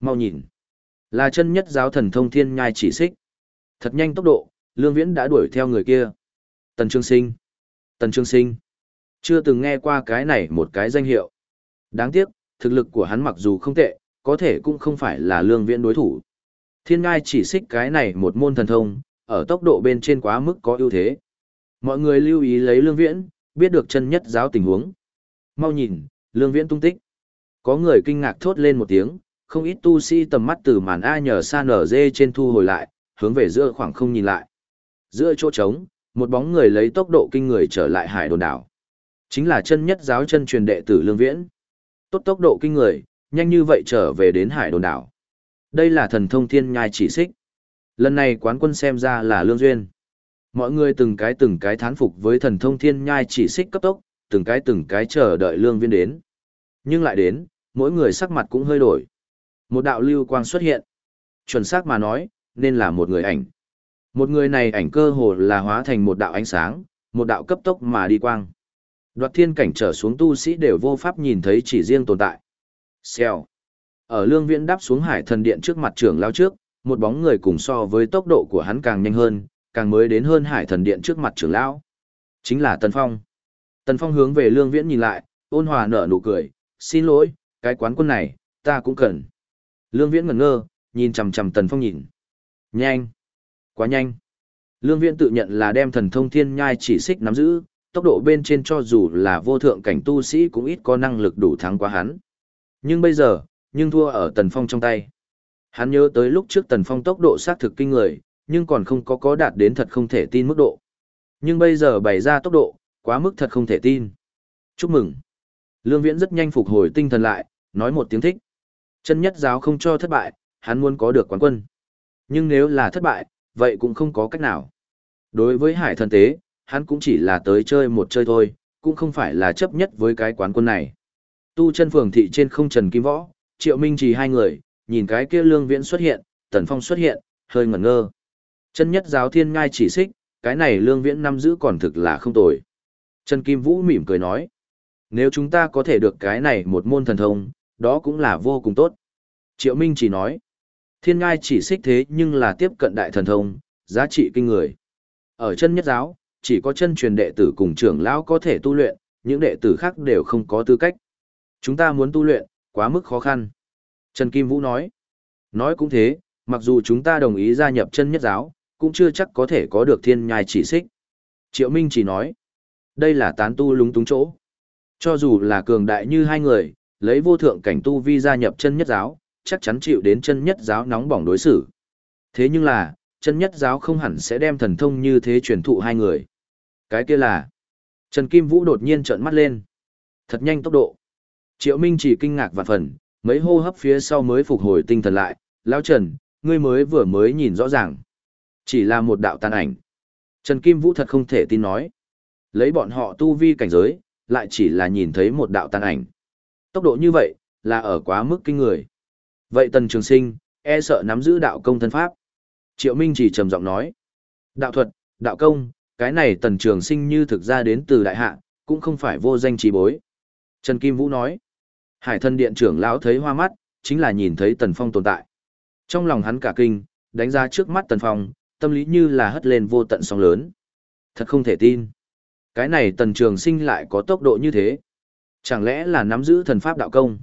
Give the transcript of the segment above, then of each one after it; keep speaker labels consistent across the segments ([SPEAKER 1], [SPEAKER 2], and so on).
[SPEAKER 1] Mau nhìn. Là chân nhất giáo thần thông thiên nhai chỉ xích. Thật nhanh tốc độ, Lương Viễn đã đuổi theo người kia. Tần Trương Sinh. Tần Trương Sinh. Chưa từng nghe qua cái này một cái danh hiệu. Đáng tiếc, thực lực của hắn mặc dù không tệ, có thể cũng không phải là Lương Viễn đối thủ. Thiên ngai chỉ xích cái này một môn thần thông, ở tốc độ bên trên quá mức có ưu thế. Mọi người lưu ý lấy Lương Viễn, biết được chân nhất giáo tình huống. Mau nhìn, Lương Viễn tung tích. Có người kinh ngạc thốt lên một tiếng, không ít tu sĩ tầm mắt từ màn A nhờ sa nở dê trên thu hồi lại, hướng về giữa khoảng không nhìn lại. Giữa chỗ trống, một bóng người lấy tốc độ kinh người trở lại hải đồn đảo. Chính là chân nhất giáo chân truyền đệ tử Lương Viễn. Tốt tốc độ kinh người, nhanh như vậy trở về đến hải đồn đảo. Đây là thần thông thiên nhai chỉ xích. Lần này quán quân xem ra là Lương Duyên. Mọi người từng cái từng cái thán phục với thần thông thiên nhai chỉ xích cấp tốc, từng cái từng cái chờ đợi Lương Viên đến. Nhưng lại đến, mỗi người sắc mặt cũng hơi đổi. Một đạo lưu quang xuất hiện. Chuẩn xác mà nói, nên là một người ảnh. Một người này ảnh cơ hồ là hóa thành một đạo ánh sáng, một đạo cấp tốc mà đi quang. Đoạt thiên cảnh trở xuống tu sĩ đều vô pháp nhìn thấy chỉ riêng tồn tại. Xèo. Ở lương viễn đáp xuống hải thần điện trước mặt trưởng lao trước, một bóng người cùng so với tốc độ của hắn càng nhanh hơn, càng mới đến hơn hải thần điện trước mặt trưởng lão. Chính là Tần Phong. Tần Phong hướng về lương viễn nhìn lại, ôn hòa nở nụ cười, xin lỗi, cái quán quân này, ta cũng cần. Lương viễn ngẩn ngơ, nhìn chằm chằm Tần Phong nhìn. Nhanh. Quá nhanh. Lương viễn tự nhận là đem thần thông thiên nhai chỉ xích nắm giữ, tốc độ bên trên cho dù là vô thượng cảnh tu sĩ cũng ít có năng lực đủ thắng qua hắn. Nhưng bây giờ, nhưng thua ở Tần Phong trong tay. Hắn nhớ tới lúc trước Tần Phong tốc độ xác thực kinh người, nhưng còn không có có đạt đến thật không thể tin mức độ. Nhưng bây giờ bày ra tốc độ, quá mức thật không thể tin. Chúc mừng. Lương Viễn rất nhanh phục hồi tinh thần lại, nói một tiếng thích. Chân nhất giáo không cho thất bại, hắn muốn có được quán quân. Nhưng nếu là thất bại, vậy cũng không có cách nào. Đối với hải thần tế, hắn cũng chỉ là tới chơi một chơi thôi, cũng không phải là chấp nhất với cái quán quân này. Tu chân phường thị trên không trần kim võ, triệu minh chỉ hai người, nhìn cái kia lương viễn xuất hiện, tần phong xuất hiện, hơi ngẩn ngơ. Chân nhất giáo thiên ngai chỉ xích, cái này lương viễn năm giữ còn thực là không tồi. Trần Kim Vũ mỉm cười nói, nếu chúng ta có thể được cái này một môn thần thông, đó cũng là vô cùng tốt. Triệu Minh chỉ nói, thiên ngai chỉ xích thế nhưng là tiếp cận đại thần thông, giá trị kinh người. Ở chân nhất giáo, chỉ có chân truyền đệ tử cùng trưởng lão có thể tu luyện, những đệ tử khác đều không có tư cách. Chúng ta muốn tu luyện, quá mức khó khăn. Trần Kim Vũ nói, nói cũng thế, mặc dù chúng ta đồng ý gia nhập chân nhất giáo, cũng chưa chắc có thể có được thiên nhai chỉ xích. Triệu Minh chỉ nói, đây là tán tu lúng túng chỗ. Cho dù là cường đại như hai người, lấy vô thượng cảnh tu vi gia nhập chân nhất giáo, chắc chắn chịu đến chân nhất giáo nóng bỏng đối xử. Thế nhưng là, chân nhất giáo không hẳn sẽ đem thần thông như thế truyền thụ hai người. Cái kia là, Trần Kim Vũ đột nhiên trợn mắt lên. Thật nhanh tốc độ. Triệu Minh chỉ kinh ngạc và phần, mấy hô hấp phía sau mới phục hồi tinh thần lại. Lão Trần, ngươi mới vừa mới nhìn rõ ràng. Chỉ là một đạo tàn ảnh. Trần Kim Vũ thật không thể tin nói. Lấy bọn họ tu vi cảnh giới, lại chỉ là nhìn thấy một đạo tàn ảnh. Tốc độ như vậy, là ở quá mức kinh người. Vậy Tần Trường Sinh, e sợ nắm giữ đạo công thân pháp. Triệu Minh chỉ trầm giọng nói. Đạo thuật, đạo công, cái này Tần Trường Sinh như thực ra đến từ đại hạ, cũng không phải vô danh trí bối. Trần Kim Vũ nói. Hải thân điện trưởng lão thấy hoa mắt, chính là nhìn thấy Tần Phong tồn tại. Trong lòng hắn cả kinh, đánh ra trước mắt Tần Phong, tâm lý như là hất lên vô tận sóng lớn. Thật không thể tin. Cái này tần trường sinh lại có tốc độ như thế. Chẳng lẽ là nắm giữ thần pháp đạo công?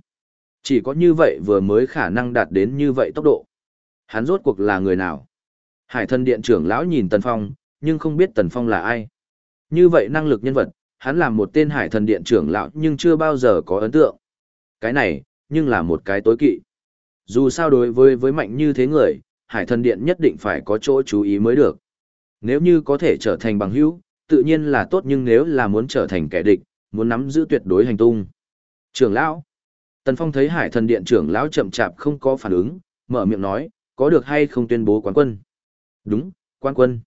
[SPEAKER 1] Chỉ có như vậy vừa mới khả năng đạt đến như vậy tốc độ. Hắn rốt cuộc là người nào? Hải thân điện trưởng lão nhìn Tần Phong, nhưng không biết Tần Phong là ai. Như vậy năng lực nhân vật, hắn là một tên hải thần điện trưởng lão nhưng chưa bao giờ có ấn tượng. Cái này, nhưng là một cái tối kỵ. Dù sao đối với với mạnh như thế người, hải thần điện nhất định phải có chỗ chú ý mới được. Nếu như có thể trở thành bằng hữu, tự nhiên là tốt nhưng nếu là muốn trở thành kẻ địch, muốn nắm giữ tuyệt đối hành tung. Trưởng lão. Tần Phong thấy hải thần điện trưởng lão chậm chạp không có phản ứng, mở miệng nói, có được hay không tuyên bố quán quân? Đúng, quán quân.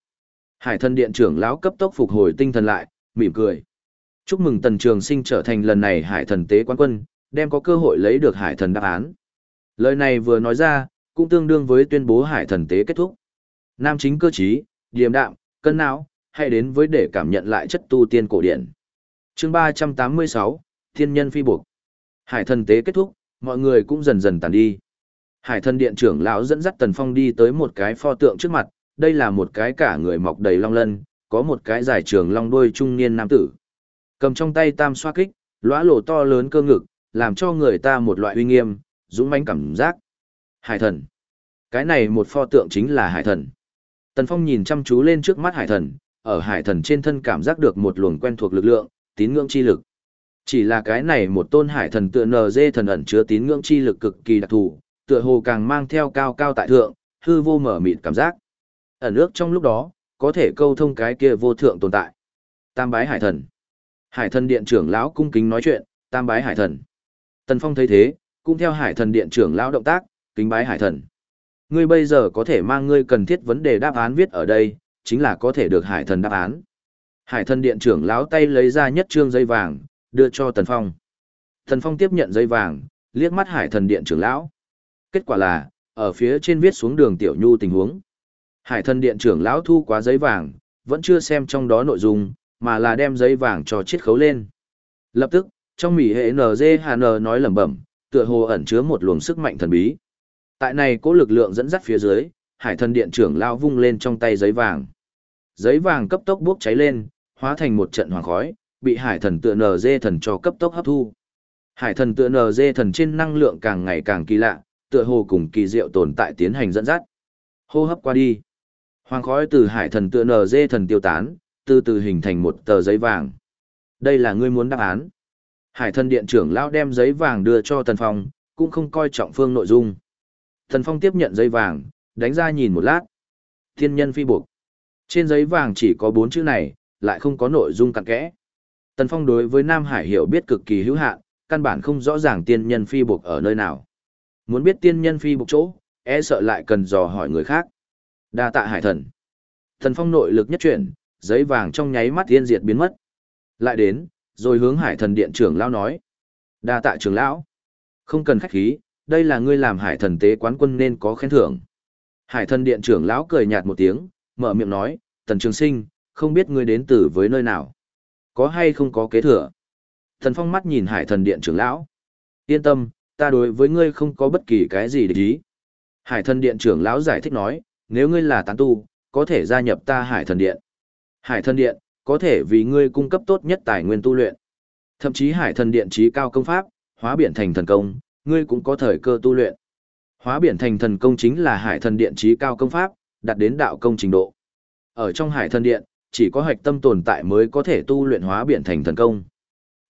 [SPEAKER 1] Hải thần điện trưởng lão cấp tốc phục hồi tinh thần lại, mỉm cười. Chúc mừng Tần Trường Sinh trở thành lần này hải thần tế quán quân, đem có cơ hội lấy được hải thần đáp án. Lời này vừa nói ra, cũng tương đương với tuyên bố hải thần tế kết thúc. Nam chính cơ trí, điềm đạm, cân não, hãy đến với để cảm nhận lại chất tu tiên cổ điển. Chương 386, Thiên nhân phi buộc. Hải thần tế kết thúc, mọi người cũng dần dần tàn đi. Hải thần điện trưởng lão dẫn dắt Tần Phong đi tới một cái pho tượng trước mặt, đây là một cái cả người mọc đầy long lân, có một cái giải trường long đuôi trung niên nam tử. Cầm trong tay tam xoa kích, lóa lổ to lớn cơ ngực, làm cho người ta một loại uy nghiêm, dũng mãnh cảm giác. Hải thần. Cái này một pho tượng chính là hải thần. Tần Phong nhìn chăm chú lên trước mắt hải thần, ở hải thần trên thân cảm giác được một luồng quen thuộc lực lượng, tín ngưỡng chi lực. Chỉ là cái này một tôn hải thần tựa NG thần ẩn chứa tín ngưỡng chi lực cực kỳ đặc thù, tựa hồ càng mang theo cao cao tại thượng, hư vô mở mịt cảm giác. Ẩn ước trong lúc đó, có thể câu thông cái kia vô thượng tồn tại. Tam bái hải thần. Hải thần điện trưởng lão cung kính nói chuyện, tam bái hải thần. Tần Phong thấy thế, cũng theo hải thần điện trưởng lão động tác, kính bái hải thần. Ngươi bây giờ có thể mang ngươi cần thiết vấn đề đáp án viết ở đây, chính là có thể được hải thần đáp án. Hải thần điện trưởng lão tay lấy ra nhất trương dây vàng, đưa cho Tần Phong. Tần Phong tiếp nhận dây vàng, liếc mắt hải thần điện trưởng lão. Kết quả là, ở phía trên viết xuống đường tiểu nhu tình huống. Hải thần điện trưởng lão thu quá giấy vàng, vẫn chưa xem trong đó nội dung, mà là đem giấy vàng cho chiết khấu lên. Lập tức, trong mỉ hệ NGHN nói lẩm bẩm, tựa hồ ẩn chứa một luồng sức mạnh thần bí. Tại này có lực lượng dẫn dắt phía dưới, hải thần điện trưởng lão vung lên trong tay giấy vàng. Giấy vàng cấp tốc bốc cháy lên, hóa thành một trận hoàng khói, bị hải thần tựa NG thần cho cấp tốc hấp thu. Hải thần tựa NG thần trên năng lượng càng ngày càng kỳ lạ, tựa hồ cùng kỳ diệu tồn tại tiến hành dẫn dắt. Hô hấp qua đi. Hoàng khói từ hải thần tựa NG thần tiêu tán, từ từ hình thành một tờ giấy vàng. Đây là ngươi muốn đáp án. Hải thần điện trưởng lão đem giấy vàng đưa cho Tần Phong, cũng không coi trọng phương nội dung. Tần Phong tiếp nhận giấy vàng, đánh ra nhìn một lát. Thiên nhân phi buộc. Trên giấy vàng chỉ có bốn chữ này, lại không có nội dung cặn kẽ. Tần Phong đối với Nam Hải hiểu biết cực kỳ hữu hạn, căn bản không rõ ràng tiên nhân phi buộc ở nơi nào. Muốn biết tiên nhân phi buộc chỗ, e sợ lại cần dò hỏi người khác. Đa tạ hải thần. Tần Phong nội lực nhất chuyển, giấy vàng trong nháy mắt tiên diệt biến mất. Lại đến, rồi hướng hải thần điện trưởng lão nói. Đa tạ trưởng lão. Không cần khách khí, đây là ngươi làm hải thần tế quán quân nên có khen thưởng. Hải thần điện trưởng lão cười nhạt một tiếng, mở miệng nói, tần trường sinh, không biết ngươi đến từ với nơi nào. Có hay không có kế thừa? Thần phong mắt nhìn hải thần điện trưởng lão. Yên tâm, ta đối với ngươi không có bất kỳ cái gì để ý. Hải thần điện trưởng lão giải thích nói, nếu ngươi là tán tu, có thể gia nhập ta hải thần điện. Hải thần điện, có thể vì ngươi cung cấp tốt nhất tài nguyên tu luyện. Thậm chí hải thần điện trí cao công pháp, hóa biển thành thần công, ngươi cũng có thời cơ tu luyện. Hóa biển thành thần công chính là hải thần điện trí cao công pháp, đạt đến đạo công trình độ. Ở trong hải thần điện, chỉ có hạch tâm tồn tại mới có thể tu luyện hóa biển thành thần công.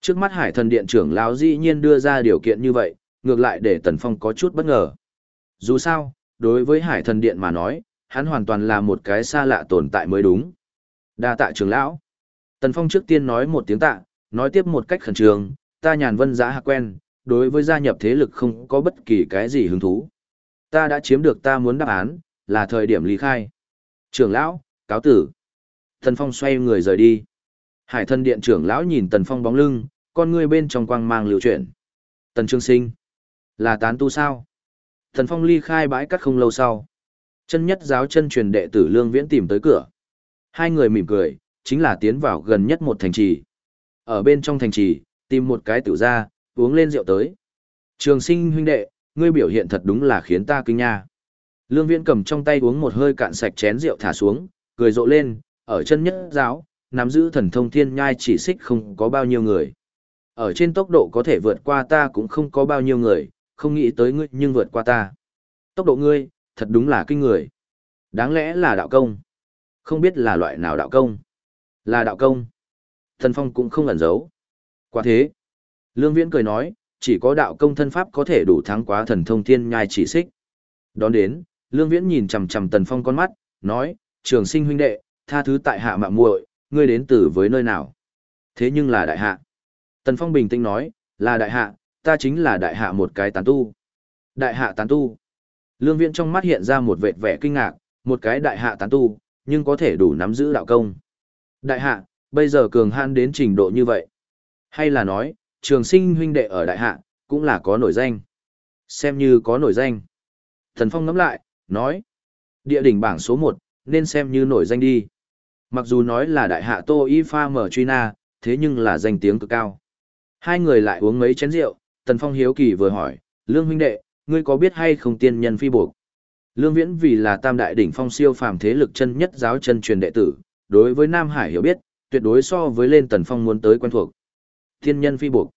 [SPEAKER 1] Trước mắt hải thần điện trưởng lão dĩ nhiên đưa ra điều kiện như vậy, ngược lại để Tần Phong có chút bất ngờ. Dù sao, đối với hải thần điện mà nói, hắn hoàn toàn là một cái xa lạ tồn tại mới đúng. Đa tạ trưởng lão. Tần Phong trước tiên nói một tiếng tạ, nói tiếp một cách khẩn trương, ta nhàn vân giá hạ quen, đối với gia nhập thế lực không có bất kỳ cái gì hứng thú. Ta đã chiếm được ta muốn đáp án, là thời điểm ly khai. Trưởng lão, cáo tử. Tần Phong xoay người rời đi. Hải thân điện trưởng lão nhìn Tần Phong bóng lưng, con người bên trong quang mang liều chuyển. Tần Trương Sinh. Là tán tu sao? Tần Phong ly khai bãi cắt không lâu sau. Chân nhất giáo chân truyền đệ tử Lương Viễn tìm tới cửa. Hai người mỉm cười, chính là tiến vào gần nhất một thành trì. Ở bên trong thành trì, tìm một cái tiểu ra, uống lên rượu tới. Trường sinh huynh đệ, ngươi biểu hiện thật đúng là khiến ta kinh nha. Lương Viễn cầm trong tay uống một hơi cạn sạch chén rượu thả xuống, cười rộ lên, ở chân nhất giáo, nắm giữ thần thông thiên nhai chỉ xích không có bao nhiêu người. Ở trên tốc độ có thể vượt qua ta cũng không có bao nhiêu người, không nghĩ tới ngươi nhưng vượt qua ta. Tốc độ ngươi, thật đúng là kinh người. Đáng lẽ là đạo công. Không biết là loại nào đạo công. Là đạo công. Thần Phong cũng không ẩn giấu. Quả thế. Lương Viễn cười nói, chỉ có đạo công thân pháp có thể đủ thắng quá thần thông thiên nhai chỉ xích. Đón đến, Lương Viễn nhìn chằm chằm Tần Phong con mắt, nói, trường sinh huynh đệ, tha thứ tại hạ mạng muội, ngươi đến từ với nơi nào? Thế nhưng là đại hạ. Tần Phong bình tĩnh nói, là đại hạ, ta chính là đại hạ một cái tán tu. Đại hạ tán tu. Lương Viễn trong mắt hiện ra một vệt vẻ kinh ngạc, một cái đại hạ tán tu, nhưng có thể đủ nắm giữ đạo công. Đại hạ, bây giờ cường han đến trình độ như vậy. Hay là nói, trường sinh huynh đệ ở đại hạ, cũng là có nổi danh. Xem như có nổi danh. Thần Phong ngắm lại, nói. Địa đỉnh bảng số 1, nên xem như nổi danh đi. Mặc dù nói là đại hạ Tô Y Pha mở truy na, thế nhưng là danh tiếng cực cao. Hai người lại uống mấy chén rượu, Tần Phong hiếu kỳ vừa hỏi, Lương huynh đệ, ngươi có biết hay không tiên nhân phi buộc? Lương Viễn vì là tam đại đỉnh phong siêu phàm thế lực chân nhất giáo chân truyền đệ tử, đối với Nam Hải hiểu biết, tuyệt đối so với lên Tần Phong muốn tới quen thuộc. Tiên nhân phi buộc.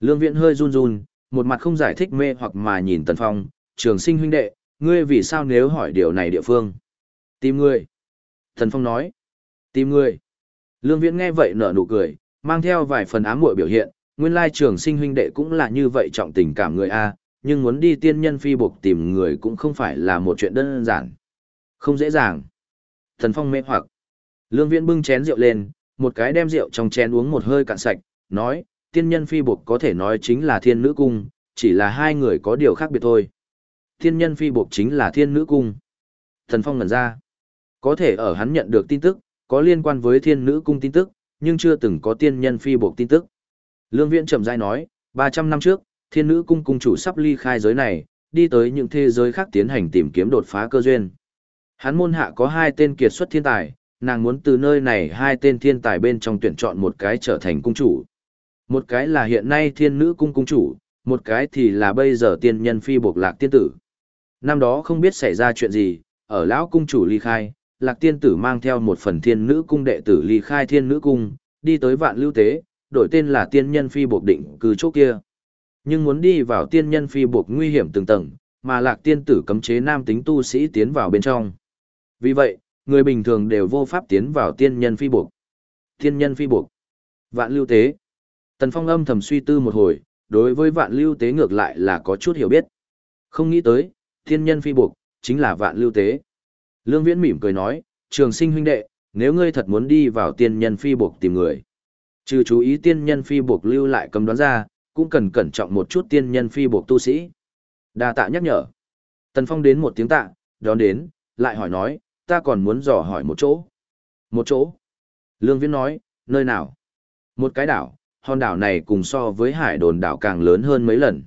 [SPEAKER 1] Lương Viễn hơi run run, một mặt không giải thích mê hoặc mà nhìn Tần Phong, trường sinh huynh đệ, ngươi vì sao nếu hỏi điều này địa phương? Tìm ngươi. Tần Phong nói. Tìm ngươi. Lương Viễn nghe vậy nở nụ cười, mang theo vài phần ám muội biểu hiện, nguyên lai trường sinh huynh đệ cũng là như vậy trọng tình cảm người A, nhưng muốn đi tiên nhân phi buộc tìm người cũng không phải là một chuyện đơn giản. Không dễ dàng. Thần Phong mê hoặc. Lương Viễn bưng chén rượu lên, một cái đem rượu trong chén uống một hơi cạn sạch, nói, tiên nhân phi buộc có thể nói chính là thiên nữ cung, chỉ là hai người có điều khác biệt thôi. Thiên nhân phi buộc chính là thiên nữ cung. Thần Phong ngẩn ra. Có thể ở hắn nhận được tin tức, có liên quan với thiên nữ cung tin tức, nhưng chưa từng có tiên nhân phi buộc tin tức. Lương Viễn chậm rãi nói, 300 năm trước, thiên nữ cung cung chủ sắp ly khai giới này, đi tới những thế giới khác tiến hành tìm kiếm đột phá cơ duyên. Hắn môn hạ có hai tên kiệt xuất thiên tài, nàng muốn từ nơi này hai tên thiên tài bên trong tuyển chọn một cái trở thành cung chủ. Một cái là hiện nay thiên nữ cung cung chủ, một cái thì là bây giờ tiên nhân phi buộc lạc tiên tử. Năm đó không biết xảy ra chuyện gì, ở lão cung chủ ly khai, lạc tiên tử mang theo một phần thiên nữ cung đệ tử ly khai thiên nữ cung, đi tới vạn lưu tế, đổi tên là tiên nhân phi buộc định cư chỗ kia. Nhưng muốn đi vào tiên nhân phi buộc nguy hiểm từng tầng, mà lạc tiên tử cấm chế nam tính tu sĩ tiến vào bên trong. Vì vậy, người bình thường đều vô pháp tiến vào tiên nhân phi buộc. Tiên nhân phi buộc. Vạn lưu tế. Tần Phong âm thầm suy tư một hồi, đối với vạn lưu tế ngược lại là có chút hiểu biết. Không nghĩ tới, tiên nhân phi buộc, chính là vạn lưu tế. Lương Viễn mỉm cười nói, trường sinh huynh đệ, nếu ngươi thật muốn đi vào tiên nhân phi buộc tìm người. Trừ chú ý tiên nhân phi buộc lưu lại cầm đoán ra, cũng cần cẩn trọng một chút tiên nhân phi buộc tu sĩ. Đa tạ nhắc nhở. Tần Phong đến một tiếng tạ, đón đến, lại hỏi nói, ta còn muốn dò hỏi một chỗ. Một chỗ. Lương Viễn nói, nơi nào? Một cái đảo, hòn đảo này cùng so với hải đồn đảo càng lớn hơn mấy lần.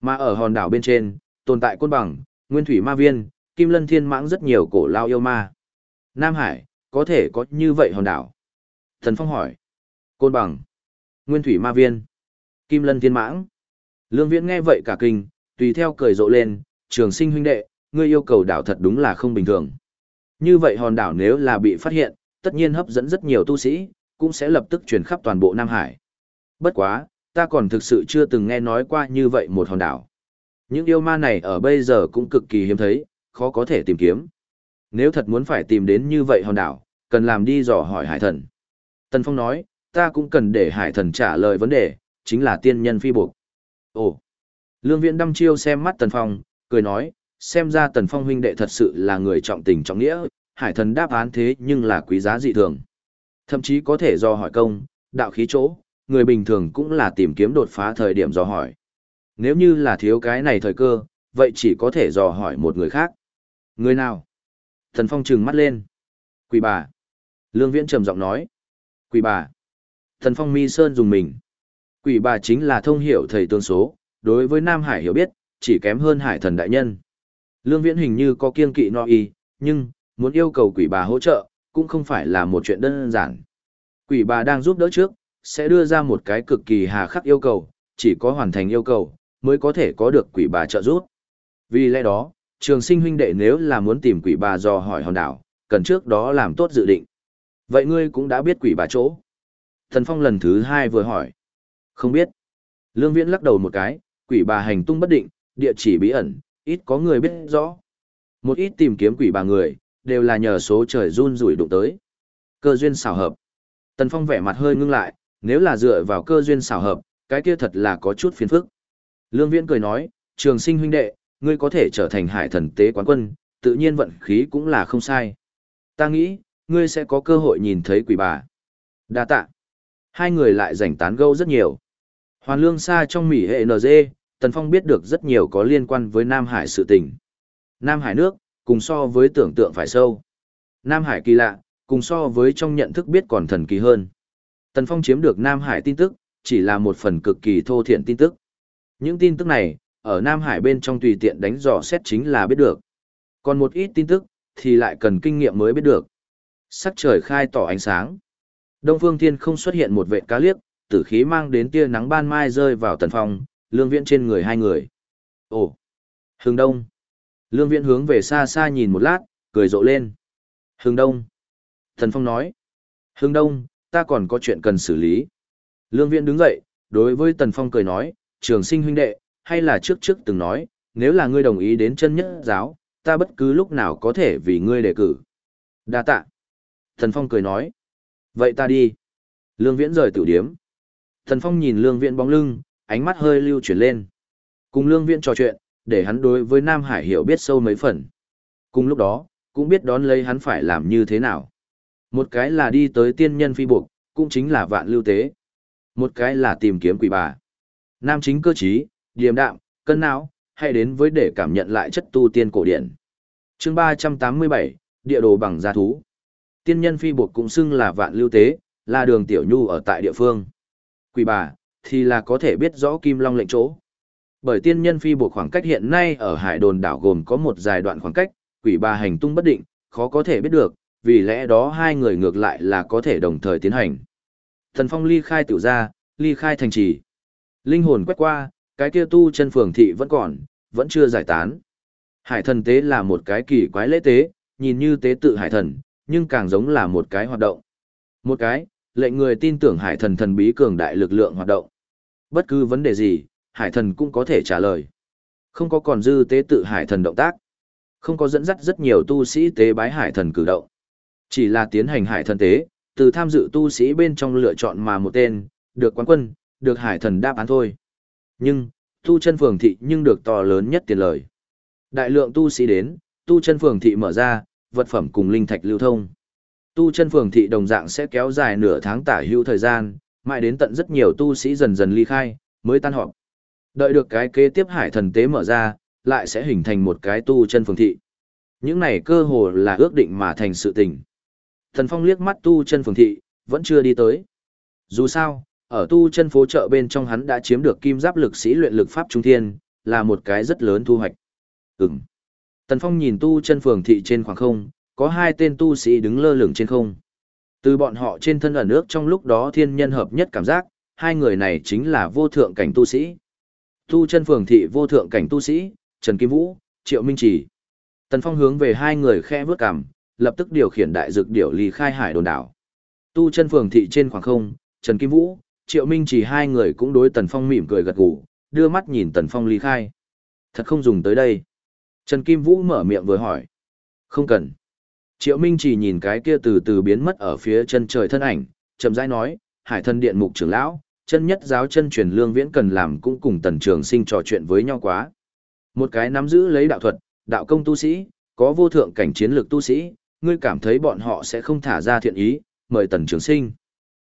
[SPEAKER 1] Mà ở hòn đảo bên trên, tồn tại côn bằng, nguyên thủy ma viên, kim lân thiên mãng rất nhiều cổ lao yêu ma. Nam Hải, có thể có như vậy hòn đảo. Thần Phong hỏi. Côn bằng. Nguyên thủy ma viên. Kim lân thiên mãng. Lương Viễn nghe vậy cả kinh, tùy theo cười rộ lên, trường sinh huynh đệ, ngươi yêu cầu đảo thật đúng là không bình thường. Như vậy hòn đảo nếu là bị phát hiện, tất nhiên hấp dẫn rất nhiều tu sĩ, cũng sẽ lập tức truyền khắp toàn bộ Nam Hải. Bất quá, ta còn thực sự chưa từng nghe nói qua như vậy một hòn đảo. Những yêu ma này ở bây giờ cũng cực kỳ hiếm thấy, khó có thể tìm kiếm. Nếu thật muốn phải tìm đến như vậy hòn đảo, cần làm đi dò hỏi hải thần. Tần Phong nói, ta cũng cần để hải thần trả lời vấn đề, chính là tiên nhân phi buộc. Ồ! Lương Viễn đăm chiêu xem mắt Tần Phong, cười nói, xem ra Tần Phong huynh đệ thật sự là người trọng tình trọng nghĩa, hải thần đáp án thế nhưng là quý giá dị thường. Thậm chí có thể do hỏi công, đạo khí chỗ, người bình thường cũng là tìm kiếm đột phá thời điểm do hỏi. Nếu như là thiếu cái này thời cơ, vậy chỉ có thể dò hỏi một người khác. Người nào? Thần Phong trừng mắt lên. Quỷ bà. Lương Viễn trầm giọng nói. Quỷ bà. Thần Phong mi sơn dùng mình. Quỷ bà chính là thông hiểu thầy tương số, đối với Nam Hải hiểu biết, chỉ kém hơn hải thần đại nhân. Lương Viễn hình như có kiên kỵ no y, nhưng, muốn yêu cầu quỷ bà hỗ trợ, cũng không phải là một chuyện đơn giản. Quỷ bà đang giúp đỡ trước, sẽ đưa ra một cái cực kỳ hà khắc yêu cầu, chỉ có hoàn thành yêu cầu, mới có thể có được quỷ bà trợ giúp. Vì lẽ đó, trường sinh huynh đệ nếu là muốn tìm quỷ bà dò hỏi hòn đảo, cần trước đó làm tốt dự định. Vậy ngươi cũng đã biết quỷ bà chỗ. Thần Phong lần thứ hai vừa hỏi. Không biết. Lương Viễn lắc đầu một cái, quỷ bà hành tung bất định, địa chỉ bí ẩn, ít có người biết rõ. Một ít tìm kiếm quỷ bà người, đều là nhờ số trời run rủi đụng tới. Cơ duyên xảo hợp. Tần Phong vẻ mặt hơi ngưng lại, nếu là dựa vào cơ duyên xảo hợp, cái kia thật là có chút phiền phức. Lương Viễn cười nói, trường sinh huynh đệ, ngươi có thể trở thành hải thần tế quán quân, tự nhiên vận khí cũng là không sai. Ta nghĩ, ngươi sẽ có cơ hội nhìn thấy quỷ bà. Đa tạ. Hai người lại rảnh tán gẫu rất nhiều. Hoàn lương xa trong mỉ hệ NG, Tần Phong biết được rất nhiều có liên quan với Nam Hải sự tình. Nam Hải nước, cùng so với tưởng tượng phải sâu. Nam Hải kỳ lạ, cùng so với trong nhận thức biết còn thần kỳ hơn. Tần Phong chiếm được Nam Hải tin tức, chỉ là một phần cực kỳ thô thiện tin tức. Những tin tức này, ở Nam Hải bên trong tùy tiện đánh dò xét chính là biết được. Còn một ít tin tức, thì lại cần kinh nghiệm mới biết được. Sắc trời khai tỏ ánh sáng. Đông Phương Thiên không xuất hiện một vệ cá liếc, tử khí mang đến tia nắng ban mai rơi vào tần phong, lương viễn trên người hai người. Ồ! Hướng đông. Lương Viễn hướng về xa xa nhìn một lát, cười rộ lên. Hướng đông. Thần Phong nói. Hướng đông, ta còn có chuyện cần xử lý. Lương Viễn đứng dậy, đối với Tần Phong cười nói, trường sinh huynh đệ, hay là trước trước từng nói, nếu là ngươi đồng ý đến chân nhất giáo, ta bất cứ lúc nào có thể vì ngươi đề cử. Đa tạ. Thần Phong cười nói. Vậy ta đi. Lương Viễn rời tiểu điếm. Thần Phong nhìn Lương Viễn bóng lưng, ánh mắt hơi lưu chuyển lên. Cùng Lương Viễn trò chuyện, để hắn đối với Nam Hải hiểu biết sâu mấy phần. Cùng lúc đó, cũng biết đón lấy hắn phải làm như thế nào. Một cái là đi tới tiên nhân phi buộc, cũng chính là vạn lưu tế. Một cái là tìm kiếm quỷ bà. Nam chính cơ trí, điềm đạm, cân não, hay đến với để cảm nhận lại chất tu tiên cổ điển. Chương 387, địa đồ bằng gia thú. Tiên nhân phi buộc cũng xưng là vạn lưu tế, là đường tiểu nhu ở tại địa phương. Quỷ bà, thì là có thể biết rõ kim long lệnh chỗ. Bởi tiên nhân phi buộc khoảng cách hiện nay ở hải đồn đảo gồm có một dài đoạn khoảng cách, quỷ bà hành tung bất định, khó có thể biết được, vì lẽ đó hai người ngược lại là có thể đồng thời tiến hành. Thần phong ly khai tiểu gia, ly khai thành trì. Linh hồn quét qua, cái kia tu chân phường thị vẫn còn, vẫn chưa giải tán. Hải thần tế là một cái kỳ quái lễ tế, nhìn như tế tự hải thần, nhưng càng giống là một cái hoạt động. Một cái, lệnh người tin tưởng hải thần thần bí cường đại lực lượng hoạt động. Bất cứ vấn đề gì, hải thần cũng có thể trả lời. Không có còn dư tế tự hải thần động tác. Không có dẫn dắt rất nhiều tu sĩ tế bái hải thần cử động. Chỉ là tiến hành hải thần tế, từ tham dự tu sĩ bên trong lựa chọn mà một tên, được quán quân, được hải thần đáp án thôi. Nhưng, tu chân phường thị nhưng được to lớn nhất tiền lời. Đại lượng tu sĩ đến, tu chân phường thị mở ra, vật phẩm cùng linh thạch lưu thông. Tu chân phường thị đồng dạng sẽ kéo dài nửa tháng tả hữu thời gian, mãi đến tận rất nhiều tu sĩ dần dần ly khai, mới tan họp. Đợi được cái kế tiếp hải thần tế mở ra, lại sẽ hình thành một cái tu chân phường thị. Những này cơ hồ là ước định mà thành sự tình. Thần Phong liếc mắt tu chân phường thị, vẫn chưa đi tới. Dù sao, ở tu chân phố chợ bên trong hắn đã chiếm được kim giáp lực sĩ luyện lực pháp trung thiên, là một cái rất lớn thu hoạch. Ừm. Tần Phong nhìn tu chân phường thị trên khoảng không, có hai tên tu sĩ đứng lơ lửng trên không. Từ bọn họ trên thân ẩn ước trong lúc đó thiên nhân hợp nhất cảm giác, hai người này chính là vô thượng cảnh tu sĩ. Tu chân phường thị vô thượng cảnh tu sĩ, Trần Kim Vũ, Triệu Minh Chỉ. Tần Phong hướng về hai người khe vướt cằm, lập tức điều khiển đại dược điểu ly khai hải đồn đảo. Tu chân phường thị trên khoảng không, Trần Kim Vũ, Triệu Minh Chỉ hai người cũng đối Tần Phong mỉm cười gật gù, đưa mắt nhìn Tần Phong ly khai. Thật không dùng tới đây. Trần Kim Vũ mở miệng vừa hỏi. Không cần. Triệu Minh chỉ nhìn cái kia từ từ biến mất ở phía chân trời thân ảnh, chậm rãi nói, hải thân điện mục trưởng lão, chân nhất giáo chân truyền lương viễn cần làm cũng cùng tần trường sinh trò chuyện với nhau quá. Một cái nắm giữ lấy đạo thuật, đạo công tu sĩ, có vô thượng cảnh chiến lược tu sĩ, ngươi cảm thấy bọn họ sẽ không thả ra thiện ý, mời tần trường sinh.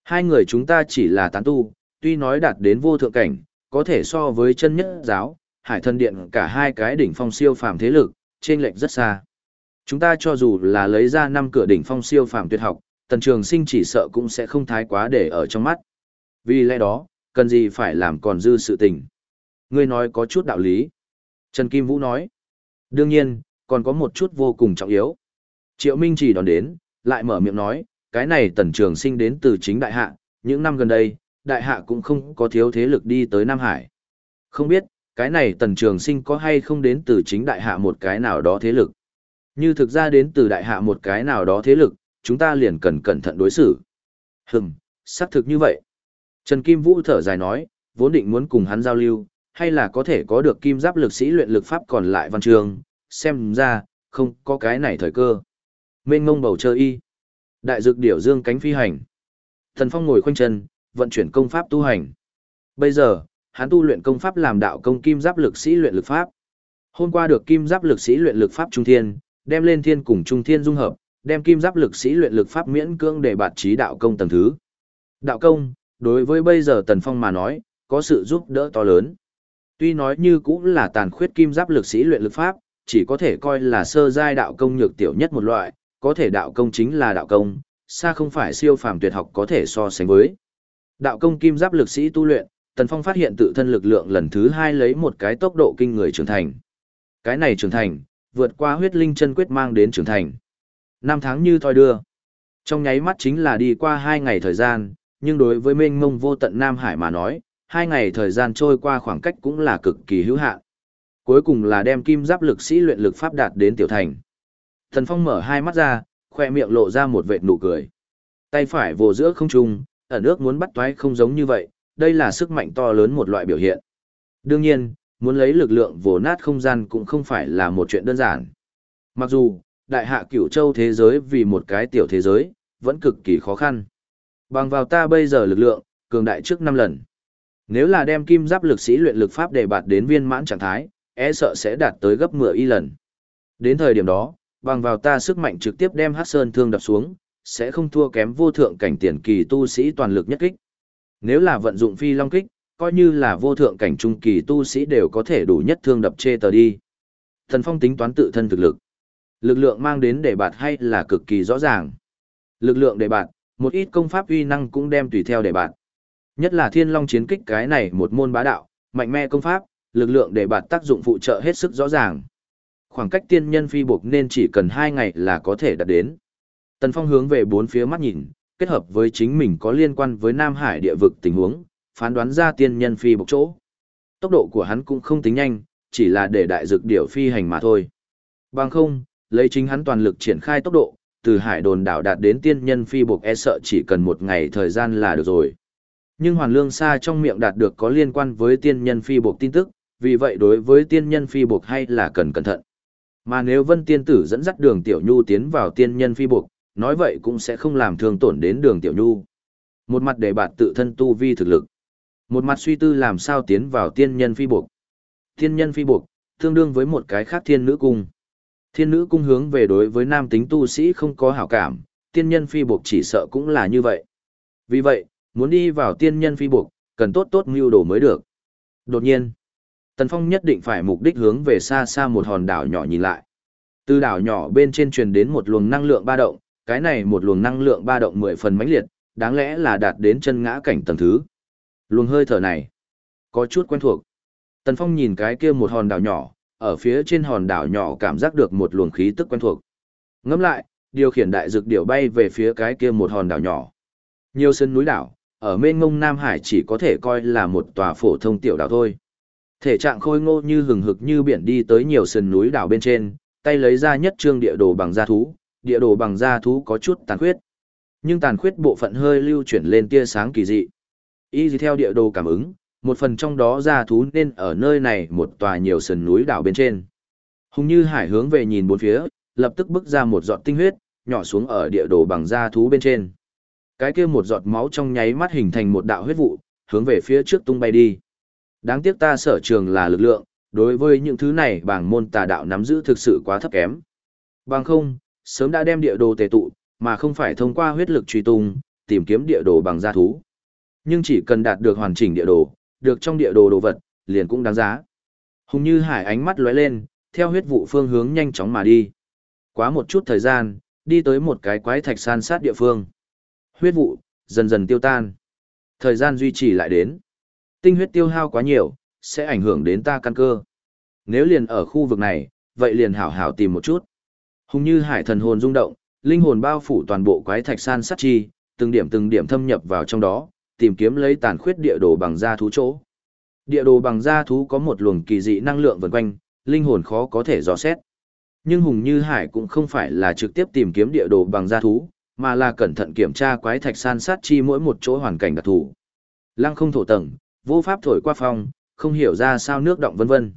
[SPEAKER 1] Hai người chúng ta chỉ là tán tu, tuy nói đạt đến vô thượng cảnh, có thể so với chân nhất giáo, hải thân điện cả hai cái đỉnh phong siêu phàm thế lực, trên lệnh rất xa. Chúng ta cho dù là lấy ra năm cửa đỉnh phong siêu phàm tuyệt học, tần trường sinh chỉ sợ cũng sẽ không thái quá để ở trong mắt. Vì lẽ đó, cần gì phải làm còn dư sự tình. Ngươi nói có chút đạo lý. Trần Kim Vũ nói. Đương nhiên, còn có một chút vô cùng trọng yếu. Triệu Minh chỉ đón đến, lại mở miệng nói, cái này tần trường sinh đến từ chính đại hạ, những năm gần đây, đại hạ cũng không có thiếu thế lực đi tới Nam Hải. Không biết, cái này tần trường sinh có hay không đến từ chính đại hạ một cái nào đó thế lực. Như thực ra đến từ đại hạ một cái nào đó thế lực, chúng ta liền cần cẩn thận đối xử. Hừm, xác thực như vậy. Trần Kim Vũ thở dài nói, vốn định muốn cùng hắn giao lưu, hay là có thể có được kim giáp lực sĩ luyện lực pháp còn lại văn trường, xem ra, không có cái này thời cơ. Mênh mông bầu chơi y. Đại dược điểu dương cánh phi hành. Thần Phong ngồi khoanh chân, vận chuyển công pháp tu hành. Bây giờ, hắn tu luyện công pháp làm đạo công kim giáp lực sĩ luyện lực pháp. Hôm qua được kim giáp lực sĩ luyện lực pháp trung thiên, đem lên thiên cùng trung thiên dung hợp, đem kim giáp lực sĩ luyện lực pháp miễn cưỡng để bạt trí đạo công tầng thứ. Đạo công, đối với bây giờ Tần Phong mà nói, có sự giúp đỡ to lớn. Tuy nói như cũng là tàn khuyết kim giáp lực sĩ luyện lực pháp, chỉ có thể coi là sơ giai đạo công nhược tiểu nhất một loại, có thể đạo công chính là đạo công, xa không phải siêu phàm tuyệt học có thể so sánh với. Đạo công kim giáp lực sĩ tu luyện, Tần Phong phát hiện tự thân lực lượng lần thứ hai lấy một cái tốc độ kinh người trưởng thành. Cái này trưởng thành, vượt qua huyết linh chân quyết mang đến trưởng thành. Năm tháng như thoi đưa. Trong nháy mắt chính là đi qua hai ngày thời gian, nhưng đối với mênh mông vô tận Nam Hải mà nói, hai ngày thời gian trôi qua khoảng cách cũng là cực kỳ hữu hạn. Cuối cùng là đem kim giáp lực sĩ luyện lực pháp đạt đến tiểu thành. Thần Phong mở hai mắt ra, khoe miệng lộ ra một vệt nụ cười. Tay phải vồ giữa không trung, ở nước muốn bắt toái không giống như vậy, đây là sức mạnh to lớn một loại biểu hiện. Đương nhiên, muốn lấy lực lượng vồ nát không gian cũng không phải là một chuyện đơn giản. Mặc dù, đại hạ cửu châu thế giới vì một cái tiểu thế giới, vẫn cực kỳ khó khăn. Bằng vào ta bây giờ lực lượng, cường đại trước 5 lần. Nếu là đem kim giáp lực sĩ luyện lực pháp để bạt đến viên mãn trạng thái, e sợ sẽ đạt tới gấp 10 y lần. Đến thời điểm đó, bằng vào ta sức mạnh trực tiếp đem Hắc Sơn thương đập xuống, sẽ không thua kém vô thượng cảnh tiền kỳ tu sĩ toàn lực nhất kích. Nếu là vận dụng phi long kích, coi như là vô thượng cảnh trung kỳ tu sĩ đều có thể đủ nhất thương đập chê tờ đi. Thần Phong tính toán tự thân thực lực. Lực lượng mang đến để bạt hay là cực kỳ rõ ràng. Lực lượng để bạt, một ít công pháp uy năng cũng đem tùy theo để bạt. Nhất là Thiên Long chiến kích cái này một môn bá đạo, mạnh mẽ công pháp, lực lượng để bạt tác dụng phụ trợ hết sức rõ ràng. Khoảng cách tiên nhân phi buộc nên chỉ cần hai ngày là có thể đạt đến. Tần Phong hướng về bốn phía mắt nhìn, kết hợp với chính mình có liên quan với Nam Hải địa vực tình huống, phán đoán ra tiên nhân phi buộc chỗ. Tốc độ của hắn cũng không tính nhanh, chỉ là để đại dược điểu phi hành mà thôi. Bằng không, lấy chính hắn toàn lực triển khai tốc độ, từ hải đồn đảo đạt đến tiên nhân phi buộc e sợ chỉ cần một ngày thời gian là được rồi. Nhưng Hoàn Lương Sa trong miệng đạt được có liên quan với tiên nhân phi buộc tin tức, vì vậy đối với tiên nhân phi buộc hay là cần cẩn thận. Mà nếu Vân Tiên Tử dẫn dắt đường Tiểu Nhu tiến vào tiên nhân phi buộc nói vậy cũng sẽ không làm thương tổn đến đường Tiểu Nhu. Một mặt để bạn tự thân tu vi thực lực. Một mặt suy tư làm sao tiến vào tiên nhân phi buộc. Tiên nhân phi buộc, tương đương với một cái khác thiên nữ cung. Thiên nữ cung hướng về đối với nam tính tu sĩ không có hảo cảm, tiên nhân phi buộc chỉ sợ cũng là như vậy. Vì vậy, muốn đi vào tiên nhân phi buộc, cần tốt tốt mưu đồ mới được. Đột nhiên, Tần Phong nhất định phải mục đích hướng về xa xa một hòn đảo nhỏ nhìn lại. Từ đảo nhỏ bên trên truyền đến một luồng năng lượng ba động, cái này một luồng năng lượng ba động mười phần mãnh liệt, đáng lẽ là đạt đến chân ngã cảnh tầng thứ. Luồng hơi thở này, có chút quen thuộc. Tần Phong nhìn cái kia một hòn đảo nhỏ, ở phía trên hòn đảo nhỏ cảm giác được một luồng khí tức quen thuộc. Ngẫm lại, điều khiển đại dược điểu bay về phía cái kia một hòn đảo nhỏ. Nhiều sân núi đảo, ở mênh ngông Nam Hải chỉ có thể coi là một tòa phổ thông tiểu đảo thôi. Thể trạng khôi ngô như hừng hực như biển đi tới nhiều sườn núi đảo bên trên, tay lấy ra nhất trương địa đồ bằng da thú, địa đồ bằng da thú có chút tàn khuyết. Nhưng tàn khuyết bộ phận hơi lưu chuyển lên tia sáng kỳ dị. Y dì theo địa đồ cảm ứng, một phần trong đó da thú nên ở nơi này một tòa nhiều sườn núi đảo bên trên. Hùng như hải hướng về nhìn bốn phía, lập tức bước ra một giọt tinh huyết, nhỏ xuống ở địa đồ bằng da thú bên trên. Cái kia một giọt máu trong nháy mắt hình thành một đạo huyết vụ, hướng về phía trước tung bay đi. Đáng tiếc ta sở trường là lực lượng, đối với những thứ này bảng môn tà đạo nắm giữ thực sự quá thấp kém. Bằng không, sớm đã đem địa đồ tề tụ, mà không phải thông qua huyết lực truy tung, tìm kiếm địa đồ bằng gia thú. Nhưng chỉ cần đạt được hoàn chỉnh địa đồ, được trong địa đồ đồ vật, liền cũng đáng giá. Hùng như hải ánh mắt lóe lên, theo huyết vụ phương hướng nhanh chóng mà đi. Quá một chút thời gian, đi tới một cái quái thạch san sát địa phương. Huyết vụ, dần dần tiêu tan. Thời gian duy trì lại đến. Tinh huyết tiêu hao quá nhiều, sẽ ảnh hưởng đến ta căn cơ. Nếu liền ở khu vực này, vậy liền hảo hảo tìm một chút. Hùng như hải thần hồn rung động, linh hồn bao phủ toàn bộ quái thạch san sát chi, từng điểm từng điểm thâm nhập vào trong đó, tìm kiếm lấy tàn khuyết địa đồ bằng da thú chỗ. Địa đồ bằng da thú có một luồng kỳ dị năng lượng vần quanh, linh hồn khó có thể dò xét. Nhưng Hùng Như Hải cũng không phải là trực tiếp tìm kiếm địa đồ bằng da thú, mà là cẩn thận kiểm tra quái thạch san sát chi mỗi một chỗ hoàn cảnh đặc thù. Lăng không thổ tầng, vô pháp thổi qua phong, không hiểu ra sao nước động vân vân.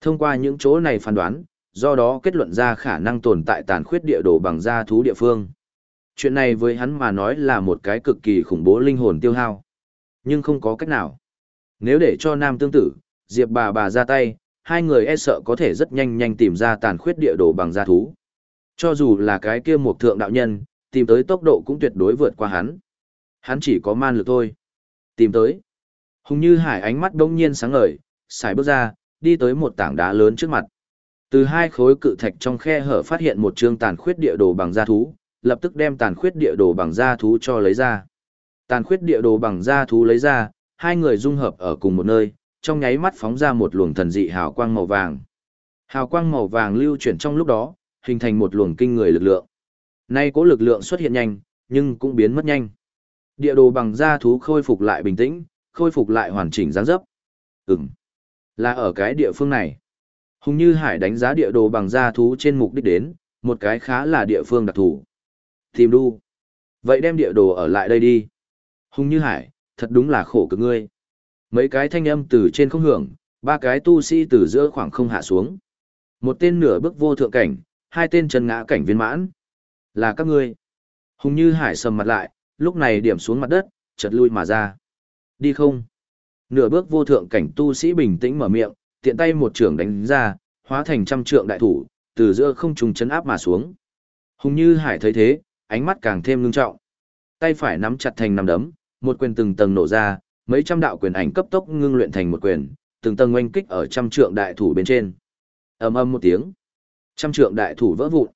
[SPEAKER 1] Thông qua những chỗ này phán đoán, do đó kết luận ra khả năng tồn tại tàn khuyết địa đồ bằng gia thú địa phương. Chuyện này với hắn mà nói là một cái cực kỳ khủng bố linh hồn tiêu hao. Nhưng không có cách nào. Nếu để cho nam tương tử, Diệp bà bà ra tay, hai người e sợ có thể rất nhanh nhanh tìm ra tàn khuyết địa đồ bằng gia thú. Cho dù là cái kia một thượng đạo nhân, tìm tới tốc độ cũng tuyệt đối vượt qua hắn. Hắn chỉ có man lực thôi. Tìm tới. Hùng như hải ánh mắt đông nhiên sáng ngời, xài bước ra, đi tới một tảng đá lớn trước mặt. Từ hai khối cự thạch trong khe hở phát hiện một chương tàn khuyết địa đồ bằng da thú, lập tức đem tàn khuyết địa đồ bằng da thú cho lấy ra. Tàn khuyết địa đồ bằng da thú lấy ra, hai người dung hợp ở cùng một nơi, trong nháy mắt phóng ra một luồng thần dị hào quang màu vàng. Hào quang màu vàng lưu chuyển trong lúc đó, hình thành một luồng kinh người lực lượng. Nay cố lực lượng xuất hiện nhanh, nhưng cũng biến mất nhanh. Địa đồ bằng da thú khôi phục lại bình tĩnh, khôi phục lại hoàn chỉnh dáng dấp. Ừm, là ở cái địa phương này. Hùng Như Hải đánh giá địa đồ bằng gia thú trên mục đích đến, một cái khá là địa phương đặc thù. Tìm đu. Vậy đem địa đồ ở lại đây đi. Hùng Như Hải, thật đúng là khổ cực ngươi. Mấy cái thanh âm từ trên không hưởng, ba cái tu sĩ từ giữa khoảng không hạ xuống. Một tên nửa bước vô thượng cảnh, hai tên chân ngã cảnh viên mãn. Là các ngươi. Hùng Như Hải sầm mặt lại, lúc này điểm xuống mặt đất, chợt lui mà ra. Đi không? Nửa bước vô thượng cảnh tu sĩ bình tĩnh mở miệng, tiện tay một trường đánh ra, hóa thành trăm trượng đại thủ, từ giữa không trùng chấn áp mà xuống. Hùng Như Hải thấy thế, ánh mắt càng thêm ngưng trọng. Tay phải nắm chặt thành nắm đấm, một quyền từng tầng nổ ra, mấy trăm đạo quyền ảnh cấp tốc ngưng luyện thành một quyền, từng tầng oanh kích ở trăm trượng đại thủ bên trên. Ầm ầm một tiếng, trăm trượng đại thủ vỡ vụn.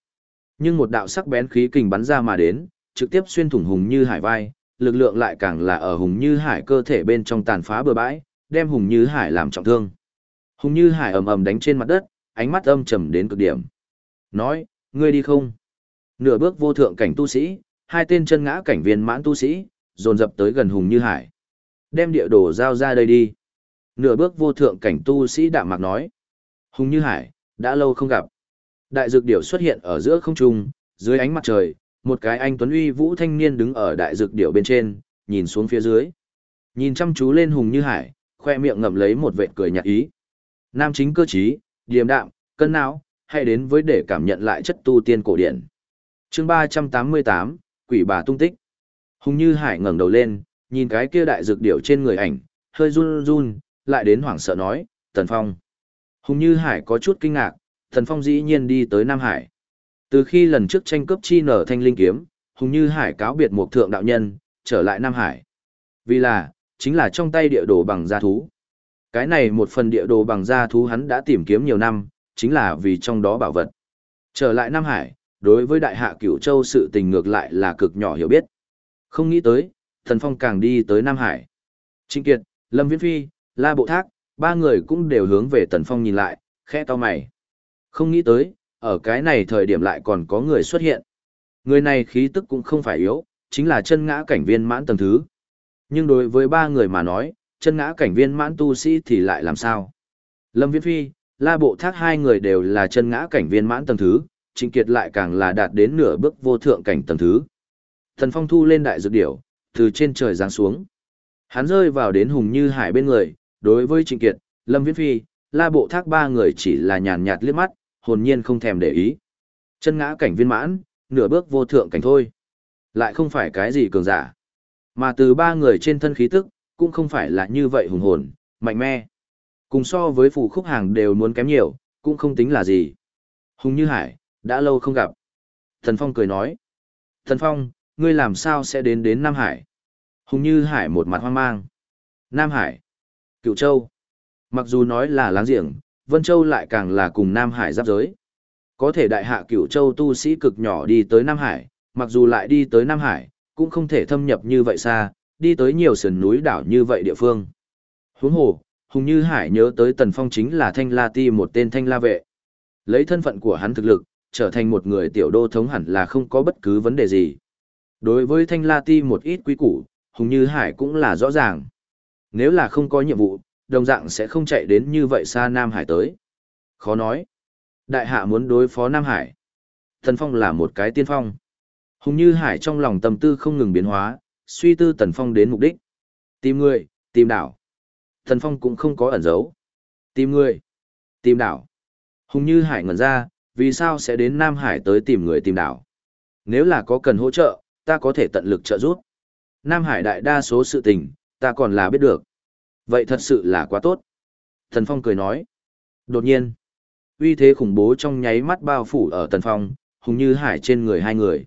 [SPEAKER 1] Nhưng một đạo sắc bén khí kình bắn ra mà đến, trực tiếp xuyên thủng Hùng Như Hải vai, lực lượng lại càng là ở Hùng Như Hải cơ thể bên trong tàn phá bừa bãi, đem Hùng Như Hải làm trọng thương. Hùng Như Hải ầm ầm đánh trên mặt đất, ánh mắt âm trầm đến cực điểm. Nói, ngươi đi không? Nửa bước vô thượng cảnh tu sĩ, hai tên chân ngã cảnh viên mãn tu sĩ, dồn dập tới gần Hùng Như Hải. Đem địa đồ giao ra đây đi. Nửa bước vô thượng cảnh tu sĩ đạm mạc nói. Hùng Như Hải, đã lâu không gặp. Đại dược điểu xuất hiện ở giữa không trung, dưới ánh mặt trời, một cái anh tuấn uy vũ thanh niên đứng ở đại dược điệu bên trên, nhìn xuống phía dưới. Nhìn chăm chú lên Hùng Như Hải, khoe miệng ngậm lấy một vệt cười nhạt ý. Nam chính cơ trí, điềm đạm, cân não, hay đến với để cảm nhận lại chất tu tiên cổ điển. Chương 388, Quỷ bà tung tích. Hùng Như Hải ngẩng đầu lên, nhìn cái kia đại dược điểu trên người ảnh, hơi run run, lại đến hoảng sợ nói, Tần Phong. Hùng Như Hải có chút kinh ngạc, Tần Phong dĩ nhiên đi tới Nam Hải. Từ khi lần trước tranh cướp chi nở thanh linh kiếm, Hùng Như Hải cáo biệt một thượng đạo nhân, trở lại Nam Hải. Vì là, chính là trong tay địa đồ bằng gia thú. Cái này một phần địa đồ bằng gia thú hắn đã tìm kiếm nhiều năm, chính là vì trong đó bảo vật. Trở lại Nam Hải, đối với đại hạ cửu châu sự tình ngược lại là cực nhỏ hiểu biết. Không nghĩ tới, Thần Phong càng đi tới Nam Hải. Trịnh Kiệt, Lâm Viễn Phi, La Bộ Thác, ba người cũng đều hướng về Tần Phong nhìn lại, khẽ to mày. Không nghĩ tới, ở cái này thời điểm lại còn có người xuất hiện. Người này khí tức cũng không phải yếu, chính là chân ngã cảnh viên mãn tầng thứ. Nhưng đối với ba người mà nói, chân ngã cảnh viên mãn tu sĩ thì lại làm sao? Lâm Viễn Phi, La Bộ Thác hai người đều là chân ngã cảnh viên mãn tầng thứ, Trịnh Kiệt lại càng là đạt đến nửa bước vô thượng cảnh tầng thứ. Thần Phong thu lên đại dược điểu, từ trên trời giáng xuống. Hắn rơi vào đến Hùng Như Hải bên người, đối với Trịnh Kiệt, Lâm Viễn Phi, La Bộ Thác ba người chỉ là nhàn nhạt liếc mắt, hồn nhiên không thèm để ý. Chân ngã cảnh viên mãn, nửa bước vô thượng cảnh thôi. Lại không phải cái gì cường giả. Mà từ ba người trên thân khí tức, cũng không phải là như vậy hùng hồn, mạnh mẽ. Cùng so với phù khúc hàng đều muốn kém nhiều, cũng không tính là gì. Hùng Như Hải, đã lâu không gặp. Thần Phong cười nói. Thần Phong, ngươi làm sao sẽ đến đến Nam Hải? Hùng Như Hải một mặt hoang mang. Nam Hải. Cựu Châu. Mặc dù nói là láng giềng, Vân Châu lại càng là cùng Nam Hải giáp giới. Có thể đại hạ Cựu Châu tu sĩ cực nhỏ đi tới Nam Hải, mặc dù lại đi tới Nam Hải, cũng không thể thâm nhập như vậy xa, đi tới nhiều sườn núi đảo như vậy địa phương. Huống hồ, Hùng Như Hải nhớ tới Tần Phong chính là Thanh La Ti một tên Thanh La vệ. Lấy thân phận của hắn thực lực, trở thành một người tiểu đô thống hẳn là không có bất cứ vấn đề gì. Đối với Thanh La Ti một ít quý củ, Hùng Như Hải cũng là rõ ràng. Nếu là không có nhiệm vụ, đồng dạng sẽ không chạy đến như vậy xa Nam Hải tới. Khó nói. Đại hạ muốn đối phó Nam Hải. Tần Phong là một cái tiên phong. Hùng Như Hải trong lòng tâm tư không ngừng biến hóa, suy tư Tần Phong đến mục đích. Tìm người, tìm đảo. Tần Phong cũng không có ẩn giấu. Tìm người, tìm đảo. Hùng Như Hải ngẩn ra, vì sao sẽ đến Nam Hải tới tìm người tìm đảo? Nếu là có cần hỗ trợ, ta có thể tận lực trợ giúp. Nam Hải đại đa số sự tình, ta còn là biết được. Vậy thật sự là quá tốt. Thần Phong cười nói. Đột nhiên, uy thế khủng bố trong nháy mắt bao phủ ở Tần Phong, Hùng Như Hải trên người hai người.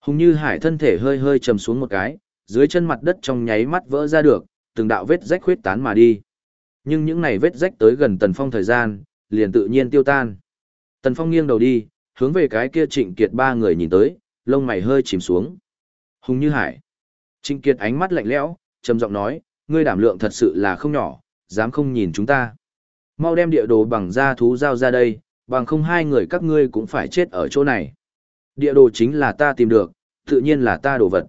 [SPEAKER 1] Hùng Như Hải thân thể hơi hơi trầm xuống một cái, dưới chân mặt đất trong nháy mắt vỡ ra được, từng đạo vết rách khuyết tán mà đi. Nhưng những này vết rách tới gần Tần Phong thời gian, liền tự nhiên tiêu tan. Tần Phong nghiêng đầu đi, hướng về cái kia Trịnh Kiệt ba người nhìn tới, lông mày hơi chìm xuống. Hùng Như Hải. Trịnh Kiệt ánh mắt lạnh lẽo, trầm giọng nói, ngươi đảm lượng thật sự là không nhỏ, dám không nhìn chúng ta. Mau đem địa đồ bằng da thú giao ra đây, bằng không hai người các ngươi cũng phải chết ở chỗ này. Địa đồ chính là ta tìm được, tự nhiên là ta đồ vật.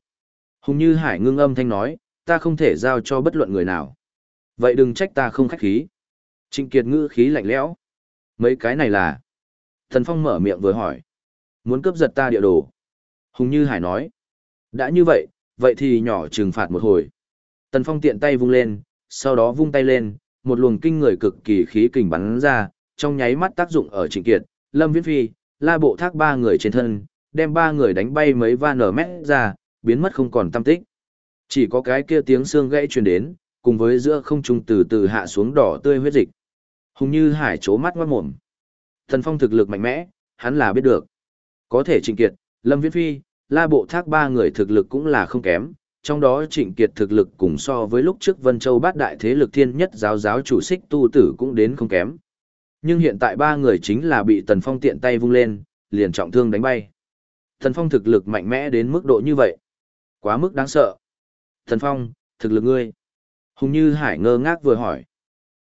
[SPEAKER 1] Hùng Như Hải ngưng âm thanh nói, ta không thể giao cho bất luận người nào. Vậy đừng trách ta không khách khí. Trịnh Kiệt ngữ khí lạnh lẽo. Mấy cái này là... Thần Phong mở miệng vừa hỏi. Muốn cướp giật ta địa đồ. Hùng Như Hải nói. Đã như vậy, vậy thì nhỏ trừng phạt một hồi. Tần Phong tiện tay vung lên, sau đó vung tay lên, một luồng kinh người cực kỳ khí kình bắn ra, trong nháy mắt tác dụng ở Trịnh Kiệt, Lâm Viễn Phi, La Bộ Thác ba người trên thân, đem ba người đánh bay mấy van nở mét ra, biến mất không còn tâm tích. Chỉ có cái kia tiếng xương gãy truyền đến, cùng với giữa không trung từ từ hạ xuống đỏ tươi huyết dịch. Hùng Như Hải chố mắt ngoát mồm. Tần Phong thực lực mạnh mẽ, hắn là biết được. Có thể Trịnh Kiệt, Lâm Viễn Phi, La Bộ Thác ba người thực lực cũng là không kém, trong đó Trịnh Kiệt thực lực cùng so với lúc trước Vân Châu bát đại thế lực thiên nhất giáo giáo chủ xích tu tử cũng đến không kém. Nhưng hiện tại ba người chính là bị Tần Phong tiện tay vung lên, liền trọng thương đánh bay. Tần Phong thực lực mạnh mẽ đến mức độ như vậy. Quá mức đáng sợ. Tần Phong, thực lực ngươi. Hùng Như Hải ngơ ngác vừa hỏi.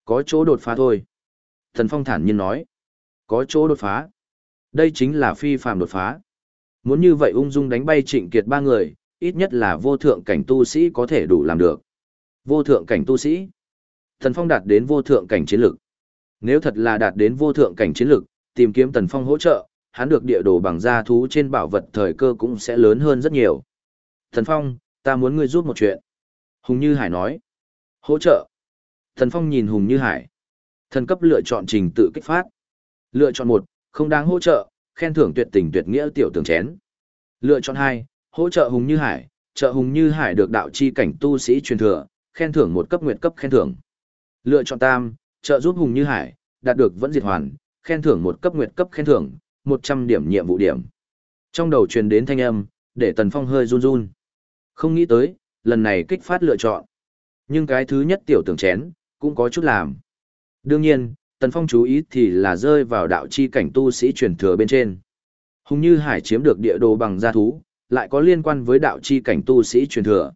[SPEAKER 1] Có chỗ đột phá thôi. Tần Phong thản nhiên nói. Có chỗ đột phá. Đây chính là phi phàm đột phá. Muốn như vậy ung dung đánh bay trịnh kiệt ba người, ít nhất là vô thượng cảnh tu sĩ có thể đủ làm được. Vô thượng cảnh tu sĩ. Tần Phong đạt đến vô thượng cảnh chiến lực. Nếu thật là đạt đến vô thượng cảnh chiến lực, tìm kiếm Tần Phong hỗ trợ, hắn được địa đồ bằng gia thú trên bảo vật thời cơ cũng sẽ lớn hơn rất nhiều. Tần Phong, ta muốn ngươi giúp một chuyện. Hùng Như Hải nói. Hỗ trợ. Tần Phong nhìn Hùng Như Hải. Thần cấp lựa chọn trình tự kích phát. Lựa chọn một, không đáng hỗ trợ, khen thưởng tuyệt tình tuyệt nghĩa tiểu tường chén. Lựa chọn hai, hỗ trợ Hùng Như Hải, trợ Hùng Như Hải được đạo chi cảnh tu sĩ truyền thừa, khen thưởng một cấp nguyện cấp khen thưởng. Lựa chọn tam, trợ giúp Hùng Như Hải, đạt được vẫn diệt hoàn, khen thưởng một cấp nguyện cấp khen thưởng, 100 điểm nhiệm vụ điểm. Trong đầu truyền đến thanh âm, để Tần Phong hơi run run. Không nghĩ tới, lần này kích phát lựa chọn. Nhưng cái thứ nhất tiểu tưởng chén, cũng có chút làm. Đương nhiên, Tần Phong chú ý thì là rơi vào đạo chi cảnh tu sĩ truyền thừa bên trên. Hùng Như Hải chiếm được địa đồ bằng gia thú, lại có liên quan với đạo chi cảnh tu sĩ truyền thừa.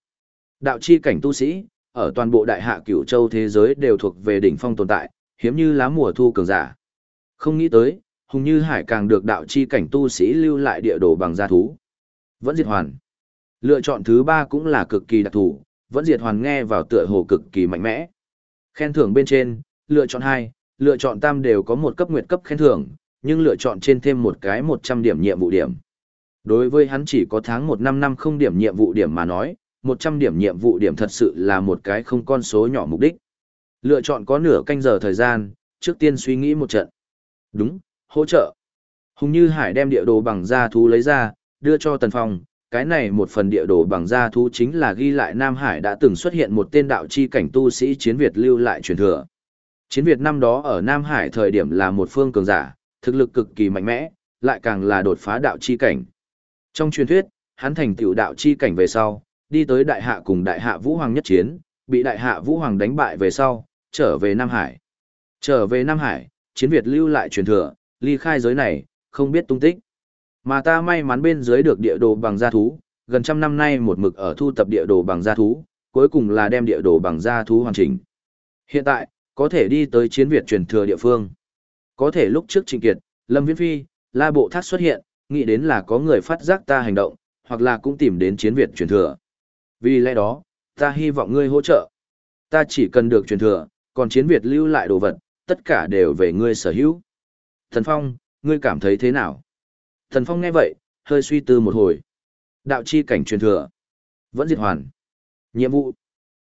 [SPEAKER 1] Đạo chi cảnh tu sĩ, ở toàn bộ đại hạ cửu châu thế giới đều thuộc về đỉnh phong tồn tại, hiếm như lá mùa thu cường giả. Không nghĩ tới, Hùng Như Hải càng được đạo chi cảnh tu sĩ lưu lại địa đồ bằng gia thú. Vẫn diệt hoàn. Lựa chọn thứ ba cũng là cực kỳ đặc thù, vẫn diệt hoàn nghe vào tựa hồ cực kỳ mạnh mẽ. Khen thưởng bên trên, lựa chọn hai, lựa chọn tam đều có một cấp nguyệt cấp khen thưởng, nhưng lựa chọn trên thêm một cái 100 điểm nhiệm vụ điểm. Đối với hắn chỉ có tháng 1 năm năm không điểm nhiệm vụ điểm mà nói, 100 điểm nhiệm vụ điểm thật sự là một cái không con số nhỏ mục đích. Lựa chọn có nửa canh giờ thời gian, trước tiên suy nghĩ một trận. Đúng, hỗ trợ. Hùng Như Hải đem địa đồ bằng da thú lấy ra, đưa cho Tần Phong. Cái này một phần địa đồ bằng da thú chính là ghi lại Nam Hải đã từng xuất hiện một tên đạo chi cảnh tu sĩ chiến Việt lưu lại truyền thừa. Chiến Việt năm đó ở Nam Hải thời điểm là một phương cường giả, thực lực cực kỳ mạnh mẽ, lại càng là đột phá đạo chi cảnh. Trong truyền thuyết, hắn thành tựu đạo chi cảnh về sau, đi tới đại hạ cùng đại hạ Vũ Hoàng nhất chiến, bị đại hạ Vũ Hoàng đánh bại về sau, trở về Nam Hải. Trở về Nam Hải, chiến Việt lưu lại truyền thừa, ly khai giới này, không biết tung tích. Mà ta may mắn bên dưới được địa đồ bằng gia thú, gần trăm năm nay một mực ở thu tập địa đồ bằng gia thú, cuối cùng là đem địa đồ bằng gia thú hoàn chỉnh. Hiện tại, có thể đi tới chiến Việt truyền thừa địa phương. Có thể lúc trước Trịnh Kiệt, Lâm Viễn Phi, La Bộ Thác xuất hiện, nghĩ đến là có người phát giác ta hành động, hoặc là cũng tìm đến chiến Việt truyền thừa. Vì lẽ đó, ta hy vọng ngươi hỗ trợ. Ta chỉ cần được truyền thừa, còn chiến Việt lưu lại đồ vật, tất cả đều về ngươi sở hữu. Thần Phong, ngươi cảm thấy thế nào? Thần Phong nghe vậy, hơi suy tư một hồi. Đạo chi cảnh truyền thừa. Vẫn diệt hoàn. Nhiệm vụ.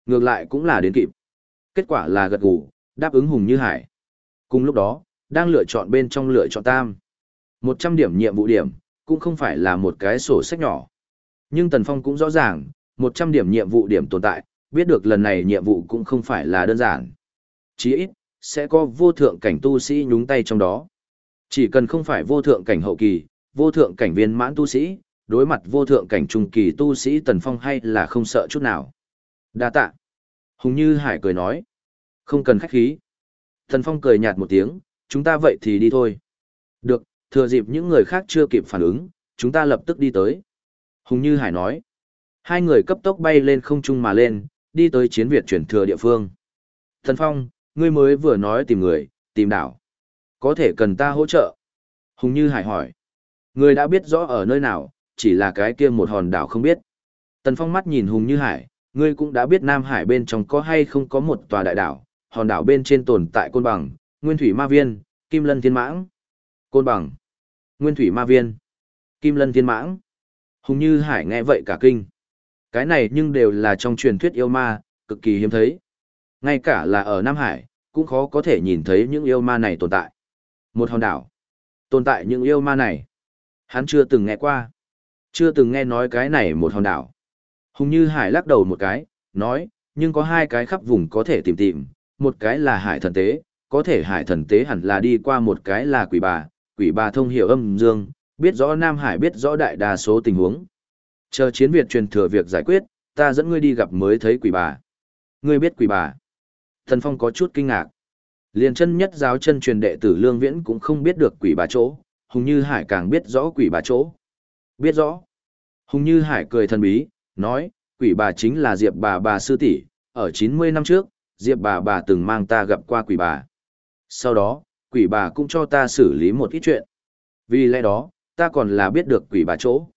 [SPEAKER 1] Ngược lại cũng là đến kịp. Kết quả là gật gù, đáp ứng Hùng Như Hải. Cùng lúc đó, đang lựa chọn bên trong lựa chọn tam. 100 điểm nhiệm vụ điểm, cũng không phải là một cái sổ sách nhỏ. Nhưng Tần Phong cũng rõ ràng, 100 điểm nhiệm vụ điểm tồn tại, biết được lần này nhiệm vụ cũng không phải là đơn giản. Chỉ ít, sẽ có vô thượng cảnh tu sĩ nhúng tay trong đó. Chỉ cần không phải vô thượng cảnh hậu kỳ, vô thượng cảnh viên mãn tu sĩ, đối mặt vô thượng cảnh trung kỳ tu sĩ Tần Phong hay là không sợ chút nào. Đa tạ. Hùng Như Hải cười nói. Không cần khách khí. Tần Phong cười nhạt một tiếng, chúng ta vậy thì đi thôi. Được, thừa dịp những người khác chưa kịp phản ứng, chúng ta lập tức đi tới. Hùng Như Hải nói. Hai người cấp tốc bay lên không trung mà lên, đi tới chiến Việt chuyển thừa địa phương. Thần Phong, ngươi mới vừa nói tìm người, tìm đảo. Có thể cần ta hỗ trợ? Hùng Như Hải hỏi. Người đã biết rõ ở nơi nào, chỉ là cái kia một hòn đảo không biết. Tần Phong mắt nhìn Hùng Như Hải, ngươi cũng đã biết Nam Hải bên trong có hay không có một tòa đại đảo, hòn đảo bên trên tồn tại côn bằng, nguyên thủy ma viên, Kim Lân Thiên Mãng, Côn Bằng, Nguyên Thủy Ma Viên, Kim Lân Thiên Mãng. Hùng Như Hải nghe vậy cả kinh. Cái này nhưng đều là trong truyền thuyết yêu ma, cực kỳ hiếm thấy. Ngay cả là ở Nam Hải, cũng khó có thể nhìn thấy những yêu ma này tồn tại. Một hòn đảo, tồn tại những yêu ma này. Hắn chưa từng nghe qua. Chưa từng nghe nói cái này một hòn đảo. Hùng Như Hải lắc đầu một cái, nói, nhưng có hai cái khắp vùng có thể tìm tìm, một cái là hải thần tế, có thể hải thần tế hẳn là đi qua một cái là quỷ bà, quỷ bà thông hiểu âm dương, biết rõ Nam Hải biết rõ đại đa số tình huống. Chờ chiến Việt truyền thừa việc giải quyết, ta dẫn ngươi đi gặp mới thấy quỷ bà. Ngươi biết quỷ bà. Thần Phong có chút kinh ngạc. Liền chân nhất giáo chân truyền đệ tử Lương Viễn cũng không biết được quỷ bà chỗ, Hùng Như Hải càng biết rõ quỷ bà chỗ. Biết rõ. Hùng Như Hải cười thần bí, nói, quỷ bà chính là Diệp bà bà sư tỷ, ở 90 năm trước, Diệp bà bà từng mang ta gặp qua quỷ bà. Sau đó, quỷ bà cũng cho ta xử lý một ít chuyện. Vì lẽ đó, ta còn là biết được quỷ bà chỗ.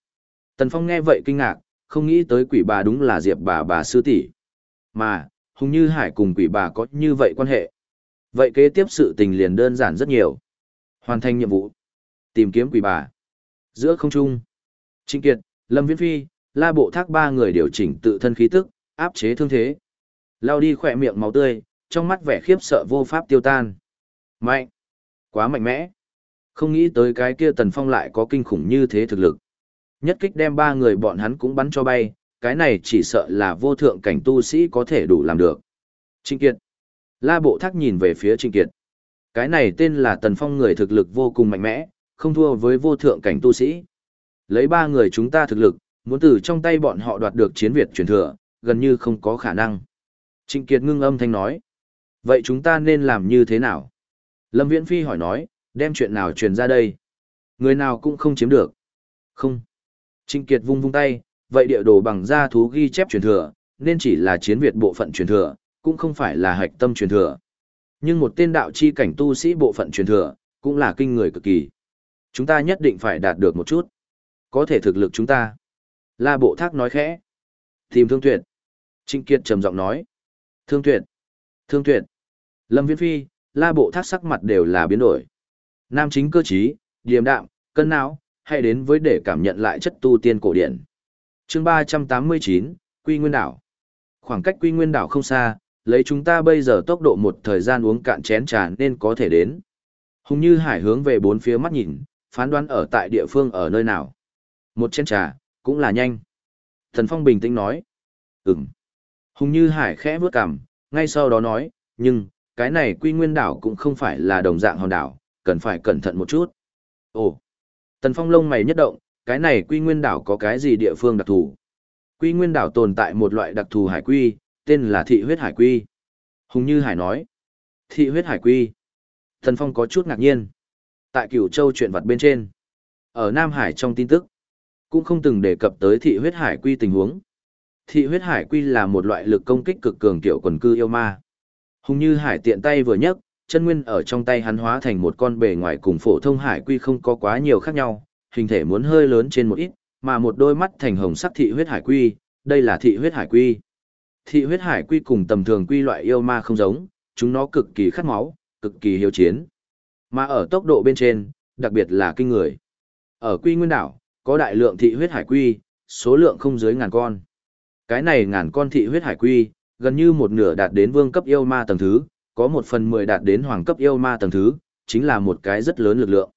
[SPEAKER 1] Tần Phong nghe vậy kinh ngạc, không nghĩ tới quỷ bà đúng là Diệp bà bà sư tỷ. Mà, Hùng Như Hải cùng quỷ bà có như vậy quan hệ. Vậy kế tiếp sự tình liền đơn giản rất nhiều. Hoàn thành nhiệm vụ. Tìm kiếm quỷ bà. Giữa không trung. Trinh Kiệt, Lâm Viễn Phi, La Bộ Thác ba người điều chỉnh tự thân khí tức, áp chế thương thế. Lao đi khỏe miệng máu tươi, trong mắt vẻ khiếp sợ vô pháp tiêu tan. Mạnh! Quá mạnh mẽ! Không nghĩ tới cái kia Tần Phong lại có kinh khủng như thế thực lực. Nhất kích đem ba người bọn hắn cũng bắn cho bay, cái này chỉ sợ là vô thượng cảnh tu sĩ có thể đủ làm được. Trinh Kiệt! La Bộ Thác nhìn về phía Trinh Kiệt. Cái này tên là Tần Phong người thực lực vô cùng mạnh mẽ, không thua với vô thượng cảnh tu sĩ. Lấy ba người chúng ta thực lực, muốn từ trong tay bọn họ đoạt được chiến Việt truyền thừa, gần như không có khả năng. Trịnh Kiệt ngưng âm thanh nói. Vậy chúng ta nên làm như thế nào? Lâm Viễn Phi hỏi nói, đem chuyện nào truyền ra đây? Người nào cũng không chiếm được. Không. Trinh Kiệt vung vung tay, vậy địa đồ bằng da thú ghi chép truyền thừa, nên chỉ là chiến Việt bộ phận truyền thừa, cũng không phải là hạch tâm truyền thừa. Nhưng một tên đạo chi cảnh tu sĩ bộ phận truyền thừa, cũng là kinh người cực kỳ. Chúng ta nhất định phải đạt được một chút. Có thể thực lực chúng ta. La Bộ Thác nói khẽ. Tìm Thương Tuyệt. Trinh Kiệt trầm giọng nói. Thương Tuyệt. Thương Tuyệt. Lâm Viễn Phi, La Bộ Thác sắc mặt đều là biến đổi. Nam chính cơ trí, điềm đạm, cân não, hay đến với để cảm nhận lại chất tu tiên cổ điển. Chương 389, Quy Nguyên Đảo. Khoảng cách Quy Nguyên Đảo không xa, lấy chúng ta bây giờ tốc độ một thời gian uống cạn chén trà nên có thể đến. Hùng Như Hải hướng về bốn phía mắt nhìn, phán đoán ở tại địa phương ở nơi nào. Một chén trà, cũng là nhanh. Thần Phong bình tĩnh nói. Ừm. Hùng Như Hải khẽ bước cằm, ngay sau đó nói, nhưng, cái này quy nguyên đảo cũng không phải là đồng dạng hòn đảo, cần phải cẩn thận một chút. Ồ. Tần Phong lông mày nhất động, cái này quy nguyên đảo có cái gì địa phương đặc thù? Quy nguyên đảo tồn tại một loại đặc thù hải quy, tên là thị huyết hải quy. Hùng Như Hải nói. Thị huyết hải quy. Tần Phong có chút ngạc nhiên. Tại cửu châu chuyện vật bên trên. Ở Nam Hải trong tin tức. Cũng không từng đề cập tới thị huyết hải quy tình huống. Thị huyết hải quy là một loại lực công kích cực cường tiểu quần cư yêu ma. Hùng như hải tiện tay vừa nhấc, chân nguyên ở trong tay hắn hóa thành một con bề ngoài cùng phổ thông hải quy không có quá nhiều khác nhau, hình thể muốn hơi lớn trên một ít, mà một đôi mắt thành hồng sắc thị huyết hải quy, đây là thị huyết hải quy. Thị huyết hải quy cùng tầm thường quy loại yêu ma không giống, chúng nó cực kỳ khát máu, cực kỳ hiếu chiến. Mà ở tốc độ bên trên, đặc biệt là kinh người. Ở quy nguyên đảo, có đại lượng thị huyết hải quy, số lượng không dưới ngàn con. Cái này ngàn con thị huyết hải quy, gần như một nửa đạt đến vương cấp yêu ma tầng thứ, có một phần mười đạt đến hoàng cấp yêu ma tầng thứ, chính là một cái rất lớn lực lượng.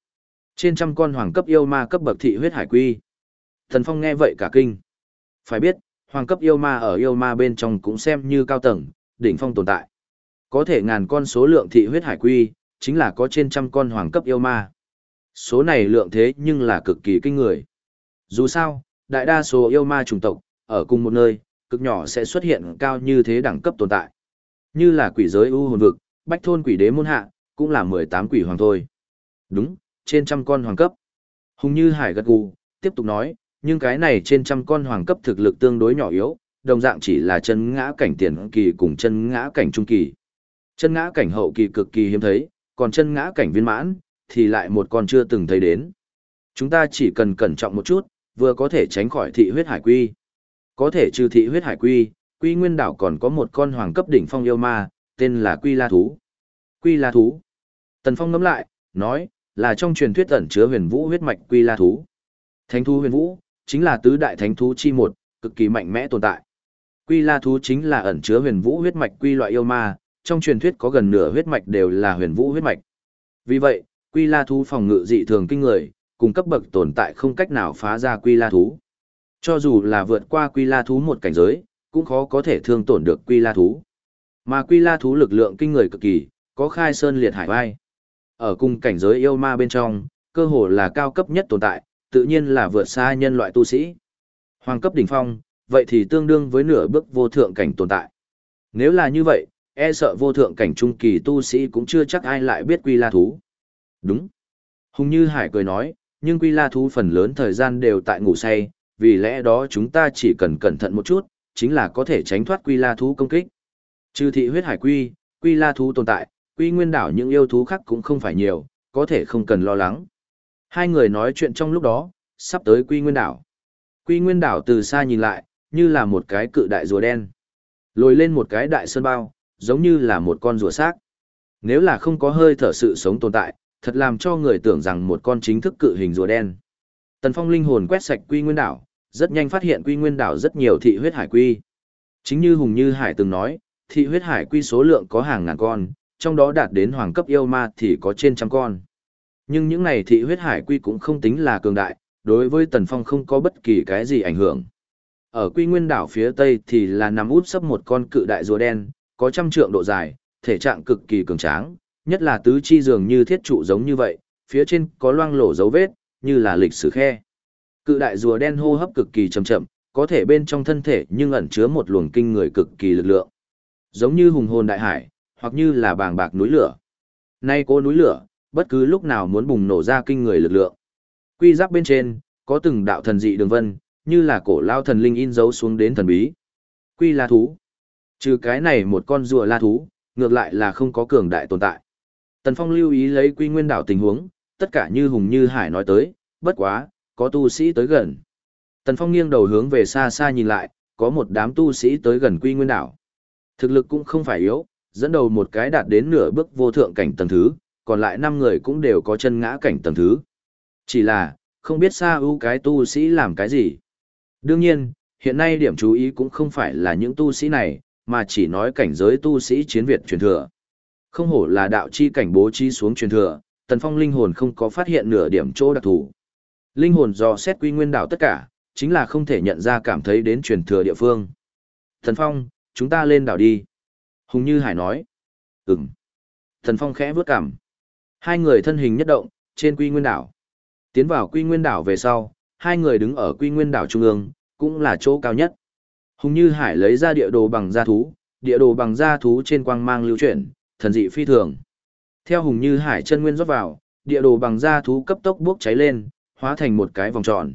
[SPEAKER 1] Trên trăm con hoàng cấp yêu ma cấp bậc thị huyết hải quy. Thần Phong nghe vậy cả kinh. Phải biết, hoàng cấp yêu ma ở yêu ma bên trong cũng xem như cao tầng, đỉnh phong tồn tại. Có thể ngàn con số lượng thị huyết hải quy, chính là có trên trăm con hoàng cấp yêu ma. Số này lượng thế nhưng là cực kỳ kinh người. Dù sao, đại đa số yêu ma chủng tộc, ở cùng một nơi, cực nhỏ sẽ xuất hiện cao như thế đẳng cấp tồn tại. Như là quỷ giới u hồn vực, bách thôn quỷ đế môn hạ, cũng là 18 quỷ hoàng thôi. Đúng, trên trăm con hoàng cấp. Hùng như hải gật gù, tiếp tục nói, nhưng cái này trên trăm con hoàng cấp thực lực tương đối nhỏ yếu, đồng dạng chỉ là chân ngã cảnh tiền kỳ cùng chân ngã cảnh trung kỳ. Chân ngã cảnh hậu kỳ cực kỳ hiếm thấy, còn chân ngã cảnh viên mãn, thì lại một con chưa từng thấy đến. Chúng ta chỉ cần cẩn trọng một chút, vừa có thể tránh khỏi thị huyết hải quy. Có thể trừ thị huyết hải quy, quy nguyên đảo còn có một con hoàng cấp đỉnh phong yêu ma, tên là quy la thú. Quy la thú. Tần Phong ngắm lại, nói, là trong truyền thuyết ẩn chứa huyền vũ huyết mạch quy la thú. Thánh thú huyền vũ, chính là tứ đại thánh thú chi một, cực kỳ mạnh mẽ tồn tại. Quy la thú chính là ẩn chứa huyền vũ huyết mạch quy loại yêu ma, trong truyền thuyết có gần nửa huyết mạch đều là huyền vũ huyết mạch. Vì vậy, quy la thú phòng ngự dị thường kinh người, cùng cấp bậc tồn tại không cách nào phá ra quy la thú. Cho dù là vượt qua quy la thú một cảnh giới, cũng khó có thể thương tổn được quy la thú. Mà quy la thú lực lượng kinh người cực kỳ, có khai sơn liệt hải vai. Ở cùng cảnh giới yêu ma bên trong, cơ hồ là cao cấp nhất tồn tại, tự nhiên là vượt xa nhân loại tu sĩ. Hoàng cấp đỉnh phong, vậy thì tương đương với nửa bước vô thượng cảnh tồn tại. Nếu là như vậy, e sợ vô thượng cảnh trung kỳ tu sĩ cũng chưa chắc ai lại biết quy la thú. Đúng. Hùng Như Hải cười nói, nhưng quy la thú phần lớn thời gian đều tại ngủ say, vì lẽ đó chúng ta chỉ cần cẩn thận một chút, chính là có thể tránh thoát quy la thú công kích. Trừ thị huyết hải quy, quy la thú tồn tại, quy nguyên đảo những yêu thú khác cũng không phải nhiều, có thể không cần lo lắng. Hai người nói chuyện trong lúc đó, sắp tới quy nguyên đảo. Quy nguyên đảo từ xa nhìn lại, như là một cái cự đại rùa đen. Lồi lên một cái đại sơn bao, giống như là một con rùa xác. Nếu là không có hơi thở sự sống tồn tại, thật làm cho người tưởng rằng một con chính thức cự hình rùa đen. Tần Phong linh hồn quét sạch quy nguyên đảo, rất nhanh phát hiện quy nguyên đảo rất nhiều thị huyết hải quy. Chính như Hùng Như Hải từng nói, thị huyết hải quy số lượng có hàng ngàn con, trong đó đạt đến hoàng cấp yêu ma thì có trên trăm con. Nhưng những này thị huyết hải quy cũng không tính là cường đại, đối với Tần Phong không có bất kỳ cái gì ảnh hưởng. Ở quy nguyên đảo phía tây thì là nằm út sấp một con cự đại rùa đen, có trăm trượng độ dài, thể trạng cực kỳ cường tráng, nhất là tứ chi dường như thiết trụ giống như vậy, phía trên có loang lổ dấu vết, như là lịch sử khe. Cự đại rùa đen hô hấp cực kỳ chậm chậm, có thể bên trong thân thể nhưng ẩn chứa một luồng kinh người cực kỳ lực lượng. Giống như hùng hồn đại hải, hoặc như là bàng bạc núi lửa. Nay cô núi lửa, bất cứ lúc nào muốn bùng nổ ra kinh người lực lượng. Quy giáp bên trên, có từng đạo thần dị đường vân, như là cổ lao thần linh in dấu xuống đến thần bí. Quy la thú. Trừ cái này một con rùa la thú, ngược lại là không có cường đại tồn tại. Tần Phong lưu ý lấy quy nguyên đảo tình huống, tất cả như hùng như hải nói tới, bất quá, có tu sĩ tới gần. Tần Phong nghiêng đầu hướng về xa xa nhìn lại, có một đám tu sĩ tới gần quy nguyên đảo. Thực lực cũng không phải yếu, dẫn đầu một cái đạt đến nửa bước vô thượng cảnh tầng thứ, còn lại năm người cũng đều có chân ngã cảnh tầng thứ. Chỉ là, không biết xa ưu cái tu sĩ làm cái gì. Đương nhiên, hiện nay điểm chú ý cũng không phải là những tu sĩ này, mà chỉ nói cảnh giới tu sĩ chiến Việt truyền thừa. Không hổ là đạo chi cảnh bố chi xuống truyền thừa, Tần Phong linh hồn không có phát hiện nửa điểm chỗ đặc thù. Linh hồn dò xét quy nguyên đảo tất cả, chính là không thể nhận ra cảm thấy đến truyền thừa địa phương. Thần Phong, chúng ta lên đảo đi. Hùng Như Hải nói. Ừm. Thần Phong khẽ vướt cằm. Hai người thân hình nhất động, trên quy nguyên đảo. Tiến vào quy nguyên đảo về sau, hai người đứng ở quy nguyên đảo trung ương, cũng là chỗ cao nhất. Hùng Như Hải lấy ra địa đồ bằng da thú, địa đồ bằng da thú trên quang mang lưu chuyển, thần dị phi thường. Theo Hùng Như Hải chân nguyên rót vào, địa đồ bằng da thú cấp tốc bốc cháy lên, hóa thành một cái vòng tròn.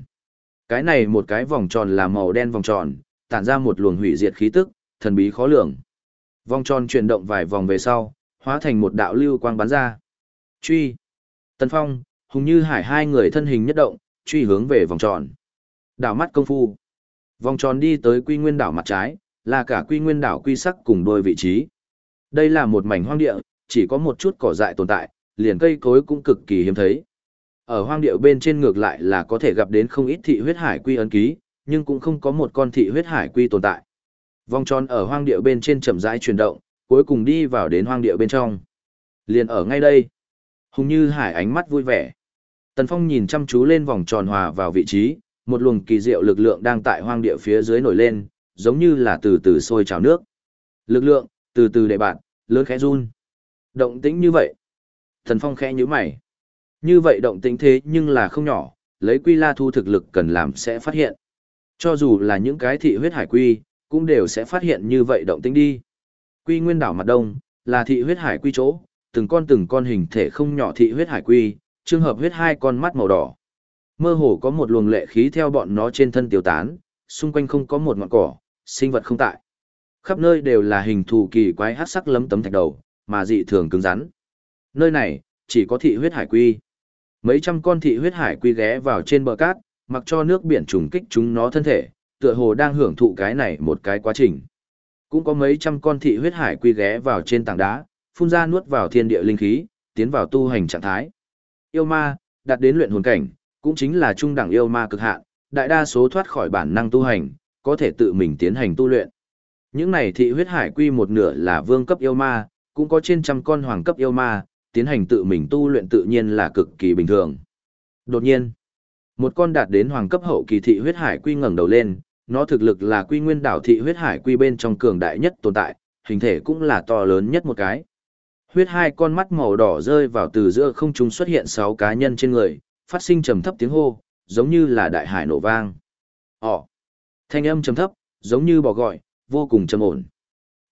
[SPEAKER 1] Cái này một cái vòng tròn là màu đen vòng tròn, tản ra một luồng hủy diệt khí tức, thần bí khó lường. Vòng tròn chuyển động vài vòng về sau, hóa thành một đạo lưu quang bắn ra. Truy. Tần Phong, Hùng Như Hải hai người thân hình nhất động, truy hướng về vòng tròn. Đảo mắt công phu. Vòng tròn đi tới quy nguyên đảo mặt trái, là cả quy nguyên đảo quy sắc cùng đôi vị trí. Đây là một mảnh hoang địa, chỉ có một chút cỏ dại tồn tại, liền cây cối cũng cực kỳ hiếm thấy. Ở hoang địa bên trên ngược lại là có thể gặp đến không ít thị huyết hải quy ấn ký, nhưng cũng không có một con thị huyết hải quy tồn tại. Vòng tròn ở hoang địa bên trên chậm rãi chuyển động, cuối cùng đi vào đến hoang địa bên trong. Liền ở ngay đây. Hùng Như Hải ánh mắt vui vẻ. Tần Phong nhìn chăm chú lên vòng tròn hòa vào vị trí, một luồng kỳ diệu lực lượng đang tại hoang địa phía dưới nổi lên, giống như là từ từ sôi trào nước. Lực lượng, từ từ đệ bạn, lớn khẽ run. Động tĩnh như vậy. Tần Phong khẽ nhíu mày. Như vậy động tĩnh thế nhưng là không nhỏ, lấy quy la thu thực lực cần làm sẽ phát hiện. Cho dù là những cái thị huyết hải quy, cũng đều sẽ phát hiện như vậy động tĩnh đi. Quy nguyên đảo mặt đông, là thị huyết hải quy chỗ, từng con từng con hình thể không nhỏ thị huyết hải quy, trường hợp huyết hai con mắt màu đỏ. Mơ hồ có một luồng lệ khí theo bọn nó trên thân tiêu tán, xung quanh không có một ngọn cỏ, sinh vật không tại. Khắp nơi đều là hình thù kỳ quái hát sắc lấm tấm thạch đầu, mà dị thường cứng rắn. Nơi này, chỉ có thị huyết hải quy. Mấy trăm con thị huyết hải quy ghé vào trên bờ cát, mặc cho nước biển trùng kích chúng nó thân thể, tựa hồ đang hưởng thụ cái này một cái quá trình. Cũng có mấy trăm con thị huyết hải quy ghé vào trên tảng đá, phun ra nuốt vào thiên địa linh khí, tiến vào tu hành trạng thái. Yêu ma, đạt đến luyện hồn cảnh, cũng chính là trung đẳng yêu ma cực hạn, đại đa số thoát khỏi bản năng tu hành, có thể tự mình tiến hành tu luyện. Những này thị huyết hải quy một nửa là vương cấp yêu ma, cũng có trên trăm con hoàng cấp yêu ma, tiến hành tự mình tu luyện tự nhiên là cực kỳ bình thường. Đột nhiên, một con đạt đến hoàng cấp hậu kỳ thị huyết hải quy ngẩng đầu lên, nó thực lực là quy nguyên đảo thị huyết hải quy bên trong cường đại nhất tồn tại, hình thể cũng là to lớn nhất một cái. Huyết hai con mắt màu đỏ rơi vào từ giữa không trung xuất hiện sáu cá nhân trên người, phát sinh trầm thấp tiếng hô, giống như là đại hải nổ vang. Ồ! Thanh âm trầm thấp, giống như bò gọi, vô cùng trầm ổn.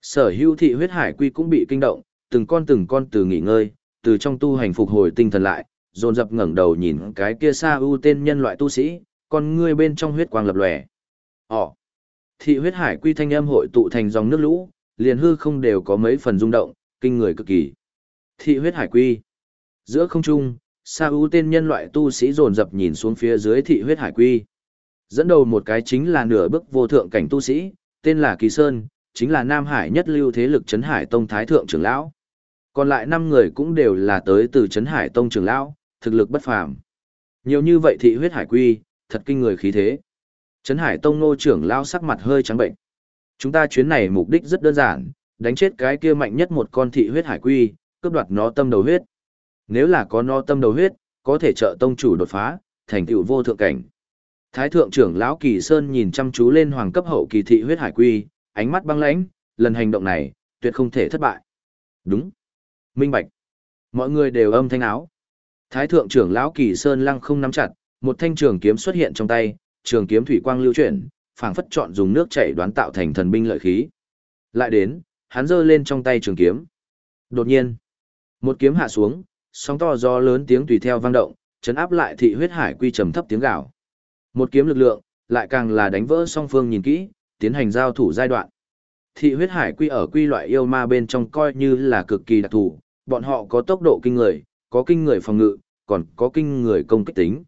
[SPEAKER 1] Sở hữu thị huyết hải quy cũng bị kinh động, từng con từng con từ nghỉ ngơi, từ trong tu hành phục hồi tinh thần lại, dồn dập ngẩng đầu nhìn cái kia xa ưu tên nhân loại tu sĩ, con ngươi bên trong huyết quang lập lòe. Ồ! Thị huyết hải quy thanh âm hội tụ thành dòng nước lũ, liền hư không đều có mấy phần rung động, kinh người cực kỳ. Thị huyết hải quy. Giữa không trung, xa ưu tên nhân loại tu sĩ dồn dập nhìn xuống phía dưới thị huyết hải quy. Dẫn đầu một cái chính là nửa bước vô thượng cảnh tu sĩ, tên là Kỳ Sơn, chính là Nam Hải nhất lưu thế lực Trấn Hải Tông Thái Thượng trưởng lão. Còn lại năm người cũng đều là tới từ Trấn Hải Tông trưởng lão, thực lực bất phàm. Nhiều như vậy thị huyết hải quy, thật kinh người khí thế. Trấn Hải Tông nô trưởng lão sắc mặt hơi trắng bệnh. Chúng ta chuyến này mục đích rất đơn giản, đánh chết cái kia mạnh nhất một con thị huyết hải quy, cướp đoạt nó tâm đầu huyết. Nếu là có nó tâm đầu huyết, có thể trợ tông chủ đột phá, thành tựu vô thượng cảnh. Thái thượng trưởng lão Kỳ Sơn nhìn chăm chú lên hoàng cấp hậu kỳ thị huyết hải quy, ánh mắt băng lãnh, lần hành động này, tuyệt không thể thất bại. Đúng. Minh bạch. Mọi người đều âm thanh áo. Thái thượng trưởng lão Kỳ Sơn lăng không nắm chặt, một thanh trường kiếm xuất hiện trong tay, trường kiếm thủy quang lưu chuyển, phảng phất chọn dùng nước chảy đoán tạo thành thần binh lợi khí. Lại đến, hắn giơ lên trong tay trường kiếm. Đột nhiên, một kiếm hạ xuống, sóng to gió lớn tiếng tùy theo vang động, chấn áp lại thị huyết hải quy trầm thấp tiếng gào. Một kiếm lực lượng, lại càng là đánh vỡ song phương nhìn kỹ, tiến hành giao thủ giai đoạn. Thị huyết hải quy ở quy loại yêu ma bên trong coi như là cực kỳ đặc thù, bọn họ có tốc độ kinh người, có kinh người phòng ngự, còn có kinh người công kích tính.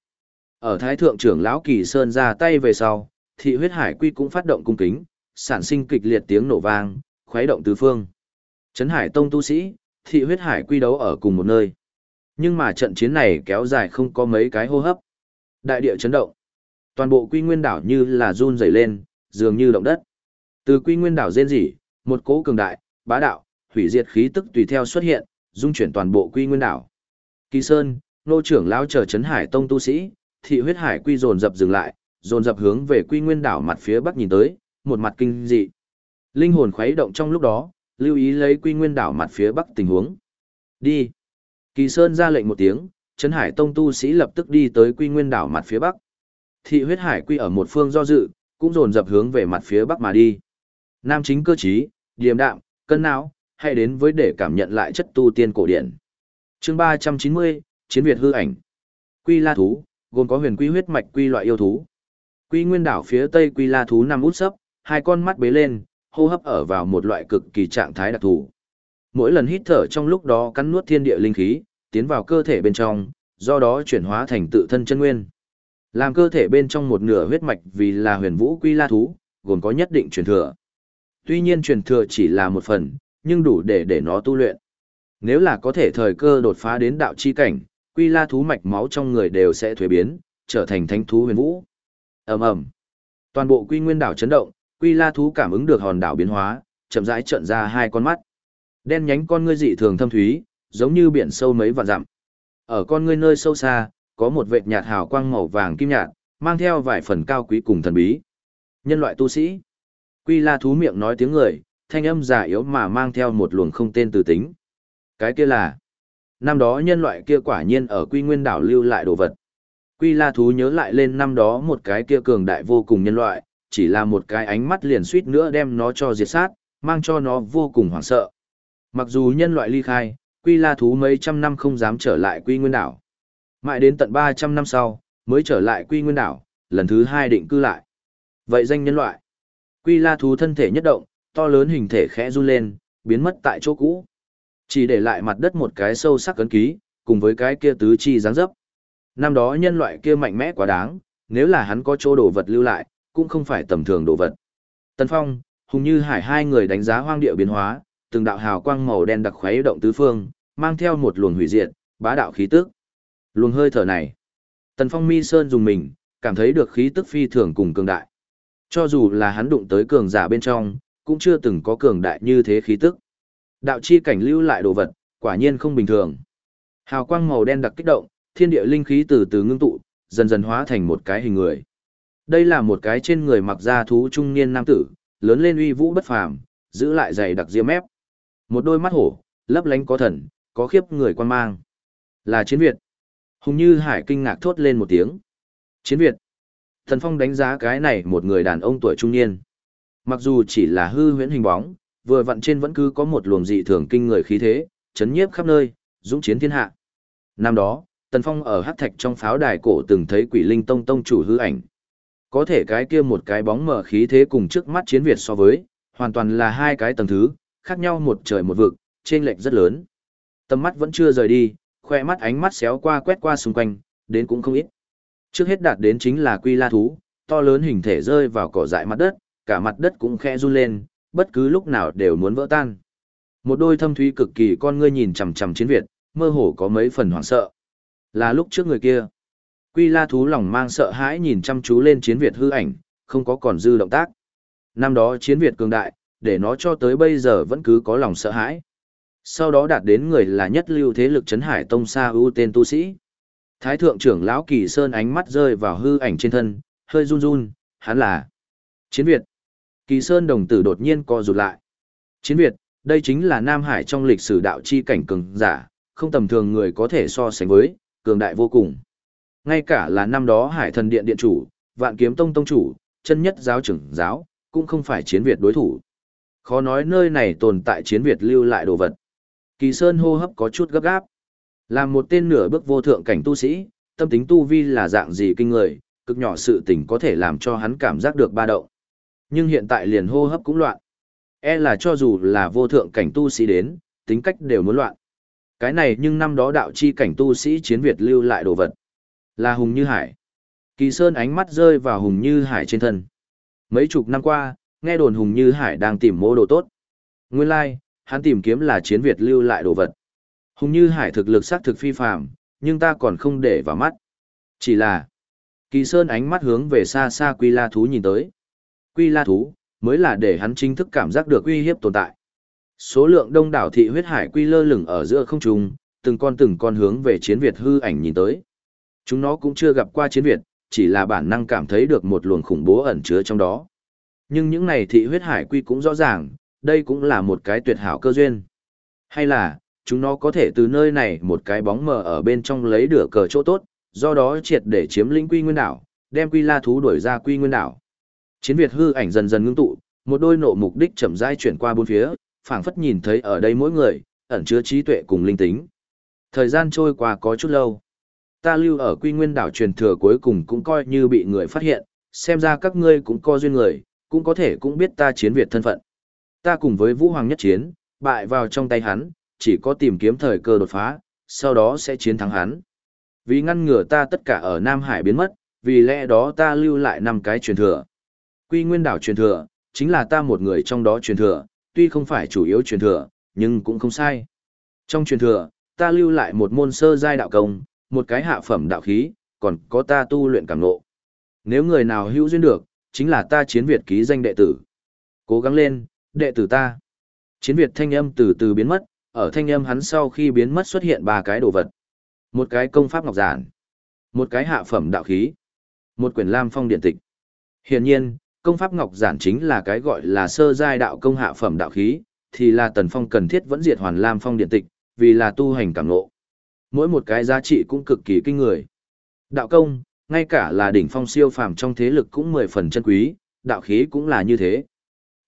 [SPEAKER 1] Ở Thái Thượng trưởng lão Kỳ Sơn ra tay về sau, thị huyết hải quy cũng phát động cung kính, sản sinh kịch liệt tiếng nổ vang, khuấy động tứ phương. Trấn Hải Tông tu sĩ, thị huyết hải quy đấu ở cùng một nơi. Nhưng mà trận chiến này kéo dài không có mấy cái hô hấp. Đại địa chấn động. Toàn bộ quy nguyên đảo như là run rẩy lên, dường như động đất. Từ quy nguyên đảo rên rỉ, một cỗ cường đại, bá đạo, hủy diệt khí tức tùy theo xuất hiện, dung chuyển toàn bộ quy nguyên đảo. Kỳ Sơn, nô trưởng lão chờ chấn hải tông tu sĩ, thị huyết hải quy dồn dập dừng lại, dồn dập hướng về quy nguyên đảo mặt phía bắc nhìn tới, một mặt kinh dị. Linh hồn khuấy động trong lúc đó, lưu ý lấy quy nguyên đảo mặt phía bắc tình huống. Đi. Kỳ Sơn ra lệnh một tiếng, Trấn Hải Tông tu sĩ lập tức đi tới quy nguyên đảo mặt phía bắc. Thị huyết hải quy ở một phương do dự, cũng dồn dập hướng về mặt phía bắc mà đi. Nam chính cơ trí, điềm đạm, cân não, hay đến với để cảm nhận lại chất tu tiên cổ điển. Chương 390, Chiến Việt hư ảnh. Quy La thú, gồm có huyền quy huyết mạch quy loại yêu thú. Quy Nguyên đảo phía tây Quy La thú nằm út sấp, hai con mắt bế lên, hô hấp ở vào một loại cực kỳ trạng thái đặc thù. Mỗi lần hít thở trong lúc đó cắn nuốt thiên địa linh khí, tiến vào cơ thể bên trong, do đó chuyển hóa thành tự thân chân nguyên. Làm cơ thể bên trong một nửa huyết mạch vì là huyền vũ quy la thú, gồm có nhất định truyền thừa. Tuy nhiên truyền thừa chỉ là một phần, nhưng đủ để để nó tu luyện. Nếu là có thể thời cơ đột phá đến đạo chi cảnh, quy la thú mạch máu trong người đều sẽ thuế biến, trở thành thánh thú huyền vũ. Ầm ầm. Toàn bộ quy nguyên đảo chấn động, quy la thú cảm ứng được hòn đảo biến hóa, chậm rãi trợn ra hai con mắt. Đen nhánh con ngươi dị thường thâm thúy, giống như biển sâu mấy vạn dặm. Ở con ngươi nơi sâu xa, có một vệt nhạt hào quang màu vàng kim nhạt, mang theo vài phần cao quý cùng thần bí. Nhân loại tu sĩ. Quy la thú miệng nói tiếng người, thanh âm giả yếu mà mang theo một luồng không tên từ tính. Cái kia là, năm đó nhân loại kia quả nhiên ở quy nguyên đảo lưu lại đồ vật. Quy la thú nhớ lại lên năm đó một cái kia cường đại vô cùng nhân loại, chỉ là một cái ánh mắt liền suýt nữa đem nó cho diệt sát, mang cho nó vô cùng hoảng sợ. Mặc dù nhân loại ly khai, quy la thú mấy trăm năm không dám trở lại quy nguyên đảo. Mãi đến tận 300 năm sau, mới trở lại quy nguyên đảo, lần thứ hai định cư lại. Vậy danh nhân loại. Quy la thú thân thể nhất động, to lớn hình thể khẽ run lên, biến mất tại chỗ cũ. Chỉ để lại mặt đất một cái sâu sắc cấn ký, cùng với cái kia tứ chi dáng dấp. Năm đó nhân loại kia mạnh mẽ quá đáng, nếu là hắn có chỗ đồ vật lưu lại, cũng không phải tầm thường đồ vật. Tân Phong, Hùng Như Hải hai người đánh giá hoang địa biến hóa, từng đạo hào quang màu đen đặc khoáy động tứ phương, mang theo một luồng hủy diệt, bá đạo khí tức. Luồng hơi thở này. Tần Phong mi sơn dùng mình, cảm thấy được khí tức phi thường cùng cường đại. Cho dù là hắn đụng tới cường giả bên trong, cũng chưa từng có cường đại như thế khí tức. Đạo chi cảnh lưu lại đồ vật, quả nhiên không bình thường. Hào quang màu đen đặc kích động, thiên địa linh khí từ từ ngưng tụ, dần dần hóa thành một cái hình người. Đây là một cái trên người mặc da thú trung niên nam tử, lớn lên uy vũ bất phàm, giữ lại dày đặc diêm mép. Một đôi mắt hổ, lấp lánh có thần, có khiếp người quan mang. Là chiến Việt. Hùng Như Hải kinh ngạc thốt lên một tiếng. Chiến Việt. Thần Phong đánh giá cái này một người đàn ông tuổi trung niên. Mặc dù chỉ là hư huyễn hình bóng, vừa vặn trên vẫn cứ có một luồng dị thường kinh người khí thế, chấn nhiếp khắp nơi, dũng chiến thiên hạ. Năm đó, Tần Phong ở hắc thạch trong pháo đài cổ từng thấy Quỷ Linh Tông tông chủ hư ảnh. Có thể cái kia một cái bóng mở khí thế cùng trước mắt chiến Việt so với, hoàn toàn là hai cái tầng thứ, khác nhau một trời một vực, trên lệch rất lớn. Tầm mắt vẫn chưa rời đi, khoe mắt ánh mắt xéo qua quét qua xung quanh, đến cũng không ít. Trước hết đạt đến chính là quy la thú, to lớn hình thể rơi vào cỏ dại mặt đất, cả mặt đất cũng khẽ run lên, bất cứ lúc nào đều muốn vỡ tan. Một đôi thâm thúy cực kỳ con ngươi nhìn chằm chằm chiến Việt, mơ hồ có mấy phần hoảng sợ. Là lúc trước người kia. Quy la thú lòng mang sợ hãi nhìn chăm chú lên chiến Việt hư ảnh, không có còn dư động tác. Năm đó chiến Việt cường đại, để nó cho tới bây giờ vẫn cứ có lòng sợ hãi. Sau đó đạt đến người là nhất lưu thế lực chấn hải tông sa ưu tên tu sĩ. Thái thượng trưởng lão Kỳ Sơn ánh mắt rơi vào hư ảnh trên thân, hơi run run, hắn là Chiến Việt. Kỳ Sơn đồng tử đột nhiên co rụt lại. Chiến Việt, đây chính là Nam Hải trong lịch sử đạo chi cảnh cường giả, không tầm thường người có thể so sánh với, cường đại vô cùng. Ngay cả là năm đó Hải Thần Điện điện chủ, Vạn Kiếm Tông tông chủ, chân nhất giáo trưởng giáo, cũng không phải chiến Việt đối thủ. Khó nói nơi này tồn tại chiến Việt lưu lại đồ vật. Kỳ Sơn hô hấp có chút gấp gáp làm một tên nửa bước vô thượng cảnh tu sĩ, tâm tính tu vi là dạng gì kinh người, cực nhỏ sự tình có thể làm cho hắn cảm giác được ba động. Nhưng hiện tại liền hô hấp cũng loạn. E là cho dù là vô thượng cảnh tu sĩ đến, tính cách đều muốn loạn. Cái này nhưng năm đó đạo chi cảnh tu sĩ chiến Việt lưu lại đồ vật. Là Hùng Như Hải. Kỳ Sơn ánh mắt rơi vào Hùng Như Hải trên thân. Mấy chục năm qua, nghe đồn Hùng Như Hải đang tìm mô đồ tốt. Nguyên lai, like, hắn tìm kiếm là chiến Việt lưu lại đồ vật. Hùng Như Hải thực lực xác thực phi phàm, nhưng ta còn không để vào mắt. Chỉ là, Kỳ Sơn ánh mắt hướng về xa xa Quy La Thú nhìn tới. Quy La Thú, mới là để hắn chính thức cảm giác được uy hiếp tồn tại. Số lượng đông đảo thị huyết hải quy lơ lửng ở giữa không trung, từng con từng con hướng về chiến Việt hư ảnh nhìn tới. Chúng nó cũng chưa gặp qua chiến Việt, chỉ là bản năng cảm thấy được một luồng khủng bố ẩn chứa trong đó. Nhưng những này thị huyết hải quy cũng rõ ràng, đây cũng là một cái tuyệt hảo cơ duyên. Hay là, chúng nó có thể từ nơi này một cái bóng mờ ở bên trong lấy được cờ chỗ tốt, do đó triệt để chiếm lĩnh quy nguyên đảo, đem quy la thú đuổi ra quy nguyên đảo. Chiến Việt hư ảnh dần dần ngưng tụ, một đôi nộ mục đích chậm rãi chuyển qua bốn phía, phảng phất nhìn thấy ở đây mỗi người, ẩn chứa trí tuệ cùng linh tính. Thời gian trôi qua có chút lâu. Ta lưu ở quy nguyên đảo truyền thừa cuối cùng cũng coi như bị người phát hiện, xem ra các ngươi cũng có duyên người, cũng có thể cũng biết ta chiến Việt thân phận. Ta cùng với Vũ Hoàng nhất chiến, bại vào trong tay hắn, chỉ có tìm kiếm thời cơ đột phá, sau đó sẽ chiến thắng hắn. Vì ngăn ngừa ta tất cả ở Nam Hải biến mất, vì lẽ đó ta lưu lại năm cái truyền thừa. Quy nguyên đảo truyền thừa, chính là ta một người trong đó truyền thừa, tuy không phải chủ yếu truyền thừa, nhưng cũng không sai. Trong truyền thừa, ta lưu lại một môn sơ giai đạo công, một cái hạ phẩm đạo khí, còn có ta tu luyện cảm ngộ. Nếu người nào hữu duyên được, chính là ta chiến Việt ký danh đệ tử. Cố gắng lên, đệ tử ta. Chiến Việt thanh âm từ từ biến mất, ở thanh âm hắn sau khi biến mất xuất hiện ba cái đồ vật. Một cái công pháp ngọc giản, một cái hạ phẩm đạo khí, một quyển lam phong điện tịch. Hiển nhiên, công pháp ngọc giản chính là cái gọi là sơ giai đạo công hạ phẩm đạo khí, thì là tần phong cần thiết vẫn diệt hoàn lam phong điện tịch, vì là tu hành cảm ngộ. Mỗi một cái giá trị cũng cực kỳ kinh người. Đạo công, ngay cả là đỉnh phong siêu phàm trong thế lực cũng mười phần chân quý, đạo khí cũng là như thế.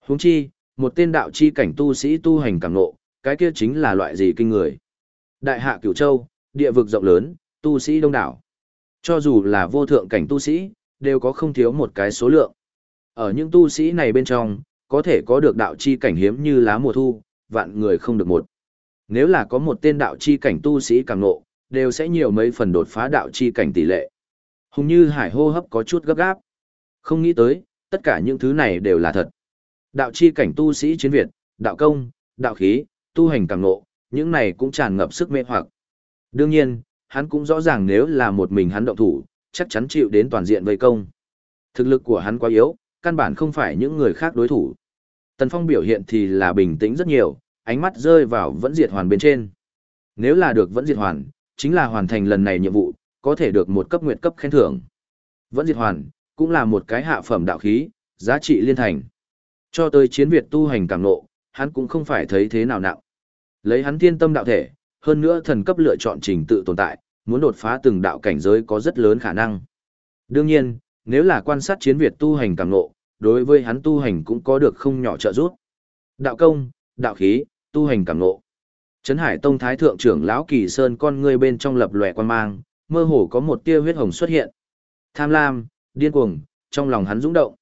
[SPEAKER 1] Huống chi, một tên đạo chi cảnh tu sĩ tu hành cảm ngộ, cái kia chính là loại gì kinh người. Đại hạ cửu châu, địa vực rộng lớn, tu sĩ đông đảo. Cho dù là vô thượng cảnh tu sĩ, đều có không thiếu một cái số lượng. Ở những tu sĩ này bên trong, có thể có được đạo chi cảnh hiếm như lá mùa thu, vạn người không được một. Nếu là có một tên đạo chi cảnh tu sĩ càng ngộ, đều sẽ nhiều mấy phần đột phá đạo chi cảnh tỷ lệ. Hùng như hải hô hấp có chút gấp gáp. Không nghĩ tới, tất cả những thứ này đều là thật. Đạo chi cảnh tu sĩ chiến Việt, đạo công, đạo khí, tu hành càng ngộ, những này cũng tràn ngập sức mê hoặc. Đương nhiên, hắn cũng rõ ràng nếu là một mình hắn động thủ, chắc chắn chịu đến toàn diện vây công. Thực lực của hắn quá yếu, căn bản không phải những người khác đối thủ. Tần Phong biểu hiện thì là bình tĩnh rất nhiều, ánh mắt rơi vào vẫn diệt hoàn bên trên. Nếu là được vẫn diệt hoàn, chính là hoàn thành lần này nhiệm vụ, có thể được một cấp nguyệt cấp khen thưởng. Vẫn diệt hoàn, cũng là một cái hạ phẩm đạo khí, giá trị liên thành. Cho tới chiến Việt tu hành càng nộ, hắn cũng không phải thấy thế nào nặng. Lấy hắn thiên tâm đạo thể, hơn nữa thần cấp lựa chọn trình tự tồn tại, muốn đột phá từng đạo cảnh giới có rất lớn khả năng. Đương nhiên, nếu là quan sát chiến Việt tu hành càng ngộ, đối với hắn tu hành cũng có được không nhỏ trợ giúp. Đạo công, đạo khí, tu hành càng ngộ. Trấn Hải Tông Thái Thượng trưởng lão Kỳ Sơn con ngươi bên trong lập lòe quan mang, mơ hồ có một tia huyết hồng xuất hiện. Tham lam, điên cuồng, trong lòng hắn dũng động.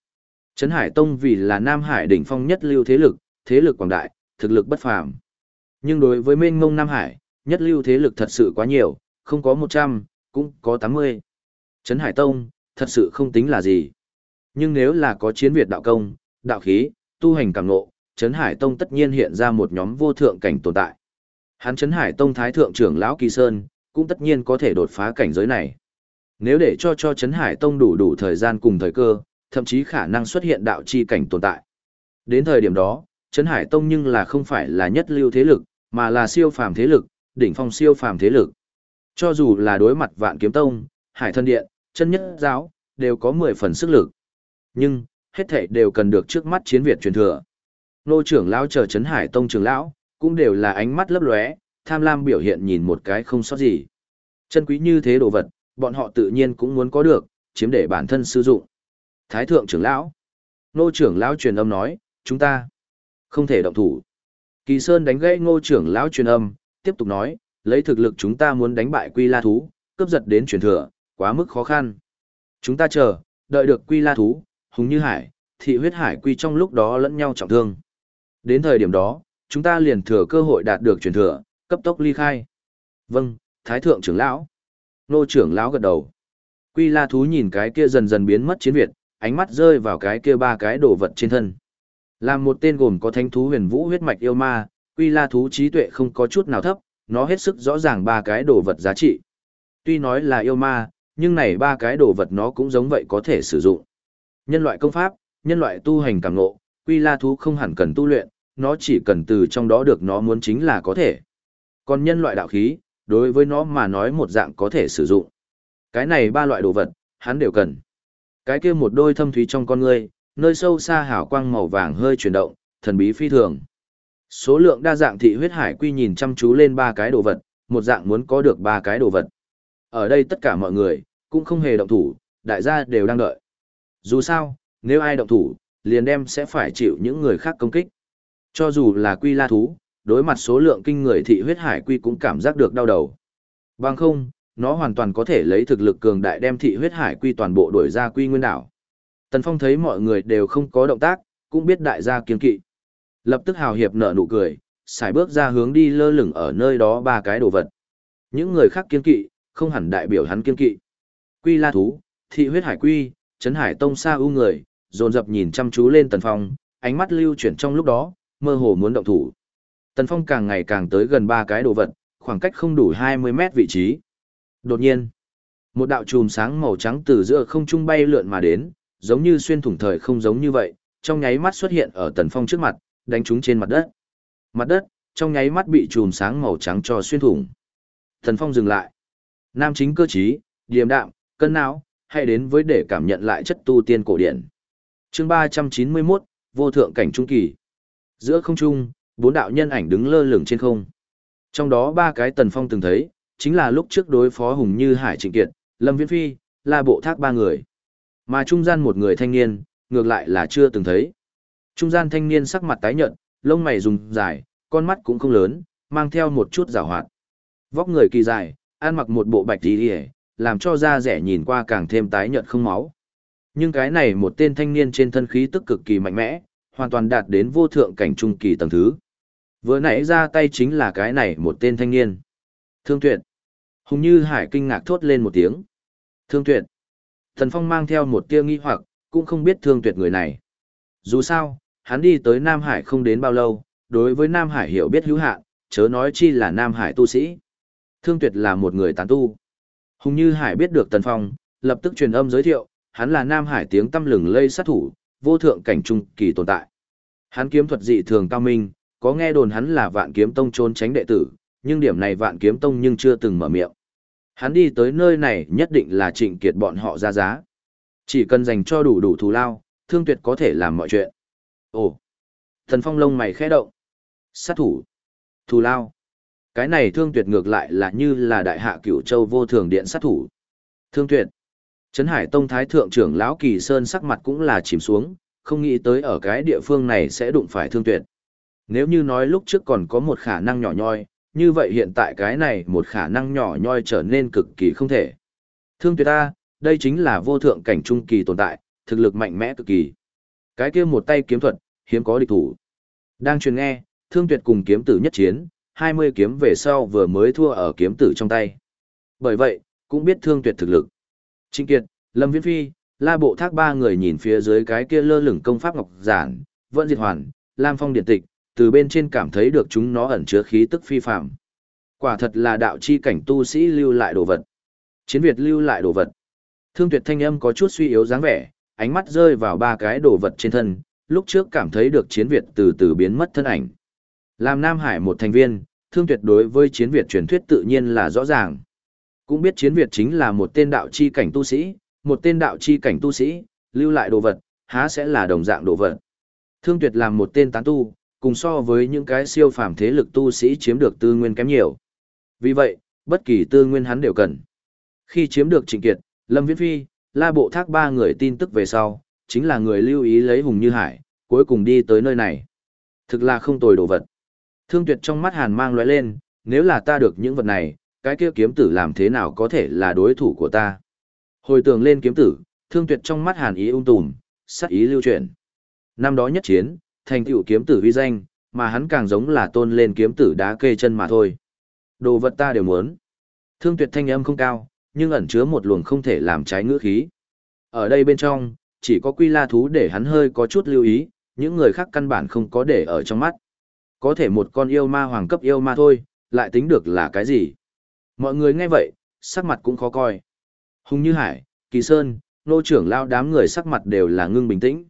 [SPEAKER 1] Trấn Hải Tông vì là Nam Hải đỉnh phong nhất lưu thế lực, thế lực quảng đại, thực lực bất phàm. Nhưng đối với mênh mông Nam Hải, nhất lưu thế lực thật sự quá nhiều, không có 100, cũng có 80. Trấn Hải Tông, thật sự không tính là gì. Nhưng nếu là có chiến Việt đạo công, đạo khí, tu hành càng ngộ, Trấn Hải Tông tất nhiên hiện ra một nhóm vô thượng cảnh tồn tại. Hắn Trấn Hải Tông Thái Thượng trưởng Lão Kỳ Sơn, cũng tất nhiên có thể đột phá cảnh giới này. Nếu để cho cho Trấn Hải Tông đủ đủ thời gian cùng thời cơ, thậm chí khả năng xuất hiện đạo chi cảnh tồn tại. Đến thời điểm đó, Trấn Hải Tông nhưng là không phải là nhất lưu thế lực, mà là siêu phàm thế lực, đỉnh phong siêu phàm thế lực. Cho dù là đối mặt Vạn Kiếm Tông, Hải Thân Điện, Chân Nhất Giáo, đều có 10 phần sức lực. Nhưng, hết thảy đều cần được trước mắt chiến Việt truyền thừa. Nô trưởng lão chờ chấn Hải Tông trưởng lão, cũng đều là ánh mắt lấp lóe, tham lam biểu hiện nhìn một cái không sót gì. Chân quý như thế đồ vật, bọn họ tự nhiên cũng muốn có được, chiếm để bản thân sử dụng. Thái thượng trưởng lão. Nô trưởng lão truyền âm nói, chúng ta không thể động thủ. Kỳ Sơn đánh gãy ngô trưởng lão truyền âm, tiếp tục nói, lấy thực lực chúng ta muốn đánh bại quy la thú, cướp giật đến truyền thừa, quá mức khó khăn. Chúng ta chờ, đợi được quy la thú, hùng như hải, thị huyết hải quy trong lúc đó lẫn nhau trọng thương. Đến thời điểm đó, chúng ta liền thừa cơ hội đạt được truyền thừa, cấp tốc ly khai. Vâng, Thái thượng trưởng lão. Nô trưởng lão gật đầu. Quy la thú nhìn cái kia dần dần biến mất chiến Việt, ánh mắt rơi vào cái kia ba cái đồ vật trên thân. Làm một tên gồm có thánh thú huyền vũ huyết mạch yêu ma, quy la thú trí tuệ không có chút nào thấp, nó hết sức rõ ràng ba cái đồ vật giá trị. Tuy nói là yêu ma, nhưng này ba cái đồ vật nó cũng giống vậy có thể sử dụng. Nhân loại công pháp, nhân loại tu hành càng ngộ, quy la thú không hẳn cần tu luyện, nó chỉ cần từ trong đó được nó muốn chính là có thể. Còn nhân loại đạo khí, đối với nó mà nói một dạng có thể sử dụng. Cái này ba loại đồ vật, hắn đều cần. Cái kia một đôi thâm thúy trong con ngươi, nơi sâu xa hào quang màu vàng hơi chuyển động, thần bí phi thường. Số lượng đa dạng thị huyết hải quy nhìn chăm chú lên ba cái đồ vật, một dạng muốn có được ba cái đồ vật. Ở đây tất cả mọi người, cũng không hề động thủ, đại gia đều đang đợi. Dù sao, nếu ai động thủ, liền đem sẽ phải chịu những người khác công kích. Cho dù là quy la thú, đối mặt số lượng kinh người thị huyết hải quy cũng cảm giác được đau đầu. Bằng không, nó hoàn toàn có thể lấy thực lực cường đại đem thị huyết hải quy toàn bộ đuổi ra quy nguyên đảo. Tần Phong thấy mọi người đều không có động tác, cũng biết đại gia kiên kỵ. Lập tức hào hiệp nở nụ cười, xài bước ra hướng đi lơ lửng ở nơi đó ba cái đồ vật. Những người khác kiên kỵ, không hẳn đại biểu hắn kiên kỵ. Quy la thú, thị huyết hải quy, trấn hải tông Sa u người, dồn dập nhìn chăm chú lên Tần Phong, ánh mắt lưu chuyển trong lúc đó, mơ hồ muốn động thủ. Tần Phong càng ngày càng tới gần ba cái đồ vật, khoảng cách không đủ 20 mét vị trí. Đột nhiên, một đạo chùm sáng màu trắng từ giữa không trung bay lượn mà đến, giống như xuyên thủng thời không giống như vậy, trong nháy mắt xuất hiện ở Tần Phong trước mặt, đánh trúng trên mặt đất. Mặt đất, trong nháy mắt bị chùm sáng màu trắng cho xuyên thủng. Tần Phong dừng lại. Nam chính cơ trí, điềm đạm, cân não, hay đến với để cảm nhận lại chất tu tiên cổ điển. Chương 391, vô thượng cảnh trung kỳ. Giữa không trung, bốn đạo nhân ảnh đứng lơ lửng trên không. Trong đó ba cái Tần Phong từng thấy, chính là lúc trước đối phó Hùng Như Hải Trịnh Kiệt, Lâm Viễn Phi, La Bộ Thác ba người. Mà trung gian một người thanh niên, ngược lại là chưa từng thấy. Trung gian thanh niên sắc mặt tái nhợt, lông mày rùng dài, con mắt cũng không lớn, mang theo một chút giảo hoạt. Vóc người kỳ dài, ăn mặc một bộ bạch tí hề, làm cho da rẻ nhìn qua càng thêm tái nhợt không máu. Nhưng cái này một tên thanh niên trên thân khí tức cực kỳ mạnh mẽ, hoàn toàn đạt đến vô thượng cảnh trung kỳ tầng thứ. Vừa nãy ra tay chính là cái này một tên thanh niên. Thương tuyệt. Hùng như hải kinh ngạc thốt lên một tiếng. Thương tuyệt. Thần Phong mang theo một tia nghi hoặc, cũng không biết thương tuyệt người này. Dù sao, hắn đi tới Nam Hải không đến bao lâu, đối với Nam Hải hiểu biết hữu hạn, chớ nói chi là Nam Hải tu sĩ. Thương Tuyệt là một người tán tu. Hùng Như Hải biết được Tần Phong, lập tức truyền âm giới thiệu, hắn là Nam Hải tiếng tâm lừng lây sát thủ, vô thượng cảnh trung kỳ tồn tại. Hắn kiếm thuật dị thường cao minh, có nghe đồn hắn là Vạn Kiếm Tông trốn tránh đệ tử, nhưng điểm này Vạn Kiếm Tông nhưng chưa từng mở miệng. Hắn đi tới nơi này nhất định là trịnh kiệt bọn họ ra giá. Chỉ cần dành cho đủ đủ thù lao, Thương Tuyệt có thể làm mọi chuyện. Ồ! Thần Phong lông mày khẽ động. Sát thủ. Thù lao. Cái này Thương Tuyệt ngược lại là như là đại hạ cửu châu vô thường điện sát thủ. Thương Tuyệt. Trấn Hải Tông Thái Thượng trưởng lão Kỳ Sơn sắc mặt cũng là chìm xuống, không nghĩ tới ở cái địa phương này sẽ đụng phải Thương Tuyệt. Nếu như nói lúc trước còn có một khả năng nhỏ nhoi, như vậy hiện tại cái này một khả năng nhỏ nhoi trở nên cực kỳ không thể. Thương Tuyệt ta, đây chính là vô thượng cảnh trung kỳ tồn tại, thực lực mạnh mẽ cực kỳ. Cái kia một tay kiếm thuật, hiếm có địch thủ. Đang truyền nghe, Thương Tuyệt cùng kiếm tử nhất chiến, 20 kiếm về sau vừa mới thua ở kiếm tử trong tay. Bởi vậy, cũng biết Thương Tuyệt thực lực. Trinh Kiệt, Lâm Viễn Phi, La Bộ Thác ba người nhìn phía dưới cái kia lơ lửng công pháp ngọc giản, vẫn diệt hoàn, Lam Phong điện tịch, từ bên trên cảm thấy được chúng nó ẩn chứa khí tức phi phạm. Quả thật là đạo chi cảnh tu sĩ lưu lại đồ vật. Chiến Việt lưu lại đồ vật. Thương Tuyệt thanh âm có chút suy yếu dáng vẻ, ánh mắt rơi vào ba cái đồ vật trên thân, lúc trước cảm thấy được Chiến Việt từ từ biến mất thân ảnh. Làm Nam Hải một thành viên, Thương Tuyệt đối với Chiến Việt truyền thuyết tự nhiên là rõ ràng. Cũng biết chiến Việt chính là một tên đạo chi cảnh tu sĩ, một tên đạo chi cảnh tu sĩ, lưu lại đồ vật, há sẽ là đồng dạng đồ vật. Thương tuyệt làm một tên tán tu, cùng so với những cái siêu phàm thế lực tu sĩ chiếm được tư nguyên kém nhiều. Vì vậy, bất kỳ tư nguyên hắn đều cần. Khi chiếm được trịnh kiệt, Lâm Viễn Phi, La Bộ Thác ba người tin tức về sau, chính là người lưu ý lấy Hùng Như Hải, cuối cùng đi tới nơi này. Thực là không tồi đồ vật. Thương tuyệt trong mắt hàn mang lóe lên, nếu là ta được những vật này, cái kia kiếm tử làm thế nào có thể là đối thủ của ta. Hồi tưởng lên kiếm tử, thương tuyệt trong mắt hàn ý ung tùm, sắc ý lưu chuyển. Năm đó nhất chiến, thành tựu kiếm tử huy danh, mà hắn càng giống là tôn lên kiếm tử đá kê chân mà thôi. Đồ vật ta đều muốn. Thương tuyệt thanh âm không cao, nhưng ẩn chứa một luồng không thể làm trái ngữ khí. Ở đây bên trong, chỉ có quy la thú để hắn hơi có chút lưu ý, những người khác căn bản không có để ở trong mắt. Có thể một con yêu ma hoàng cấp yêu ma thôi, lại tính được là cái gì? Mọi người nghe vậy, sắc mặt cũng khó coi. Hùng Như Hải, Kỳ Sơn, nô trưởng lao đám người sắc mặt đều là ngưng bình tĩnh.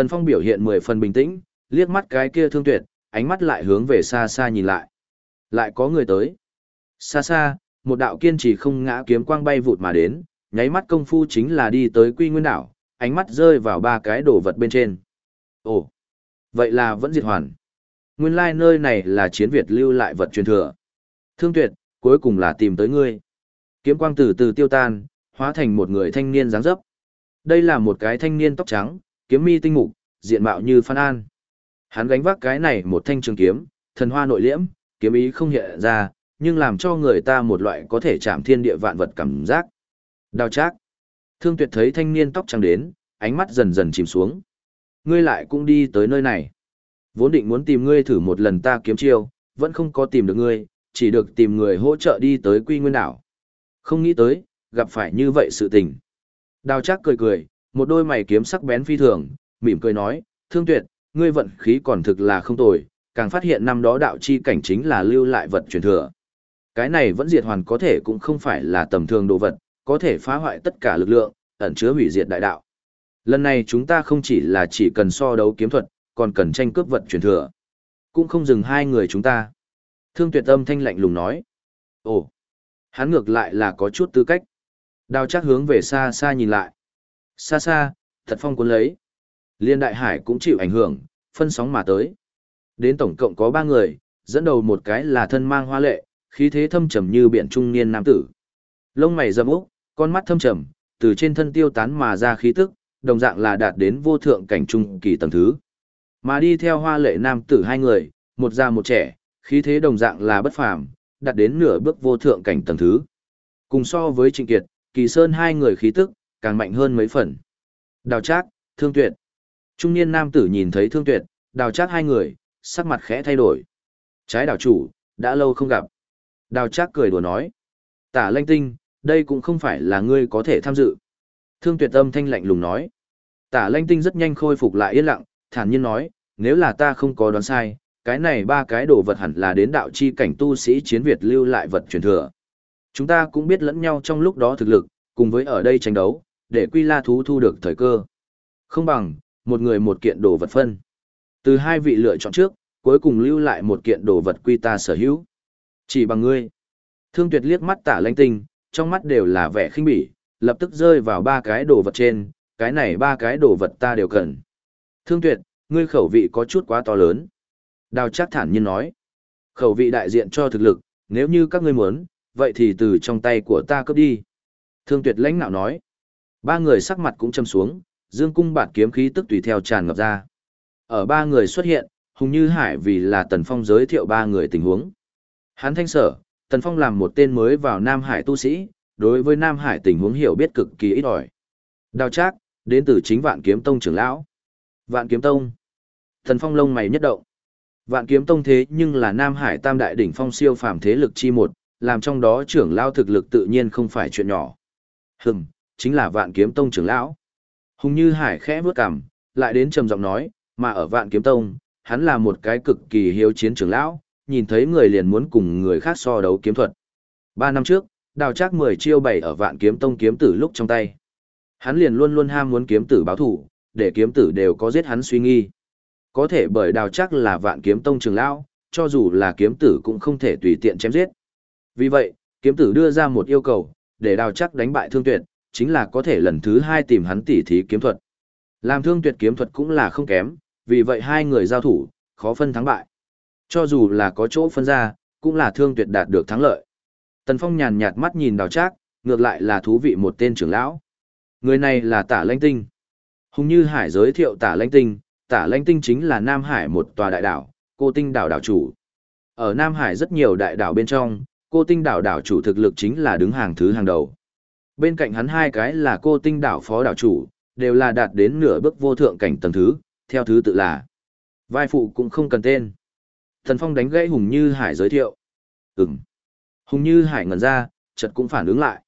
[SPEAKER 1] Tần Phong biểu hiện mười phần bình tĩnh, liếc mắt cái kia thương tuyệt, ánh mắt lại hướng về xa xa nhìn lại. Lại có người tới. Xa xa, một đạo kiên trì không ngã kiếm quang bay vụt mà đến, nháy mắt công phu chính là đi tới quy nguyên đảo, ánh mắt rơi vào ba cái đồ vật bên trên. Ồ, vậy là vẫn diệt hoàn. Nguyên lai like nơi này là chiến Việt lưu lại vật truyền thừa. Thương tuyệt, cuối cùng là tìm tới ngươi. Kiếm quang từ từ tiêu tan, hóa thành một người thanh niên dáng dấp. Đây là một cái thanh niên tóc trắng, kiếm mi tinh mục, diện mạo như Phan An. Hắn gánh vác cái này một thanh trường kiếm, thần hoa nội liễm, kiếm ý không hiện ra, nhưng làm cho người ta một loại có thể chạm thiên địa vạn vật cảm giác. Đào trác. Thương tuyệt thấy thanh niên tóc trắng đến, ánh mắt dần dần chìm xuống. Ngươi lại cũng đi tới nơi này. Vốn định muốn tìm ngươi thử một lần ta kiếm chiêu, vẫn không có tìm được ngươi, chỉ được tìm người hỗ trợ đi tới quy nguyên đảo. Không nghĩ tới, gặp phải như vậy sự tình. Đào trác cười cười, một đôi mày kiếm sắc bén phi thường, mỉm cười nói, thương tuyệt, ngươi vận khí còn thực là không tồi, càng phát hiện năm đó đạo chi cảnh chính là lưu lại vật truyền thừa. Cái này vẫn diệt hoàn có thể cũng không phải là tầm thường đồ vật, có thể phá hoại tất cả lực lượng, ẩn chứa hủy diệt đại đạo. Lần này chúng ta không chỉ là chỉ cần so đấu kiếm thuật, còn cần tranh cướp vật truyền thừa. Cũng không dừng hai người chúng ta. Thương tuyệt âm thanh lạnh lùng nói. Ồ, hắn ngược lại là có chút tư cách. Đào chắc hướng về xa xa nhìn lại. Xa xa, thật phong cuốn lấy. Liên đại hải cũng chịu ảnh hưởng, phân sóng mà tới. Đến tổng cộng có ba người, dẫn đầu một cái là thân mang hoa lệ, khí thế thâm trầm như biển trung niên nam tử. Lông mày rậm úc, con mắt thâm trầm, từ trên thân tiêu tán mà ra khí tức, đồng dạng là đạt đến vô thượng cảnh trung kỳ tầng thứ. Mà đi theo hoa lệ nam tử hai người, một già một trẻ, khí thế đồng dạng là bất phàm, đạt đến nửa bước vô thượng cảnh tầng thứ. Cùng so với Trịnh Kiệt, Kỳ Sơn hai người khí tức càng mạnh hơn mấy phần. Đào Trác, Thương Tuyệt. Trung niên nam tử nhìn thấy Thương Tuyệt, Đào Trác hai người, sắc mặt khẽ thay đổi. Trái đảo chủ, đã lâu không gặp. Đào Trác cười đùa nói. Tả Lanh Tinh, đây cũng không phải là ngươi có thể tham dự. Thương Tuyệt âm thanh lạnh lùng nói. Tả Lanh Tinh rất nhanh khôi phục lại yên lặng, thản nhiên nói, nếu là ta không có đoán sai, cái này ba cái đồ vật hẳn là đến đạo chi cảnh tu sĩ chiến Việt lưu lại vật truyền thừa. Chúng ta cũng biết lẫn nhau trong lúc đó thực lực, cùng với ở đây tranh đấu, để quy la thú thu được thời cơ. Không bằng, một người một kiện đồ vật phân. Từ hai vị lựa chọn trước, cuối cùng lưu lại một kiện đồ vật quy ta sở hữu. Chỉ bằng ngươi. Thương tuyệt liếc mắt tả lanh tinh, trong mắt đều là vẻ khinh bỉ, lập tức rơi vào ba cái đồ vật trên, cái này ba cái đồ vật ta đều cần. Thương tuyệt, ngươi khẩu vị có chút quá to lớn. Đào chắc thản nhiên nói. Khẩu vị đại diện cho thực lực, nếu như các ngươi muốn, vậy thì từ trong tay của ta cướp đi. Thương tuyệt lãnh nạo nói. Ba người sắc mặt cũng châm xuống, dương cung bạt kiếm khí tức tùy theo tràn ngập ra. Ở ba người xuất hiện, Hùng Như Hải vì là Tần Phong giới thiệu ba người tình huống. Hán thanh sở, Tần Phong làm một tên mới vào Nam Hải tu sĩ, đối với Nam Hải tình huống hiểu biết cực kỳ ít ỏi. Đào Trác, đến từ chính Vạn Kiếm Tông trưởng lão. Vạn Kiếm Tông. Tần Phong lông mày nhất động. Vạn Kiếm Tông thế nhưng là Nam Hải Tam đại đỉnh phong siêu phàm thế lực chi một, làm trong đó trưởng lão thực lực tự nhiên không phải chuyện nhỏ. Hừm, chính là Vạn Kiếm Tông trưởng lão. Hùng Như Hải khẽ bước cằm, lại đến trầm giọng nói, mà ở Vạn Kiếm Tông, hắn là một cái cực kỳ hiếu chiến trưởng lão, nhìn thấy người liền muốn cùng người khác so đấu kiếm thuật. Ba năm trước, đào Trác mười chiêu bảy ở Vạn Kiếm Tông kiếm tử lúc trong tay. Hắn liền luôn luôn ham muốn kiếm tử báo thủ, để kiếm tử đều có giết hắn suy nghi. Có thể bởi đào Trác là Vạn Kiếm Tông trưởng lão, cho dù là kiếm tử cũng không thể tùy tiện chém giết. Vì vậy, kiếm tử đưa ra một yêu cầu, để đào Trác đánh bại thương tuyệt, chính là có thể lần thứ hai tìm hắn tỉ thí kiếm thuật. Làm thương tuyệt kiếm thuật cũng là không kém, vì vậy hai người giao thủ, khó phân thắng bại. Cho dù là có chỗ phân ra, cũng là thương tuyệt đạt được thắng lợi. Tần Phong nhàn nhạt mắt nhìn đào trác, ngược lại là thú vị một tên trưởng lão. Người này là tả lãnh tinh. Hùng như hải giới thiệu tả lãnh tinh, tả lãnh tinh chính là Nam Hải một tòa đại đảo, cô tinh đảo đảo chủ. Ở Nam Hải rất nhiều đại đảo bên trong, cô tinh đảo đảo chủ thực lực chính là đứng hàng thứ hàng đầu. Bên cạnh hắn hai cái là cô tinh đảo phó đảo chủ, đều là đạt đến nửa bước vô thượng cảnh tầng thứ, theo thứ tự là. Vai phụ cũng không cần tên. Thần Phong đánh gãy Hùng Như Hải giới thiệu. Ừm. Hùng Như Hải ngẩn ra, chợt cũng phản ứng lại.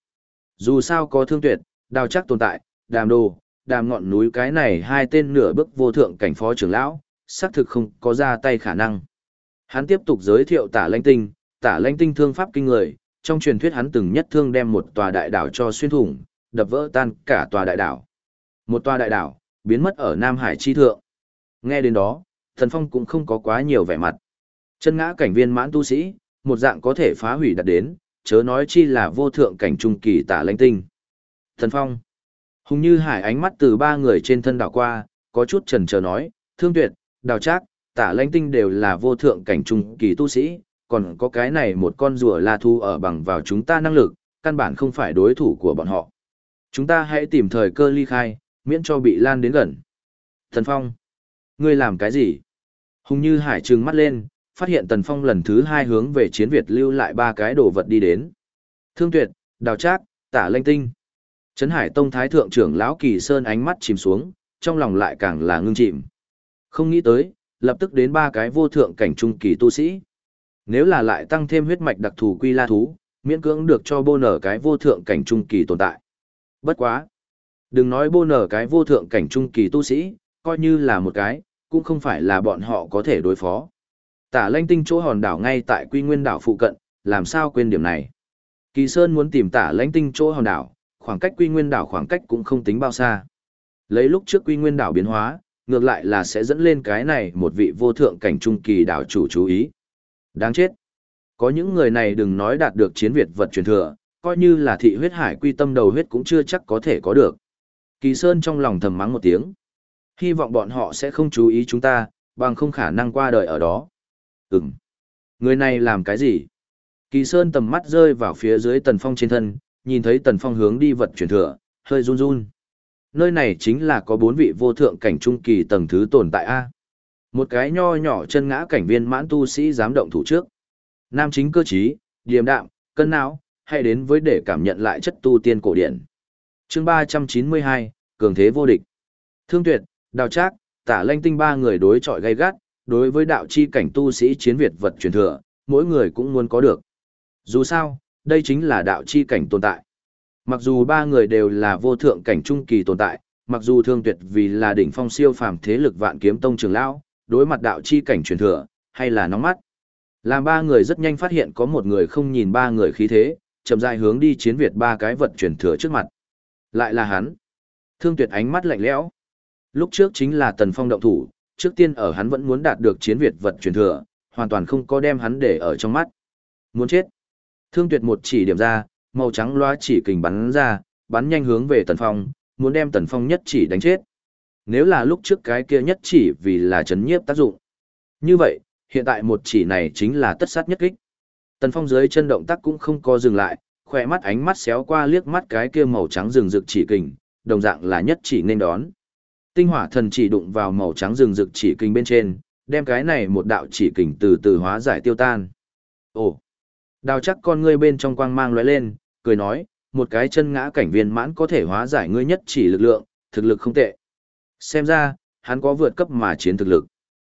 [SPEAKER 1] Dù sao có thương tuyệt, đào chắc tồn tại, đàm đồ, đàm ngọn núi cái này hai tên nửa bước vô thượng cảnh phó trưởng lão, xác thực không có ra tay khả năng. Hắn tiếp tục giới thiệu tả lãnh tinh, tả lãnh tinh thương pháp kinh người, trong truyền thuyết hắn từng nhất thương đem một tòa đại đảo cho xuyên thủng, đập vỡ tan cả tòa đại đảo. Một tòa đại đảo, biến mất ở Nam Hải chi thượng. Nghe đến đó, Thần Phong cũng không có quá nhiều vẻ mặt. Chân ngã cảnh viên mãn tu sĩ, một dạng có thể phá hủy đặt đến, chớ nói chi là vô thượng cảnh trung kỳ tả lãnh tinh. Thần Phong. Hùng như hải ánh mắt từ ba người trên thân đảo qua, có chút trần chờ nói, thương tuyệt, đào trác, tả lãnh tinh đều là vô thượng cảnh trung kỳ tu sĩ, còn có cái này một con rùa la thu ở bằng vào chúng ta năng lực, căn bản không phải đối thủ của bọn họ. Chúng ta hãy tìm thời cơ ly khai, miễn cho bị lan đến gần. Thần Phong, ngươi làm cái gì? Hùng như hải trừng mắt lên, phát hiện Tần Phong lần thứ hai hướng về chiến Việt lưu lại ba cái đồ vật đi đến. Thương tuyệt, đào trác, tả lanh tinh. Trấn Hải Tông Thái Thượng trưởng lão Kỳ Sơn ánh mắt chìm xuống, trong lòng lại càng là ngưng chìm. Không nghĩ tới, lập tức đến ba cái vô thượng cảnh trung kỳ tu sĩ. Nếu là lại tăng thêm huyết mạch đặc thù quy la thú, miễn cưỡng được cho bô nở cái vô thượng cảnh trung kỳ tồn tại. Bất quá. Đừng nói bô nở cái vô thượng cảnh trung kỳ tu sĩ, coi như là một cái, cũng không phải là bọn họ có thể đối phó. Tả lanh tinh chỗ hòn đảo ngay tại quy nguyên đảo phụ cận, làm sao quên điểm này. Kỳ Sơn muốn tìm tả lanh tinh chỗ hòn đảo, khoảng cách quy nguyên đảo khoảng cách cũng không tính bao xa. Lấy lúc trước quy nguyên đảo biến hóa, ngược lại là sẽ dẫn lên cái này một vị vô thượng cảnh trung kỳ đảo chủ chú ý. Đáng chết. Có những người này đừng nói đạt được chiến Việt vật truyền thừa, coi như là thị huyết hải quy tâm đầu huyết cũng chưa chắc có thể có được. Kỳ Sơn trong lòng thầm mắng một tiếng. Hy vọng bọn họ sẽ không chú ý chúng ta, bằng không khả năng qua đời ở đó. Ừm. Người này làm cái gì? Kỳ Sơn tầm mắt rơi vào phía dưới Tần Phong trên thân, nhìn thấy Tần Phong hướng đi vật chuyển thừa, hơi run run. Nơi này chính là có bốn vị vô thượng cảnh trung kỳ tầng thứ tồn tại A. Một cái nho nhỏ chân ngã cảnh viên mãn tu sĩ dám động thủ trước. Nam chính cơ trí, điềm đạm, cân não, hay đến với để cảm nhận lại chất tu tiên cổ điển. chương 392, Cường Thế Vô Địch. Thương Tuyệt, Đào Trác, Tả Lanh Tinh ba người đối chọi gay gắt, đối với đạo chi cảnh tu sĩ chiến Việt vật truyền thừa, mỗi người cũng muốn có được. Dù sao, đây chính là đạo chi cảnh tồn tại. Mặc dù ba người đều là vô thượng cảnh trung kỳ tồn tại, mặc dù thương tuyệt vì là đỉnh phong siêu phàm thế lực vạn kiếm tông trường lão, đối mặt đạo chi cảnh truyền thừa, hay là nóng mắt. Làm ba người rất nhanh phát hiện có một người không nhìn ba người khí thế, chậm rãi hướng đi chiến Việt ba cái vật truyền thừa trước mặt. Lại là hắn. Thương tuyệt ánh mắt lạnh lẽo. Lúc trước chính là Tần Phong động thủ, trước tiên ở hắn vẫn muốn đạt được chiến Việt vật truyền thừa, hoàn toàn không có đem hắn để ở trong mắt. Muốn chết. Thương tuyệt một chỉ điểm ra, màu trắng loa chỉ kình bắn ra, bắn nhanh hướng về Tần Phong, muốn đem Tần Phong nhất chỉ đánh chết. Nếu là lúc trước cái kia nhất chỉ vì là chấn nhiếp tác dụng. Như vậy, hiện tại một chỉ này chính là tất sát nhất kích. Tần Phong dưới chân động tác cũng không có dừng lại, khỏe mắt ánh mắt xéo qua liếc mắt cái kia màu trắng rừng rực chỉ kình, đồng dạng là nhất chỉ nên đón. Tinh hỏa thần chỉ đụng vào màu trắng rừng rực chỉ kình bên trên, đem cái này một đạo chỉ kình từ từ hóa giải tiêu tan. Ồ! Đào chắc con ngươi bên trong quang mang lóe lên, cười nói, một cái chân ngã cảnh viên mãn có thể hóa giải ngươi nhất chỉ lực lượng, thực lực không tệ. Xem ra, hắn có vượt cấp mà chiến thực lực.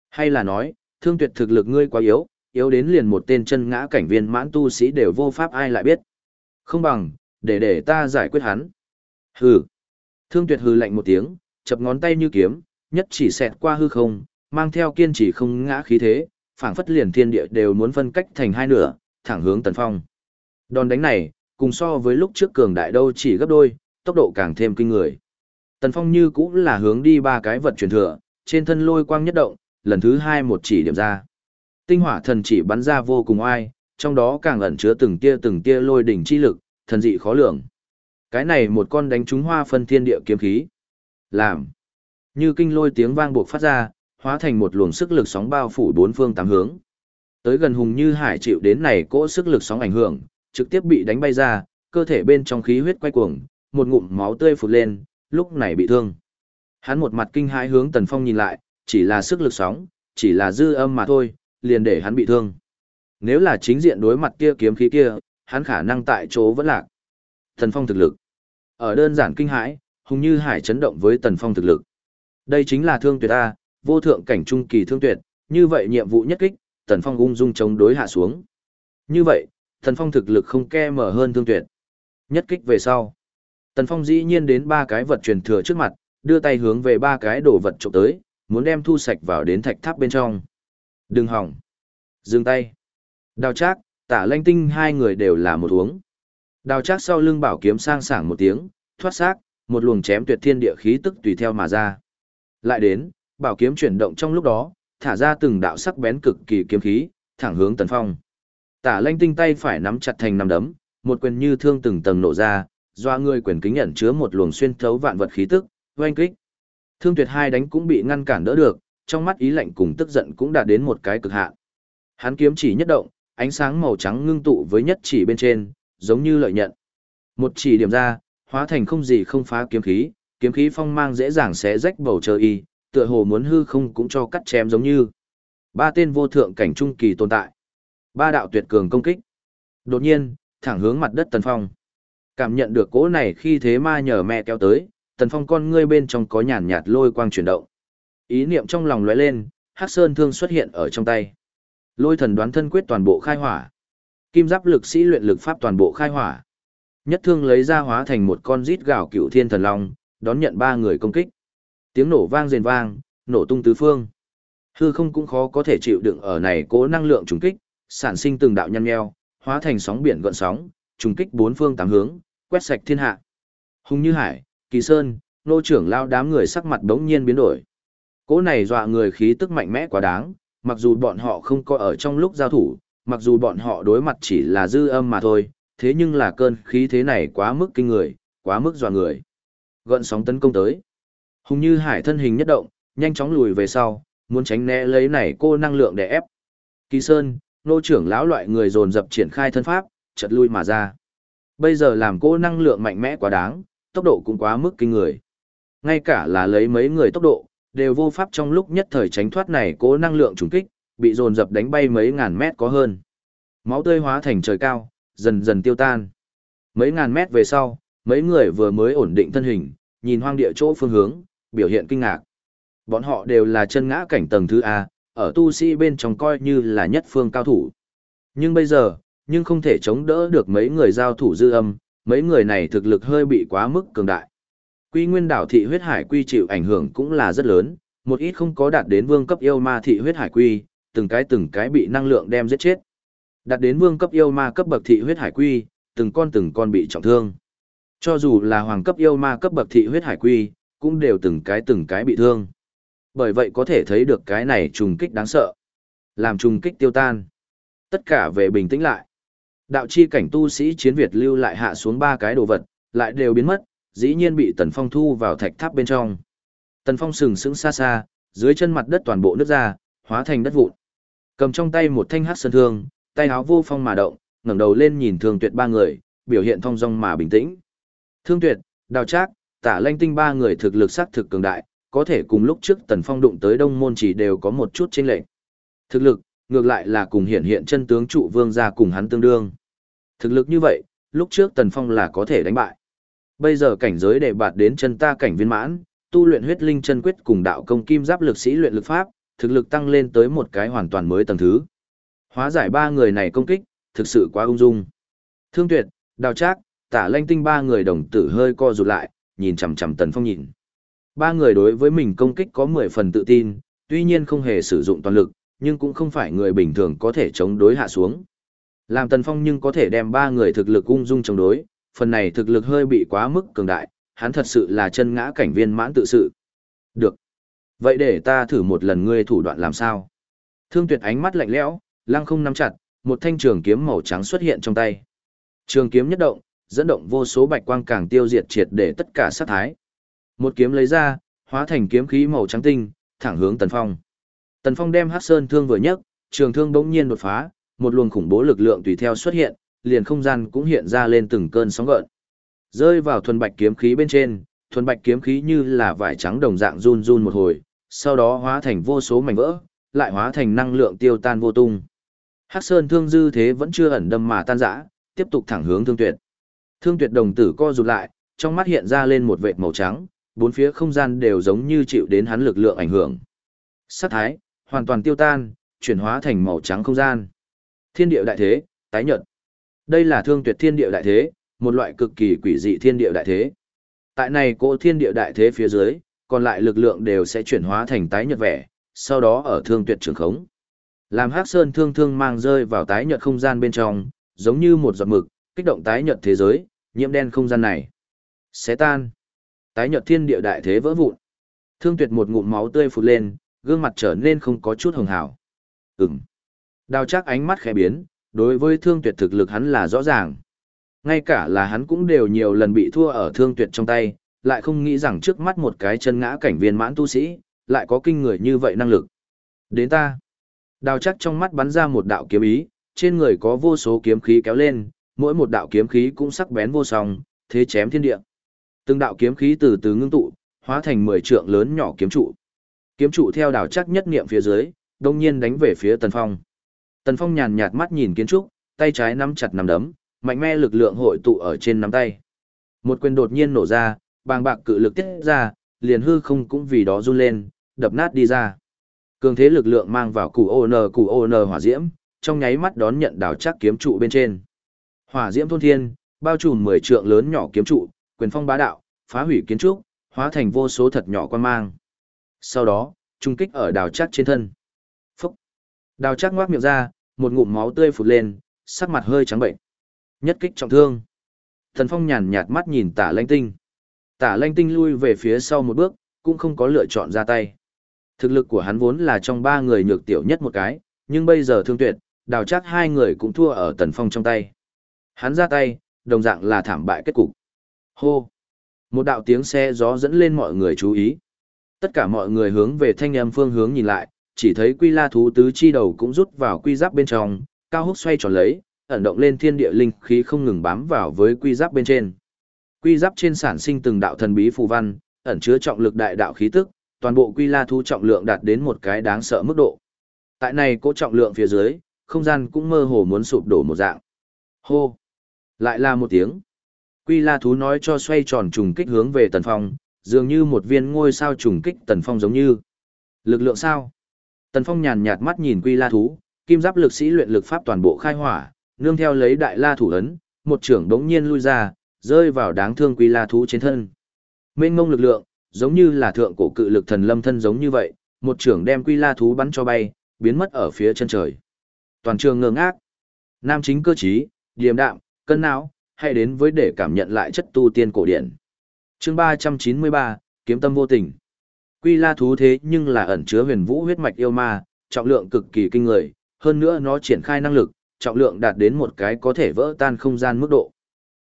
[SPEAKER 1] Hay là nói, thương tuyệt thực lực ngươi quá yếu, yếu đến liền một tên chân ngã cảnh viên mãn tu sĩ đều vô pháp ai lại biết. Không bằng, để để ta giải quyết hắn. Hừ. Thương tuyệt hừ lạnh một tiếng, chập ngón tay như kiếm, nhất chỉ xẹt qua hư không, mang theo kiên trì không ngã khí thế, phảng phất liền thiên địa đều muốn phân cách thành hai nửa, thẳng hướng tần phong. Đòn đánh này, cùng so với lúc trước cường đại đâu chỉ gấp đôi, tốc độ càng thêm kinh người. Tần phong như cũng là hướng đi ba cái vật truyền thừa, trên thân lôi quang nhất động, lần thứ hai một chỉ điểm ra. Tinh hỏa thần chỉ bắn ra vô cùng oai, trong đó càng ẩn chứa từng tia từng tia lôi đỉnh chi lực, thần dị khó lường. Cái này một con đánh trúng hoa phân thiên địa kiếm khí. Làm. Như kinh lôi tiếng vang buộc phát ra, hóa thành một luồng sức lực sóng bao phủ bốn phương tám hướng. Tới gần hùng như hải chịu đến này cỗ sức lực sóng ảnh hưởng, trực tiếp bị đánh bay ra, cơ thể bên trong khí huyết quay cuồng, một ngụm máu tươi phụt lên, lúc này bị thương. Hắn một mặt kinh hãi hướng Tần Phong nhìn lại, chỉ là sức lực sóng, chỉ là dư âm mà thôi, liền để hắn bị thương. Nếu là chính diện đối mặt kia kiếm khí kia, hắn khả năng tại chỗ vẫn lạc. Tần Phong thực lực. Ở đơn giản kinh hãi, hùng như hải chấn động với Tần Phong thực lực. Đây chính là thương tuyệt A, vô thượng cảnh trung kỳ thương tuyệt, như vậy nhiệm vụ nhất kích, Tần Phong ung dung chống đối hạ xuống. Như vậy, Tần Phong thực lực không ke mở hơn thương tuyệt. Nhất kích về sau. Tần Phong dĩ nhiên đến ba cái vật truyền thừa trước mặt, đưa tay hướng về ba cái đồ vật trộm tới, muốn đem thu sạch vào đến thạch tháp bên trong. Đừng hỏng. Dừng tay. Đào trác, tả lanh tinh hai người đều là một uống. Đào trác sau lưng bảo kiếm sang sảng một tiếng, thoát xác, một luồng chém tuyệt thiên địa khí tức tùy theo mà ra. Lại đến, bảo kiếm chuyển động trong lúc đó, thả ra từng đạo sắc bén cực kỳ kiếm khí, thẳng hướng Tần Phong. Tả Lanh Tinh tay phải nắm chặt thành nắm đấm, một quyền như thương từng tầng nổ ra, doa người quyền kính nhận chứa một luồng xuyên thấu vạn vật khí tức, oanh kích. Thương Tuyệt hai đánh cũng bị ngăn cản đỡ được, trong mắt ý lạnh cùng tức giận cũng đạt đến một cái cực hạn. Hắn kiếm chỉ nhất động, ánh sáng màu trắng ngưng tụ với nhất chỉ bên trên, giống như lợi nhận. Một chỉ điểm ra, hóa thành không gì không phá kiếm khí, kiếm khí phong mang dễ dàng xé rách bầu trời y, tựa hồ muốn hư không cũng cho cắt chém giống như. Ba tên vô thượng cảnh trung kỳ tồn tại. Ba đạo tuyệt cường công kích. Đột nhiên, thẳng hướng mặt đất Tần Phong. Cảm nhận được cỗ này khi thế ma nhờ mẹ kéo tới, Tần Phong con ngươi bên trong có nhàn nhạt lôi quang chuyển động. Ý niệm trong lòng lóe lên, Hắc Sơn thương xuất hiện ở trong tay. Lôi thần đoán thân quyết toàn bộ khai hỏa. Kim giáp lực sĩ luyện lực pháp toàn bộ khai hỏa. Nhất thương lấy ra hóa thành một con rít gạo cựu thiên thần long, đón nhận ba người công kích. Tiếng nổ vang rền vang, nổ tung tứ phương. Hư không cũng khó có thể chịu đựng ở này cố năng lượng trùng kích, sản sinh từng đạo nhăn nheo, hóa thành sóng biển gợn sóng, trùng kích bốn phương tám hướng, quét sạch thiên hạ. Hùng Như Hải, Kỳ Sơn, nô trưởng lao đám người sắc mặt đống nhiên biến đổi. Cố này dọa người khí tức mạnh mẽ quá đáng, mặc dù bọn họ không có ở trong lúc giao thủ, mặc dù bọn họ đối mặt chỉ là dư âm mà thôi, thế nhưng là cơn khí thế này quá mức kinh người, quá mức dọa người. Gợn sóng tấn công tới. Hùng như hải thân hình nhất động, nhanh chóng lùi về sau, muốn tránh né lấy này cô năng lượng để ép. Kỳ Sơn, nô trưởng lão loại người dồn dập triển khai thân pháp, chật lui mà ra. Bây giờ làm cô năng lượng mạnh mẽ quá đáng, tốc độ cũng quá mức kinh người. Ngay cả là lấy mấy người tốc độ, đều vô pháp trong lúc nhất thời tránh thoát này cố năng lượng trùng kích, bị dồn dập đánh bay mấy ngàn mét có hơn. Máu tươi hóa thành trời cao, dần dần tiêu tan. Mấy ngàn mét về sau, mấy người vừa mới ổn định thân hình, nhìn hoang địa chỗ phương hướng, biểu hiện kinh ngạc. Bọn họ đều là chân ngã cảnh tầng thứ A, ở tu sĩ bên trong coi như là nhất phương cao thủ. Nhưng bây giờ, nhưng không thể chống đỡ được mấy người giao thủ dư âm, mấy người này thực lực hơi bị quá mức cường đại. Quy nguyên đảo thị huyết hải quy chịu ảnh hưởng cũng là rất lớn, một ít không có đạt đến vương cấp yêu ma thị huyết hải quy, từng cái từng cái bị năng lượng đem giết chết. Đạt đến vương cấp yêu ma cấp bậc thị huyết hải quy, từng con từng con bị trọng thương. Cho dù là hoàng cấp yêu ma cấp bậc thị huyết hải quy, cũng đều từng cái từng cái bị thương. Bởi vậy có thể thấy được cái này trùng kích đáng sợ. Làm trùng kích tiêu tan. Tất cả về bình tĩnh lại. Đạo chi cảnh tu sĩ chiến Việt lưu lại hạ xuống ba cái đồ vật, lại đều biến mất, dĩ nhiên bị Tần Phong thu vào thạch tháp bên trong. Tần Phong sừng sững xa xa, dưới chân mặt đất toàn bộ nước ra, hóa thành đất vụn. Cầm trong tay một thanh hắc sơn thương, tay áo vô phong mà động, ngẩng đầu lên nhìn Thương Tuyệt ba người, biểu hiện thong dong mà bình tĩnh. Thương Tuyệt, Đào Trác, Tả Lanh Tinh ba người thực lực sắc thực cường đại, có thể cùng lúc trước Tần Phong đụng tới Đông môn chỉ đều có một chút chênh lệch. Thực lực, ngược lại là cùng hiện hiện chân tướng trụ vương gia cùng hắn tương đương. Thực lực như vậy, lúc trước Tần Phong là có thể đánh bại. Bây giờ cảnh giới để bạt đến chân ta cảnh viên mãn, tu luyện huyết linh chân quyết cùng đạo công kim giáp lực sĩ luyện lực pháp, thực lực tăng lên tới một cái hoàn toàn mới tầng thứ. Hóa giải ba người này công kích, thực sự quá ung dung. Thương Tuyệt, Đào Trác, Tả Lanh Tinh ba người đồng tử hơi co rụt lại, nhìn chằm chằm Tần Phong nhìn. Ba người đối với mình công kích có 10 phần tự tin, tuy nhiên không hề sử dụng toàn lực, nhưng cũng không phải người bình thường có thể chống đối hạ xuống. Làm Tần Phong nhưng có thể đem ba người thực lực ung dung chống đối, phần này thực lực hơi bị quá mức cường đại, hắn thật sự là chân ngã cảnh viên mãn tự sự. Được. Vậy để ta thử một lần ngươi thủ đoạn làm sao? Thương tuyệt ánh mắt lạnh lẽo, lăng không nắm chặt, một thanh trường kiếm màu trắng xuất hiện trong tay. Trường kiếm nhất động, dẫn động vô số bạch quang càng tiêu diệt triệt để tất cả sát thái. Một kiếm lấy ra, hóa thành kiếm khí màu trắng tinh, thẳng hướng Tần Phong. Tần Phong đem Hắc Sơn thương vừa nhấc, trường thương bỗng nhiên đột phá, một luồng khủng bố lực lượng tùy theo xuất hiện, liền không gian cũng hiện ra lên từng cơn sóng gợn. Rơi vào thuần bạch kiếm khí bên trên, thuần bạch kiếm khí như là vải trắng đồng dạng run run một hồi, sau đó hóa thành vô số mảnh vỡ, lại hóa thành năng lượng tiêu tan vô tung. Hắc Sơn thương dư thế vẫn chưa ẩn đâm mà tan rã, tiếp tục thẳng hướng Thương Tuyệt. Thương Tuyệt đồng tử co rụt lại, trong mắt hiện ra lên một vệt màu trắng, bốn phía không gian đều giống như chịu đến hắn lực lượng ảnh hưởng. Sát thái, hoàn toàn tiêu tan, chuyển hóa thành màu trắng không gian. Thiên địa đại thế, tái nhật. Đây là thương tuyệt thiên địa đại thế, một loại cực kỳ quỷ dị thiên địa đại thế. Tại này cỗ thiên địa đại thế phía dưới, còn lại lực lượng đều sẽ chuyển hóa thành tái nhật vẻ, sau đó ở thương tuyệt trường khống. Làm Hắc Sơn thương thương mang rơi vào tái nhật không gian bên trong, giống như một giọt mực, kích động tái nhật thế giới, nhiễm đen không gian này. Xé tan. Tái nhật thiên địa đại thế vỡ vụn. Thương tuyệt một ngụm máu tươi phụt lên, gương mặt trở nên không có chút hồng hào. Ừm. Đào chắc ánh mắt khẽ biến, đối với thương tuyệt thực lực hắn là rõ ràng. Ngay cả là hắn cũng đều nhiều lần bị thua ở thương tuyệt trong tay, lại không nghĩ rằng trước mắt một cái chân ngã cảnh viên mãn tu sĩ, lại có kinh người như vậy năng lực. Đến ta. Đào chắc trong mắt bắn ra một đạo kiếm ý, trên người có vô số kiếm khí kéo lên, mỗi một đạo kiếm khí cũng sắc bén vô song, thế chém thiên địa. Từng đạo kiếm khí từ từ ngưng tụ, hóa thành 10 trượng lớn nhỏ kiếm trụ. Kiếm trụ theo Đào chắc nhất niệm phía dưới, đồng nhiên đánh về phía Tần Phong. Tần Phong nhàn nhạt mắt nhìn kiến trúc, tay trái nắm chặt nắm đấm, mạnh mẽ lực lượng hội tụ ở trên nắm tay. Một quyền đột nhiên nổ ra, bàng bạc cự lực tiết ra, liền hư không cũng vì đó run lên, đập nát đi ra. Cường thế lực lượng mang vào củ ON củ ON hỏa diễm, trong nháy mắt đón nhận đảo chắc kiếm trụ bên trên. Hỏa diễm thôn thiên, bao trùm 10 trượng lớn nhỏ kiếm trụ, quyền phong bá đạo, phá hủy kiến trúc, hóa thành vô số thật nhỏ quan mang. Sau đó, trung kích ở đào chắc trên thân. Đào chắc ngoác miệng ra, một ngụm máu tươi phụt lên, sắc mặt hơi trắng bệnh. Nhất kích trọng thương. Thần phong nhàn nhạt mắt nhìn tả lanh tinh. Tả lanh tinh lui về phía sau một bước, cũng không có lựa chọn ra tay. Thực lực của hắn vốn là trong ba người nhược tiểu nhất một cái, nhưng bây giờ thương tuyệt, đào chắc hai người cũng thua ở tần phong trong tay. Hắn ra tay, đồng dạng là thảm bại kết cục. Hô! Một đạo tiếng xe gió dẫn lên mọi người chú ý. Tất cả mọi người hướng về thanh âm phương hướng nhìn lại, chỉ thấy quy la thú tứ chi đầu cũng rút vào quy giáp bên trong, cao húc xoay tròn lấy, ẩn động lên thiên địa linh khí không ngừng bám vào với quy giáp bên trên. Quy giáp trên sản sinh từng đạo thần bí phù văn, ẩn chứa trọng lực đại đạo khí tức, toàn bộ quy la thú trọng lượng đạt đến một cái đáng sợ mức độ. Tại này cố trọng lượng phía dưới, không gian cũng mơ hồ muốn sụp đổ một dạng. Hô! Lại là một tiếng. Quy la thú nói cho xoay tròn trùng kích hướng về tần phong, dường như một viên ngôi sao trùng kích tần phong giống như. Lực lượng sao? Tần phong nhàn nhạt mắt nhìn quy la thú, kim giáp lực sĩ luyện lực pháp toàn bộ khai hỏa, nương theo lấy đại la thủ ấn, một trưởng đống nhiên lui ra, rơi vào đáng thương quy la thú trên thân. Mênh ngông lực lượng, giống như là thượng cổ cự lực thần lâm thân giống như vậy, một trưởng đem quy la thú bắn cho bay, biến mất ở phía chân trời. Toàn trường ngơ ngác. Nam chính cơ trí, điềm đạm, cân não, hay đến với để cảm nhận lại chất tu tiên cổ điển. Chương 393, Kiếm tâm vô tình. Quy La thú thế nhưng là ẩn chứa huyền vũ huyết mạch yêu ma, trọng lượng cực kỳ kinh người, hơn nữa nó triển khai năng lực, trọng lượng đạt đến một cái có thể vỡ tan không gian mức độ.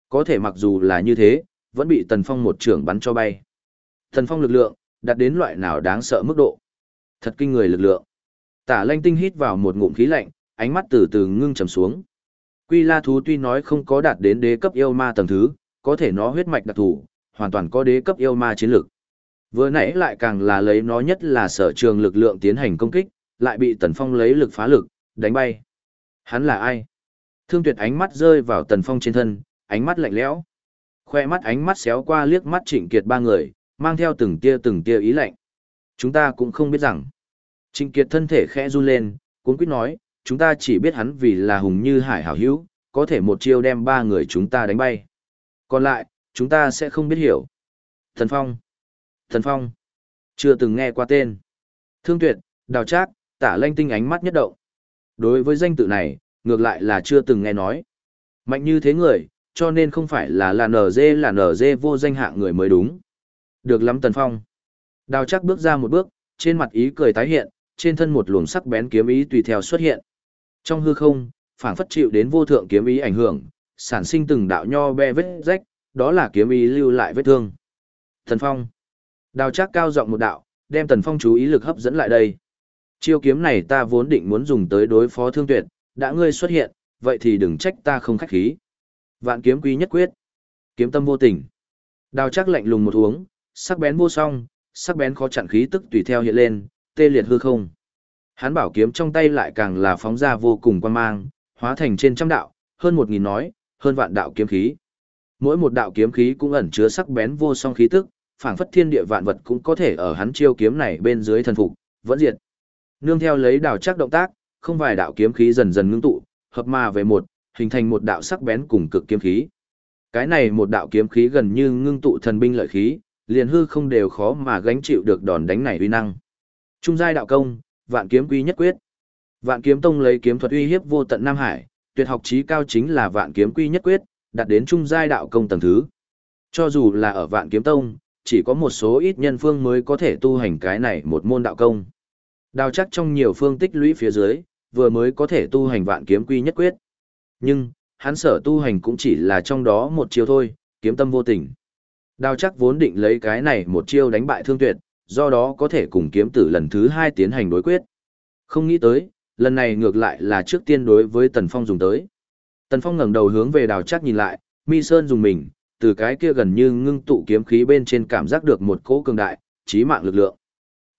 [SPEAKER 1] Có thể mặc dù là như thế, vẫn bị Tần Phong một trường bắn cho bay. Tần Phong lực lượng, đạt đến loại nào đáng sợ mức độ. Thật kinh người lực lượng. Tả lanh tinh hít vào một ngụm khí lạnh, ánh mắt từ từ ngưng trầm xuống. Quy la thú tuy nói không có đạt đến đế cấp yêu ma tầng thứ, có thể nó huyết mạch đặc thù, hoàn toàn có đế cấp yêu ma chiến lực. Vừa nãy lại càng là lấy nó nhất là sở trường lực lượng tiến hành công kích, lại bị Tần Phong lấy lực phá lực, đánh bay. Hắn là ai? Thương tuyệt ánh mắt rơi vào Tần Phong trên thân, ánh mắt lạnh lẽo. Khoe mắt ánh mắt xéo qua liếc mắt trịnh kiệt ba người, mang theo từng tia từng tia ý lạnh. Chúng ta cũng không biết rằng. Trịnh kiệt thân thể khẽ run lên, cuốn quyết nói, chúng ta chỉ biết hắn vì là hùng như hải hảo hữu, có thể một chiêu đem ba người chúng ta đánh bay. Còn lại, chúng ta sẽ không biết hiểu. tần Phong. Thần Phong. Chưa từng nghe qua tên. Thương tuyệt, đào trác, tả lanh tinh ánh mắt nhất động. Đối với danh tự này, ngược lại là chưa từng nghe nói. Mạnh như thế người, cho nên không phải là là NG là NG vô danh hạng người mới đúng. Được lắm Tần Phong. Đào Trác bước ra một bước, trên mặt ý cười tái hiện, trên thân một luồng sắc bén kiếm ý tùy theo xuất hiện. Trong hư không, phảng phất chịu đến vô thượng kiếm ý ảnh hưởng, sản sinh từng đạo nho be vết rách, đó là kiếm ý lưu lại vết thương. Tần Phong. Đào chắc cao giọng một đạo, đem Tần Phong chú ý lực hấp dẫn lại đây. Chiêu kiếm này ta vốn định muốn dùng tới đối phó thương tuyệt, đã ngươi xuất hiện, vậy thì đừng trách ta không khách khí. Vạn kiếm quý nhất quyết. Kiếm tâm vô tình. Đào chắc lạnh lùng một uống, sắc bén vô song, sắc bén khó chặn khí tức tùy theo hiện lên, tê liệt hư không. Hắn bảo kiếm trong tay lại càng là phóng ra vô cùng quan mang, hóa thành trên trăm đạo, hơn một nghìn nói, hơn vạn đạo kiếm khí. Mỗi một đạo kiếm khí cũng ẩn chứa sắc bén vô song khí tức, phảng phất thiên địa vạn vật cũng có thể ở hắn chiêu kiếm này bên dưới thần phục, vẫn diệt. Nương theo lấy đào chắc động tác, không vài đạo kiếm khí dần dần ngưng tụ, hợp mà về một, hình thành một đạo sắc bén cùng cực kiếm khí. Cái này một đạo kiếm khí gần như ngưng tụ thần binh lợi khí, liền hư không đều khó mà gánh chịu được đòn đánh này uy năng. Trung giai đạo công, vạn kiếm quy nhất quyết. Vạn kiếm tông lấy kiếm thuật uy hiếp vô tận Nam Hải, tuyệt học trí cao chính là vạn kiếm quy nhất quyết, đạt đến trung giai đạo công tầng thứ. Cho dù là ở vạn kiếm tông, chỉ có một số ít nhân phương mới có thể tu hành cái này một môn đạo công. Đào chắc trong nhiều phương tích lũy phía dưới, vừa mới có thể tu hành vạn kiếm quy nhất quyết. Nhưng, hắn sở tu hành cũng chỉ là trong đó một chiêu thôi, kiếm tâm vô tình. Đào chắc vốn định lấy cái này một chiêu đánh bại thương tuyệt, do đó có thể cùng kiếm tử lần thứ hai tiến hành đối quyết. Không nghĩ tới, lần này ngược lại là trước tiên đối với Tần Phong dùng tới. Tần Phong ngẩng đầu hướng về đào chắc nhìn lại, mi sơn dùng mình, từ cái kia gần như ngưng tụ kiếm khí bên trên cảm giác được một cỗ cường đại, trí mạng lực lượng.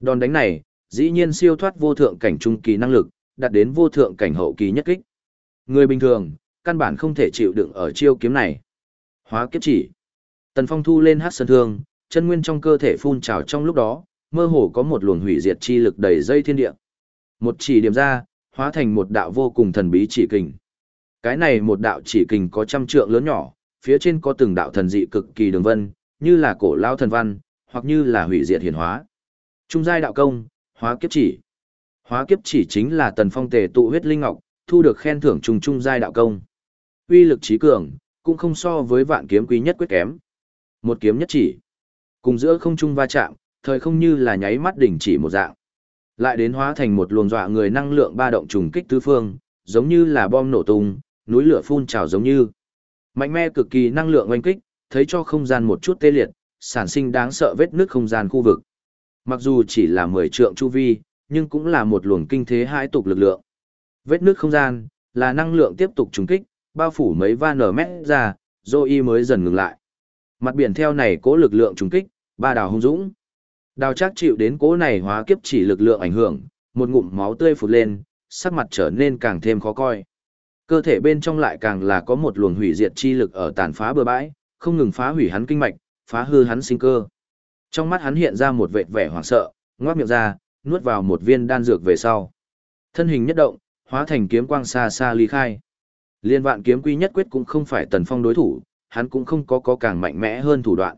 [SPEAKER 1] Đòn đánh này, dĩ nhiên siêu thoát vô thượng cảnh trung kỳ năng lực, đạt đến vô thượng cảnh hậu kỳ nhất kích. Người bình thường, căn bản không thể chịu đựng ở chiêu kiếm này. Hóa kiếp chỉ. Tần Phong thu lên hát sơn thương, chân nguyên trong cơ thể phun trào trong lúc đó, mơ hồ có một luồng hủy diệt chi lực đầy dây thiên địa. Một chỉ điểm ra, hóa thành một đạo vô cùng thần bí chỉ kình. Cái này một đạo chỉ kình có trăm trượng lớn nhỏ, phía trên có từng đạo thần dị cực kỳ đường vân, như là cổ lao thần văn, hoặc như là hủy diệt hiển hóa. Trung giai đạo công, hóa kiếp chỉ. Hóa kiếp chỉ chính là tần phong tề tụ huyết linh ngọc, thu được khen thưởng trùng trung giai đạo công. Uy lực trí cường, cũng không so với vạn kiếm quý nhất quyết kém. Một kiếm nhất chỉ. Cùng giữa không trung va chạm, thời không như là nháy mắt đỉnh chỉ một dạng. Lại đến hóa thành một luồng dọa người năng lượng ba động trùng kích tứ phương, giống như là bom nổ tung, núi lửa phun trào giống như. Mạnh mẽ cực kỳ năng lượng oanh kích, thấy cho không gian một chút tê liệt, sản sinh đáng sợ vết nước không gian khu vực. Mặc dù chỉ là 10 trượng chu vi, nhưng cũng là một luồng kinh thế hai tục lực lượng. Vết nước không gian, là năng lượng tiếp tục trùng kích, bao phủ mấy van nở mét ra, Zoe mới dần ngừng lại. Mặt biển theo này cố lực lượng trùng kích, ba đào hung dũng. Đào chắc chịu đến cố này hóa kiếp chỉ lực lượng ảnh hưởng, một ngụm máu tươi phụt lên, sắc mặt trở nên càng thêm khó coi. Cơ thể bên trong lại càng là có một luồng hủy diệt chi lực ở tàn phá bừa bãi, không ngừng phá hủy hắn kinh mạch, phá hư hắn sinh cơ. Trong mắt hắn hiện ra một vệt vẻ hoảng sợ, ngoác miệng ra, nuốt vào một viên đan dược về sau. Thân hình nhất động, hóa thành kiếm quang xa xa ly khai. Liên vạn kiếm quy nhất quyết cũng không phải tần phong đối thủ, hắn cũng không có có càng mạnh mẽ hơn thủ đoạn.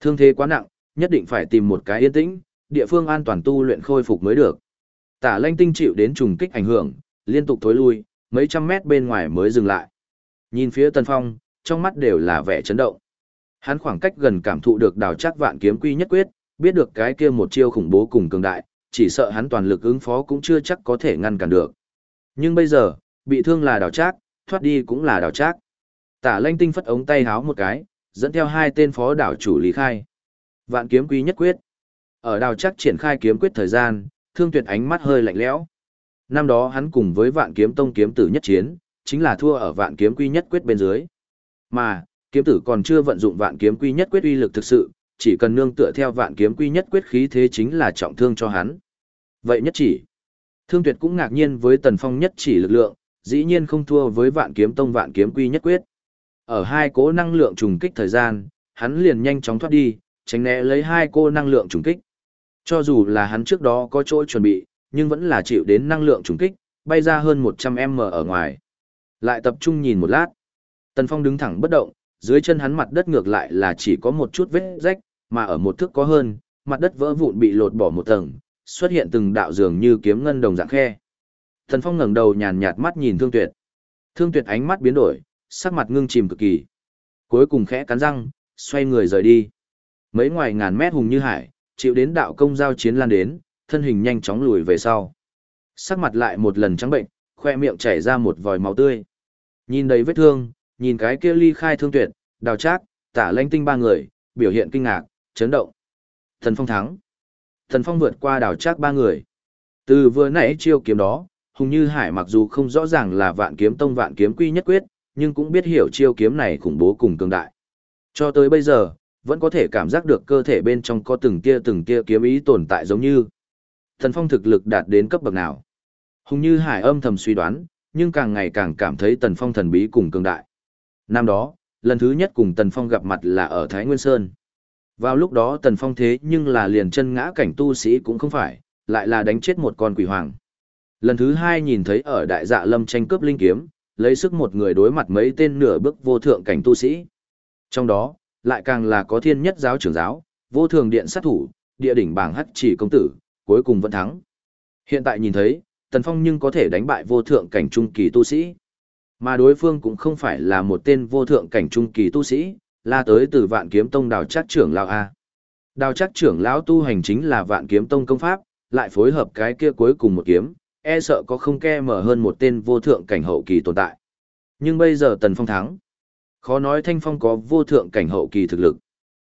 [SPEAKER 1] Thương thế quá nặng, nhất định phải tìm một cái yên tĩnh, địa phương an toàn tu luyện khôi phục mới được. Tả lanh tinh chịu đến trùng kích ảnh hưởng, liên tục thối lui, mấy trăm mét bên ngoài mới dừng lại. Nhìn phía tần phong, trong mắt đều là vẻ chấn động. Hắn khoảng cách gần cảm thụ được đào chắc vạn kiếm quy nhất quyết, biết được cái kia một chiêu khủng bố cùng cường đại, chỉ sợ hắn toàn lực ứng phó cũng chưa chắc có thể ngăn cản được. Nhưng bây giờ, bị thương là đào trác, thoát đi cũng là đào trác. Tả lanh tinh phất ống tay háo một cái, dẫn theo hai tên phó đảo chủ lý khai. Vạn kiếm quý nhất quyết. Ở đào trác triển khai kiếm quyết thời gian, thương tuyệt ánh mắt hơi lạnh lẽo. Năm đó hắn cùng với vạn kiếm tông kiếm tử nhất chiến, chính là thua ở vạn kiếm quy nhất quyết bên dưới. Mà, kiếm tử còn chưa vận dụng vạn kiếm quy nhất quyết uy lực thực sự, chỉ cần nương tựa theo vạn kiếm quy nhất quyết khí thế chính là trọng thương cho hắn. Vậy nhất chỉ. Thương Tuyệt cũng ngạc nhiên với Tần Phong nhất chỉ lực lượng, dĩ nhiên không thua với vạn kiếm tông vạn kiếm quy nhất quyết. Ở hai cố năng lượng trùng kích thời gian, hắn liền nhanh chóng thoát đi, tránh né lấy hai cô năng lượng trùng kích. Cho dù là hắn trước đó có chỗ chuẩn bị, nhưng vẫn là chịu đến năng lượng trùng kích, bay ra hơn 100m ở ngoài. Lại tập trung nhìn một lát. Tần Phong đứng thẳng bất động, dưới chân hắn mặt đất ngược lại là chỉ có một chút vết rách, mà ở một thước có hơn, mặt đất vỡ vụn bị lột bỏ một tầng, xuất hiện từng đạo dường như kiếm ngân đồng dạng khe. Tần Phong ngẩng đầu nhàn nhạt mắt nhìn Thương Tuyệt. Thương Tuyệt ánh mắt biến đổi, sắc mặt ngưng chìm cực kỳ. Cuối cùng khẽ cắn răng, xoay người rời đi. Mấy ngoài ngàn mét hùng như hải, chịu đến đạo công giao chiến lan đến, thân hình nhanh chóng lùi về sau. Sắc mặt lại một lần trắng bệnh, khoe miệng chảy ra một vòi máu tươi. Nhìn đầy vết thương, nhìn cái kia ly khai thương tuyệt, đào trác, tả lãnh tinh ba người, biểu hiện kinh ngạc, chấn động. Thần Phong thắng. Thần Phong vượt qua đào trác ba người. Từ vừa nãy chiêu kiếm đó, Hùng Như Hải mặc dù không rõ ràng là vạn kiếm tông vạn kiếm quy nhất quyết, nhưng cũng biết hiểu chiêu kiếm này khủng bố cùng cường đại. Cho tới bây giờ, vẫn có thể cảm giác được cơ thể bên trong có từng tia từng tia kiếm ý tồn tại giống như. Thần Phong thực lực đạt đến cấp bậc nào? Hùng Như Hải âm thầm suy đoán, nhưng càng ngày càng cảm thấy Tần Phong thần bí cùng cường đại. Năm đó, lần thứ nhất cùng Tần Phong gặp mặt là ở Thái Nguyên Sơn. Vào lúc đó Tần Phong thế nhưng là liền chân ngã cảnh tu sĩ cũng không phải, lại là đánh chết một con quỷ hoàng. Lần thứ hai nhìn thấy ở đại dạ lâm tranh cướp linh kiếm, lấy sức một người đối mặt mấy tên nửa bước vô thượng cảnh tu sĩ. Trong đó, lại càng là có thiên nhất giáo trưởng giáo, vô thường điện sát thủ, địa đỉnh bảng hắc chỉ công tử, cuối cùng vẫn thắng. Hiện tại nhìn thấy, Tần Phong nhưng có thể đánh bại vô thượng cảnh trung kỳ tu sĩ. Mà đối phương cũng không phải là một tên vô thượng cảnh trung kỳ tu sĩ, là tới từ vạn kiếm tông đào chắc trưởng lão A. Đào chắc trưởng lão tu hành chính là vạn kiếm tông công pháp, lại phối hợp cái kia cuối cùng một kiếm, e sợ có không ke mở hơn một tên vô thượng cảnh hậu kỳ tồn tại. Nhưng bây giờ Tần Phong thắng. Khó nói Thanh Phong có vô thượng cảnh hậu kỳ thực lực.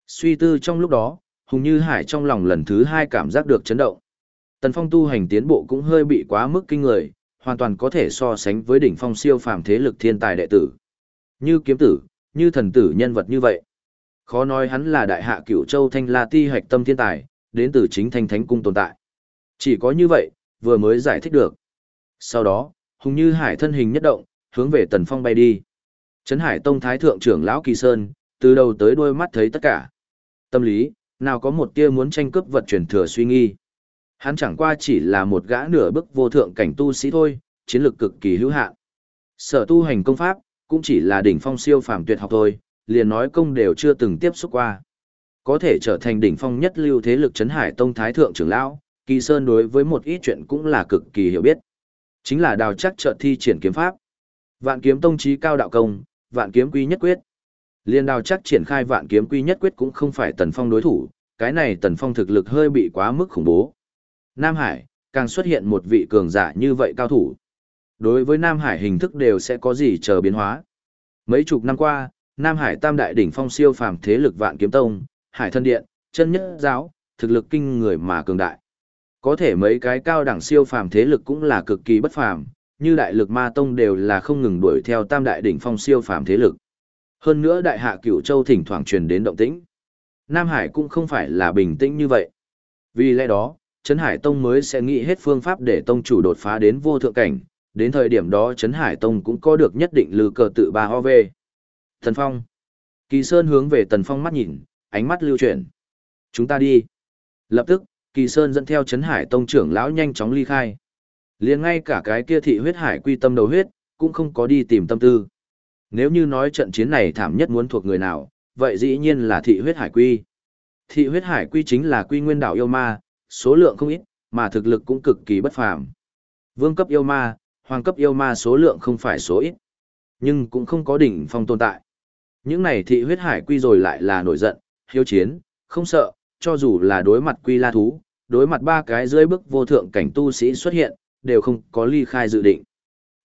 [SPEAKER 1] Suy tư trong lúc đó, Hùng Như Hải trong lòng lần thứ hai cảm giác được chấn động. Tần Phong tu hành tiến bộ cũng hơi bị quá mức kinh người, hoàn toàn có thể so sánh với đỉnh phong siêu phàm thế lực thiên tài đệ tử. Như kiếm tử, như thần tử nhân vật như vậy. Khó nói hắn là đại hạ cửu châu thanh la ti hoạch tâm thiên tài, đến từ chính thanh thánh cung tồn tại. Chỉ có như vậy, vừa mới giải thích được. Sau đó, Hùng Như Hải thân hình nhất động, hướng về Tần Phong bay đi. Trấn Hải Tông Thái Thượng trưởng Lão Kỳ Sơn, từ đầu tới đuôi mắt thấy tất cả. Tâm lý, nào có một tia muốn tranh cướp vật truyền thừa suy nghi. Hắn chẳng qua chỉ là một gã nửa bức vô thượng cảnh tu sĩ thôi, chiến lược cực kỳ hữu hạn. Sở tu hành công pháp, cũng chỉ là đỉnh phong siêu phàm tuyệt học thôi, liền nói công đều chưa từng tiếp xúc qua. Có thể trở thành đỉnh phong nhất lưu thế lực Trấn Hải Tông Thái Thượng trưởng Lão, Kỳ Sơn đối với một ít chuyện cũng là cực kỳ hiểu biết. Chính là đào chắc trợ thi triển kiếm pháp. Vạn kiếm tông trí cao đạo công, vạn kiếm quy nhất quyết. Liên Đao chắc triển khai vạn kiếm quy nhất quyết cũng không phải tần phong đối thủ, cái này tần phong thực lực hơi bị quá mức khủng bố. Nam Hải, càng xuất hiện một vị cường giả như vậy cao thủ. Đối với Nam Hải hình thức đều sẽ có gì chờ biến hóa. Mấy chục năm qua, Nam Hải tam đại đỉnh phong siêu phàm thế lực vạn kiếm tông, Hải thân điện, chân nhất giáo, thực lực kinh người mà cường đại. Có thể mấy cái cao đẳng siêu phàm thế lực cũng là cực kỳ bất phàm, như đại lực ma tông đều là không ngừng đuổi theo tam đại đỉnh phong siêu phàm thế lực. Hơn nữa đại hạ cửu châu thỉnh thoảng truyền đến động tĩnh. Nam Hải cũng không phải là bình tĩnh như vậy. Vì lẽ đó, Trấn Hải Tông mới sẽ nghĩ hết phương pháp để tông chủ đột phá đến vô thượng cảnh, đến thời điểm đó Trấn Hải Tông cũng có được nhất định lư cờ tự ba ho về. Thần Phong. Kỳ Sơn hướng về Tần Phong mắt nhìn, ánh mắt lưu chuyển. Chúng ta đi. Lập tức, Kỳ Sơn dẫn theo Trấn Hải Tông trưởng lão nhanh chóng ly khai. liền ngay cả cái kia thị huyết hải quy tâm đầu huyết, cũng không có đi tìm tâm tư. Nếu như nói trận chiến này thảm nhất muốn thuộc người nào, vậy dĩ nhiên là thị huyết hải quy. Thị huyết hải quy chính là quy nguyên đảo yêu ma, số lượng không ít, mà thực lực cũng cực kỳ bất phàm. Vương cấp yêu ma, hoàng cấp yêu ma số lượng không phải số ít, nhưng cũng không có đỉnh phong tồn tại. Những này thị huyết hải quy rồi lại là nổi giận, hiếu chiến, không sợ, cho dù là đối mặt quy la thú, đối mặt ba cái dưới bức vô thượng cảnh tu sĩ xuất hiện, đều không có ly khai dự định.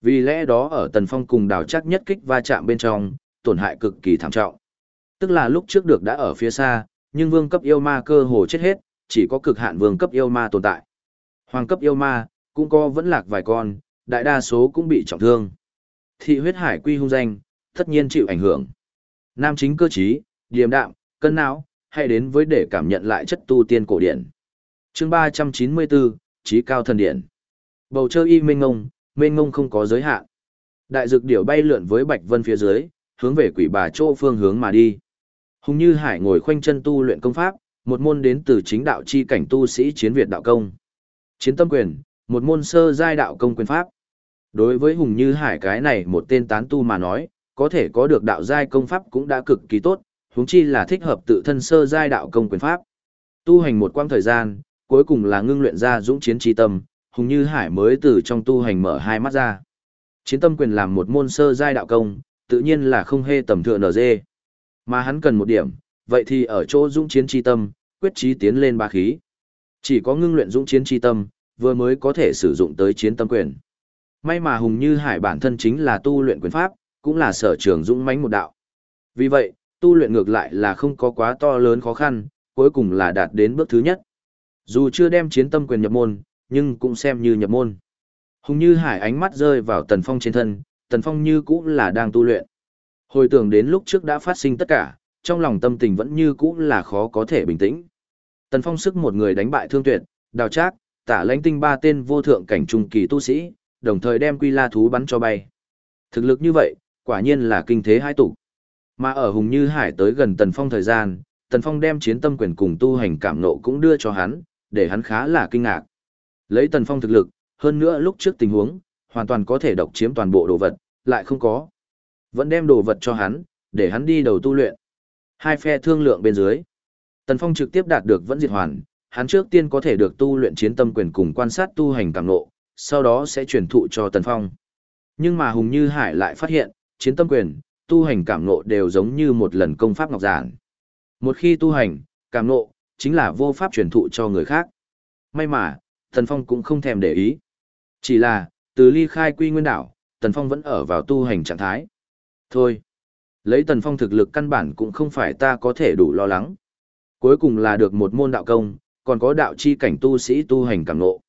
[SPEAKER 1] Vì lẽ đó ở Tần Phong cùng đào chắc nhất kích va chạm bên trong, tổn hại cực kỳ thảm trọng. Tức là lúc trước được đã ở phía xa, nhưng vương cấp yêu ma cơ hồ chết hết, chỉ có cực hạn vương cấp yêu ma tồn tại. Hoàng cấp yêu ma, cũng có vẫn lạc vài con, đại đa số cũng bị trọng thương. Thị huyết hải quy hung danh, tất nhiên chịu ảnh hưởng. Nam chính cơ trí, điềm đạm, cân não, hay đến với để cảm nhận lại chất tu tiên cổ điển. Chương 394, Chí cao thần điển. Bầu trời y minh ngông, mênh ngông không có giới hạn. Đại dược điểu bay lượn với Bạch Vân phía dưới, hướng về quỷ bà chỗ phương hướng mà đi. Hùng Như Hải ngồi khoanh chân tu luyện công pháp, một môn đến từ chính đạo chi cảnh tu sĩ chiến Việt đạo công. Chiến tâm quyền, một môn sơ giai đạo công quyền pháp. Đối với Hùng Như Hải cái này một tên tán tu mà nói, có thể có được đạo giai công pháp cũng đã cực kỳ tốt, huống chi là thích hợp tự thân sơ giai đạo công quyền pháp. Tu hành một quãng thời gian, cuối cùng là ngưng luyện ra dũng chiến chi tâm, Hùng Như Hải mới từ trong tu hành mở hai mắt ra. Chiến tâm quyền làm một môn sơ giai đạo công, tự nhiên là không hề tầm thượng dê, Mà hắn cần một điểm, vậy thì ở chỗ dũng chiến chi tâm, quyết chí tiến lên ba khí. Chỉ có ngưng luyện dũng chiến chi tâm, vừa mới có thể sử dụng tới chiến tâm quyền. May mà Hùng Như Hải bản thân chính là tu luyện quyền pháp, cũng là sở trường dũng mãnh một đạo. Vì vậy, tu luyện ngược lại là không có quá to lớn khó khăn, cuối cùng là đạt đến bước thứ nhất. Dù chưa đem chiến tâm quyền nhập môn, nhưng cũng xem như nhập môn. Hùng Như Hải ánh mắt rơi vào Tần Phong trên thân, Tần Phong như cũng là đang tu luyện. Hồi tưởng đến lúc trước đã phát sinh tất cả, trong lòng tâm tình vẫn như cũng là khó có thể bình tĩnh. Tần Phong sức một người đánh bại thương tuyệt, đào trác, tả lãnh tinh ba tên vô thượng cảnh trung kỳ tu sĩ, đồng thời đem quy la thú bắn cho bay. Thực lực như vậy, quả nhiên là kinh thế hai tụ. Mà ở Hùng Như Hải tới gần Tần Phong thời gian, Tần Phong đem chiến tâm quyền cùng tu hành cảm nộ cũng đưa cho hắn, để hắn khá là kinh ngạc. Lấy Tần Phong thực lực, hơn nữa lúc trước tình huống, hoàn toàn có thể độc chiếm toàn bộ đồ vật, lại không có. Vẫn đem đồ vật cho hắn, để hắn đi đầu tu luyện. Hai phe thương lượng bên dưới. Tần Phong trực tiếp đạt được vẫn diệt hoàn, hắn trước tiên có thể được tu luyện chiến tâm quyền cùng quan sát tu hành cảm ngộ, sau đó sẽ truyền thụ cho Tần Phong. Nhưng mà Hùng Như Hải lại phát hiện, chiến tâm quyền, tu hành cảm nộ đều giống như một lần công pháp ngọc giản. Một khi tu hành, cảm nộ, chính là vô pháp truyền thụ cho người khác. May mà, Tần Phong cũng không thèm để ý. Chỉ là, từ ly khai quy nguyên đảo, Tần Phong vẫn ở vào tu hành trạng thái. Thôi, lấy Tần Phong thực lực căn bản cũng không phải ta có thể đủ lo lắng. Cuối cùng là được một môn đạo công, còn có đạo chi cảnh tu sĩ tu hành càng ngộ.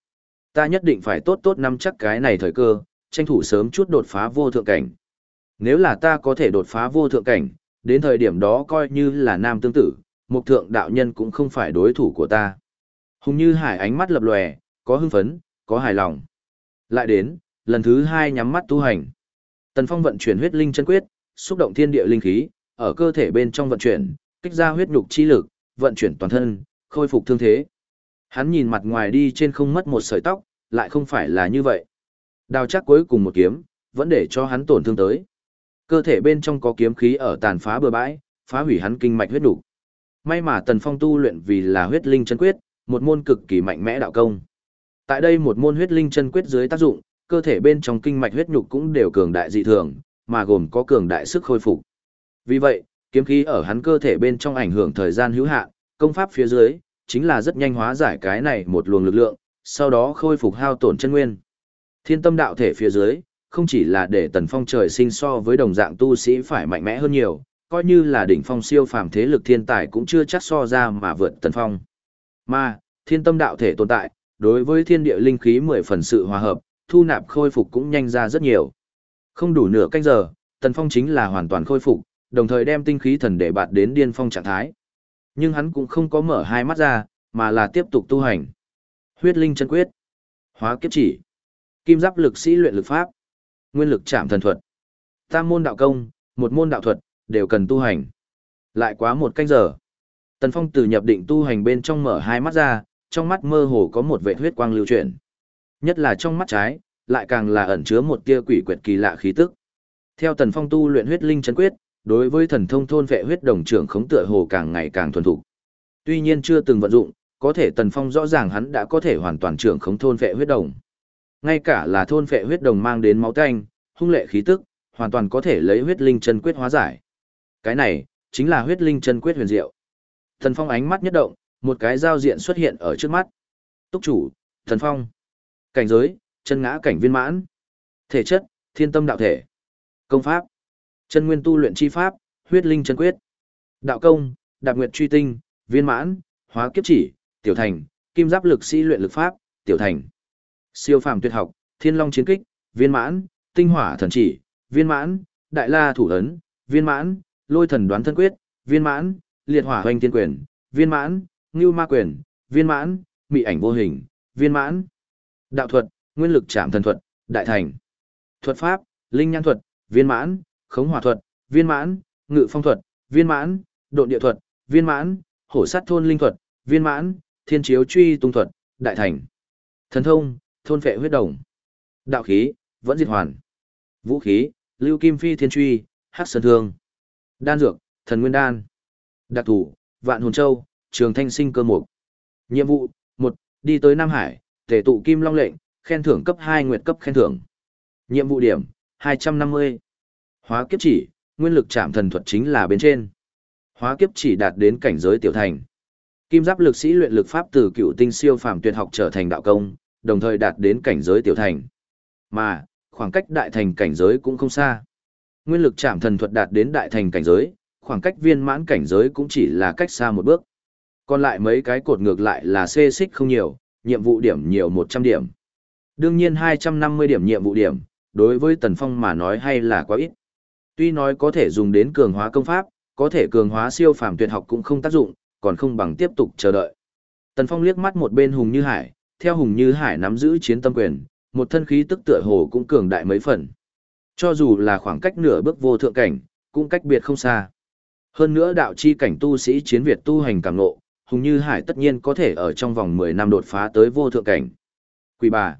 [SPEAKER 1] Ta nhất định phải tốt tốt nắm chắc cái này thời cơ, tranh thủ sớm chút đột phá vô thượng cảnh. Nếu là ta có thể đột phá vô thượng cảnh, đến thời điểm đó coi như là nam tương tử, một thượng đạo nhân cũng không phải đối thủ của ta. Hùng như hải ánh mắt lập lòe, có hưng phấn, có hài lòng. Lại đến, lần thứ hai nhắm mắt tu hành. Tần Phong vận chuyển huyết linh chân quyết, xúc động thiên địa linh khí, ở cơ thể bên trong vận chuyển, kích ra huyết nhục chi lực, vận chuyển toàn thân, khôi phục thương thế. Hắn nhìn mặt ngoài đi trên không mất một sợi tóc, lại không phải là như vậy. Đào chắc cuối cùng một kiếm, vẫn để cho hắn tổn thương tới. Cơ thể bên trong có kiếm khí ở tàn phá bừa bãi, phá hủy hắn kinh mạch huyết đủ. May mà Tần Phong tu luyện vì là huyết linh chân quyết, một môn cực kỳ mạnh mẽ đạo công. Tại đây một môn huyết linh chân quyết dưới tác dụng, cơ thể bên trong kinh mạch huyết nhục cũng đều cường đại dị thường, mà gồm có cường đại sức khôi phục. Vì vậy, kiếm khí ở hắn cơ thể bên trong ảnh hưởng thời gian hữu hạn, công pháp phía dưới chính là rất nhanh hóa giải cái này một luồng lực lượng, sau đó khôi phục hao tổn chân nguyên. Thiên tâm đạo thể phía dưới, không chỉ là để tần phong trời sinh so với đồng dạng tu sĩ phải mạnh mẽ hơn nhiều, coi như là đỉnh phong siêu phàm thế lực thiên tài cũng chưa chắc so ra mà vượt tần phong. Mà, thiên tâm đạo thể tồn tại, đối với thiên địa linh khí mười phần sự hòa hợp, thu nạp khôi phục cũng nhanh ra rất nhiều. Không đủ nửa canh giờ, tần phong chính là hoàn toàn khôi phục, đồng thời đem tinh khí thần để bạt đến điên phong trạng thái. Nhưng hắn cũng không có mở hai mắt ra, mà là tiếp tục tu hành. Huyết linh chân quyết, hóa kiếp chỉ, kim giáp lực sĩ luyện lực pháp, nguyên lực chạm thần thuật. Tam môn đạo công, một môn đạo thuật, đều cần tu hành. Lại quá một canh giờ. Tần Phong từ nhập định tu hành bên trong mở hai mắt ra, trong mắt mơ hồ có một vệ huyết quang lưu chuyển. Nhất là trong mắt trái, lại càng là ẩn chứa một tia quỷ quyệt kỳ lạ khí tức. Theo Tần Phong tu luyện huyết linh chân quyết, đối với thần thông thôn vệ huyết đồng trưởng khống tựa hồ càng ngày càng thuần thục. Tuy nhiên chưa từng vận dụng, có thể Tần Phong rõ ràng hắn đã có thể hoàn toàn trưởng khống thôn vệ huyết đồng. Ngay cả là thôn vệ huyết đồng mang đến máu tanh, hung lệ khí tức, hoàn toàn có thể lấy huyết linh chân quyết hóa giải. Cái này, chính là huyết linh chân quyết huyền diệu. Thần Phong ánh mắt nhất động, một cái giao diện xuất hiện ở trước mắt. Túc chủ, Thần Phong. Cảnh giới, chân ngã cảnh viên mãn. Thể chất, thiên tâm đạo thể. Công pháp, chân nguyên tu luyện chi pháp, huyết linh chân quyết. Đạo công, đạp nguyệt truy tinh, viên mãn, hóa kiếp chỉ, tiểu thành, kim giáp lực sĩ luyện lực pháp, tiểu thành. Siêu phàm tuyệt học, thiên long chiến kích, viên mãn, tinh hỏa thần chỉ, viên mãn, đại la thủ ấn, viên mãn, lôi thần đoán thân quyết, viên mãn, liệt hỏa hoành thiên quyền, viên mãn, ngưu ma quyền, viên mãn, mị ảnh vô hình, viên mãn. Đạo thuật, nguyên lực chạm thần thuật, đại thành. Thuật pháp, linh nhãn thuật, viên mãn, khống hỏa thuật, viên mãn, ngự phong thuật, viên mãn, độn địa thuật, viên mãn, hổ sát thôn linh thuật, viên mãn, thiên chiếu truy tung thuật, đại thành. Thần thông, thôn vệ huyết đồng. Đạo khí, vẫn diệt hoàn. Vũ khí, lưu kim phi thiên truy, hắc sơn thương. Đan dược, thần nguyên đan. Đặc thủ, vạn hồn châu, trường thanh sinh cơ mục. Nhiệm vụ, 1. Đi tới Nam Hải, tề tụ kim long lệnh, khen thưởng cấp hai nguyệt cấp khen thưởng. Nhiệm vụ điểm, hai trăm năm mươi Hóa kiếp chỉ, nguyên lực chạm thần thuật chính là bên trên. Hóa kiếp chỉ đạt đến cảnh giới tiểu thành. Kim giáp lực sĩ luyện lực pháp từ cựu tinh siêu phàm tuyệt học trở thành đạo công, đồng thời đạt đến cảnh giới tiểu thành. Mà, khoảng cách đại thành cảnh giới cũng không xa. Nguyên lực chạm thần thuật đạt đến đại thành cảnh giới, khoảng cách viên mãn cảnh giới cũng chỉ là cách xa một bước. Còn lại mấy cái cột ngược lại là xê xích không nhiều, nhiệm vụ điểm nhiều 100 điểm. Đương nhiên 250 điểm nhiệm vụ điểm, đối với Tần Phong mà nói hay là quá ít. Tuy nói có thể dùng đến cường hóa công pháp, có thể cường hóa siêu phàm tuyệt học cũng không tác dụng, còn không bằng tiếp tục chờ đợi. Tần Phong liếc mắt một bên Hùng Như Hải, theo Hùng Như Hải nắm giữ chiến tâm quyền, một thân khí tức tựa hồ cũng cường đại mấy phần. Cho dù là khoảng cách nửa bước vô thượng cảnh, cũng cách biệt không xa. Hơn nữa đạo chi cảnh tu sĩ chiến Việt tu hành càng ngộ, Hùng Như Hải tất nhiên có thể ở trong vòng 10 năm đột phá tới vô thượng cảnh. Quỷ bà.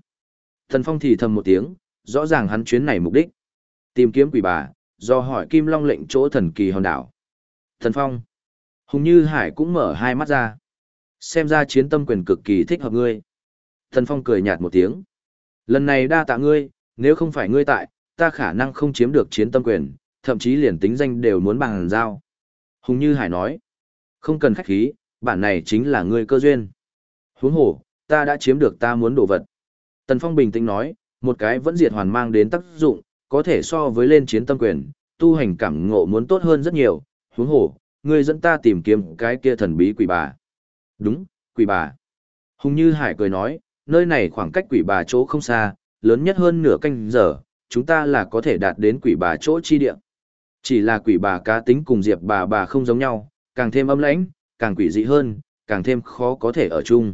[SPEAKER 1] Thần Phong thì thầm một tiếng, rõ ràng hắn chuyến này mục đích. Tìm kiếm quỷ bà, do hỏi Kim Long lệnh chỗ thần kỳ hòn đảo. Thần Phong. Hùng Như Hải cũng mở hai mắt ra. Xem ra chiến tâm quyền cực kỳ thích hợp ngươi. Thần Phong cười nhạt một tiếng. Lần này đa tạ ngươi, nếu không phải ngươi tại, ta khả năng không chiếm được chiến tâm quyền, thậm chí liền tính danh đều muốn bằng giao. Hùng Như Hải nói. Không cần khách khí, bản này chính là ngươi cơ duyên. Huống hồ, ta đã chiếm được ta muốn đồ vật. Tần Phong bình tĩnh nói, một cái vẫn diệt hoàn mang đến tác dụng, có thể so với lên chiến tâm quyền, tu hành cảm ngộ muốn tốt hơn rất nhiều, huống hồ, ngươi dẫn ta tìm kiếm cái kia thần bí quỷ bà. Đúng, quỷ bà. Hùng Như Hải cười nói, nơi này khoảng cách quỷ bà chỗ không xa, lớn nhất hơn nửa canh giờ, chúng ta là có thể đạt đến quỷ bà chỗ chi địa. Chỉ là quỷ bà cá tính cùng diệp bà bà không giống nhau, càng thêm âm lãnh, càng quỷ dị hơn, càng thêm khó có thể ở chung.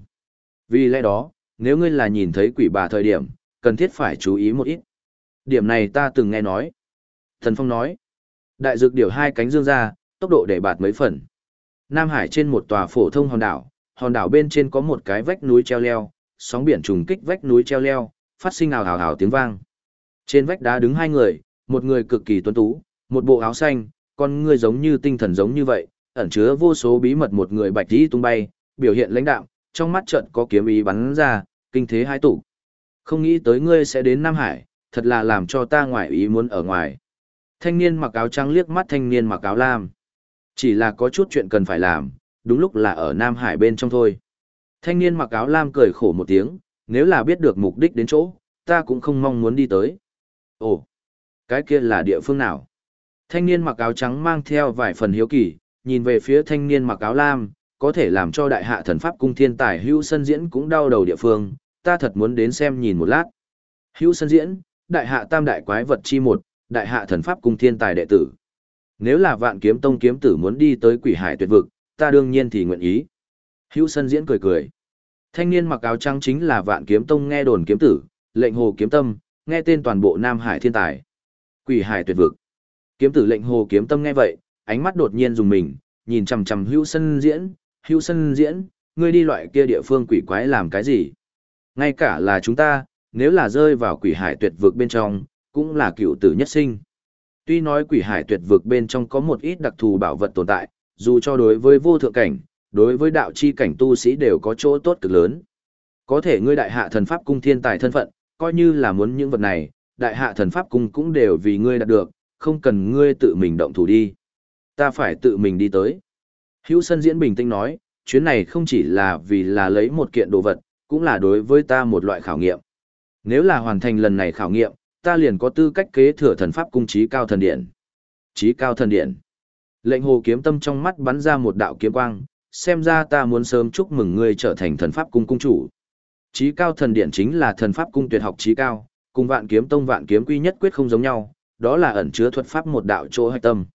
[SPEAKER 1] Vì lẽ đó, nếu ngươi là nhìn thấy quỷ bà thời điểm, cần thiết phải chú ý một ít. Điểm này ta từng nghe nói. Thần Phong nói, đại dược điều hai cánh dương ra, tốc độ để bạt mấy phần. Nam Hải trên một tòa phổ thông hòn đảo, hòn đảo bên trên có một cái vách núi treo leo, sóng biển trùng kích vách núi treo leo, phát sinh ào ào ào tiếng vang. Trên vách đá đứng hai người, một người cực kỳ tuấn tú, một bộ áo xanh, con người giống như tinh thần giống như vậy, ẩn chứa vô số bí mật một người bạch tí tung bay, biểu hiện lãnh đạo, trong mắt trận có kiếm ý bắn ra, kinh thế hai tụ. Không nghĩ tới ngươi sẽ đến Nam Hải, thật là làm cho ta ngoại ý muốn ở ngoài. Thanh niên mặc áo trắng liếc mắt thanh niên mặc áo lam. Chỉ là có chút chuyện cần phải làm, đúng lúc là ở Nam Hải bên trong thôi. Thanh niên mặc áo lam cười khổ một tiếng, nếu là biết được mục đích đến chỗ, ta cũng không mong muốn đi tới. Ồ, cái kia là địa phương nào? Thanh niên mặc áo trắng mang theo vài phần hiếu kỳ, nhìn về phía thanh niên mặc áo lam, có thể làm cho đại hạ thần pháp cung thiên tài hữu sân diễn cũng đau đầu địa phương, ta thật muốn đến xem nhìn một lát. Hữu sân diễn, đại hạ tam đại quái vật chi một, đại hạ thần pháp cung thiên tài đệ tử. Nếu là vạn kiếm tông kiếm tử muốn đi tới quỷ hải tuyệt vực, ta đương nhiên thì nguyện ý. Hữu sân diễn cười cười. Thanh niên mặc áo trắng chính là vạn kiếm tông nghe đồn kiếm tử, lệnh hồ kiếm tâm, nghe tên toàn bộ Nam Hải thiên tài. Quỷ hải tuyệt vực. Kiếm tử lệnh hồ kiếm tâm nghe vậy, ánh mắt đột nhiên dùng mình, nhìn chằm chằm hữu sân diễn, hữu sân diễn, ngươi đi loại kia địa phương quỷ quái làm cái gì? Ngay cả là chúng ta, nếu là rơi vào quỷ hải tuyệt vực bên trong, cũng là cựu tử nhất sinh. Tuy nói quỷ hải tuyệt vực bên trong có một ít đặc thù bảo vật tồn tại, dù cho đối với vô thượng cảnh, đối với đạo chi cảnh tu sĩ đều có chỗ tốt cực lớn. Có thể ngươi đại hạ thần pháp cung thiên tài thân phận, coi như là muốn những vật này, đại hạ thần pháp cung cũng đều vì ngươi đạt được, không cần ngươi tự mình động thủ đi. Ta phải tự mình đi tới. Hữu sân diễn bình tĩnh nói, chuyến này không chỉ là vì là lấy một kiện đồ vật, cũng là đối với ta một loại khảo nghiệm. Nếu là hoàn thành lần này khảo nghiệm, ta liền có tư cách kế thừa thần pháp cung trí cao thần điện. Trí cao thần điện. Lệnh hồ kiếm tâm trong mắt bắn ra một đạo kiếm quang, xem ra ta muốn sớm chúc mừng ngươi trở thành thần pháp cung cung chủ. Trí cao thần điện chính là thần pháp cung tuyệt học trí cao, cùng vạn kiếm tông vạn kiếm quy nhất quyết không giống nhau, đó là ẩn chứa thuật pháp một đạo chỗ hạch tâm.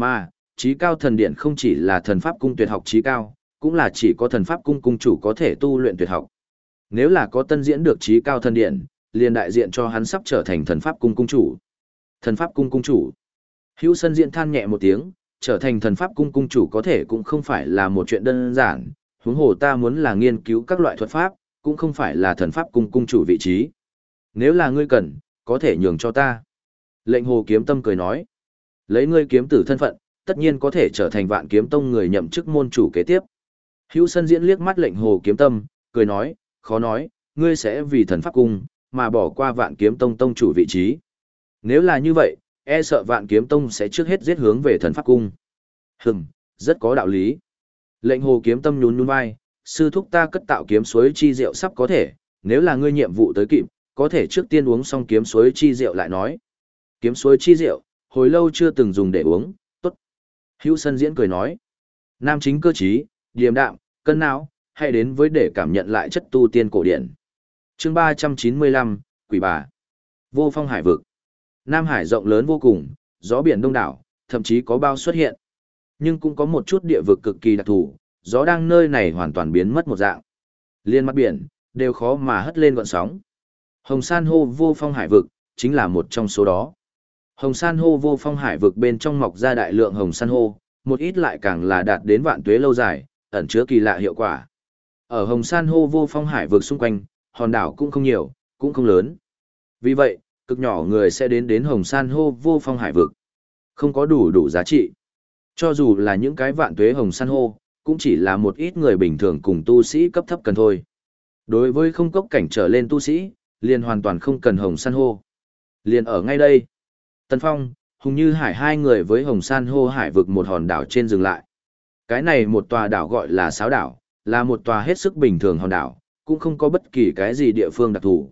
[SPEAKER 1] Mà, trí cao thần điện không chỉ là thần pháp cung tuyệt học trí cao, cũng là chỉ có thần pháp cung cung chủ có thể tu luyện tuyệt học. Nếu là có tân diễn được trí cao thần điện, liền đại diện cho hắn sắp trở thành thần pháp cung cung chủ. Thần pháp cung cung chủ. Hữu Sân diện than nhẹ một tiếng, trở thành thần pháp cung cung chủ có thể cũng không phải là một chuyện đơn giản, huống hồ ta muốn là nghiên cứu các loại thuật pháp, cũng không phải là thần pháp cung cung chủ vị trí. Nếu là ngươi cần, có thể nhường cho ta. Lệnh hồ kiếm tâm cười nói, lấy ngươi kiếm tử thân phận, tất nhiên có thể trở thành vạn kiếm tông người nhậm chức môn chủ kế tiếp. Hữu Sân diễn liếc mắt lệnh hồ kiếm tâm, cười nói, khó nói, ngươi sẽ vì thần pháp cung, mà bỏ qua vạn kiếm tông tông chủ vị trí. Nếu là như vậy, e sợ vạn kiếm tông sẽ trước hết giết hướng về thần pháp cung. Hừm, rất có đạo lý. Lệnh hồ kiếm tâm nhún nhún vai, sư thúc ta cất tạo kiếm suối chi rượu sắp có thể, nếu là ngươi nhiệm vụ tới kịp, có thể trước tiên uống xong kiếm suối chi rượu lại nói. Kiếm suối chi rượu, hồi lâu chưa từng dùng để uống, tốt. Hữu sân diễn cười nói. Nam chính cơ trí, điềm đạm, cân não, hãy đến với để cảm nhận lại chất tu tiên cổ điển. chương 395, Quỷ bà. Vô phong hải vực. Nam Hải rộng lớn vô cùng, gió biển đông đảo, thậm chí có bao xuất hiện. Nhưng cũng có một chút địa vực cực kỳ đặc thù, gió đang nơi này hoàn toàn biến mất một dạng. Liên mắt biển, đều khó mà hất lên gọn sóng. Hồng san hô vô phong hải vực, chính là một trong số đó. Hồng san hô vô phong hải vực bên trong mọc ra đại lượng hồng san hô, một ít lại càng là đạt đến vạn tuế lâu dài, ẩn chứa kỳ lạ hiệu quả. Ở hồng san hô vô phong hải vực xung quanh, hòn đảo cũng không nhiều, cũng không lớn. Vì vậy, cực nhỏ người sẽ đến đến hồng san hô vô phong hải vực. Không có đủ đủ giá trị. Cho dù là những cái vạn tuế hồng san hô, cũng chỉ là một ít người bình thường cùng tu sĩ cấp thấp cần thôi. Đối với không cốc cảnh trở lên tu sĩ, liền hoàn toàn không cần hồng san hô. Liền ở ngay đây. Tần Phong, Hùng Như Hải hai người với hồng san hô hải vực một hòn đảo trên dừng lại. Cái này một tòa đảo gọi là Sáo đảo, là một tòa hết sức bình thường hòn đảo, cũng không có bất kỳ cái gì địa phương đặc thù.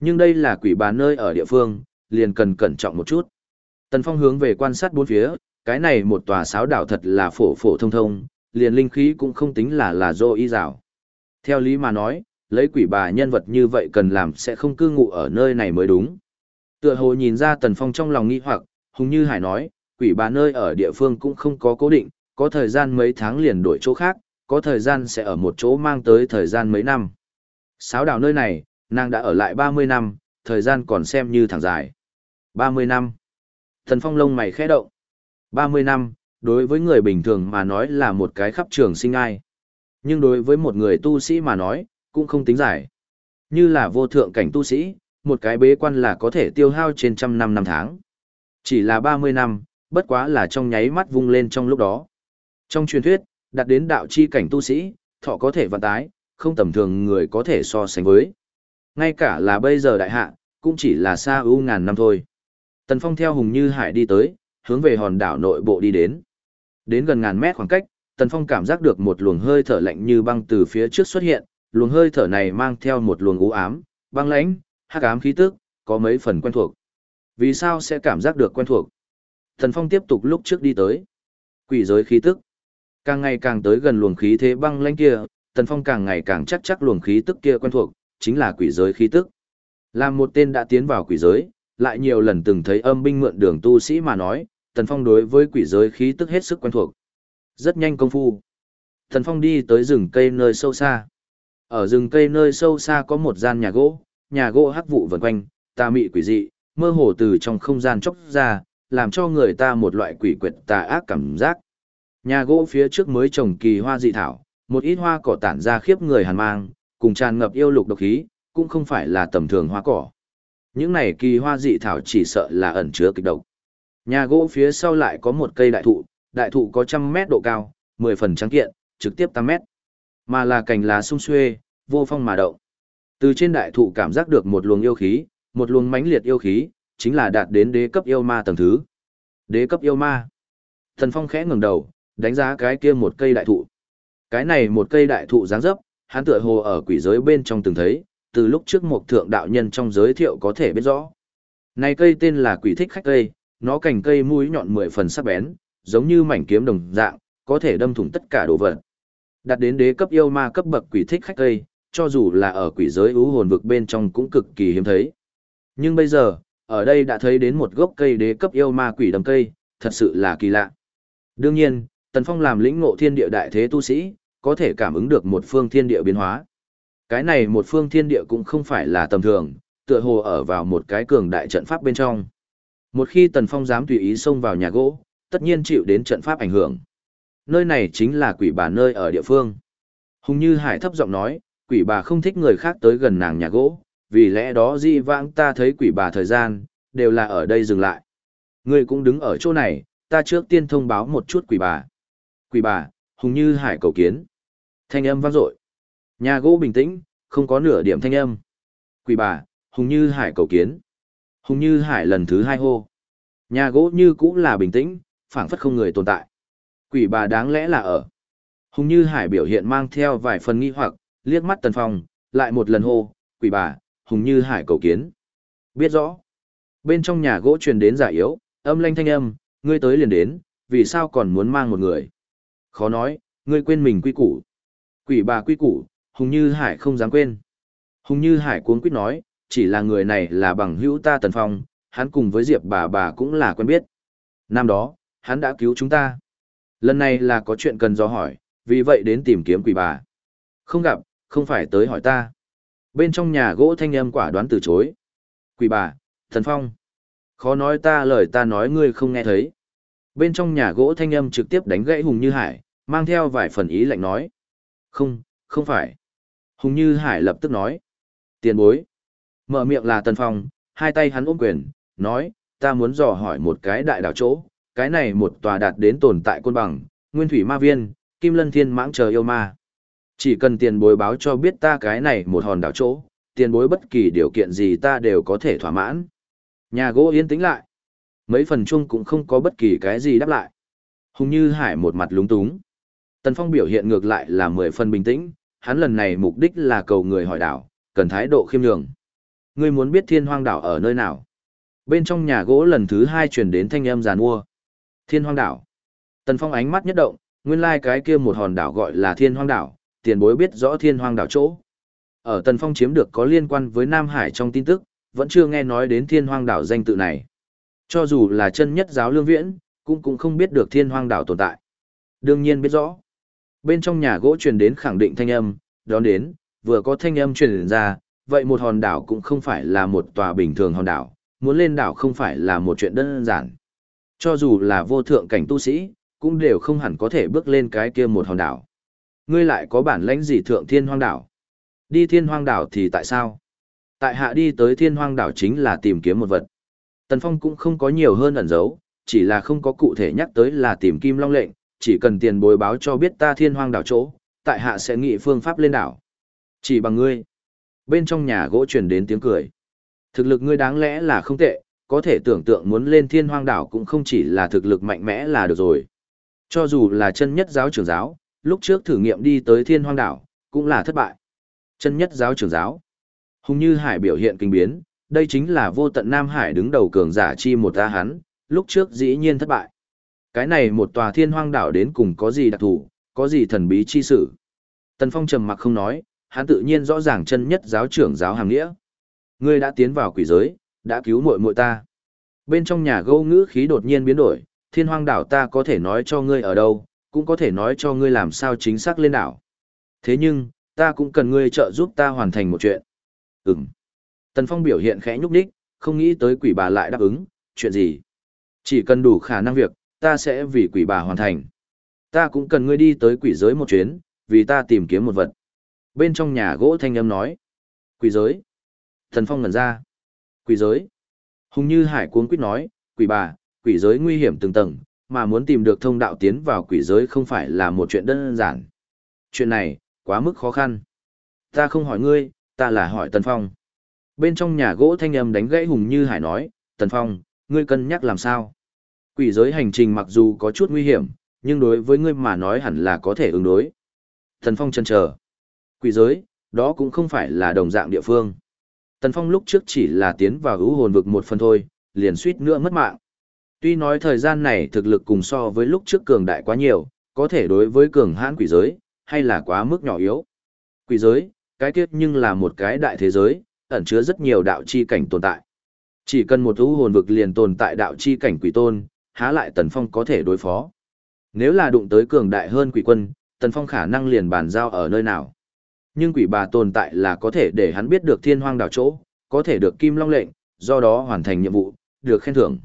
[SPEAKER 1] Nhưng đây là quỷ bà nơi ở địa phương, liền cần cẩn trọng một chút. Tần Phong hướng về quan sát bốn phía, cái này một tòa sáo đảo thật là phổ phổ thông thông, liền linh khí cũng không tính là là dô y rào. Theo lý mà nói, lấy quỷ bà nhân vật như vậy cần làm sẽ không cư ngụ ở nơi này mới đúng. Tựa hồ nhìn ra Tần Phong trong lòng nghi hoặc, hùng như Hải nói, quỷ bà nơi ở địa phương cũng không có cố định, có thời gian mấy tháng liền đổi chỗ khác, có thời gian sẽ ở một chỗ mang tới thời gian mấy năm. Sáo đảo nơi này, nàng đã ở lại 30 năm, thời gian còn xem như thẳng dài. 30 năm. Thần phong lông mày khẽ động. 30 năm, đối với người bình thường mà nói là một cái khắp trường sinh ai. Nhưng đối với một người tu sĩ mà nói, cũng không tính dài. Như là vô thượng cảnh tu sĩ, một cái bế quan là có thể tiêu hao trên trăm năm năm tháng. Chỉ là 30 năm, bất quá là trong nháy mắt vung lên trong lúc đó. Trong truyền thuyết, đặt đến đạo chi cảnh tu sĩ, thọ có thể vạn tái, không tầm thường người có thể so sánh với. Ngay cả là bây giờ đại hạ, cũng chỉ là xa ưu ngàn năm thôi. Tần Phong theo Hùng Như Hải đi tới, hướng về hòn đảo nội bộ đi đến. Đến gần ngàn mét khoảng cách, Tần Phong cảm giác được một luồng hơi thở lạnh như băng từ phía trước xuất hiện, luồng hơi thở này mang theo một luồng u ám, băng lãnh, hắc ám khí tức, có mấy phần quen thuộc. Vì sao sẽ cảm giác được quen thuộc? thần Phong tiếp tục lúc trước đi tới. Quỷ giới khí tức. Càng ngày càng tới gần luồng khí thế băng lãnh kia, Tần Phong càng ngày càng chắc chắc luồng khí tức kia quen thuộc, chính là quỷ giới khí tức. Làm một tên đã tiến vào quỷ giới, lại nhiều lần từng thấy âm binh mượn đường tu sĩ mà nói, Tần Phong đối với quỷ giới khí tức hết sức quen thuộc. Rất nhanh công phu. Tần Phong đi tới rừng cây nơi sâu xa. Ở rừng cây nơi sâu xa có một gian nhà gỗ, nhà gỗ hắc vụ vần quanh, tà mị quỷ dị, mơ hồ từ trong không gian chốc ra, làm cho người ta một loại quỷ quyệt tà ác cảm giác. Nhà gỗ phía trước mới trồng kỳ hoa dị thảo, một ít hoa cỏ tản ra khiếp người hàn mang, cùng tràn ngập yêu lục độc khí, cũng không phải là tầm thường hoa cỏ. Những này kỳ hoa dị thảo chỉ sợ là ẩn chứa kịch độc. Nhà gỗ phía sau lại có một cây đại thụ, đại thụ có trăm mét độ cao, mười phần trắng kiện, trực tiếp tám mét. Mà là cành lá sung xuê, vô phong mà động. Từ trên đại thụ cảm giác được một luồng yêu khí, một luồng mãnh liệt yêu khí, chính là đạt đến đế cấp yêu ma tầng thứ. Đế cấp yêu ma. Thần Phong khẽ ngẩng đầu, đánh giá cái kia một cây đại thụ. Cái này một cây đại thụ dáng dấp, hắn tựa hồ ở quỷ giới bên trong từng thấy, từ lúc trước một thượng đạo nhân trong giới thiệu có thể biết rõ. Này cây tên là quỷ thích khách cây, nó cành cây mũi nhọn mười phần sắc bén, giống như mảnh kiếm đồng dạng, có thể đâm thủng tất cả đồ vật. Đặt đến đế cấp yêu ma cấp bậc quỷ thích khách cây, cho dù là ở quỷ giới ưu hồn vực bên trong cũng cực kỳ hiếm thấy. Nhưng bây giờ, ở đây đã thấy đến một gốc cây đế cấp yêu ma quỷ đầm cây, thật sự là kỳ lạ. Đương nhiên, Tần Phong làm lĩnh ngộ thiên địa đại thế tu sĩ, có thể cảm ứng được một phương thiên địa biến hóa. Cái này một phương thiên địa cũng không phải là tầm thường, tựa hồ ở vào một cái cường đại trận pháp bên trong. Một khi Tần Phong dám tùy ý xông vào nhà gỗ, tất nhiên chịu đến trận pháp ảnh hưởng. Nơi này chính là quỷ bà nơi ở địa phương. Hùng Như Hải thấp giọng nói, quỷ bà không thích người khác tới gần nàng nhà gỗ, vì lẽ đó di vãng ta thấy quỷ bà thời gian, đều là ở đây dừng lại. Ngươi cũng đứng ở chỗ này, ta trước tiên thông báo một chút quỷ bà. Quỷ bà, Hùng Như Hải cầu kiến. Thanh âm vang dội. Nhà gỗ bình tĩnh, không có nửa điểm thanh âm. Quỷ bà, Hùng Như Hải cầu kiến. Hùng Như Hải lần thứ hai hô. Nhà gỗ như cũng là bình tĩnh, phảng phất không người tồn tại. Quỷ bà đáng lẽ là ở. Hùng Như Hải biểu hiện mang theo vài phần nghi hoặc, liếc mắt Tần Phong, lại một lần hô, quỷ bà, Hùng Như Hải cầu kiến. Biết rõ. Bên trong nhà gỗ truyền đến giả yếu, âm lanh thanh âm, ngươi tới liền đến, vì sao còn muốn mang một người. Khó nói, ngươi quên mình quy củ. Quỷ bà quy củ, Hùng Như Hải không dám quên. Hùng Như Hải cuống quýt nói, chỉ là người này là bằng hữu ta Tần Phong, hắn cùng với Diệp bà bà cũng là quen biết. Năm đó, hắn đã cứu chúng ta. Lần này là có chuyện cần do hỏi, vì vậy đến tìm kiếm quỷ bà. Không gặp, không phải tới hỏi ta. Bên trong nhà gỗ thanh âm quả đoán từ chối. Quỷ bà, Thần Phong. Khó nói ta lời ta nói ngươi không nghe thấy. Bên trong nhà gỗ thanh âm trực tiếp đánh gãy Hùng Như Hải, mang theo vài phần ý lạnh nói. Không, không phải. Hùng Như Hải lập tức nói. Tiền bối. Mở miệng là Tần Phong, hai tay hắn ôm quyền, nói, ta muốn dò hỏi một cái đại đảo chỗ, cái này một tòa đạt đến tồn tại côn bằng, nguyên thủy ma viên, kim lân thiên mãng chờ yêu ma. Chỉ cần tiền bối báo cho biết ta cái này một hòn đảo chỗ, tiền bối bất kỳ điều kiện gì ta đều có thể thỏa mãn. Nhà gỗ yên tĩnh lại. Mấy phần chung cũng không có bất kỳ cái gì đáp lại. Hùng như hải một mặt lúng túng. Tần Phong biểu hiện ngược lại là mười phần bình tĩnh, hắn lần này mục đích là cầu người hỏi đảo, cần thái độ khiêm nhường. Ngươi muốn biết thiên hoang đảo ở nơi nào? Bên trong nhà gỗ lần thứ hai truyền đến thanh âm giàn mua. Thiên hoang đảo. Tần Phong ánh mắt nhất động, nguyên lai like cái kia một hòn đảo gọi là thiên hoang đảo, tiền bối biết rõ thiên hoang đảo chỗ. Ở Tần Phong chiếm được có liên quan với Nam Hải trong tin tức, vẫn chưa nghe nói đến thiên hoang đảo danh tự này. Cho dù là chân nhất giáo lương viễn, cũng cũng không biết được thiên hoang đảo tồn tại. Đương nhiên biết rõ. Bên trong nhà gỗ truyền đến khẳng định thanh âm, đón đến, vừa có thanh âm truyền ra, vậy một hòn đảo cũng không phải là một tòa bình thường hòn đảo, muốn lên đảo không phải là một chuyện đơn giản. Cho dù là vô thượng cảnh tu sĩ, cũng đều không hẳn có thể bước lên cái kia một hòn đảo. Ngươi lại có bản lãnh gì thượng thiên hoang đảo? Đi thiên hoang đảo thì tại sao? Tại hạ đi tới thiên hoang đảo chính là tìm kiếm một vật. Tần Phong cũng không có nhiều hơn ẩn dấu, chỉ là không có cụ thể nhắc tới là tìm kim long lệnh, chỉ cần tiền bồi báo cho biết ta thiên hoang đảo chỗ, tại hạ sẽ nghị phương pháp lên đảo. Chỉ bằng ngươi. Bên trong nhà gỗ truyền đến tiếng cười. Thực lực ngươi đáng lẽ là không tệ, có thể tưởng tượng muốn lên thiên hoang đảo cũng không chỉ là thực lực mạnh mẽ là được rồi. Cho dù là chân nhất giáo trưởng giáo, lúc trước thử nghiệm đi tới thiên hoang đảo, cũng là thất bại. Chân nhất giáo trưởng giáo. Hùng như hải biểu hiện kinh biến, đây chính là vô tận Nam Hải đứng đầu cường giả chi một ta hắn, lúc trước dĩ nhiên thất bại. Cái này một tòa thiên hoang đảo đến cùng có gì đặc thù, có gì thần bí chi sự. Tần Phong trầm mặc không nói, hắn tự nhiên rõ ràng chân nhất giáo trưởng giáo hàng nghĩa. Ngươi đã tiến vào quỷ giới, đã cứu muội muội ta. Bên trong nhà gâu ngữ khí đột nhiên biến đổi, thiên hoang đảo ta có thể nói cho ngươi ở đâu, cũng có thể nói cho ngươi làm sao chính xác lên đảo. Thế nhưng, ta cũng cần ngươi trợ giúp ta hoàn thành một chuyện. Ừm. Tần Phong biểu hiện khẽ nhúc đích, không nghĩ tới quỷ bà lại đáp ứng, chuyện gì? Chỉ cần đủ khả năng việc, ta sẽ vì quỷ bà hoàn thành. Ta cũng cần ngươi đi tới quỷ giới một chuyến, vì ta tìm kiếm một vật. Bên trong nhà gỗ thanh âm nói. Quỷ giới. Tần Phong ngẩn ra. Quỷ giới. Hùng như hải cuốn quyết nói, quỷ bà, quỷ giới nguy hiểm từng tầng, mà muốn tìm được thông đạo tiến vào quỷ giới không phải là một chuyện đơn giản. Chuyện này, quá mức khó khăn. Ta không hỏi ngươi, ta là hỏi Tần Phong. Bên trong nhà gỗ thanh âm đánh gãy Hùng Như Hải nói, Tần Phong, ngươi cân nhắc làm sao? Quỷ giới hành trình mặc dù có chút nguy hiểm, nhưng đối với ngươi mà nói hẳn là có thể ứng đối. Tần Phong chân chờ. Quỷ giới, đó cũng không phải là đồng dạng địa phương. Tần Phong lúc trước chỉ là tiến vào hữu hồn vực một phần thôi, liền suýt nữa mất mạng. Tuy nói thời gian này thực lực cùng so với lúc trước cường đại quá nhiều, có thể đối với cường hãn quỷ giới, hay là quá mức nhỏ yếu. Quỷ giới, cái tiết nhưng là một cái đại thế giới, ẩn chứa rất nhiều đạo chi cảnh tồn tại. Chỉ cần một thú hồn vực liền tồn tại đạo chi cảnh quỷ tôn, há lại Tần Phong có thể đối phó. Nếu là đụng tới cường đại hơn quỷ quân, Tần Phong khả năng liền bàn giao ở nơi nào. Nhưng quỷ bà tồn tại là có thể để hắn biết được thiên hoang đảo chỗ, có thể được kim long lệnh, do đó hoàn thành nhiệm vụ, được khen thưởng.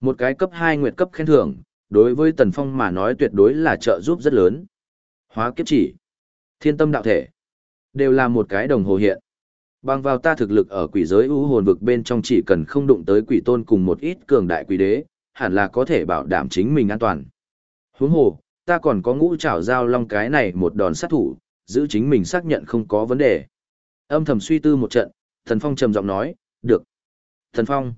[SPEAKER 1] Một cái cấp 2 nguyệt cấp khen thưởng, đối với Tần Phong mà nói tuyệt đối là trợ giúp rất lớn. Hóa kiếp chỉ, thiên tâm đạo thể, đều là một cái đồng hồ hiện. Bằng vào ta thực lực ở quỷ giới ưu hồn vực bên trong chỉ cần không đụng tới quỷ tôn cùng một ít cường đại quỷ đế, hẳn là có thể bảo đảm chính mình an toàn. Huống hồ, ta còn có ngũ trảo giao long cái này một đòn sát thủ, giữ chính mình xác nhận không có vấn đề. Âm thầm suy tư một trận, Thần Phong trầm giọng nói, được. Thần Phong.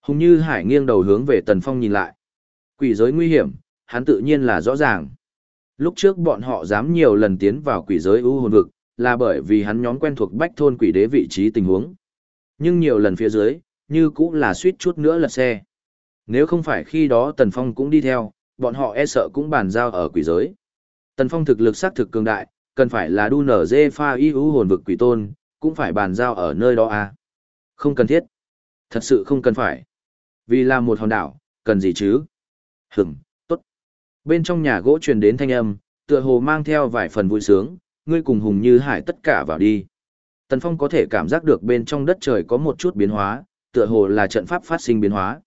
[SPEAKER 1] Hùng Như Hải nghiêng đầu hướng về Tần Phong nhìn lại. Quỷ giới nguy hiểm, hắn tự nhiên là rõ ràng. Lúc trước bọn họ dám nhiều lần tiến vào quỷ giới ưu hồn vực, là bởi vì hắn nhóm quen thuộc bách thôn quỷ đế vị trí tình huống. Nhưng nhiều lần phía dưới, như cũng là suýt chút nữa lật xe. Nếu không phải khi đó Tần Phong cũng đi theo, bọn họ e sợ cũng bàn giao ở quỷ giới. Tần Phong thực lực xác thực cường đại, cần phải là đu nở dê pha y ưu hồn vực quỷ tôn, cũng phải bàn giao ở nơi đó à. Không cần thiết. Thật sự không cần phải. Vì là một hòn đảo, cần gì chứ? Hửm, tốt. Bên trong nhà gỗ truyền đến thanh âm, tựa hồ mang theo vài phần vui sướng, ngươi cùng Hùng Như Hải tất cả vào đi. Tần Phong có thể cảm giác được bên trong đất trời có một chút biến hóa, tựa hồ là trận pháp phát sinh biến hóa.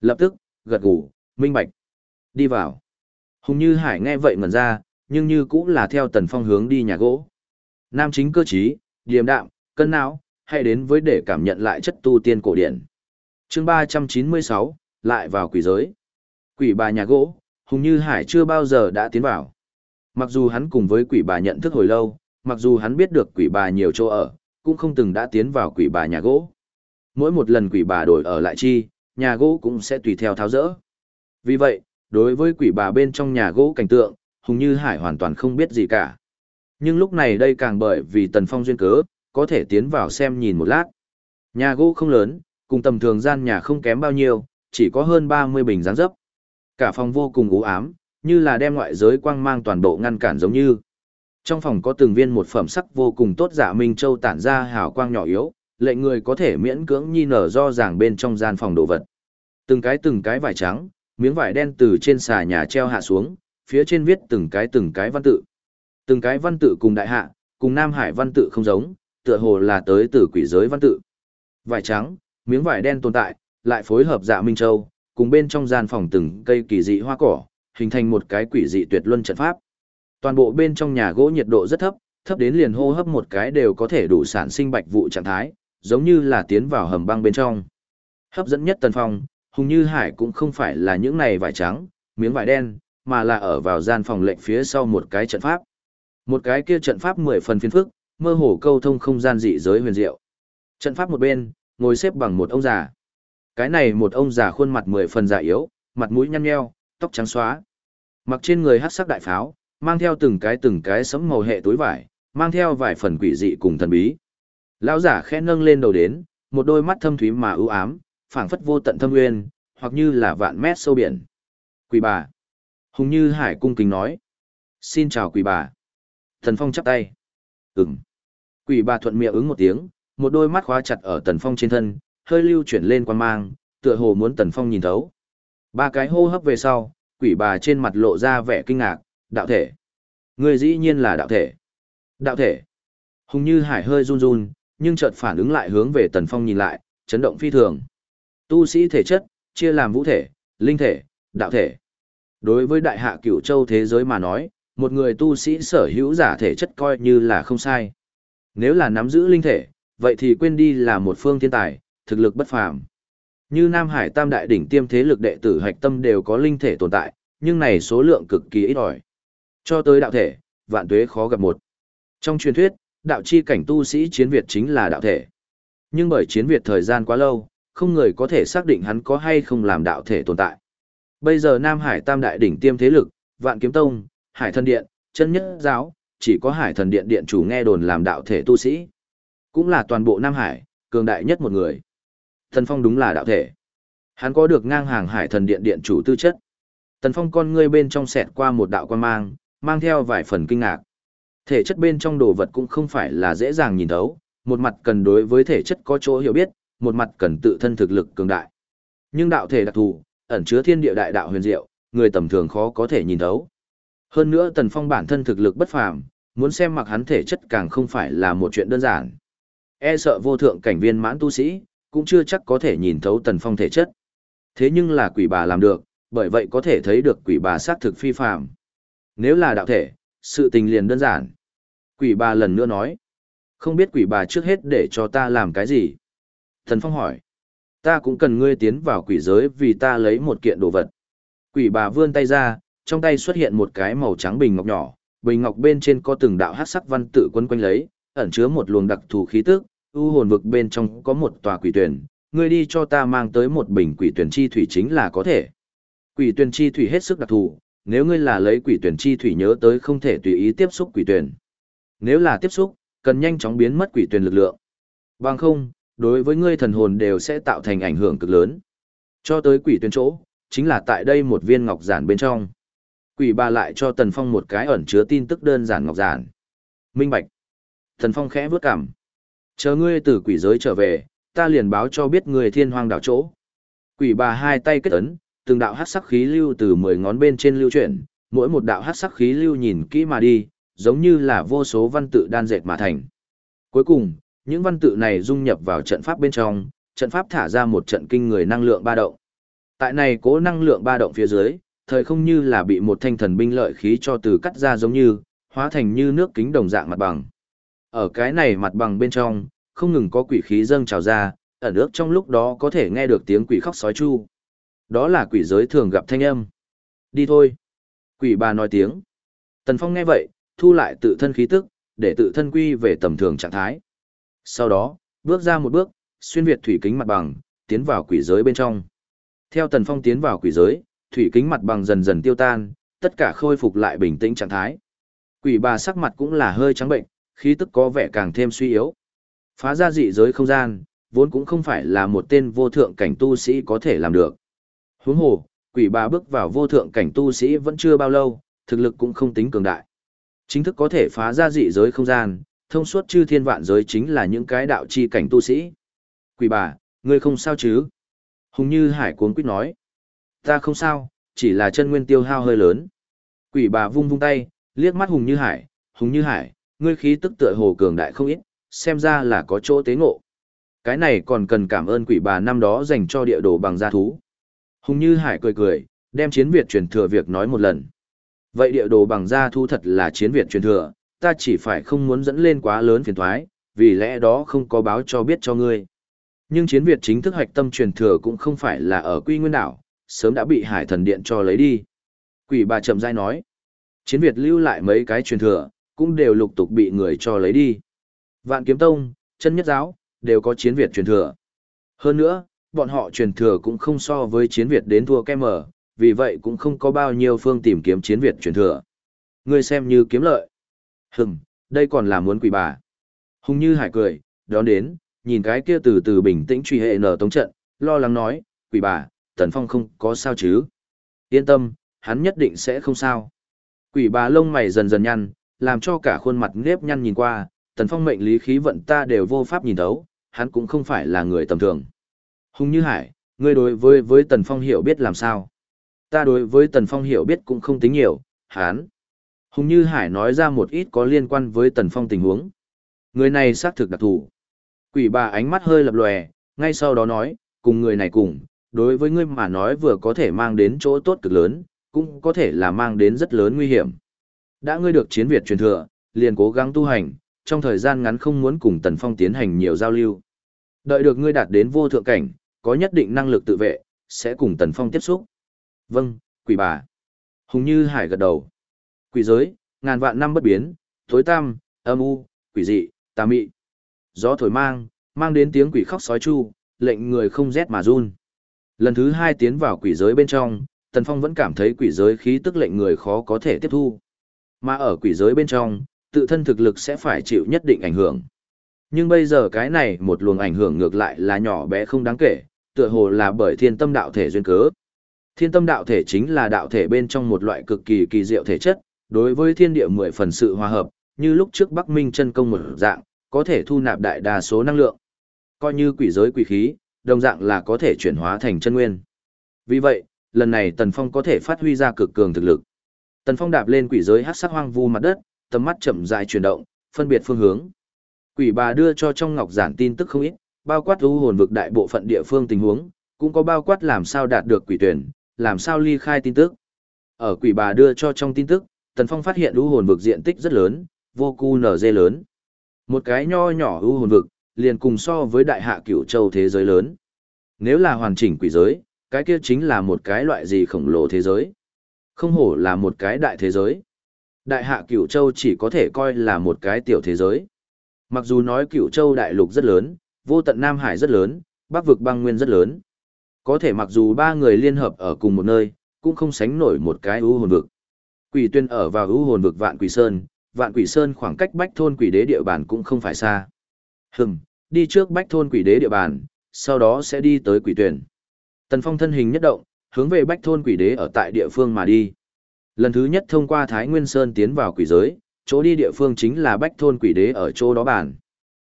[SPEAKER 1] Lập tức, gật gù, minh bạch. Đi vào. Hùng Như Hải nghe vậy ngẩn ra, nhưng như cũng là theo Tần Phong hướng đi nhà gỗ. Nam chính cơ trí, điềm đạm, cân não, hay đến với để cảm nhận lại chất tu tiên cổ điển. Chương 396, lại vào quỷ giới. Quỷ bà nhà gỗ, Hùng Như Hải chưa bao giờ đã tiến vào. Mặc dù hắn cùng với quỷ bà nhận thức hồi lâu, mặc dù hắn biết được quỷ bà nhiều chỗ ở, cũng không từng đã tiến vào quỷ bà nhà gỗ. Mỗi một lần quỷ bà đổi ở lại chi, nhà gỗ cũng sẽ tùy theo tháo rỡ. Vì vậy, đối với quỷ bà bên trong nhà gỗ cảnh tượng, Hùng Như Hải hoàn toàn không biết gì cả. Nhưng lúc này đây càng bởi vì Tần Phong duyên cớ, có thể tiến vào xem nhìn một lát. Nhà gỗ không lớn, cùng tầm thường gian nhà không kém bao nhiêu, chỉ có hơn 30 bình dáng dấp. Cả phòng vô cùng u ám, như là đem ngoại giới quang mang toàn bộ ngăn cản giống như. Trong phòng có từng viên một phẩm sắc vô cùng tốt giả minh châu tản ra hào quang nhỏ yếu, lệ người có thể miễn cưỡng nhi nở do ràng bên trong gian phòng đồ vật. Từng cái từng cái vải trắng, miếng vải đen từ trên xà nhà treo hạ xuống, phía trên viết từng cái từng cái văn tự. Từng cái văn tự cùng đại hạ, cùng Nam Hải văn tự không giống, tựa hồ là tới từ quỷ giới văn tự. Vải trắng, miếng vải đen tồn tại, lại phối hợp dạ minh châu, cùng bên trong gian phòng từng cây kỳ dị hoa cỏ, hình thành một cái quỷ dị tuyệt luân trận pháp. Toàn bộ bên trong nhà gỗ nhiệt độ rất thấp, thấp đến liền hô hấp một cái đều có thể đủ sản sinh bạch vụ trạng thái, giống như là tiến vào hầm băng bên trong. Hấp dẫn nhất Tần Phong, Hùng Như Hải cũng không phải là những này vải trắng, miếng vải đen, mà là ở vào gian phòng lệnh phía sau một cái trận pháp. Một cái kia trận pháp mười phần phiên phức, mơ hồ câu thông không gian dị giới huyền diệu. Trận pháp một bên, ngồi xếp bằng một ông già. Cái này một ông già khuôn mặt mười phần già yếu, mặt mũi nhăn nheo, tóc trắng xóa. Mặc trên người hắc sắc đại pháo, mang theo từng cái từng cái sấm màu hệ túi vải, mang theo vài phần quỷ dị cùng thần bí. Lão giả khẽ nâng lên đầu đến, một đôi mắt thâm thúy mà ưu ám, phảng phất vô tận thâm nguyên, hoặc như là vạn mét sâu biển. Quỷ bà. Hùng Như Hải cung kính nói. Xin chào quỷ bà. Thần Phong chắp tay. Ừm. Quỷ bà thuận miệng ứng một tiếng, một đôi mắt khóa chặt ở Tần Phong trên thân, hơi lưu chuyển lên quan mang, tựa hồ muốn Tần Phong nhìn thấu. Ba cái hô hấp về sau, quỷ bà trên mặt lộ ra vẻ kinh ngạc, đạo thể. Người dĩ nhiên là đạo thể. Đạo thể. Hùng Như Hải hơi run run, nhưng chợt phản ứng lại hướng về Tần Phong nhìn lại, chấn động phi thường. Tu sĩ thể chất, chia làm vũ thể, linh thể, đạo thể. Đối với đại hạ cửu châu thế giới mà nói, một người tu sĩ sở hữu giả thể chất coi như là không sai. Nếu là nắm giữ linh thể, vậy thì quên đi là một phương thiên tài, thực lực bất phàm. Như Nam Hải Tam đại đỉnh tiêm thế lực đệ tử hạch tâm đều có linh thể tồn tại, nhưng này số lượng cực kỳ ít ỏi. Cho tới đạo thể, vạn tuế khó gặp một. Trong truyền thuyết, đạo chi cảnh tu sĩ chiến Việt chính là đạo thể. Nhưng bởi chiến Việt thời gian quá lâu, không người có thể xác định hắn có hay không làm đạo thể tồn tại. Bây giờ Nam Hải tam đại đỉnh tiêm thế lực, Vạn Kiếm Tông, Hải Thần Điện, Chân Nhất Giáo, chỉ có Hải Thần Điện điện chủ nghe đồn làm đạo thể tu sĩ. Cũng là toàn bộ Nam Hải, cường đại nhất một người. Thần Phong đúng là đạo thể. Hắn có được ngang hàng Hải Thần Điện điện chủ tư chất. Tần Phong con ngươi bên trong xẹt qua một đạo quan mang, mang theo vài phần kinh ngạc. Thể chất bên trong đồ vật cũng không phải là dễ dàng nhìn thấu, một mặt cần đối với thể chất có chỗ hiểu biết, một mặt cần tự thân thực lực cường đại. Nhưng đạo thể đặc thù, ẩn chứa thiên địa đại đạo huyền diệu, người tầm thường khó có thể nhìn thấu. Hơn nữa Tần Phong bản thân thực lực bất phàm, muốn xem mặc hắn thể chất càng không phải là một chuyện đơn giản. E sợ vô thượng cảnh viên mãn tu sĩ, cũng chưa chắc có thể nhìn thấu Tần Phong thể chất. Thế nhưng là quỷ bà làm được, bởi vậy có thể thấy được quỷ bà xác thực phi phàm. Nếu là đạo thể, sự tình liền đơn giản. Quỷ bà lần nữa nói, không biết quỷ bà trước hết để cho ta làm cái gì. Thần Phong hỏi, ta cũng cần ngươi tiến vào quỷ giới vì ta lấy một kiện đồ vật. Quỷ bà vươn tay ra, trong tay xuất hiện một cái màu trắng bình ngọc nhỏ, bình ngọc bên trên có từng đạo hắc sắc văn tự quấn quanh lấy, ẩn chứa một luồng đặc thù khí tức, u hồn vực bên trong có một tòa quỷ tuyển, ngươi đi cho ta mang tới một bình quỷ tuyển chi thủy chính là có thể. Quỷ tuyển chi thủy hết sức đặc thù, nếu ngươi là lấy quỷ tuyển chi thủy nhớ tới không thể tùy ý tiếp xúc quỷ tuyển. Nếu là tiếp xúc, cần nhanh chóng biến mất quỷ tuyển lực lượng. Bằng không, đối với ngươi thần hồn đều sẽ tạo thành ảnh hưởng cực lớn. Cho tới quỷ tuyển chỗ, chính là tại đây một viên ngọc giản bên trong. Quỷ bà lại cho Tần Phong một cái ẩn chứa tin tức đơn giản ngọc giản. Minh Bạch. Tần Phong khẽ vướt cảm. Chờ ngươi từ quỷ giới trở về, ta liền báo cho biết người thiên hoang đảo chỗ. Quỷ bà hai tay kết ấn, từng đạo hắc sắc khí lưu từ mười ngón bên trên lưu chuyển, mỗi một đạo hắc sắc khí lưu nhìn kỹ mà đi, giống như là vô số văn tự đan dệt mà thành. Cuối cùng, những văn tự này dung nhập vào trận pháp bên trong, trận pháp thả ra một trận kinh người năng lượng ba động. Tại này cố năng lượng ba động phía dưới, thời không như là bị một thanh thần binh lợi khí cho từ cắt ra giống như, hóa thành như nước kính đồng dạng mặt bằng. Ở cái này mặt bằng bên trong, không ngừng có quỷ khí dâng trào ra, ở nước trong lúc đó có thể nghe được tiếng quỷ khóc sói chu. Đó là quỷ giới thường gặp thanh âm. Đi thôi. Quỷ bà nói tiếng. Tần Phong nghe vậy, thu lại tự thân khí tức, để tự thân quy về tầm thường trạng thái. Sau đó, bước ra một bước, xuyên việt thủy kính mặt bằng, tiến vào quỷ giới bên trong. Theo Tần Phong tiến vào quỷ giới, thủy kính mặt bằng dần dần tiêu tan, tất cả khôi phục lại bình tĩnh trạng thái. Quỷ bà sắc mặt cũng là hơi trắng bệnh, khí tức có vẻ càng thêm suy yếu. Phá ra dị giới không gian, vốn cũng không phải là một tên vô thượng cảnh tu sĩ có thể làm được. Huống hồ, quỷ bà bước vào vô thượng cảnh tu sĩ vẫn chưa bao lâu, thực lực cũng không tính cường đại. Chính thức có thể phá ra dị giới không gian, thông suốt chư thiên vạn giới chính là những cái đạo chi cảnh tu sĩ. Quỷ bà, ngươi không sao chứ? Hùng như hải cuốn quyết nói. Ta không sao, chỉ là chân nguyên tiêu hao hơi lớn. Quỷ bà vung vung tay, liếc mắt Hùng như hải, Hùng như hải, ngươi khí tức tựa hồ cường đại không ít, xem ra là có chỗ tế ngộ. Cái này còn cần cảm ơn quỷ bà năm đó dành cho địa đồ bằng gia thú. Hùng Như Hải cười cười, đem chiến Việt truyền thừa việc nói một lần. Vậy địa đồ bằng gia thú thật là chiến Việt truyền thừa, ta chỉ phải không muốn dẫn lên quá lớn phiền thoái, vì lẽ đó không có báo cho biết cho ngươi. Nhưng chiến Việt chính thức hoạch tâm truyền thừa cũng không phải là ở Quy Nguyên Đảo, sớm đã bị Hải Thần Điện cho lấy đi. Quỷ bà chậm rãi nói, chiến Việt lưu lại mấy cái truyền thừa, cũng đều lục tục bị người cho lấy đi. Vạn Kiếm Tông, chân nhất giáo, đều có chiến Việt truyền thừa. Hơn nữa, bọn họ truyền thừa cũng không so với chiến Việt đến thua kem mở, vì vậy cũng không có bao nhiêu phương tìm kiếm chiến Việt truyền thừa. Ngươi xem như kiếm lợi. Hừm, đây còn là muốn quỷ bà. Hùng như hải cười, đón đến, nhìn cái kia từ từ bình tĩnh truy hệ nở tống trận, lo lắng nói, quỷ bà, Tần Phong không có sao chứ. Yên tâm, hắn nhất định sẽ không sao. Quỷ bà lông mày dần dần nhăn, làm cho cả khuôn mặt nếp nhăn nhìn qua, Tần Phong mệnh lý khí vận ta đều vô pháp nhìn thấu, hắn cũng không phải là người tầm thường. Hùng Như Hải, ngươi đối với với Tần Phong hiểu biết làm sao? Ta đối với Tần Phong hiểu biết cũng không tính nhiều, hắn. Hùng Như Hải nói ra một ít có liên quan với Tần Phong tình huống. Người này xác thực đặc thù. Quỷ bà ánh mắt hơi lập lòe, ngay sau đó nói, cùng người này cùng, đối với ngươi mà nói vừa có thể mang đến chỗ tốt cực lớn, cũng có thể là mang đến rất lớn nguy hiểm. Đã ngươi được chiến Việt truyền thừa, liền cố gắng tu hành, trong thời gian ngắn không muốn cùng Tần Phong tiến hành nhiều giao lưu. Đợi được ngươi đạt đến vô thượng cảnh, có nhất định năng lực tự vệ, sẽ cùng Tần Phong tiếp xúc. Vâng, quỷ bà. Hùng Như Hải gật đầu. Quỷ giới, ngàn vạn năm bất biến, tối tăm, âm u, quỷ dị, tà mị. Gió thổi mang, mang đến tiếng quỷ khóc sói chu, lệnh người không rét mà run. Lần thứ hai tiến vào quỷ giới bên trong, Tần Phong vẫn cảm thấy quỷ giới khí tức lệnh người khó có thể tiếp thu. Mà ở quỷ giới bên trong, tự thân thực lực sẽ phải chịu nhất định ảnh hưởng. Nhưng bây giờ cái này một luồng ảnh hưởng ngược lại là nhỏ bé không đáng kể, tựa hồ là bởi thiên tâm đạo thể duyên cớ. Thiên tâm đạo thể chính là đạo thể bên trong một loại cực kỳ kỳ diệu thể chất, đối với thiên địa mười phần sự hòa hợp, như lúc trước Bắc Minh chân công một dạng, có thể thu nạp đại đa số năng lượng. Coi như quỷ giới quỷ khí, đồng dạng là có thể chuyển hóa thành chân nguyên. Vì vậy, lần này Tần Phong có thể phát huy ra cực cường thực lực. Tần Phong đạp lên quỷ giới hắc sắc hoang vu mặt đất, tầm mắt chậm rãi chuyển động, phân biệt phương hướng. Quỷ bà đưa cho trong ngọc giản tin tức không ít, bao quát u hồn vực đại bộ phận địa phương tình huống, cũng có bao quát làm sao đạt được quỷ tuyển, làm sao ly khai tin tức. Ở quỷ bà đưa cho trong tin tức, Tần Phong phát hiện u hồn vực diện tích rất lớn, vô cu nở dê lớn. Một cái nho nhỏ u hồn vực, liền cùng so với đại hạ cửu châu thế giới lớn. Nếu là hoàn chỉnh quỷ giới, cái kia chính là một cái loại gì khổng lồ thế giới. Không hổ là một cái đại thế giới. Đại hạ cửu châu chỉ có thể coi là một cái tiểu thế giới. Mặc dù nói cửu châu đại lục rất lớn, vô tận Nam Hải rất lớn, bắc vực băng nguyên rất lớn. Có thể mặc dù ba người liên hợp ở cùng một nơi, cũng không sánh nổi một cái ưu hồn vực. Quỷ tuyên ở vào ưu hồn vực vạn quỷ sơn, vạn quỷ sơn khoảng cách bách thôn quỷ đế địa bàn cũng không phải xa. Hừm, đi trước bách thôn quỷ đế địa bàn, sau đó sẽ đi tới quỷ tuyển. Tần Phong thân hình nhất động, hướng về bách thôn quỷ đế ở tại địa phương mà đi. Lần thứ nhất thông qua Thái Nguyên Sơn tiến vào quỷ giới, chỗ đi địa phương chính là bách thôn quỷ đế ở chỗ đó bản.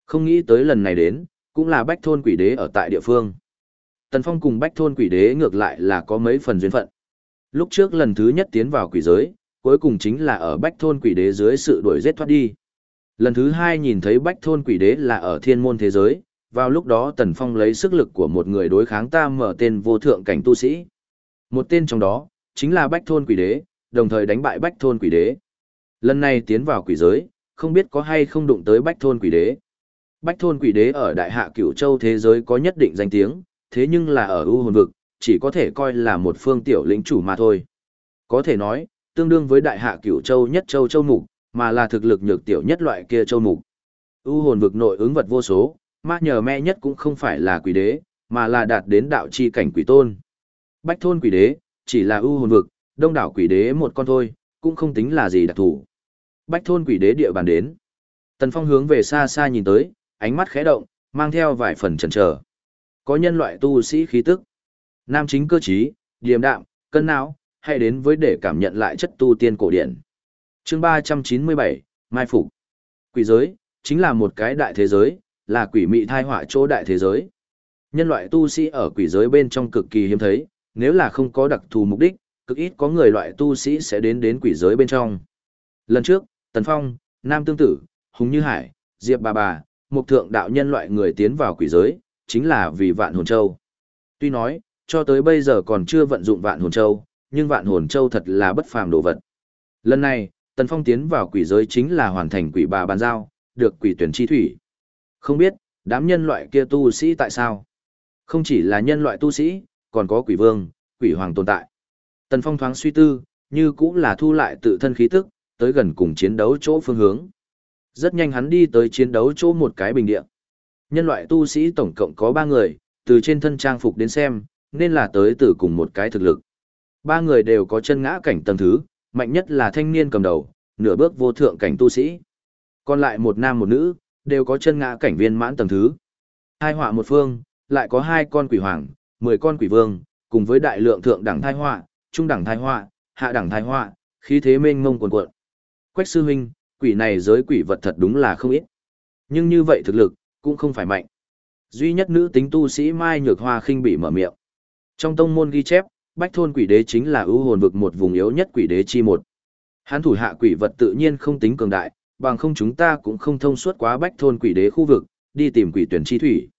[SPEAKER 1] Không nghĩ tới lần này đến, cũng là bách thôn quỷ đế ở tại địa phương. Tần Phong cùng bách thôn quỷ đế ngược lại là có mấy phần duyên phận. Lúc trước lần thứ nhất tiến vào quỷ giới, cuối cùng chính là ở bách thôn quỷ đế dưới sự đuổi giết thoát đi. Lần thứ hai nhìn thấy bách thôn quỷ đế là ở thiên môn thế giới, vào lúc đó Tần Phong lấy sức lực của một người đối kháng ta mở tên vô thượng cảnh tu sĩ. Một tên trong đó, chính là bách thôn quỷ đế, đồng thời đánh bại bách thôn quỷ đế. Lần này tiến vào quỷ giới, không biết có hay không đụng tới bách thôn quỷ đế. Bách thôn quỷ đế ở đại hạ cửu châu thế giới có nhất định danh tiếng, thế nhưng là ở ưu hồn vực, chỉ có thể coi là một phương tiểu lĩnh chủ mà thôi. Có thể nói, tương đương với đại hạ cửu châu nhất châu châu mục, mà là thực lực nhược tiểu nhất loại kia châu mục. ưu hồn vực nội ứng vật vô số, ma nhờ me nhất cũng không phải là quỷ đế, mà là đạt đến đạo chi cảnh quỷ tôn. Bách thôn quỷ đế, chỉ là ưu hồn vực, đông đảo quỷ đế một con thôi, cũng không tính là gì đặc thù. Bách thôn quỷ đế địa bàn đến. Tần Phong hướng về xa xa nhìn tới, ánh mắt khẽ động, mang theo vài phần chần chờ. Có nhân loại tu sĩ khí tức. Nam chính cơ trí, điềm đạm, cân não, hay đến với để cảm nhận lại chất tu tiên cổ điển. Chương 397, Mai Phục. Quỷ giới, chính là một cái đại thế giới, là quỷ mị thai họa chỗ đại thế giới. Nhân loại tu sĩ ở quỷ giới bên trong cực kỳ hiếm thấy, nếu là không có đặc thù mục đích, cực ít có người loại tu sĩ sẽ đến đến quỷ giới bên trong. Lần trước, Tần Phong, Nam Tương Tử, Hùng Như Hải, Diệp Bà Bà, một thượng đạo nhân loại người tiến vào quỷ giới, chính là vì vạn hồn châu. Tuy nói, cho tới bây giờ còn chưa vận dụng vạn hồn châu, nhưng vạn hồn châu thật là bất phàm đồ vật. Lần này, Tần Phong tiến vào quỷ giới chính là hoàn thành quỷ bà bàn giao, được quỷ tuyển chi thủy. Không biết, đám nhân loại kia tu sĩ tại sao? Không chỉ là nhân loại tu sĩ, còn có quỷ vương, quỷ hoàng tồn tại. Tần Phong thoáng suy tư, như cũng là thu lại tự thân khí tức, tới gần cùng chiến đấu chỗ phương hướng. Rất nhanh hắn đi tới chiến đấu chỗ một cái bình địa. Nhân loại tu sĩ tổng cộng có 3 người, từ trên thân trang phục đến xem, nên là tới từ cùng một cái thực lực. Ba người đều có chân ngã cảnh tầng thứ, mạnh nhất là thanh niên cầm đầu, nửa bước vô thượng cảnh tu sĩ. Còn lại một nam một nữ, đều có chân ngã cảnh viên mãn tầng thứ. Hai họa một phương, lại có hai con quỷ hoàng, mười con quỷ vương, cùng với đại lượng thượng đẳng thai họa, trung đẳng thai họa, hạ đẳng thai họa, khí thế mênh mông cuồn cuộn. Quách sư huynh, quỷ này giới quỷ vật thật đúng là không ít. Nhưng như vậy thực lực, cũng không phải mạnh. Duy nhất nữ tính tu sĩ Mai Nhược Hoa khinh bị mở miệng. Trong tông môn ghi chép, Bách thôn quỷ đế chính là ưu hồn vực một vùng yếu nhất quỷ đế chi một. Hắn thủ hạ quỷ vật tự nhiên không tính cường đại, bằng không chúng ta cũng không thông suốt quá Bách thôn quỷ đế khu vực, đi tìm quỷ tuyển chi thủy.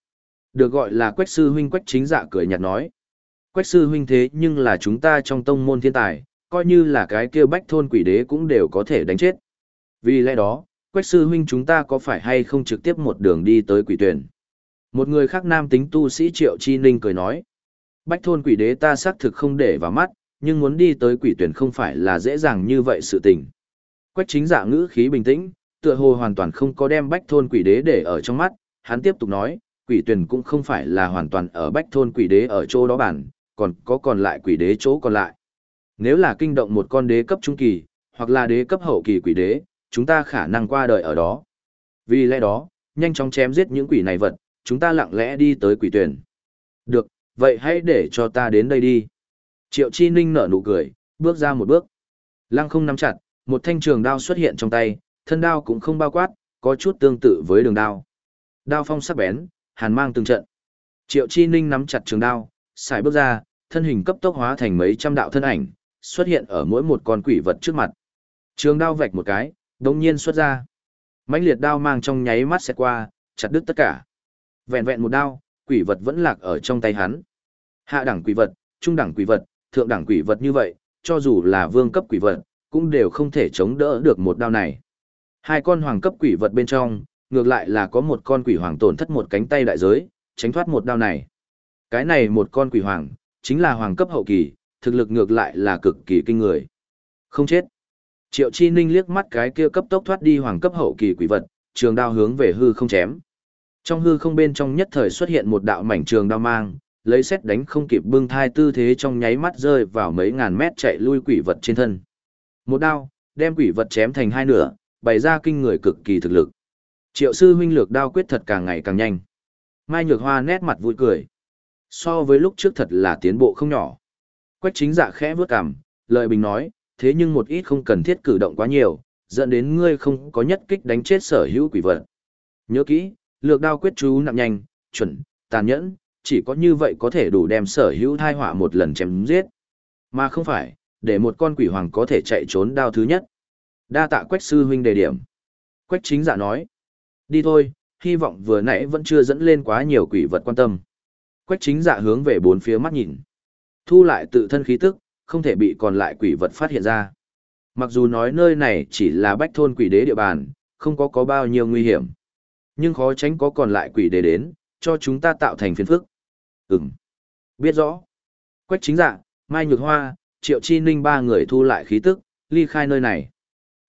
[SPEAKER 1] Được gọi là Quách sư huynh Quách chính dạ cười nhạt nói. Quách sư huynh thế nhưng là chúng ta trong tông môn thiên tài, coi như là cái kia Bách thôn quỷ đế cũng đều có thể đánh chết. Vì lẽ đó, Quách sư huynh chúng ta có phải hay không trực tiếp một đường đi tới quỷ tuyển? Một người khác nam tính tu sĩ Triệu Chi Ninh cười nói. Bách thôn quỷ đế ta xác thực không để vào mắt, nhưng muốn đi tới quỷ tuyển không phải là dễ dàng như vậy sự tình. Quách chính dạ ngữ khí bình tĩnh, tựa hồ hoàn toàn không có đem bách thôn quỷ đế để ở trong mắt, hắn tiếp tục nói, quỷ tuyển cũng không phải là hoàn toàn ở bách thôn quỷ đế ở chỗ đó bản, còn có còn lại quỷ đế chỗ còn lại. Nếu là kinh động một con đế cấp trung kỳ, hoặc là đế cấp hậu kỳ quỷ đế, chúng ta khả năng qua đời ở đó. Vì lẽ đó, nhanh chóng chém giết những quỷ này vật, chúng ta lặng lẽ đi tới quỷ tuyển. Được, vậy hãy để cho ta đến đây đi. Triệu Chi Ninh nở nụ cười, bước ra một bước. Lăng không nắm chặt, một thanh trường đao xuất hiện trong tay, thân đao cũng không bao quát, có chút tương tự với đường đao. Đao phong sắc bén, hàn mang từng trận. Triệu Chi Ninh nắm chặt trường đao, xài bước ra, thân hình cấp tốc hóa thành mấy trăm đạo thân ảnh, xuất hiện ở mỗi một con quỷ vật trước mặt. Trường đao vạch một cái, đồng nhiên xuất ra. mãnh liệt đao mang trong nháy mắt xẹt qua, chặt đứt tất cả. Vẹn vẹn một đao, quỷ vật vẫn lạc ở trong tay hắn. Hạ đẳng quỷ vật, trung đẳng quỷ vật, thượng đẳng quỷ vật như vậy, cho dù là vương cấp quỷ vật, cũng đều không thể chống đỡ được một đao này. Hai con hoàng cấp quỷ vật bên trong, ngược lại là có một con quỷ hoàng tổn thất một cánh tay đại giới, tránh thoát một đao này. Cái này một con quỷ hoàng, chính là hoàng cấp hậu kỳ, thực lực ngược lại là cực kỳ kinh người. Không chết. Triệu Chi Ninh liếc mắt cái kia cấp tốc thoát đi hoàng cấp hậu kỳ quỷ vật, trường đao hướng về hư không chém. Trong hư không bên trong nhất thời xuất hiện một đạo mảnh trường đao mang, lấy xét đánh không kịp bưng thai tư thế trong nháy mắt rơi vào mấy ngàn mét chạy lui quỷ vật trên thân. Một đao, đem quỷ vật chém thành hai nửa, bày ra kinh người cực kỳ thực lực. Triệu sư huynh lược đao quyết thật càng ngày càng nhanh. Mai Nhược Hoa nét mặt vui cười. So với lúc trước thật là tiến bộ không nhỏ. Quách chính dạ khẽ vướt cằm, lợi bình nói, thế nhưng một ít không cần thiết cử động quá nhiều, dẫn đến ngươi không có nhất kích đánh chết sở hữu quỷ vật. Nhớ kỹ, lược đao quyết chú nặng nhanh, chuẩn, tàn nhẫn, chỉ có như vậy có thể đủ đem sở hữu thai họa một lần chém giết. Mà không phải, để một con quỷ hoàng có thể chạy trốn đao thứ nhất. Đa tạ quách sư huynh đề điểm. Quách chính dạ nói. Đi thôi, hy vọng vừa nãy vẫn chưa dẫn lên quá nhiều quỷ vật quan tâm. Quách chính dạ hướng về bốn phía mắt nhìn. Thu lại tự thân khí tức, không thể bị còn lại quỷ vật phát hiện ra. Mặc dù nói nơi này chỉ là bách thôn quỷ đế địa bàn, không có có bao nhiêu nguy hiểm. Nhưng khó tránh có còn lại quỷ đế đến, cho chúng ta tạo thành phiền phức. Ừm. Biết rõ. Quách chính dạ, Mai Nhược Hoa, Triệu Chi Ninh ba người thu lại khí tức, ly khai nơi này.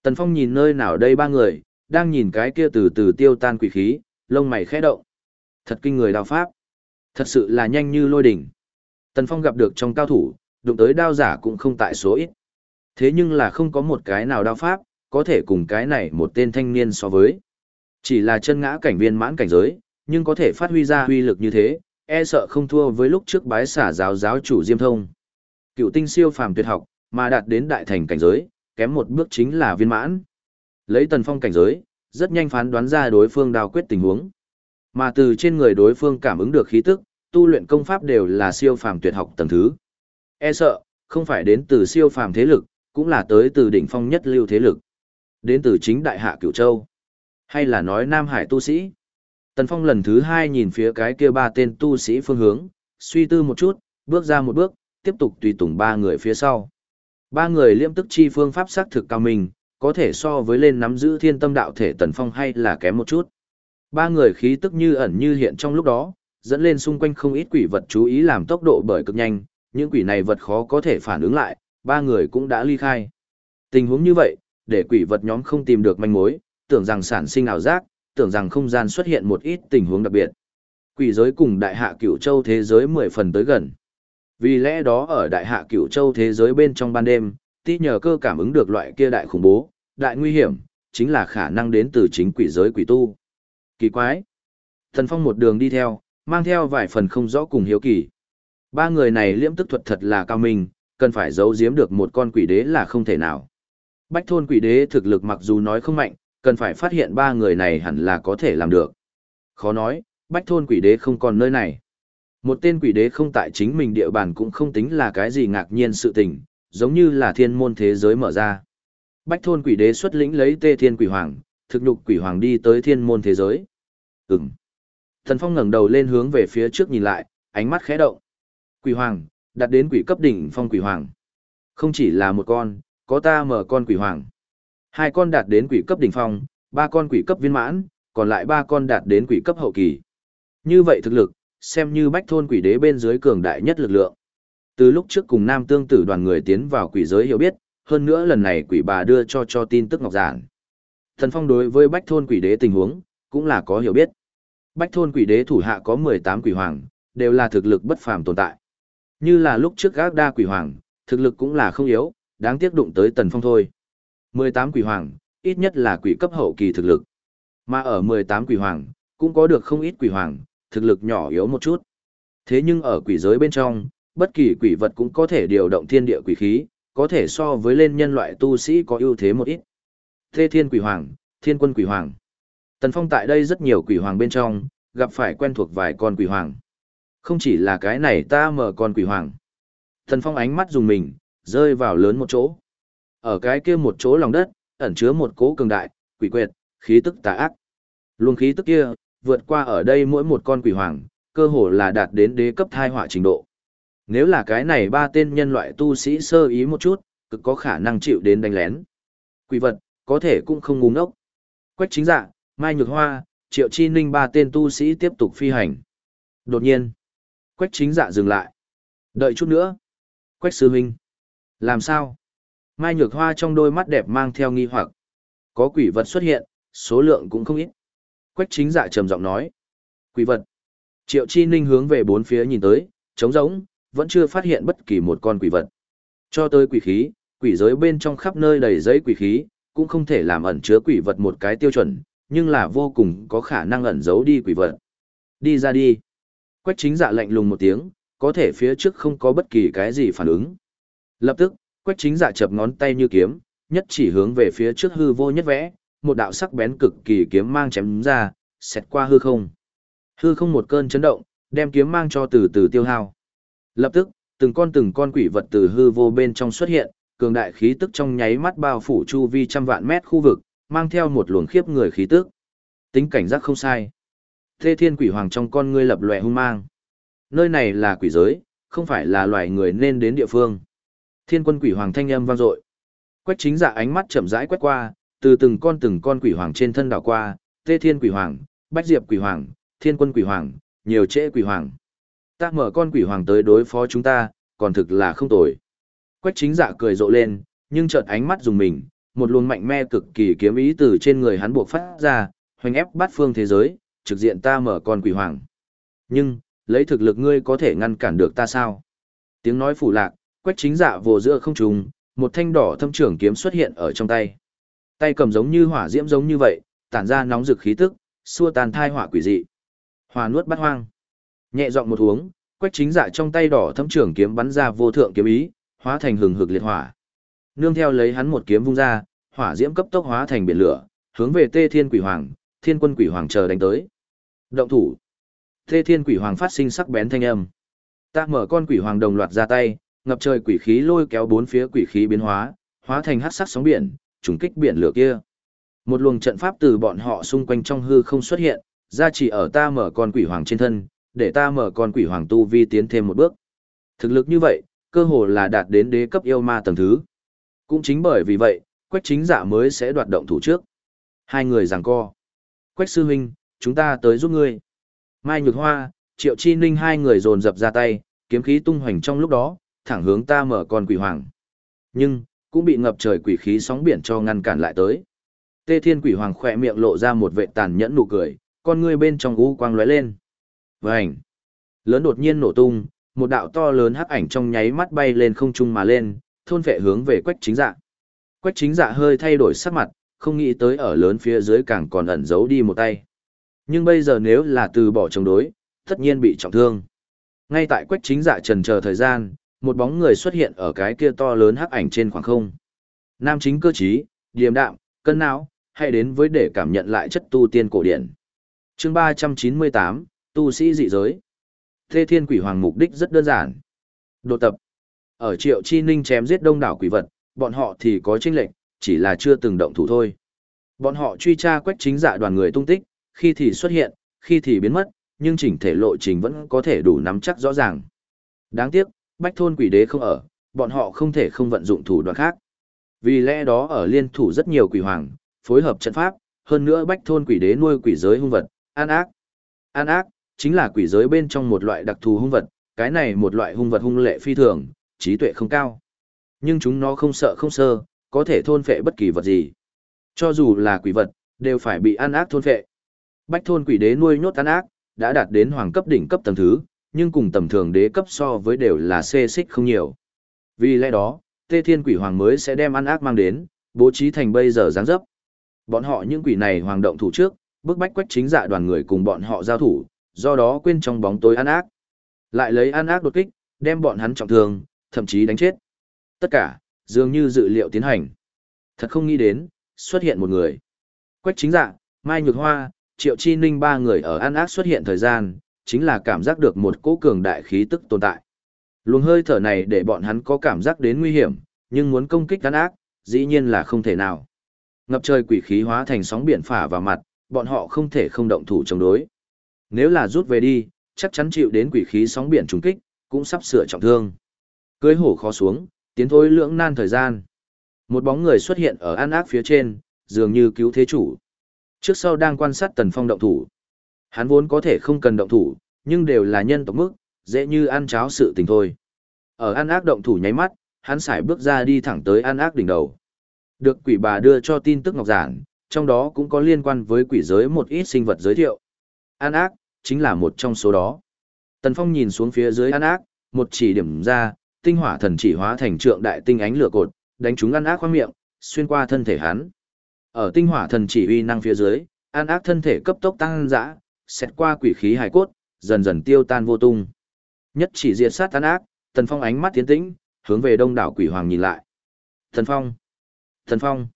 [SPEAKER 1] Tần Phong nhìn nơi nào đây ba người, đang nhìn cái kia từ từ tiêu tan quỷ khí, lông mày khẽ động. Thật kinh người đao pháp. Thật sự là nhanh như lôi đỉnh. Tần Phong gặp được trong cao thủ, đụng tới đao giả cũng không tại số ít. Thế nhưng là không có một cái nào đao pháp, có thể cùng cái này một tên thanh niên so với. Chỉ là chân ngã cảnh viên mãn cảnh giới, nhưng có thể phát huy ra huy lực như thế, e sợ không thua với lúc trước bái xả giáo giáo chủ Diêm Thông. Cựu tinh siêu phàm tuyệt học, mà đạt đến đại thành cảnh giới, kém một bước chính là viên mãn. Lấy tần phong cảnh giới, rất nhanh phán đoán ra đối phương đao quyết tình huống. Mà từ trên người đối phương cảm ứng được khí tức, tu luyện công pháp đều là siêu phàm tuyệt học tầng thứ. E sợ, không phải đến từ siêu phàm thế lực, cũng là tới từ đỉnh phong nhất lưu thế lực. Đến từ chính đại hạ cửu châu. Hay là nói Nam Hải tu sĩ. Tần Phong lần thứ hai nhìn phía cái kia ba tên tu sĩ phương hướng, suy tư một chút, bước ra một bước, tiếp tục tùy tùng ba người phía sau. Ba người liêm tức chi phương pháp xác thực cao minh, có thể so với lên nắm giữ thiên tâm đạo thể Tần Phong hay là kém một chút. Ba người khí tức như ẩn như hiện trong lúc đó, dẫn lên xung quanh không ít quỷ vật chú ý làm tốc độ bởi cực nhanh, những quỷ này vật khó có thể phản ứng lại, ba người cũng đã ly khai. Tình huống như vậy, để quỷ vật nhóm không tìm được manh mối, tưởng rằng sản sinh ảo giác, tưởng rằng không gian xuất hiện một ít tình huống đặc biệt. Quỷ giới cùng đại hạ cửu châu thế giới mười phần tới gần. Vì lẽ đó ở đại hạ cửu châu thế giới bên trong ban đêm, tí nhờ cơ cảm ứng được loại kia đại khủng bố, đại nguy hiểm, chính là khả năng đến từ chính quỷ giới quỷ tu. Kỳ quái. Thần Phong một đường đi theo, mang theo vài phần không rõ cùng hiếu kỳ. Ba người này liễm tức thuật thật là cao minh, cần phải giấu giếm được một con quỷ đế là không thể nào. Bách thôn quỷ đế thực lực mặc dù nói không mạnh, cần phải phát hiện ba người này hẳn là có thể làm được. Khó nói, bách thôn quỷ đế không còn nơi này. Một tên quỷ đế không tại chính mình địa bàn cũng không tính là cái gì ngạc nhiên sự tình, giống như là thiên môn thế giới mở ra. Bách thôn quỷ đế xuất lĩnh lấy tê thiên quỷ hoàng, thực nhục quỷ hoàng đi tới thiên môn thế giới. Ừm. Thần Phong ngẩng đầu lên hướng về phía trước nhìn lại, ánh mắt khẽ động. Quỷ hoàng, đặt đến quỷ cấp đỉnh phong quỷ hoàng. Không chỉ là một con, có ta mở con quỷ hoàng. Hai con đạt đến quỷ cấp đỉnh phong, ba con quỷ cấp viên mãn, còn lại ba con đạt đến quỷ cấp hậu kỳ. Như vậy thực lực, xem như bách thôn quỷ đế bên dưới cường đại nhất lực lượng. Từ lúc trước cùng nam tương tử đoàn người tiến vào quỷ giới hiểu biết, hơn nữa lần này quỷ bà đưa cho cho tin tức ngọc giản. Thần Phong đối với bách thôn quỷ đế tình huống, cũng là có hiểu biết. Bách thôn quỷ đế thủ hạ có 18 quỷ hoàng, đều là thực lực bất phàm tồn tại. Như là lúc trước gác đa quỷ hoàng, thực lực cũng là không yếu, đáng tiếc đụng tới Tần Phong thôi. 18 quỷ hoàng, ít nhất là quỷ cấp hậu kỳ thực lực. Mà ở 18 quỷ hoàng, cũng có được không ít quỷ hoàng, thực lực nhỏ yếu một chút. Thế nhưng ở quỷ giới bên trong, bất kỳ quỷ vật cũng có thể điều động thiên địa quỷ khí, có thể so với lên nhân loại tu sĩ có ưu thế một ít. Thê thiên quỷ hoàng, thiên quân quỷ hoàng. Tần Phong tại đây rất nhiều quỷ hoàng bên trong, gặp phải quen thuộc vài con quỷ hoàng. Không chỉ là cái này ta mở con quỷ hoàng. Tần Phong ánh mắt dùng mình, rơi vào lớn một chỗ. Ở cái kia một chỗ lòng đất, ẩn chứa một cố cường đại, quỷ quyệt, khí tức tà ác. Luồng khí tức kia, vượt qua ở đây mỗi một con quỷ hoàng, cơ hồ là đạt đến đế cấp thai họa trình độ. Nếu là cái này ba tên nhân loại tu sĩ sơ ý một chút, cực có khả năng chịu đến đánh lén. Quỷ vật, có thể cũng không ngu ngốc. Quách chính dạ, Mai Nhược Hoa, Triệu Chi Ninh ba tên tu sĩ tiếp tục phi hành. Đột nhiên, Quách chính dạ dừng lại. Đợi chút nữa. Quách sư huynh. Làm sao? Mai Nhược Hoa trong đôi mắt đẹp mang theo nghi hoặc. Có quỷ vật xuất hiện, số lượng cũng không ít. Quách chính dạ trầm giọng nói. Quỷ vật. Triệu Chi Ninh hướng về bốn phía nhìn tới, trống rỗng, vẫn chưa phát hiện bất kỳ một con quỷ vật. Cho tới quỷ khí, quỷ giới bên trong khắp nơi đầy giấy quỷ khí, cũng không thể làm ẩn chứa quỷ vật một cái tiêu chuẩn, nhưng là vô cùng có khả năng ẩn giấu đi quỷ vật. Đi ra đi. Quách chính dạ lạnh lùng một tiếng, có thể phía trước không có bất kỳ cái gì phản ứng. Lập tức, quách chính dạ chập ngón tay như kiếm, nhất chỉ hướng về phía trước hư vô nhất vẽ, một đạo sắc bén cực kỳ kiếm mang chém ra, xẹt qua hư không. Hư không một cơn chấn động, đem kiếm mang cho từ từ tiêu hao. Lập tức, từng con từng con quỷ vật từ hư vô bên trong xuất hiện, cường đại khí tức trong nháy mắt bao phủ chu vi trăm vạn mét khu vực, mang theo một luồng khiếp người khí tức. Tính cảnh giác không sai. Thê thiên quỷ hoàng trong con ngươi lập lòe hung mang. Nơi này là quỷ giới, không phải là loài người nên đến địa phương. Thiên quân quỷ hoàng thanh âm vang dội. Quách chính dạ ánh mắt chậm rãi quét qua, từ từng con từng con quỷ hoàng trên thân đảo qua, Tê Thiên quỷ hoàng, Bách Diệp quỷ hoàng, Thiên quân quỷ hoàng, nhiều trễ quỷ hoàng. Ta mở con quỷ hoàng tới đối phó chúng ta, còn thực là không tồi. Quách chính dạ cười rộ lên, nhưng chợt ánh mắt dùng mình, một luồng mạnh mẽ cực kỳ kiếm ý từ trên người hắn buộc phát ra, hoành ép bát phương thế giới, trực diện ta mở con quỷ hoàng. Nhưng, lấy thực lực ngươi có thể ngăn cản được ta sao? Tiếng nói phủ lạc, quách chính dạ vồ giữa không trùng, một thanh đỏ thâm trưởng kiếm xuất hiện ở trong tay. Tay cầm giống như hỏa diễm giống như vậy, tản ra nóng rực khí tức, xua tàn thai hỏa quỷ dị. Hòa nuốt bắt hoang. Nhẹ giọng một uống, quách chính dạ trong tay đỏ thâm trưởng kiếm bắn ra vô thượng kiếm ý, hóa thành hừng hực liệt hỏa. Nương theo lấy hắn một kiếm vung ra, hỏa diễm cấp tốc hóa thành biển lửa, hướng về Tê Thiên Quỷ Hoàng, Thiên Quân Quỷ Hoàng chờ đánh tới. Động thủ. Tê Thiên Quỷ Hoàng phát sinh sắc bén thanh âm. Ta mở con quỷ hoàng đồng loạt ra tay, ngập trời quỷ khí lôi kéo bốn phía quỷ khí biến hóa, hóa thành hắc sắc sóng biển, trùng kích biển lửa kia. Một luồng trận pháp từ bọn họ xung quanh trong hư không xuất hiện, ra chỉ ở ta mở con quỷ hoàng trên thân, để ta mở con quỷ hoàng tu vi tiến thêm một bước. Thực lực như vậy, cơ hồ là đạt đến đế cấp yêu ma tầng thứ. Cũng chính bởi vì vậy, Quách chính giả mới sẽ đoạt động thủ trước. Hai người giằng co. Quách sư huynh, chúng ta tới giúp ngươi. Mai Nhược Hoa, Triệu Chi Ninh hai người dồn dập ra tay, kiếm khí tung hoành trong lúc đó, thẳng hướng ta mở con quỷ hoàng. Nhưng, cũng bị ngập trời quỷ khí sóng biển cho ngăn cản lại tới. Tê Thiên Quỷ Hoàng khỏe miệng lộ ra một vệ tàn nhẫn nụ cười, con ngươi bên trong u quang lóe lên. Vành! Lớn đột nhiên nổ tung, một đạo to lớn hắc ảnh trong nháy mắt bay lên không trung mà lên, thôn vệ hướng về Quách Chính Dạ. Quách Chính Dạ hơi thay đổi sắc mặt, không nghĩ tới ở lớn phía dưới càng còn ẩn giấu đi một tay. Nhưng bây giờ nếu là từ bỏ chống đối, tất nhiên bị trọng thương. Ngay tại Quách Chính Dạ trần chờ thời gian, một bóng người xuất hiện ở cái kia to lớn hắc ảnh trên khoảng không. Nam chính cơ trí, điềm đạm, cân não, hãy đến với để cảm nhận lại chất tu tiên cổ điển. Chương 398, tu sĩ dị giới. Thê Thiên Quỷ Hoàng mục đích rất đơn giản. Đột tập. Ở Triệu Chi Ninh chém giết đông đảo quỷ vật, bọn họ thì có chênh lệnh, chỉ là chưa từng động thủ thôi. Bọn họ truy tra quách chính dạ đoàn người tung tích, khi thì xuất hiện, khi thì biến mất, nhưng chỉnh thể lộ trình vẫn có thể đủ nắm chắc rõ ràng. Đáng tiếc, bách thôn quỷ đế không ở, bọn họ không thể không vận dụng thủ đoạn khác. Vì lẽ đó ở liên thủ rất nhiều quỷ hoàng, phối hợp trận pháp, hơn nữa bách thôn quỷ đế nuôi quỷ giới hung vật, an ác. An ác, chính là quỷ giới bên trong một loại đặc thù hung vật, cái này một loại hung vật hung lệ phi thường, trí tuệ không cao. Nhưng chúng nó không sợ không sơ, có thể thôn phệ bất kỳ vật gì. Cho dù là quỷ vật, đều phải bị an ác thôn phệ. Bách thôn quỷ đế nuôi nhốt ăn ác, đã đạt đến hoàng cấp đỉnh cấp tầng thứ, nhưng cùng tầm thường đế cấp so với đều là xê xích không nhiều. Vì lẽ đó, Tê Thiên Quỷ Hoàng mới sẽ đem ăn ác mang đến, bố trí thành bây giờ dáng dấp. Bọn họ những quỷ này hoàng động thủ trước, bức bách quách chính dạ đoàn người cùng bọn họ giao thủ, do đó quên trong bóng tối ăn ác. Lại lấy ăn ác đột kích, đem bọn hắn trọng thương, thậm chí đánh chết. Tất cả, dường như dự liệu tiến hành. Thật không nghĩ đến, xuất hiện một người. Quách chính dạ, Mai Nhược Hoa, Triệu Chi Ninh ba người ở ăn ác xuất hiện thời gian, chính là cảm giác được một cỗ cường đại khí tức tồn tại. Luồng hơi thở này để bọn hắn có cảm giác đến nguy hiểm, nhưng muốn công kích ăn ác, dĩ nhiên là không thể nào. Ngập trời quỷ khí hóa thành sóng biển phả vào mặt, bọn họ không thể không động thủ chống đối. Nếu là rút về đi, chắc chắn chịu đến quỷ khí sóng biển trùng kích, cũng sắp sửa trọng thương. Cưới hổ khó xuống, tiến thôi lưỡng nan thời gian. Một bóng người xuất hiện ở an ác phía trên, dường như cứu thế chủ. Trước sau đang quan sát tần phong động thủ. Hắn vốn có thể không cần động thủ, nhưng đều là nhân tộc mức, dễ như ăn cháo sự tình thôi. Ở an ác động thủ nháy mắt, hắn sải bước ra đi thẳng tới an ác đỉnh đầu. Được quỷ bà đưa cho tin tức ngọc giản, trong đó cũng có liên quan với quỷ giới một ít sinh vật giới thiệu. An ác, chính là một trong số đó. Tần Phong nhìn xuống phía dưới an ác, một chỉ điểm ra, tinh hỏa thần chỉ hóa thành trượng đại tinh ánh lửa cột, đánh trúng an ác khoang miệng, xuyên qua thân thể hắn. Ở tinh hỏa thần chỉ uy năng phía dưới, an ác thân thể cấp tốc tăng dã, xét qua quỷ khí hải cốt, dần dần tiêu tan vô tung. Nhất chỉ diệt sát an ác, Tần Phong ánh mắt tiến tĩnh, hướng về đông đảo quỷ hoàng nhìn lại. Tần Phong! Tần Phong!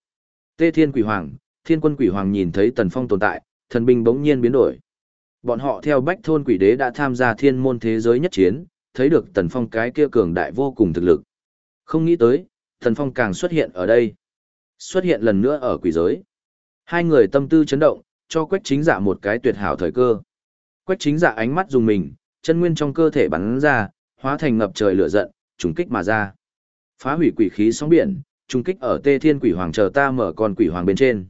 [SPEAKER 1] Tê Thiên Quỷ Hoàng, Thiên Quân Quỷ Hoàng nhìn thấy Tần Phong tồn tại, thần binh bỗng nhiên biến đổi. Bọn họ theo Bách Thôn Quỷ Đế đã tham gia thiên môn thế giới nhất chiến, thấy được Tần Phong cái kia cường đại vô cùng thực lực. Không nghĩ tới, Tần Phong càng xuất hiện ở đây. Xuất hiện lần nữa ở quỷ giới. Hai người tâm tư chấn động, cho Quách Chính Dạ một cái tuyệt hảo thời cơ. Quách Chính Dạ ánh mắt dùng mình, chân nguyên trong cơ thể bắn ra, hóa thành ngập trời lửa giận, trùng kích mà ra. Phá hủy quỷ khí sóng biển, trùng kích ở Tê Thiên Quỷ Hoàng chờ ta mở con quỷ hoàng bên trên.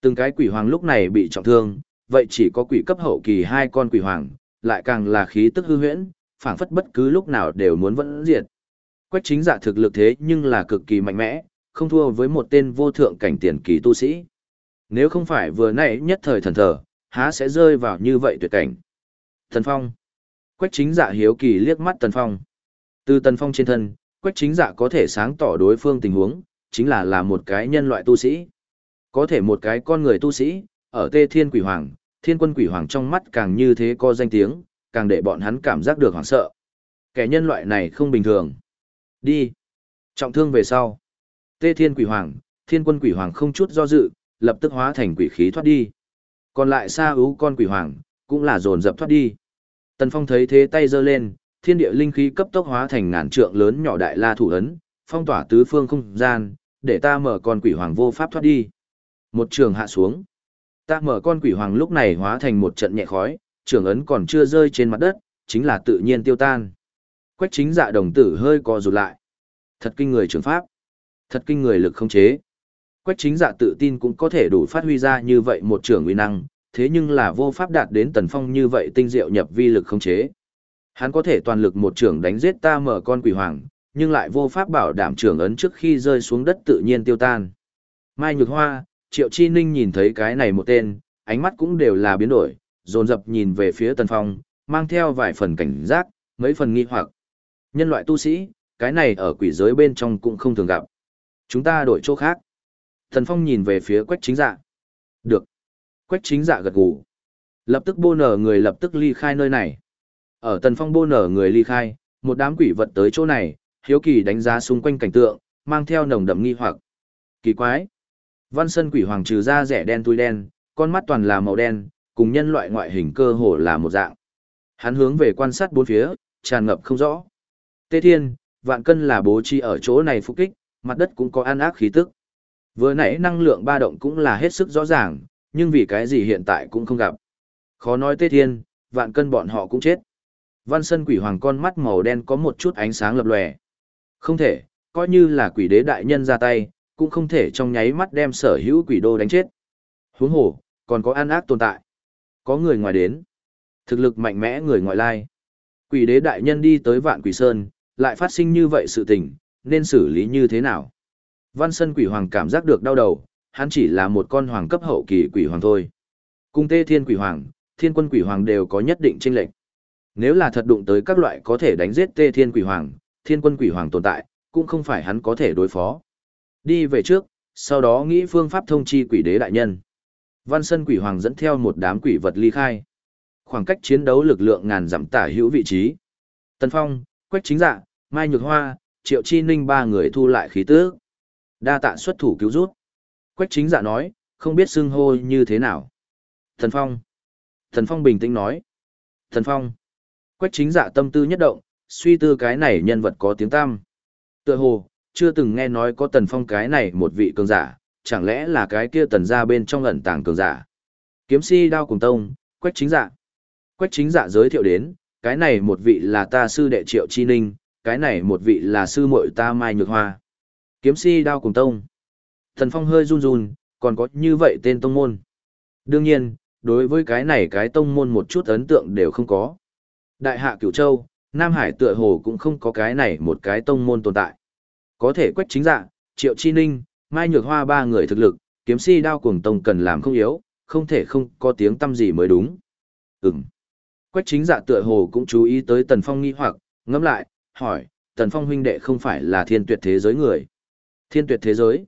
[SPEAKER 1] Từng cái quỷ hoàng lúc này bị trọng thương, vậy chỉ có quỷ cấp hậu kỳ hai con quỷ hoàng, lại càng là khí tức hư huyễn, phảng phất bất cứ lúc nào đều muốn vẫn diệt. Quách chính dạ thực lực thế nhưng là cực kỳ mạnh mẽ, không thua với một tên vô thượng cảnh tiền kỳ tu sĩ. Nếu không phải vừa nãy nhất thời thần thờ, há sẽ rơi vào như vậy tuyệt cảnh. Thần Phong. Quách chính dạ hiếu kỳ liếc mắt Tần Phong. Từ Tần Phong trên thân, Quách chính dạ có thể sáng tỏ đối phương tình huống, chính là là một cái nhân loại tu sĩ. Có thể một cái con người tu sĩ, ở Tê Thiên Quỷ Hoàng, Thiên Quân Quỷ Hoàng trong mắt càng như thế có danh tiếng, càng để bọn hắn cảm giác được hoảng sợ. Kẻ nhân loại này không bình thường. Đi. Trọng thương về sau. Tê Thiên Quỷ Hoàng, Thiên Quân Quỷ Hoàng không chút do dự, lập tức hóa thành quỷ khí thoát đi. Còn lại Sa Ú con quỷ hoàng, cũng là dồn dập thoát đi. Tần Phong thấy thế tay giơ lên, thiên địa linh khí cấp tốc hóa thành ngàn trượng lớn nhỏ đại la thủ ấn, phong tỏa tứ phương không gian, để ta mở con quỷ hoàng vô pháp thoát đi. Một trường hạ xuống. Ta mở con quỷ hoàng lúc này hóa thành một trận nhẹ khói, trường ấn còn chưa rơi trên mặt đất, chính là tự nhiên tiêu tan. Quách chính dạ đồng tử hơi co rụt lại. Thật kinh người trường pháp. Thật kinh người lực không chế. Quách chính dạ tự tin cũng có thể đủ phát huy ra như vậy một trưởng uy năng, thế nhưng là vô pháp đạt đến tần phong như vậy tinh diệu nhập vi lực không chế. Hắn có thể toàn lực một trưởng đánh giết ta mở con quỷ hoàng, nhưng lại vô pháp bảo đảm trường ấn trước khi rơi xuống đất tự nhiên tiêu tan. Mai Nhược Hoa, Triệu Chi Ninh nhìn thấy cái này một tên, ánh mắt cũng đều là biến đổi, dồn dập nhìn về phía Tần Phong, mang theo vài phần cảnh giác, mấy phần nghi hoặc. Nhân loại tu sĩ, cái này ở quỷ giới bên trong cũng không thường gặp. Chúng ta đổi chỗ khác. Tần Phong nhìn về phía Quách Chính Dạ. Được. Quách Chính Dạ gật gù. Lập tức bô nở người lập tức ly khai nơi này. Ở Tần Phong bô nở người ly khai, một đám quỷ vật tới chỗ này, hiếu kỳ đánh giá xung quanh cảnh tượng, mang theo nồng đậm nghi hoặc. Kỳ quái. Văn Sân quỷ hoàng trừ da rẻ đen tui đen, con mắt toàn là màu đen, cùng nhân loại ngoại hình cơ hồ là một dạng. Hắn hướng về quan sát bốn phía, tràn ngập không rõ. Tê Thiên, vạn cân là bố trí ở chỗ này phục kích, mặt đất cũng có an ác khí tức. Vừa nãy năng lượng ba động cũng là hết sức rõ ràng, nhưng vì cái gì hiện tại cũng không gặp. Khó nói Tê Thiên, vạn cân bọn họ cũng chết. Văn Sân quỷ hoàng con mắt màu đen có một chút ánh sáng lập lòe. Không thể, coi như là quỷ đế đại nhân ra tay, cũng không thể trong nháy mắt đem sở hữu quỷ đô đánh chết. Huống hồ, còn có an ác tồn tại. Có người ngoài đến. Thực lực mạnh mẽ người ngoại lai. Quỷ đế đại nhân đi tới vạn quỷ sơn, lại phát sinh như vậy sự tình, nên xử lý như thế nào? Văn sân quỷ hoàng cảm giác được đau đầu, hắn chỉ là một con hoàng cấp hậu kỳ quỷ hoàng thôi. Cung tê thiên quỷ hoàng, thiên quân quỷ hoàng đều có nhất định chênh lệch. Nếu là thật đụng tới các loại có thể đánh giết tê thiên quỷ hoàng, thiên quân quỷ hoàng tồn tại, cũng không phải hắn có thể đối phó. Đi về trước, sau đó nghĩ phương pháp thông chi quỷ đế đại nhân. Văn sân quỷ hoàng dẫn theo một đám quỷ vật ly khai. Khoảng cách chiến đấu lực lượng ngàn dặm tả hữu vị trí. Tân Phong, Quách Chính Dạ, Mai Nhược Hoa, Triệu Chi Ninh ba người thu lại khí tức, Đa tạ xuất thủ cứu rút. Quách Chính Dạ nói, không biết xưng hô như thế nào. Thần Phong. Thần Phong bình tĩnh nói. Thần Phong. Quách Chính Dạ tâm tư nhất động, suy tư cái này nhân vật có tiếng tam. Tựa hồ, chưa từng nghe nói có Tần Phong cái này một vị cường giả, chẳng lẽ là cái kia tần ra bên trong ẩn tàng cường giả. Kiếm si đao cùng tông, Quách Chính Dạ. Quách Chính Dạ giới thiệu đến, cái này một vị là ta sư đệ Triệu Chi Ninh, cái này một vị là sư muội ta Mai Nhược Hoa. Kiếm si đao cùng tông. Thần Phong hơi run run, còn có như vậy tên tông môn. Đương nhiên, đối với cái này cái tông môn một chút ấn tượng đều không có. Đại hạ Cửu Châu, Nam Hải tựa hồ cũng không có cái này một cái tông môn tồn tại. Có thể quách chính dạ, Triệu Chi Ninh, Mai Nhược Hoa ba người thực lực, kiếm si đao cuồng tông cần làm không yếu, không thể không có tiếng tâm gì mới đúng. Ừm. Quách chính dạ tựa hồ cũng chú ý tới Tần Phong nghi hoặc, ngẫm lại, hỏi, Tần Phong huynh đệ không phải là thiên tuyệt thế giới người. Thiên tuyệt thế giới.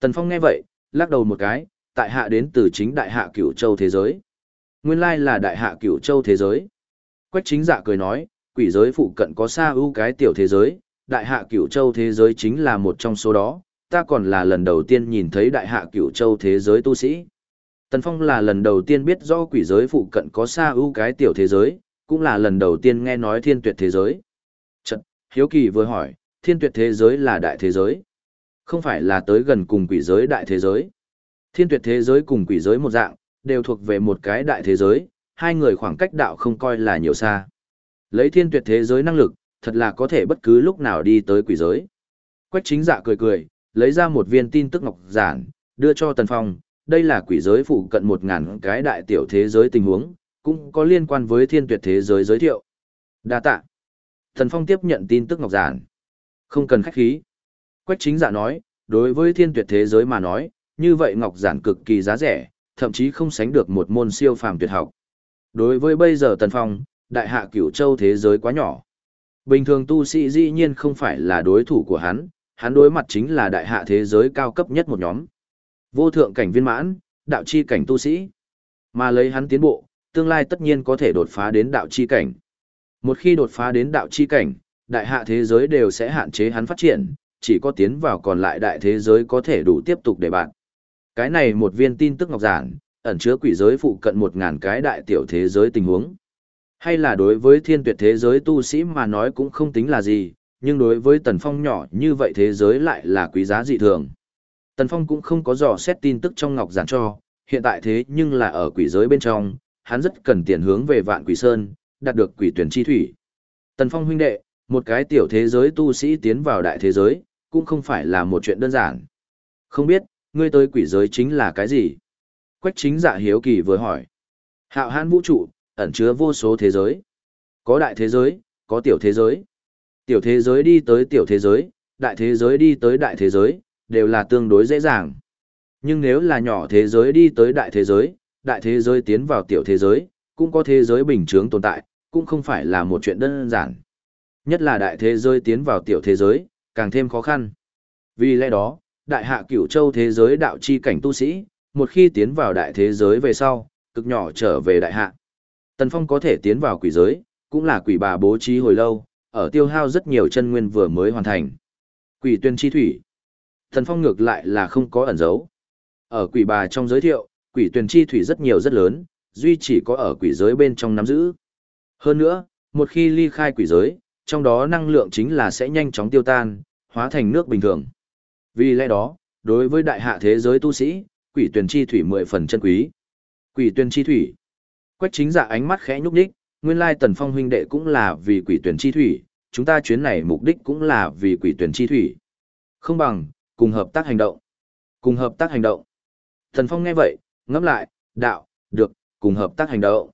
[SPEAKER 1] Tần Phong nghe vậy, lắc đầu một cái, tại hạ đến từ chính đại hạ cửu châu thế giới. Nguyên lai là đại hạ cửu châu thế giới. Quách chính dạ cười nói, quỷ giới phụ cận có xa ưu cái tiểu thế giới, đại hạ cửu châu thế giới chính là một trong số đó, ta còn là lần đầu tiên nhìn thấy đại hạ cửu châu thế giới tu sĩ. Tần Phong là lần đầu tiên biết do quỷ giới phụ cận có xa ưu cái tiểu thế giới, cũng là lần đầu tiên nghe nói thiên tuyệt thế giới. Trận, Hiếu Kỳ vừa hỏi, thiên tuyệt thế giới là đại thế giới. Không phải là tới gần cùng quỷ giới đại thế giới. Thiên tuyệt thế giới cùng quỷ giới một dạng, đều thuộc về một cái đại thế giới, hai người khoảng cách đạo không coi là nhiều xa. Lấy thiên tuyệt thế giới năng lực, thật là có thể bất cứ lúc nào đi tới quỷ giới. Quách chính dạ cười cười, lấy ra một viên tin tức ngọc giản, đưa cho Tần Phong, đây là quỷ giới phụ cận một ngàn cái đại tiểu thế giới tình huống, cũng có liên quan với thiên tuyệt thế giới giới thiệu. Đa tạ. Tần Phong tiếp nhận tin tức ngọc giản. Không cần khách khí. Quách chính dạ nói, đối với thiên tuyệt thế giới mà nói, như vậy ngọc giản cực kỳ giá rẻ, thậm chí không sánh được một môn siêu phàm tuyệt học. Đối với bây giờ Tần Phong, đại hạ cửu châu thế giới quá nhỏ. Bình thường tu sĩ dĩ nhiên không phải là đối thủ của hắn, hắn đối mặt chính là đại hạ thế giới cao cấp nhất một nhóm. Vô thượng cảnh viên mãn, đạo chi cảnh tu sĩ. Mà lấy hắn tiến bộ, tương lai tất nhiên có thể đột phá đến đạo chi cảnh. Một khi đột phá đến đạo chi cảnh, đại hạ thế giới đều sẽ hạn chế hắn phát triển, chỉ có tiến vào còn lại đại thế giới có thể đủ tiếp tục để bạn. Cái này một viên tin tức ngọc giản, ẩn chứa quỷ giới phụ cận một ngàn cái đại tiểu thế giới tình huống. Hay là đối với thiên tuyệt thế giới tu sĩ mà nói cũng không tính là gì, nhưng đối với Tần Phong nhỏ như vậy thế giới lại là quý giá dị thường. Tần Phong cũng không có dò xét tin tức trong ngọc giản cho, hiện tại thế nhưng là ở quỷ giới bên trong, hắn rất cần tiền hướng về vạn quỷ sơn, đạt được quỷ tuyển chi thủy. Tần Phong huynh đệ, một cái tiểu thế giới tu sĩ tiến vào đại thế giới, cũng không phải là một chuyện đơn giản. Không biết, ngươi tới quỷ giới chính là cái gì? Quách chính dạ hiếu kỳ vừa hỏi. Hạo hãn vũ trụ, ẩn chứa vô số thế giới. Có đại thế giới, có tiểu thế giới. Tiểu thế giới đi tới tiểu thế giới, đại thế giới đi tới đại thế giới, đều là tương đối dễ dàng. Nhưng nếu là nhỏ thế giới đi tới đại thế giới, đại thế giới tiến vào tiểu thế giới, cũng có thế giới bình thường tồn tại, cũng không phải là một chuyện đơn giản. Nhất là đại thế giới tiến vào tiểu thế giới, càng thêm khó khăn. Vì lẽ đó, đại hạ cửu châu thế giới đạo chi cảnh tu sĩ, một khi tiến vào đại thế giới về sau, cực nhỏ trở về đại hạ. Tần Phong có thể tiến vào quỷ giới, cũng là quỷ bà bố trí hồi lâu, ở tiêu hao rất nhiều chân nguyên vừa mới hoàn thành. Quỷ tuyên chi thủy. Tần Phong ngược lại là không có ẩn giấu. Ở quỷ bà trong giới thiệu, quỷ tuyên chi thủy rất nhiều rất lớn, duy chỉ có ở quỷ giới bên trong nắm giữ. Hơn nữa, một khi ly khai quỷ giới, trong đó năng lượng chính là sẽ nhanh chóng tiêu tan, hóa thành nước bình thường. Vì lẽ đó, đối với đại hạ thế giới tu sĩ, quỷ tuyển chi thủy mười phần chân quý. Quỷ tuyển chi thủy. Quách chính dạ ánh mắt khẽ nhúc nhích, nguyên lai tần phong huynh đệ cũng là vì quỷ tuyển chi thủy, chúng ta chuyến này mục đích cũng là vì quỷ tuyển chi thủy. Không bằng, cùng hợp tác hành động. Cùng hợp tác hành động. Tần phong nghe vậy, ngẫm lại, đạo, được, cùng hợp tác hành động.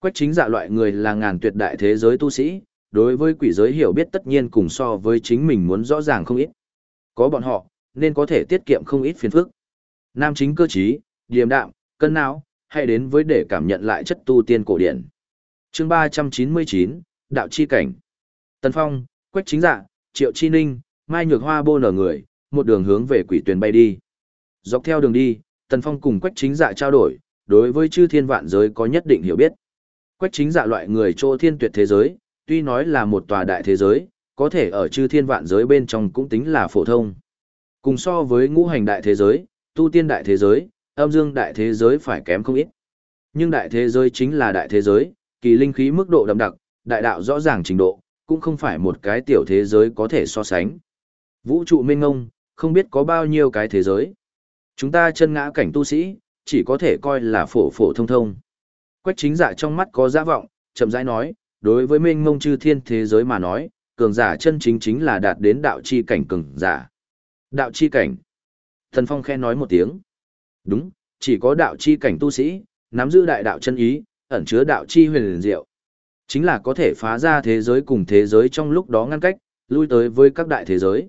[SPEAKER 1] Quách chính dạ loại người là ngàn tuyệt đại thế giới tu sĩ, đối với quỷ giới hiểu biết tất nhiên cùng so với chính mình muốn rõ ràng không ít. Có bọn họ, nên có thể tiết kiệm không ít phiền phức. Nam chính cơ trí, điềm đạm, cân não, hãy đến với để cảm nhận lại chất tu tiên cổ điển. Chương 399, Đạo chi cảnh. Tần Phong, Quách Chính Dạ, Triệu Chi Ninh, mai nhược hoa bô nở người, một đường hướng về quỷ tuyền bay đi. Dọc theo đường đi, Tần Phong cùng Quách Chính Dạ trao đổi, đối với chư thiên vạn giới có nhất định hiểu biết. Quách Chính Dạ loại người chỗ thiên tuyệt thế giới, tuy nói là một tòa đại thế giới, có thể ở chư thiên vạn giới bên trong cũng tính là phổ thông. Cùng so với ngũ hành đại thế giới, tu tiên đại thế giới, âm dương đại thế giới phải kém không ít. Nhưng đại thế giới chính là đại thế giới, kỳ linh khí mức độ đậm đặc, đại đạo rõ ràng trình độ, cũng không phải một cái tiểu thế giới có thể so sánh. Vũ trụ mênh ngông, không biết có bao nhiêu cái thế giới. Chúng ta chân ngã cảnh tu sĩ, chỉ có thể coi là phổ phổ thông thông. Quách chính giả trong mắt có giả vọng, chậm rãi nói, đối với mênh ngông chư thiên thế giới mà nói, cường giả chân chính chính là đạt đến đạo chi cảnh cường giả. Đạo chi cảnh. Thần Phong khen nói một tiếng. Đúng, chỉ có đạo chi cảnh tu sĩ, nắm giữ đại đạo chân ý, ẩn chứa đạo chi huyền diệu. Chính là có thể phá ra thế giới cùng thế giới trong lúc đó ngăn cách, lui tới với các đại thế giới.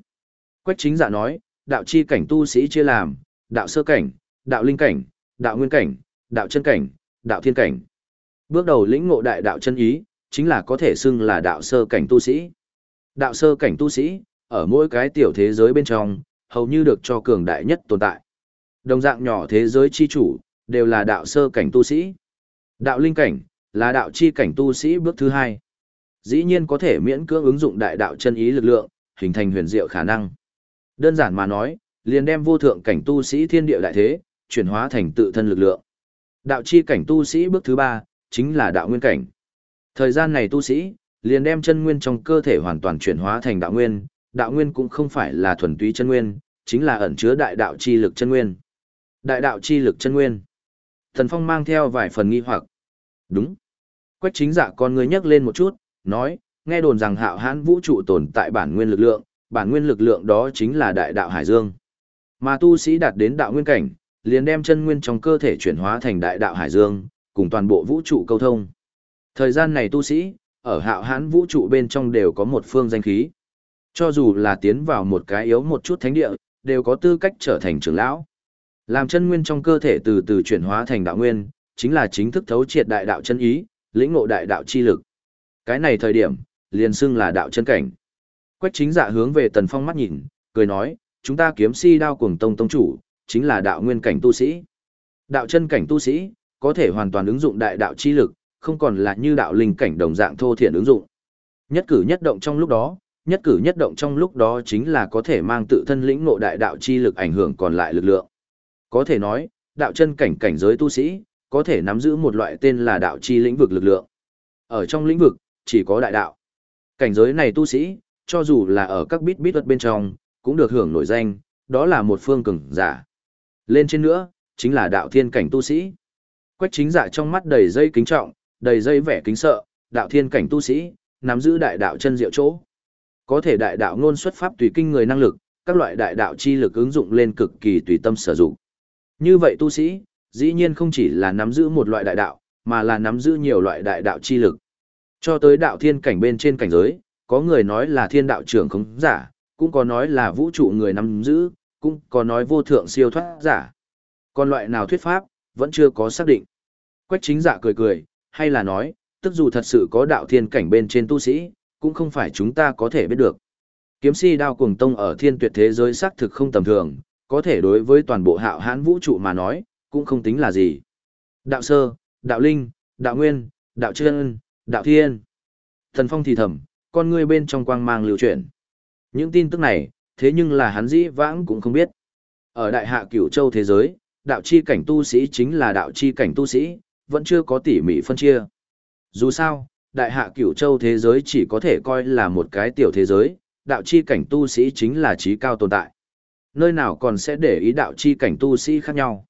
[SPEAKER 1] Quách chính giả nói, đạo chi cảnh tu sĩ chia làm, đạo sơ cảnh, đạo linh cảnh, đạo nguyên cảnh, đạo chân cảnh, đạo thiên cảnh. Bước đầu lĩnh ngộ đại đạo chân ý, chính là có thể xưng là đạo sơ cảnh tu sĩ. Đạo sơ cảnh tu sĩ, ở mỗi cái tiểu thế giới bên trong, hầu như được cho cường đại nhất tồn tại. Đồng dạng nhỏ thế giới chi chủ, đều là đạo sơ cảnh tu sĩ. Đạo linh cảnh, là đạo chi cảnh tu sĩ bước thứ hai. Dĩ nhiên có thể miễn cưỡng ứng dụng đại đạo chân ý lực lượng, hình thành huyền diệu khả năng. Đơn giản mà nói, liền đem vô thượng cảnh tu sĩ thiên địa đại thế, chuyển hóa thành tự thân lực lượng. Đạo chi cảnh tu sĩ bước thứ ba, chính là đạo nguyên cảnh. Thời gian này tu sĩ, liền đem chân nguyên trong cơ thể hoàn toàn chuyển hóa thành đạo nguyên, đạo nguyên cũng không phải là thuần túy chân nguyên, chính là ẩn chứa đại đạo chi lực chân nguyên. Đại đạo chi lực chân nguyên. Thần Phong mang theo vài phần nghi hoặc. Đúng. Quách chính dạ con người nhắc lên một chút, nói, nghe đồn rằng hạo hãn vũ trụ tồn tại bản nguyên lực lượng, bản nguyên lực lượng đó chính là đại đạo hải dương. Mà tu sĩ đạt đến đạo nguyên cảnh, liền đem chân nguyên trong cơ thể chuyển hóa thành đại đạo hải dương, cùng toàn bộ vũ trụ câu thông. Thời gian này tu sĩ, ở hạo hãn vũ trụ bên trong đều có một phương danh khí. Cho dù là tiến vào một cái yếu một chút thánh địa, đều có tư cách trở thành trưởng lão. Làm chân nguyên trong cơ thể từ từ chuyển hóa thành đạo nguyên, chính là chính thức thấu triệt đại đạo chân ý, lĩnh ngộ đại đạo chi lực. Cái này thời điểm, liền xưng là đạo chân cảnh. Quách chính dạ hướng về tần phong mắt nhìn, cười nói, chúng ta kiếm si đao cuồng tông tông chủ, chính là đạo nguyên cảnh tu sĩ. Đạo chân cảnh tu sĩ, có thể hoàn toàn ứng dụng đại đạo chi lực, không còn là như đạo linh cảnh đồng dạng thô thiện ứng dụng. Nhất cử nhất động trong lúc đó, nhất cử nhất động trong lúc đó chính là có thể mang tự thân lĩnh ngộ đại đạo chi lực ảnh hưởng còn lại lực lượng. Có thể nói, đạo chân cảnh cảnh giới tu sĩ, có thể nắm giữ một loại tên là đạo chi lĩnh vực lực lượng. Ở trong lĩnh vực, chỉ có đại đạo. Cảnh giới này tu sĩ, cho dù là ở các bít bít vật bên trong, cũng được hưởng nổi danh, đó là một phương cường giả. Lên trên nữa, chính là đạo thiên cảnh tu sĩ. Quách chính giả trong mắt đầy dây kính trọng, đầy dây vẻ kính sợ, đạo thiên cảnh tu sĩ, nắm giữ đại đạo chân diệu chỗ. Có thể đại đạo ngôn xuất pháp tùy kinh người năng lực, các loại đại đạo chi lực ứng dụng lên cực kỳ tùy tâm sử dụng. Như vậy tu sĩ, dĩ nhiên không chỉ là nắm giữ một loại đại đạo, mà là nắm giữ nhiều loại đại đạo chi lực. Cho tới đạo thiên cảnh bên trên cảnh giới, có người nói là thiên đạo trưởng không giả, cũng có nói là vũ trụ người nắm giữ, cũng có nói vô thượng siêu thoát giả. Còn loại nào thuyết pháp, vẫn chưa có xác định. Quách chính giả cười cười, hay là nói, tức dù thật sự có đạo thiên cảnh bên trên tu sĩ, cũng không phải chúng ta có thể biết được. Kiếm si đao cuồng tông ở thiên tuyệt thế giới xác thực không tầm thường, có thể đối với toàn bộ hạo hãn vũ trụ mà nói, cũng không tính là gì. Đạo sơ, đạo linh, đạo nguyên, đạo chân, đạo thiên. Thần phong thì thầm, con ngươi bên trong quang mang lưu chuyển. Những tin tức này, thế nhưng là hắn dĩ vãng cũng không biết. Ở đại hạ cửu châu thế giới, đạo chi cảnh tu sĩ chính là đạo chi cảnh tu sĩ, vẫn chưa có tỉ mỉ phân chia. Dù sao, đại hạ cửu châu thế giới chỉ có thể coi là một cái tiểu thế giới, đạo chi cảnh tu sĩ chính là trí cao tồn tại. Nơi nào còn sẽ để ý đạo chi cảnh tu sĩ khác nhau.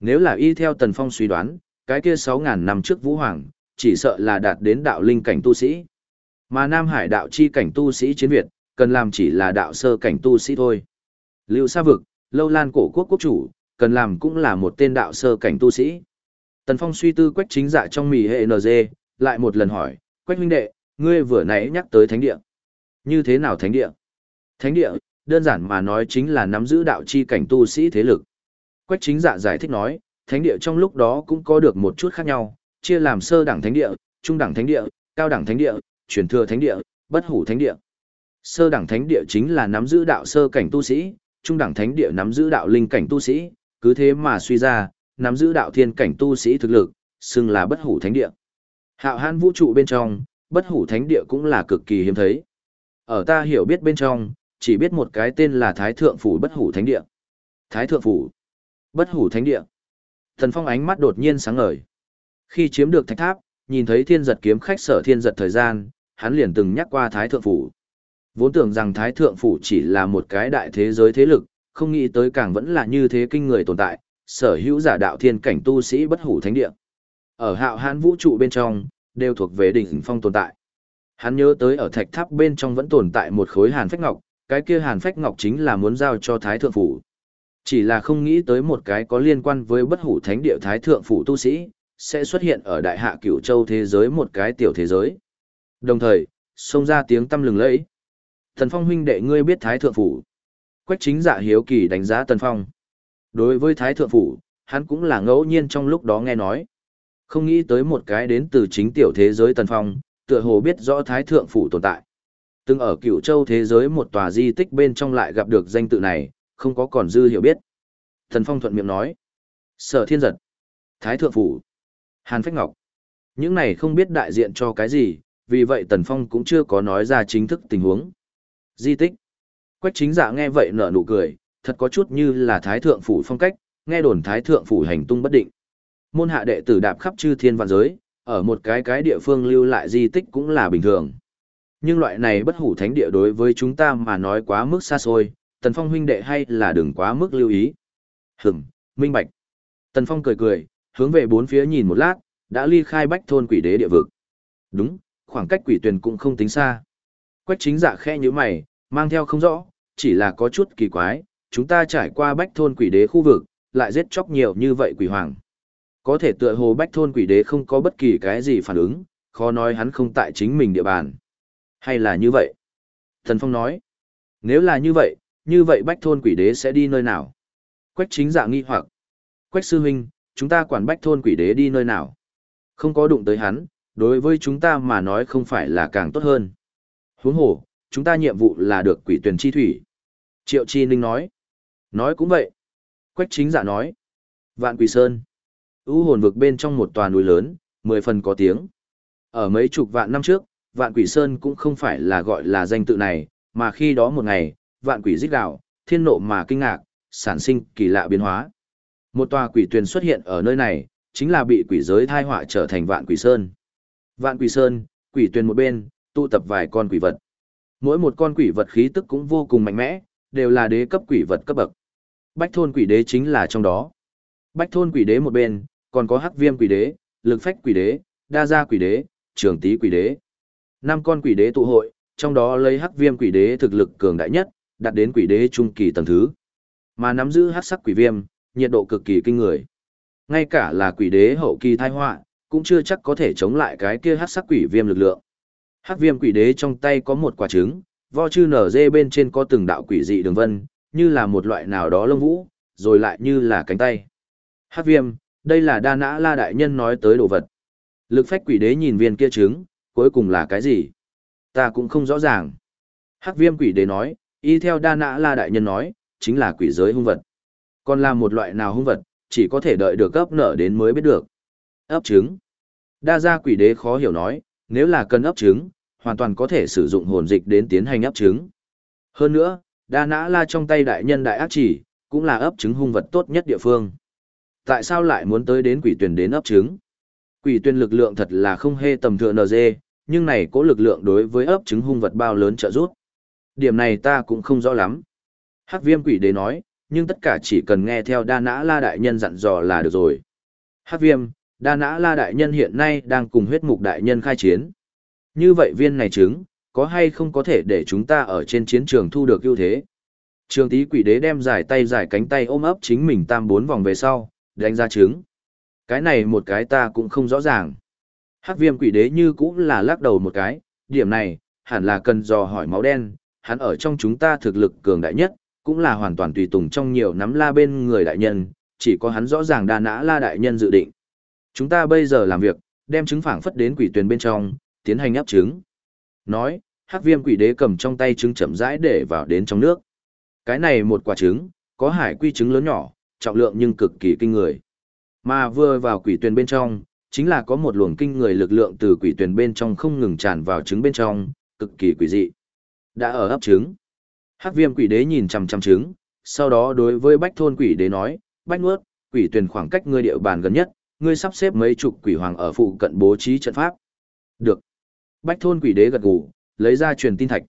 [SPEAKER 1] Nếu là y theo Tần Phong suy đoán, cái kia 6.000 năm trước Vũ Hoàng, chỉ sợ là đạt đến đạo linh cảnh tu sĩ. Mà Nam Hải đạo chi cảnh tu sĩ chiến Việt, cần làm chỉ là đạo sơ cảnh tu sĩ thôi. Lưu Sa Vực, Lâu Lan cổ quốc quốc chủ, cần làm cũng là một tên đạo sơ cảnh tu sĩ. Tần Phong suy tư quách chính dạ trong mì hệ NG, lại một lần hỏi, quách huynh đệ, ngươi vừa nãy nhắc tới thánh địa. Như thế nào thánh địa? Thánh địa, đơn giản mà nói chính là nắm giữ đạo chi cảnh tu sĩ thế lực. Quách chính dạ giải thích nói, thánh địa trong lúc đó cũng có được một chút khác nhau, chia làm sơ đẳng thánh địa, trung đẳng thánh địa, cao đẳng thánh địa, truyền thừa thánh địa, bất hủ thánh địa. Sơ đẳng thánh địa chính là nắm giữ đạo sơ cảnh tu sĩ, trung đẳng thánh địa nắm giữ đạo linh cảnh tu sĩ, cứ thế mà suy ra, nắm giữ đạo thiên cảnh tu sĩ thực lực, xưng là bất hủ thánh địa. Hạo hãn vũ trụ bên trong, bất hủ thánh địa cũng là cực kỳ hiếm thấy. Ở ta hiểu biết bên trong, chỉ biết một cái tên là Thái Thượng Phủ Bất Hủ Thánh Địa. Thái Thượng Phủ Bất Hủ Thánh Địa. Thần Phong ánh mắt đột nhiên sáng ngời. Khi chiếm được thạch tháp, nhìn thấy thiên giật kiếm khách sở thiên giật thời gian, hắn liền từng nhắc qua Thái Thượng Phủ. Vốn tưởng rằng Thái Thượng Phủ chỉ là một cái đại thế giới thế lực, không nghĩ tới càng vẫn là như thế kinh người tồn tại, sở hữu giả đạo thiên cảnh tu sĩ bất hủ thánh địa. Ở hạo hãn vũ trụ bên trong, đều thuộc về đỉnh phong tồn tại. Hắn nhớ tới ở thạch tháp bên trong vẫn tồn tại một khối hàn phách ngọc, cái kia hàn phách ngọc chính là muốn giao cho Thái Thượng Phủ. Chỉ là không nghĩ tới một cái có liên quan với bất hủ thánh địa Thái Thượng Phủ tu sĩ, sẽ xuất hiện ở đại hạ cửu châu thế giới một cái tiểu thế giới. Đồng thời, xông ra tiếng tâm lừng lẫy. Thần Phong huynh đệ ngươi biết Thái Thượng Phủ. Quách chính dạ hiếu kỳ đánh giá Tần Phong. Đối với Thái Thượng Phủ, hắn cũng là ngẫu nhiên trong lúc đó nghe nói. Không nghĩ tới một cái đến từ chính tiểu thế giới Tần Phong, tựa hồ biết rõ Thái Thượng Phủ tồn tại. Từng ở cựu châu thế giới một tòa di tích bên trong lại gặp được danh tự này, không có còn dư hiểu biết. Thần Phong thuận miệng nói. Sở thiên giật. Thái Thượng Phủ. Hàn Phách Ngọc. Những này không biết đại diện cho cái gì, vì vậy Tần Phong cũng chưa có nói ra chính thức tình huống. Di tích. Quách chính giả nghe vậy nở nụ cười, thật có chút như là Thái Thượng Phủ phong cách, nghe đồn Thái Thượng Phủ hành tung bất định. Môn hạ đệ tử đạp khắp chư thiên vạn giới, ở một cái cái địa phương lưu lại di tích cũng là bình thường. Nhưng loại này bất hủ thánh địa đối với chúng ta mà nói quá mức xa xôi, Tần Phong huynh đệ hay là đừng quá mức lưu ý. Hửm, minh bạch. Tần Phong cười cười, hướng về bốn phía nhìn một lát, đã ly khai bách thôn quỷ đế địa vực. Đúng, khoảng cách quỷ tuyền cũng không tính xa. Quách chính dạ khẽ như mày, mang theo không rõ, chỉ là có chút kỳ quái, chúng ta trải qua bách thôn quỷ đế khu vực, lại giết chóc nhiều như vậy quỷ hoàng. Có thể tựa hồ bách thôn quỷ đế không có bất kỳ cái gì phản ứng, khó nói hắn không tại chính mình địa bàn. Hay là như vậy? Thần Phong nói, nếu là như vậy, như vậy bách thôn quỷ đế sẽ đi nơi nào? Quách chính dạ nghi hoặc, Quách sư huynh, chúng ta quản bách thôn quỷ đế đi nơi nào? Không có đụng tới hắn, đối với chúng ta mà nói không phải là càng tốt hơn. Huống hồ, chúng ta nhiệm vụ là được quỷ tuyển chi thủy. Triệu Chi Ninh nói. Nói cũng vậy. Quách chính dạ nói. Vạn quỷ sơn. U hồn vực bên trong một tòa núi lớn, mười phần có tiếng. Ở mấy chục vạn năm trước, vạn quỷ sơn cũng không phải là gọi là danh tự này, mà khi đó một ngày, vạn quỷ dích đạo, thiên nộ mà kinh ngạc, sản sinh kỳ lạ biến hóa. Một tòa quỷ tuyền xuất hiện ở nơi này, chính là bị quỷ giới thai họa trở thành vạn quỷ sơn. Vạn quỷ sơn, quỷ tuyền một bên, tụ tập vài con quỷ vật. Mỗi một con quỷ vật khí tức cũng vô cùng mạnh mẽ, đều là đế cấp quỷ vật cấp bậc. Bách thôn quỷ đế chính là trong đó. Bách thôn quỷ đế một bên, còn có hắc viêm quỷ đế, lực phách quỷ đế, đa gia quỷ đế, trường tý quỷ đế. Năm con quỷ đế tụ hội, trong đó lấy hắc viêm quỷ đế thực lực cường đại nhất, đạt đến quỷ đế trung kỳ tầng thứ. Mà nắm giữ hắc sắc quỷ viêm, nhiệt độ cực kỳ kinh người. Ngay cả là quỷ đế hậu kỳ thai họa, cũng chưa chắc có thể chống lại cái kia hắc sắc quỷ viêm lực lượng. Hắc viêm quỷ đế trong tay có một quả trứng, vo chư nở dê bên trên có từng đạo quỷ dị đường vân, như là một loại nào đó lông vũ, rồi lại như là cánh tay. Hắc viêm, đây là đa nã la đại nhân nói tới đồ vật. Lực phách quỷ đế nhìn viên kia trứng, cuối cùng là cái gì? Ta cũng không rõ ràng. Hắc viêm quỷ đế nói, y theo đa nã la đại nhân nói, chính là quỷ giới hung vật. Còn là một loại nào hung vật, chỉ có thể đợi được ấp nở đến mới biết được. Ấp trứng. Đa gia quỷ đế khó hiểu nói, nếu là cần ấp trứng, hoàn toàn có thể sử dụng hồn dịch đến tiến hành ấp trứng. Hơn nữa, đa nã la trong tay đại nhân đại ác chỉ, cũng là ấp trứng hung vật tốt nhất địa phương. Tại sao lại muốn tới đến quỷ tuyển đến ấp trứng? Quỷ tuyển lực lượng thật là không hề tầm thường NG, nhưng này có lực lượng đối với ấp trứng hung vật bao lớn trợ giúp. Điểm này ta cũng không rõ lắm. Hắc viêm quỷ đế nói, nhưng tất cả chỉ cần nghe theo đa nã la đại nhân dặn dò là được rồi. Hắc viêm, đa nã la đại nhân hiện nay đang cùng huyết mục đại nhân khai chiến. Như vậy viên này trứng, có hay không có thể để chúng ta ở trên chiến trường thu được ưu thế? Trường tí quỷ đế đem dài tay dài cánh tay ôm ấp chính mình tam bốn vòng về sau, đánh ra trứng. Cái này một cái ta cũng không rõ ràng. Hắc viêm quỷ đế như cũng là lắc đầu một cái, điểm này, hẳn là cần dò hỏi máu đen, hắn ở trong chúng ta thực lực cường đại nhất, cũng là hoàn toàn tùy tùng trong nhiều nắm la bên người đại nhân, chỉ có hắn rõ ràng đa nã la đại nhân dự định. Chúng ta bây giờ làm việc, đem trứng phảng phất đến quỷ tuyền bên trong, tiến hành áp trứng. Nói, hắc viêm quỷ đế cầm trong tay trứng chậm rãi để vào đến trong nước. Cái này một quả trứng, có hải quy trứng lớn nhỏ, trọng lượng nhưng cực kỳ kinh người. Mà vừa vào quỷ tuyền bên trong, chính là có một luồng kinh người lực lượng từ quỷ tuyền bên trong không ngừng tràn vào trứng bên trong, cực kỳ quỷ dị. Đã ở ấp trứng. Hắc viêm quỷ đế nhìn chằm chằm trứng, sau đó đối với bách thôn quỷ đế nói, bách nuốt, quỷ tuyền khoảng cách ngươi địa bàn gần nhất, ngươi sắp xếp mấy chục quỷ hoàng ở phụ cận bố trí trận pháp. Được. Bách thôn quỷ đế gật gù, lấy ra truyền tin thạch.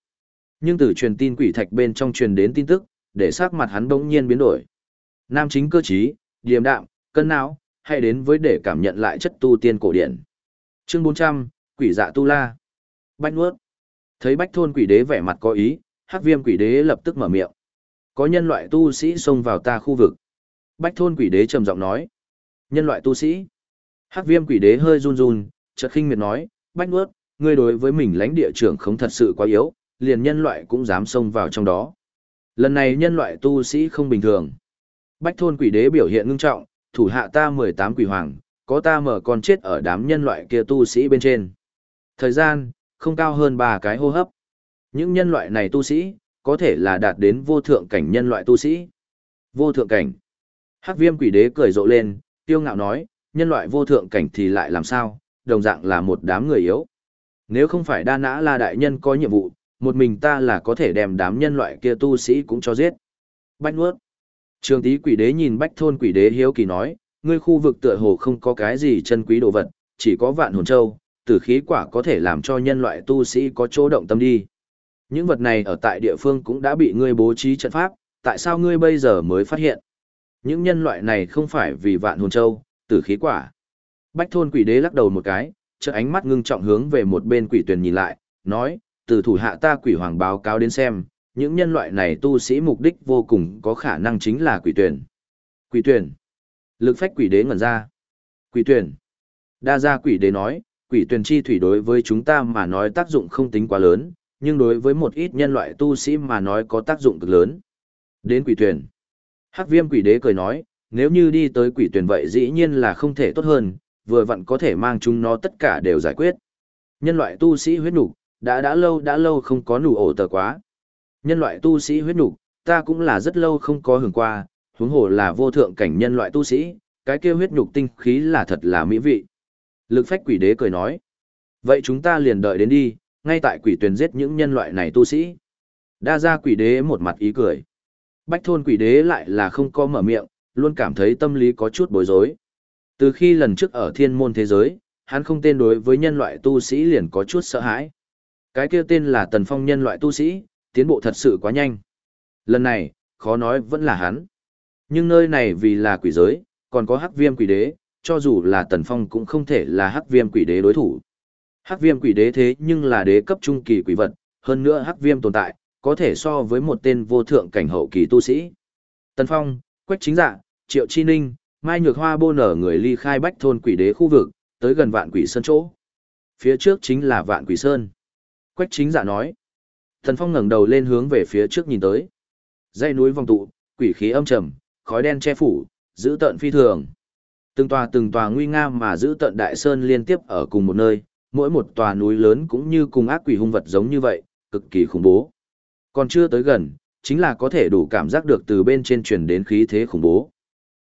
[SPEAKER 1] Nhưng từ truyền tin quỷ thạch bên trong truyền đến tin tức, để sắc mặt hắn bỗng nhiên biến đổi. Nam chính cơ trí, điềm đạm, cân não, hay đến với để cảm nhận lại chất tu tiên cổ điển. Chương 400, Quỷ dạ tu la. Bách nuốt. Thấy bách thôn quỷ đế vẻ mặt có ý, hắc viêm quỷ đế lập tức mở miệng. Có nhân loại tu sĩ xông vào ta khu vực. Bách thôn quỷ đế trầm giọng nói. Nhân loại tu sĩ. Hắc viêm quỷ đế hơi run run, chợt khinh miệt nói, bách nuốt, ngươi đối với mình lãnh địa trưởng không thật sự quá yếu, liền nhân loại cũng dám xông vào trong đó. Lần này nhân loại tu sĩ không bình thường. Bách thôn quỷ đế biểu hiện ngưng trọng, thủ hạ ta 18 quỷ hoàng, có ta mở con chết ở đám nhân loại kia tu sĩ bên trên. Thời gian, không cao hơn ba cái hô hấp. Những nhân loại này tu sĩ, có thể là đạt đến vô thượng cảnh nhân loại tu sĩ. Vô thượng cảnh. Hắc viêm quỷ đế cười rộ lên, tiêu ngạo nói, nhân loại vô thượng cảnh thì lại làm sao, đồng dạng là một đám người yếu. Nếu không phải đa nã là đại nhân có nhiệm vụ, một mình ta là có thể đem đám nhân loại kia tu sĩ cũng cho giết. Bách nuốt. Trường tí quỷ đế nhìn bách thôn quỷ đế hiếu kỳ nói, ngươi khu vực tựa hồ không có cái gì chân quý đồ vật, chỉ có vạn hồn châu, tử khí quả có thể làm cho nhân loại tu sĩ có chỗ động tâm đi. Những vật này ở tại địa phương cũng đã bị ngươi bố trí trận pháp, tại sao ngươi bây giờ mới phát hiện? Những nhân loại này không phải vì vạn hồn châu, tử khí quả. Bách thôn quỷ đế lắc đầu một cái, chợt ánh mắt ngưng trọng hướng về một bên quỷ tuyển nhìn lại, nói, từ thủ hạ ta quỷ hoàng báo cáo đến xem, những nhân loại này tu sĩ mục đích vô cùng có khả năng chính là quỷ tuyển. Quỷ tuyển. Lực phách quỷ đế ngẩn ra. Quỷ tuyển. Đa gia quỷ đế nói, quỷ tuyển chi thủy đối với chúng ta mà nói tác dụng không tính quá lớn, nhưng đối với một ít nhân loại tu sĩ mà nói có tác dụng cực lớn. Đến quỷ tuyển. Hắc viêm quỷ đế cười nói, nếu như đi tới quỷ tuyển vậy dĩ nhiên là không thể tốt hơn, vừa vặn có thể mang chúng nó tất cả đều giải quyết. Nhân loại tu sĩ huyết nục đã đã lâu đã lâu không có nụ ổ tờ quá. Nhân loại tu sĩ huyết nục ta cũng là rất lâu không có hưởng qua, huống hồ là vô thượng cảnh nhân loại tu sĩ, cái kia huyết nhục tinh khí là thật là mỹ vị. Lực phách quỷ đế cười nói. Vậy chúng ta liền đợi đến đi, ngay tại quỷ tuyển giết những nhân loại này tu sĩ. Đa ra quỷ đế một mặt ý cười. Bách thôn quỷ đế lại là không có mở miệng, luôn cảm thấy tâm lý có chút bối rối. Từ khi lần trước ở thiên môn thế giới, hắn không tên đối với nhân loại tu sĩ liền có chút sợ hãi. Cái kia tên là tần phong nhân loại tu sĩ, tiến bộ thật sự quá nhanh. Lần này, khó nói vẫn là hắn. Nhưng nơi này vì là quỷ giới, còn có hắc viêm quỷ đế, cho dù là tần phong cũng không thể là hắc viêm quỷ đế đối thủ. Hắc viêm quỷ đế thế nhưng là đế cấp trung kỳ quỷ vật, hơn nữa hắc viêm tồn tại, có thể so với một tên vô thượng cảnh hậu kỳ tu sĩ. Tần phong, quách chính dạ, triệu chi ninh, mai nhược hoa bô nở người ly khai bách thôn quỷ đế khu vực, tới gần vạn quỷ sơn chỗ. Phía trước chính là vạn quỷ sơn. Quách chính dạ nói. Thần phong ngẩng đầu lên hướng về phía trước nhìn tới. Dãy núi vòng tụ, quỷ khí âm trầm, khói đen che phủ, giữ tận phi thường. Từng tòa từng tòa nguy nga mà giữ tận đại sơn liên tiếp ở cùng một nơi, mỗi một tòa núi lớn cũng như cùng ác quỷ hung vật giống như vậy, cực kỳ khủng bố. Còn chưa tới gần, chính là có thể đủ cảm giác được từ bên trên truyền đến khí thế khủng bố.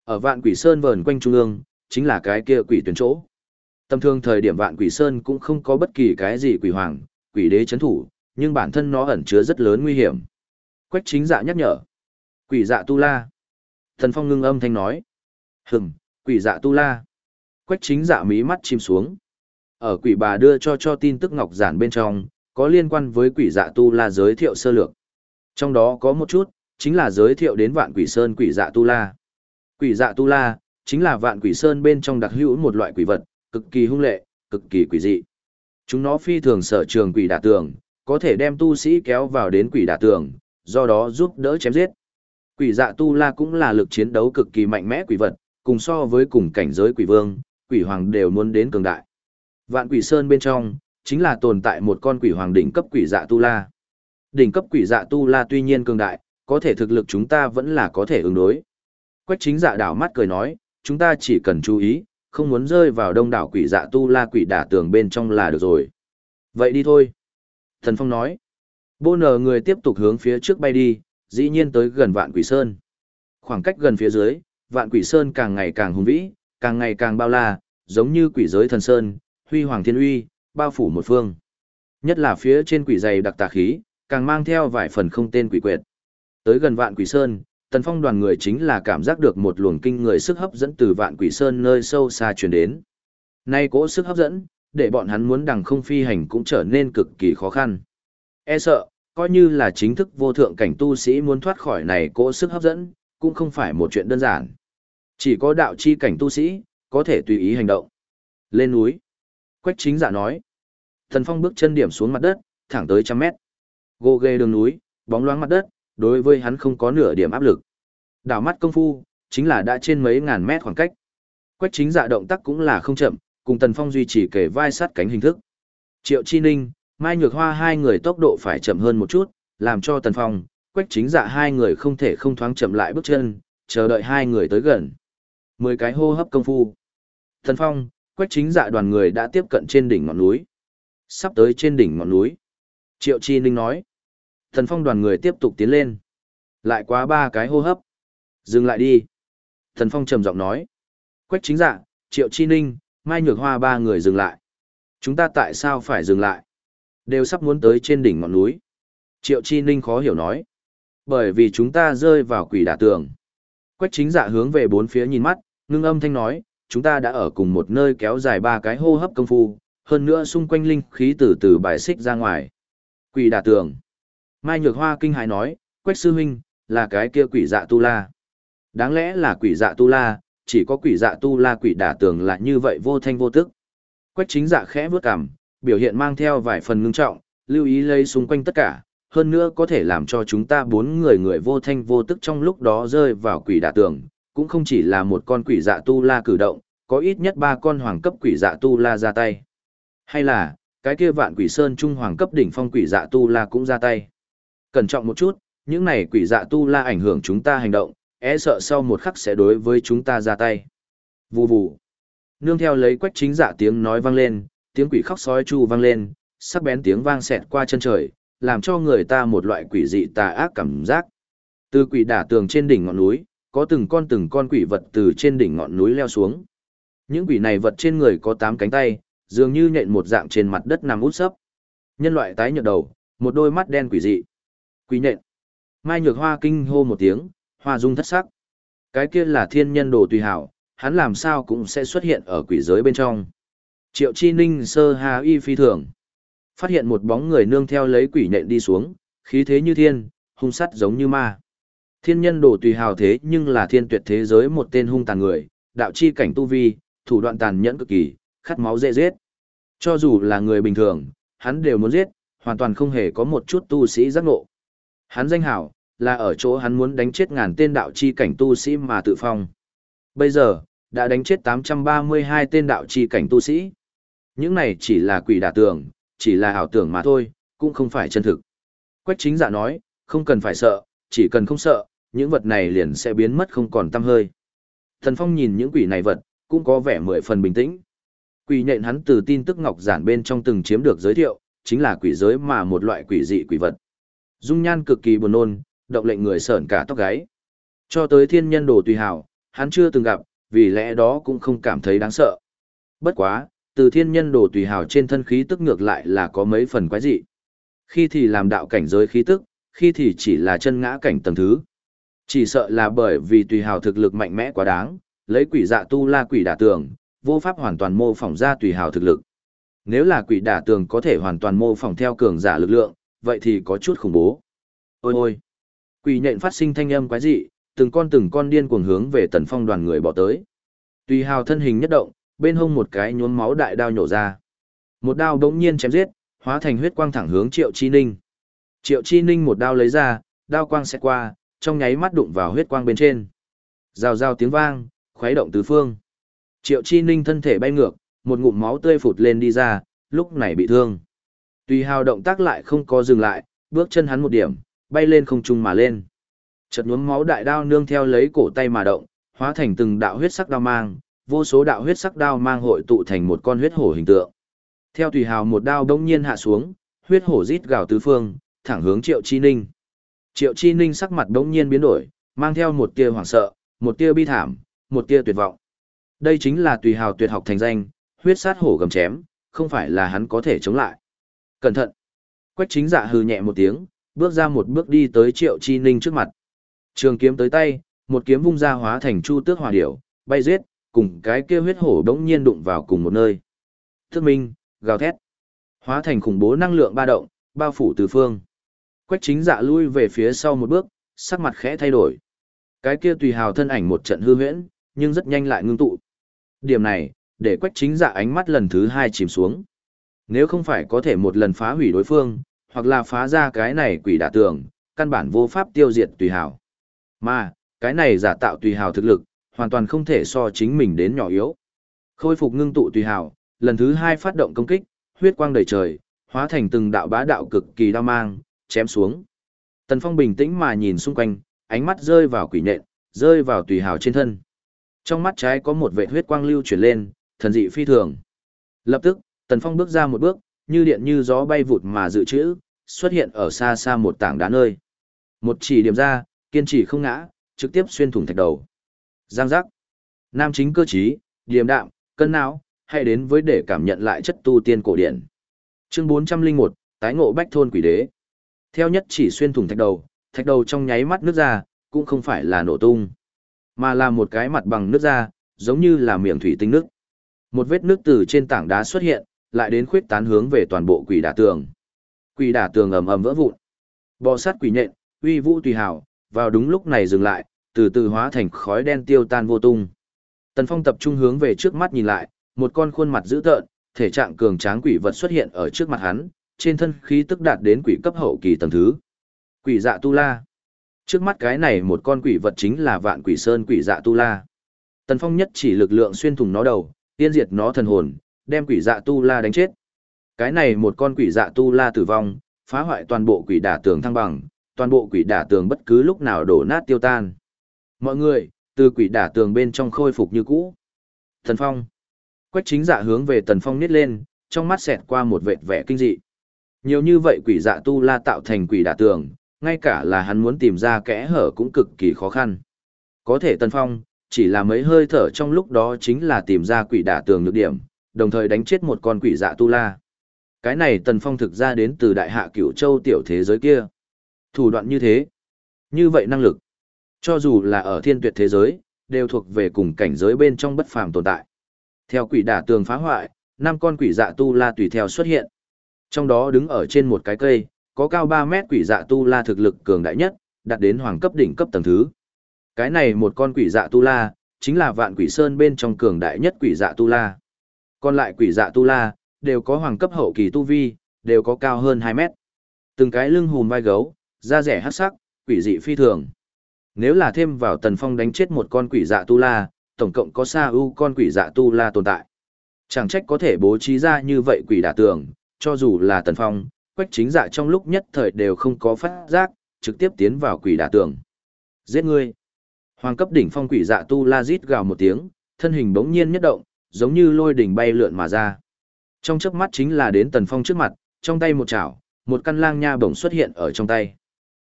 [SPEAKER 1] Ở vạn quỷ sơn vờn quanh trung ương, chính là cái kia quỷ tuyển chỗ. Tầm thường thời điểm vạn quỷ sơn cũng không có bất kỳ cái gì quỷ hoàng, quỷ đế chấn thủ, nhưng bản thân nó ẩn chứa rất lớn nguy hiểm. Quách chính dạ nhắc nhở. Quỷ dạ tu la. Thần phong ngưng âm thanh nói. Hừng, quỷ dạ tu la. Quách chính dạ mí mắt chim xuống. Ở quỷ bà đưa cho cho tin tức ngọc giản bên trong, có liên quan với quỷ dạ tu la giới thiệu sơ lược. Trong đó có một chút, chính là giới thiệu đến vạn quỷ sơn quỷ dạ tu la. Quỷ dạ tu la, chính là vạn quỷ sơn bên trong đặc hữu một loại quỷ vật, cực kỳ hung lệ, cực kỳ quỷ dị. Chúng nó phi thường sở trường quỷ đả tường, có thể đem tu sĩ kéo vào đến quỷ đả tường, do đó giúp đỡ chém giết. Quỷ dạ tu la cũng là lực chiến đấu cực kỳ mạnh mẽ quỷ vật, cùng so với cùng cảnh giới quỷ vương, quỷ hoàng đều muốn đến cường đại. Vạn quỷ sơn bên trong, chính là tồn tại một con quỷ hoàng đỉnh cấp quỷ dạ tu la. Đỉnh cấp quỷ dạ tu la tuy nhiên cường đại, có thể thực lực chúng ta vẫn là có thể ứng đối. Quách chính dạ đảo mắt cười nói, chúng ta chỉ cần chú ý, không muốn rơi vào đông đảo quỷ dạ tu la quỷ đả tường bên trong là được rồi. Vậy đi thôi. Thần Phong nói, Bô nở người tiếp tục hướng phía trước bay đi, dĩ nhiên tới gần vạn quỷ sơn. Khoảng cách gần phía dưới, vạn quỷ sơn càng ngày càng hùng vĩ, càng ngày càng bao la, giống như quỷ giới thần sơn, huy hoàng thiên uy, bao phủ một phương. Nhất là phía trên quỷ dày đặc tà khí, càng mang theo vài phần không tên quỷ quyệt. Tới gần vạn quỷ sơn, tần phong đoàn người chính là cảm giác được một luồng kinh người sức hấp dẫn từ vạn quỷ sơn nơi sâu xa truyền đến. Nay cỗ sức hấp dẫn, để bọn hắn muốn đằng không phi hành cũng trở nên cực kỳ khó khăn. E sợ, coi như là chính thức vô thượng cảnh tu sĩ muốn thoát khỏi này cỗ sức hấp dẫn, cũng không phải một chuyện đơn giản. Chỉ có đạo chi cảnh tu sĩ, có thể tùy ý hành động. Lên núi. Quách chính giả nói. Thần Phong bước chân điểm xuống mặt đất, thẳng tới trăm mét. Gô ghê đường núi, bóng loáng mặt đất, đối với hắn không có nửa điểm áp lực. Đảo mắt công phu, chính là đã trên mấy ngàn mét khoảng cách. Quách chính dạ động tác cũng là không chậm, cùng Tần Phong duy trì kề vai sát cánh hình thức. Triệu Chi Ninh, Mai Nhược Hoa hai người tốc độ phải chậm hơn một chút, làm cho Tần Phong, Quách chính dạ hai người không thể không thoáng chậm lại bước chân, chờ đợi hai người tới gần. Mười cái hô hấp công phu. Tần Phong, Quách chính dạ đoàn người đã tiếp cận trên đỉnh ngọn núi. Sắp tới trên đỉnh ngọn núi. Triệu Chi Ninh nói. Tần Phong đoàn người tiếp tục tiến lên. Lại quá ba cái hô hấp. Dừng lại đi. Tần Phong trầm giọng nói. Quách chính dạ, Triệu Chi Ninh, Mai Nhược Hoa ba người dừng lại. Chúng ta tại sao phải dừng lại? Đều sắp muốn tới trên đỉnh ngọn núi. Triệu Chi Ninh khó hiểu nói. Bởi vì chúng ta rơi vào quỷ đả tường. Quách chính dạ hướng về bốn phía nhìn mắt, ngưng âm thanh nói, chúng ta đã ở cùng một nơi kéo dài ba cái hô hấp công phu, hơn nữa xung quanh linh khí từ từ bài xích ra ngoài. Quỷ đả tường. Mai Nhược Hoa kinh hài nói, Quách sư huynh, là cái kia quỷ dạ tu la. Đáng lẽ là quỷ dạ tu la, chỉ có quỷ dạ tu la quỷ đả tường là như vậy vô thanh vô tức. Quách chính dạ khẽ bước cằm, biểu hiện mang theo vài phần ngưng trọng, lưu ý lấy xung quanh tất cả, hơn nữa có thể làm cho chúng ta bốn người người vô thanh vô tức trong lúc đó rơi vào quỷ đả tường, cũng không chỉ là một con quỷ dạ tu la cử động, có ít nhất ba con hoàng cấp quỷ dạ tu la ra tay. Hay là, cái kia vạn quỷ sơn trung hoàng cấp đỉnh phong quỷ dạ tu la cũng ra tay. Cẩn trọng một chút, những này quỷ dạ tu la ảnh hưởng chúng ta hành động, e sợ sau một khắc sẽ đối với chúng ta ra tay. Vù vù. Nương theo lấy quách chính giả tiếng nói vang lên, tiếng quỷ khóc sói chu vang lên, sắc bén tiếng vang xẹt qua chân trời, làm cho người ta một loại quỷ dị tà ác cảm giác. Từ quỷ đả tường trên đỉnh ngọn núi, có từng con từng con quỷ vật từ trên đỉnh ngọn núi leo xuống. Những quỷ này vật trên người có tám cánh tay, dường như nhện một dạng trên mặt đất nằm út sấp. Nhân loại tái nhợt đầu, một đôi mắt đen quỷ dị. Quỷ nhện. Mai Nhược Hoa kinh hô một tiếng, hoa dung thất sắc. Cái kia là thiên nhân đồ tùy hảo, hắn làm sao cũng sẽ xuất hiện ở quỷ giới bên trong. Triệu Chi Ninh sơ hà y phi thường. Phát hiện một bóng người nương theo lấy quỷ nện đi xuống, khí thế như thiên, hung sắt giống như ma. Thiên nhân đồ tùy hào thế nhưng là thiên tuyệt thế giới một tên hung tàn người, đạo chi cảnh tu vi, thủ đoạn tàn nhẫn cực kỳ, khát máu dễ giết. Cho dù là người bình thường, hắn đều muốn giết, hoàn toàn không hề có một chút tu sĩ giác ngộ. Hắn danh hảo, là ở chỗ hắn muốn đánh chết ngàn tên đạo chi cảnh tu sĩ mà tự phong. Bây giờ, đã đánh chết 832 tên đạo chi cảnh tu sĩ. Những này chỉ là quỷ đả tưởng, chỉ là ảo tưởng mà thôi, cũng không phải chân thực. Quách chính giả nói, không cần phải sợ, chỉ cần không sợ, những vật này liền sẽ biến mất không còn tăm hơi. Thần Phong nhìn những quỷ này vật, cũng có vẻ mười phần bình tĩnh. Quỷ nhện hắn từ tin tức ngọc giản bên trong từng chiếm được giới thiệu, chính là quỷ giới mà một loại quỷ dị quỷ vật. Dung nhan cực kỳ buồn nôn, động lệnh người sởn cả tóc gáy. Cho tới thiên nhân đồ tùy hảo, hắn chưa từng gặp, vì lẽ đó cũng không cảm thấy đáng sợ. Bất quá, từ thiên nhân đồ tùy hào trên thân khí tức ngược lại là có mấy phần quái dị. Khi thì làm đạo cảnh giới khí tức, khi thì chỉ là chân ngã cảnh tầng thứ. Chỉ sợ là bởi vì tùy hào thực lực mạnh mẽ quá đáng, lấy quỷ dạ tu la quỷ đả tường, vô pháp hoàn toàn mô phỏng ra tùy hào thực lực. Nếu là quỷ đả tường có thể hoàn toàn mô phỏng theo cường giả lực lượng, vậy thì có chút khủng bố. Ôi ôi! Quỷ nhện phát sinh thanh âm quái dị, từng con từng con điên cuồng hướng về tần phong đoàn người bỏ tới. Tùy hào thân hình nhất động, bên hông một cái nhuốm máu đại đao nhổ ra. Một đao đống nhiên chém giết, hóa thành huyết quang thẳng hướng Triệu Chi Ninh. Triệu Chi Ninh một đao lấy ra, đao quang sẽ qua, trong nháy mắt đụng vào huyết quang bên trên. Rào rào tiếng vang, khuấy động tứ phương. Triệu Chi Ninh thân thể bay ngược, một ngụm máu tươi phụt lên đi ra, lúc này bị thương. Tùy hào động tác lại không có dừng lại, bước chân hắn một điểm, bay lên không trung mà lên. Chợt nhuốm máu đại đao nương theo lấy cổ tay mà động, hóa thành từng đạo huyết sắc đao mang, vô số đạo huyết sắc đao mang hội tụ thành một con huyết hổ hình tượng. Theo tùy hào một đao bỗng nhiên hạ xuống, huyết hổ rít gào tứ phương, thẳng hướng Triệu Chi Ninh. Triệu Chi Ninh sắc mặt đống nhiên biến đổi, mang theo một tia hoảng sợ, một tia bi thảm, một tia tuyệt vọng. Đây chính là tùy hào tuyệt học thành danh, huyết sát hổ gầm chém, không phải là hắn có thể chống lại. Cẩn thận! Quách chính dạ hừ nhẹ một tiếng, bước ra một bước đi tới Triệu Chi Ninh trước mặt. Trường kiếm tới tay, một kiếm vung ra hóa thành chu tước hỏa điểu, bay giết, cùng cái kia huyết hổ đống nhiên đụng vào cùng một nơi. Thức minh, gào thét. Hóa thành khủng bố năng lượng ba động, bao phủ tứ phương. Quách chính dạ lui về phía sau một bước, sắc mặt khẽ thay đổi. Cái kia tùy hào thân ảnh một trận hư huyễn, nhưng rất nhanh lại ngưng tụ. Điểm này, để quách chính dạ ánh mắt lần thứ hai chìm xuống. Nếu không phải có thể một lần phá hủy đối phương, hoặc là phá ra cái này quỷ đả tường, căn bản vô pháp tiêu diệt tùy hào. Mà, cái này giả tạo tùy hào thực lực, hoàn toàn không thể so chính mình đến nhỏ yếu. Khôi phục ngưng tụ tùy hào, lần thứ hai phát động công kích, huyết quang đầy trời, hóa thành từng đạo bá đạo cực kỳ đao mang, chém xuống. Tần Phong bình tĩnh mà nhìn xung quanh, ánh mắt rơi vào quỷ nện, rơi vào tùy hào trên thân. Trong mắt trái có một vệt huyết quang lưu chuyển lên, thần dị phi thường. Lập tức, Tần Phong bước ra một bước, như điện như gió bay vụt mà dự trữ, xuất hiện ở xa xa một tảng đá nơi. Một chỉ điểm ra, kiên trì không ngã, trực tiếp xuyên thủng thạch đầu. Giang giác. Nam chính cơ trí, điềm đạm, cân não, hay đến với để cảm nhận lại chất tu tiên cổ điển. Chương 401, tái ngộ bách thôn quỷ đế. Theo nhất chỉ xuyên thủng thạch đầu, thạch đầu trong nháy mắt nước ra, cũng không phải là nổ tung, mà là một cái mặt bằng nước ra, giống như là miệng thủy tinh nước. Một vết nước từ trên tảng đá xuất hiện, lại đến khuyết tán hướng về toàn bộ quỷ đả tường. Quỷ đả tường ầm ầm vỡ vụn. Bò sát quỷ nhện, uy vũ tùy hảo vào đúng lúc này dừng lại, từ từ hóa thành khói đen tiêu tan vô tung. Tần Phong tập trung hướng về trước mắt nhìn lại, một con khuôn mặt dữ tợn, thể trạng cường tráng quỷ vật xuất hiện ở trước mặt hắn, trên thân khí tức đạt đến quỷ cấp hậu kỳ tầng thứ. Quỷ dạ tu la. Trước mắt cái này một con quỷ vật chính là vạn quỷ sơn quỷ dạ tu la. Tần Phong nhất chỉ lực lượng xuyên thủng nó đầu, tiên diệt nó thần hồn, đem quỷ dạ tu la đánh chết. Cái này một con quỷ dạ tu la tử vong, phá hoại toàn bộ quỷ đả tường thăng bằng, toàn bộ quỷ đả tường bất cứ lúc nào đổ nát tiêu tan. Mọi người, từ quỷ đả tường bên trong khôi phục như cũ. Thần Phong. Quách chính dạ hướng về Tần Phong nít lên, trong mắt xẹt qua một vệt vẻ kinh dị. Nhiều như vậy quỷ dạ tu la tạo thành quỷ đả tường, ngay cả là hắn muốn tìm ra kẽ hở cũng cực kỳ khó khăn. Có thể Tần Phong, chỉ là mấy hơi thở trong lúc đó chính là tìm ra quỷ đả tường nhược điểm, đồng thời đánh chết một con quỷ dạ tu la. Cái này Tần Phong thực ra đến từ đại hạ cửu châu tiểu thế giới kia. Thủ đoạn như thế, như vậy năng lực, cho dù là ở thiên tuyệt thế giới, đều thuộc về cùng cảnh giới bên trong bất phàm tồn tại. Theo quỷ đả tường phá hoại, năm con quỷ dạ tu la tùy theo xuất hiện. Trong đó đứng ở trên một cái cây, có cao 3 mét quỷ dạ tu la thực lực cường đại nhất, đạt đến hoàng cấp đỉnh cấp tầng thứ. Cái này một con quỷ dạ tu la, chính là vạn quỷ sơn bên trong cường đại nhất quỷ dạ tu la. Còn lại quỷ dạ tu la, đều có hoàng cấp hậu kỳ tu vi, đều có cao hơn 2 mét. Từng cái lưng hùm vai gấu, da rẻ hắc sắc, quỷ dị phi thường. Nếu là thêm vào tần phong đánh chết một con quỷ dạ tu la, tổng cộng có xa u con quỷ dạ tu la tồn tại. Chẳng trách có thể bố trí ra như vậy quỷ đả tường, cho dù là tần phong, quách chính dạ trong lúc nhất thời đều không có phát giác, trực tiếp tiến vào quỷ đả tường. Giết ngươi! Hoàng cấp đỉnh phong quỷ dạ tu la rít gào một tiếng, thân hình bỗng nhiên nhất động, giống như lôi đỉnh bay lượn mà ra. Trong chớp mắt chính là đến tần phong trước mặt, trong tay một chảo, một căn lang nha bổng xuất hiện ở trong tay.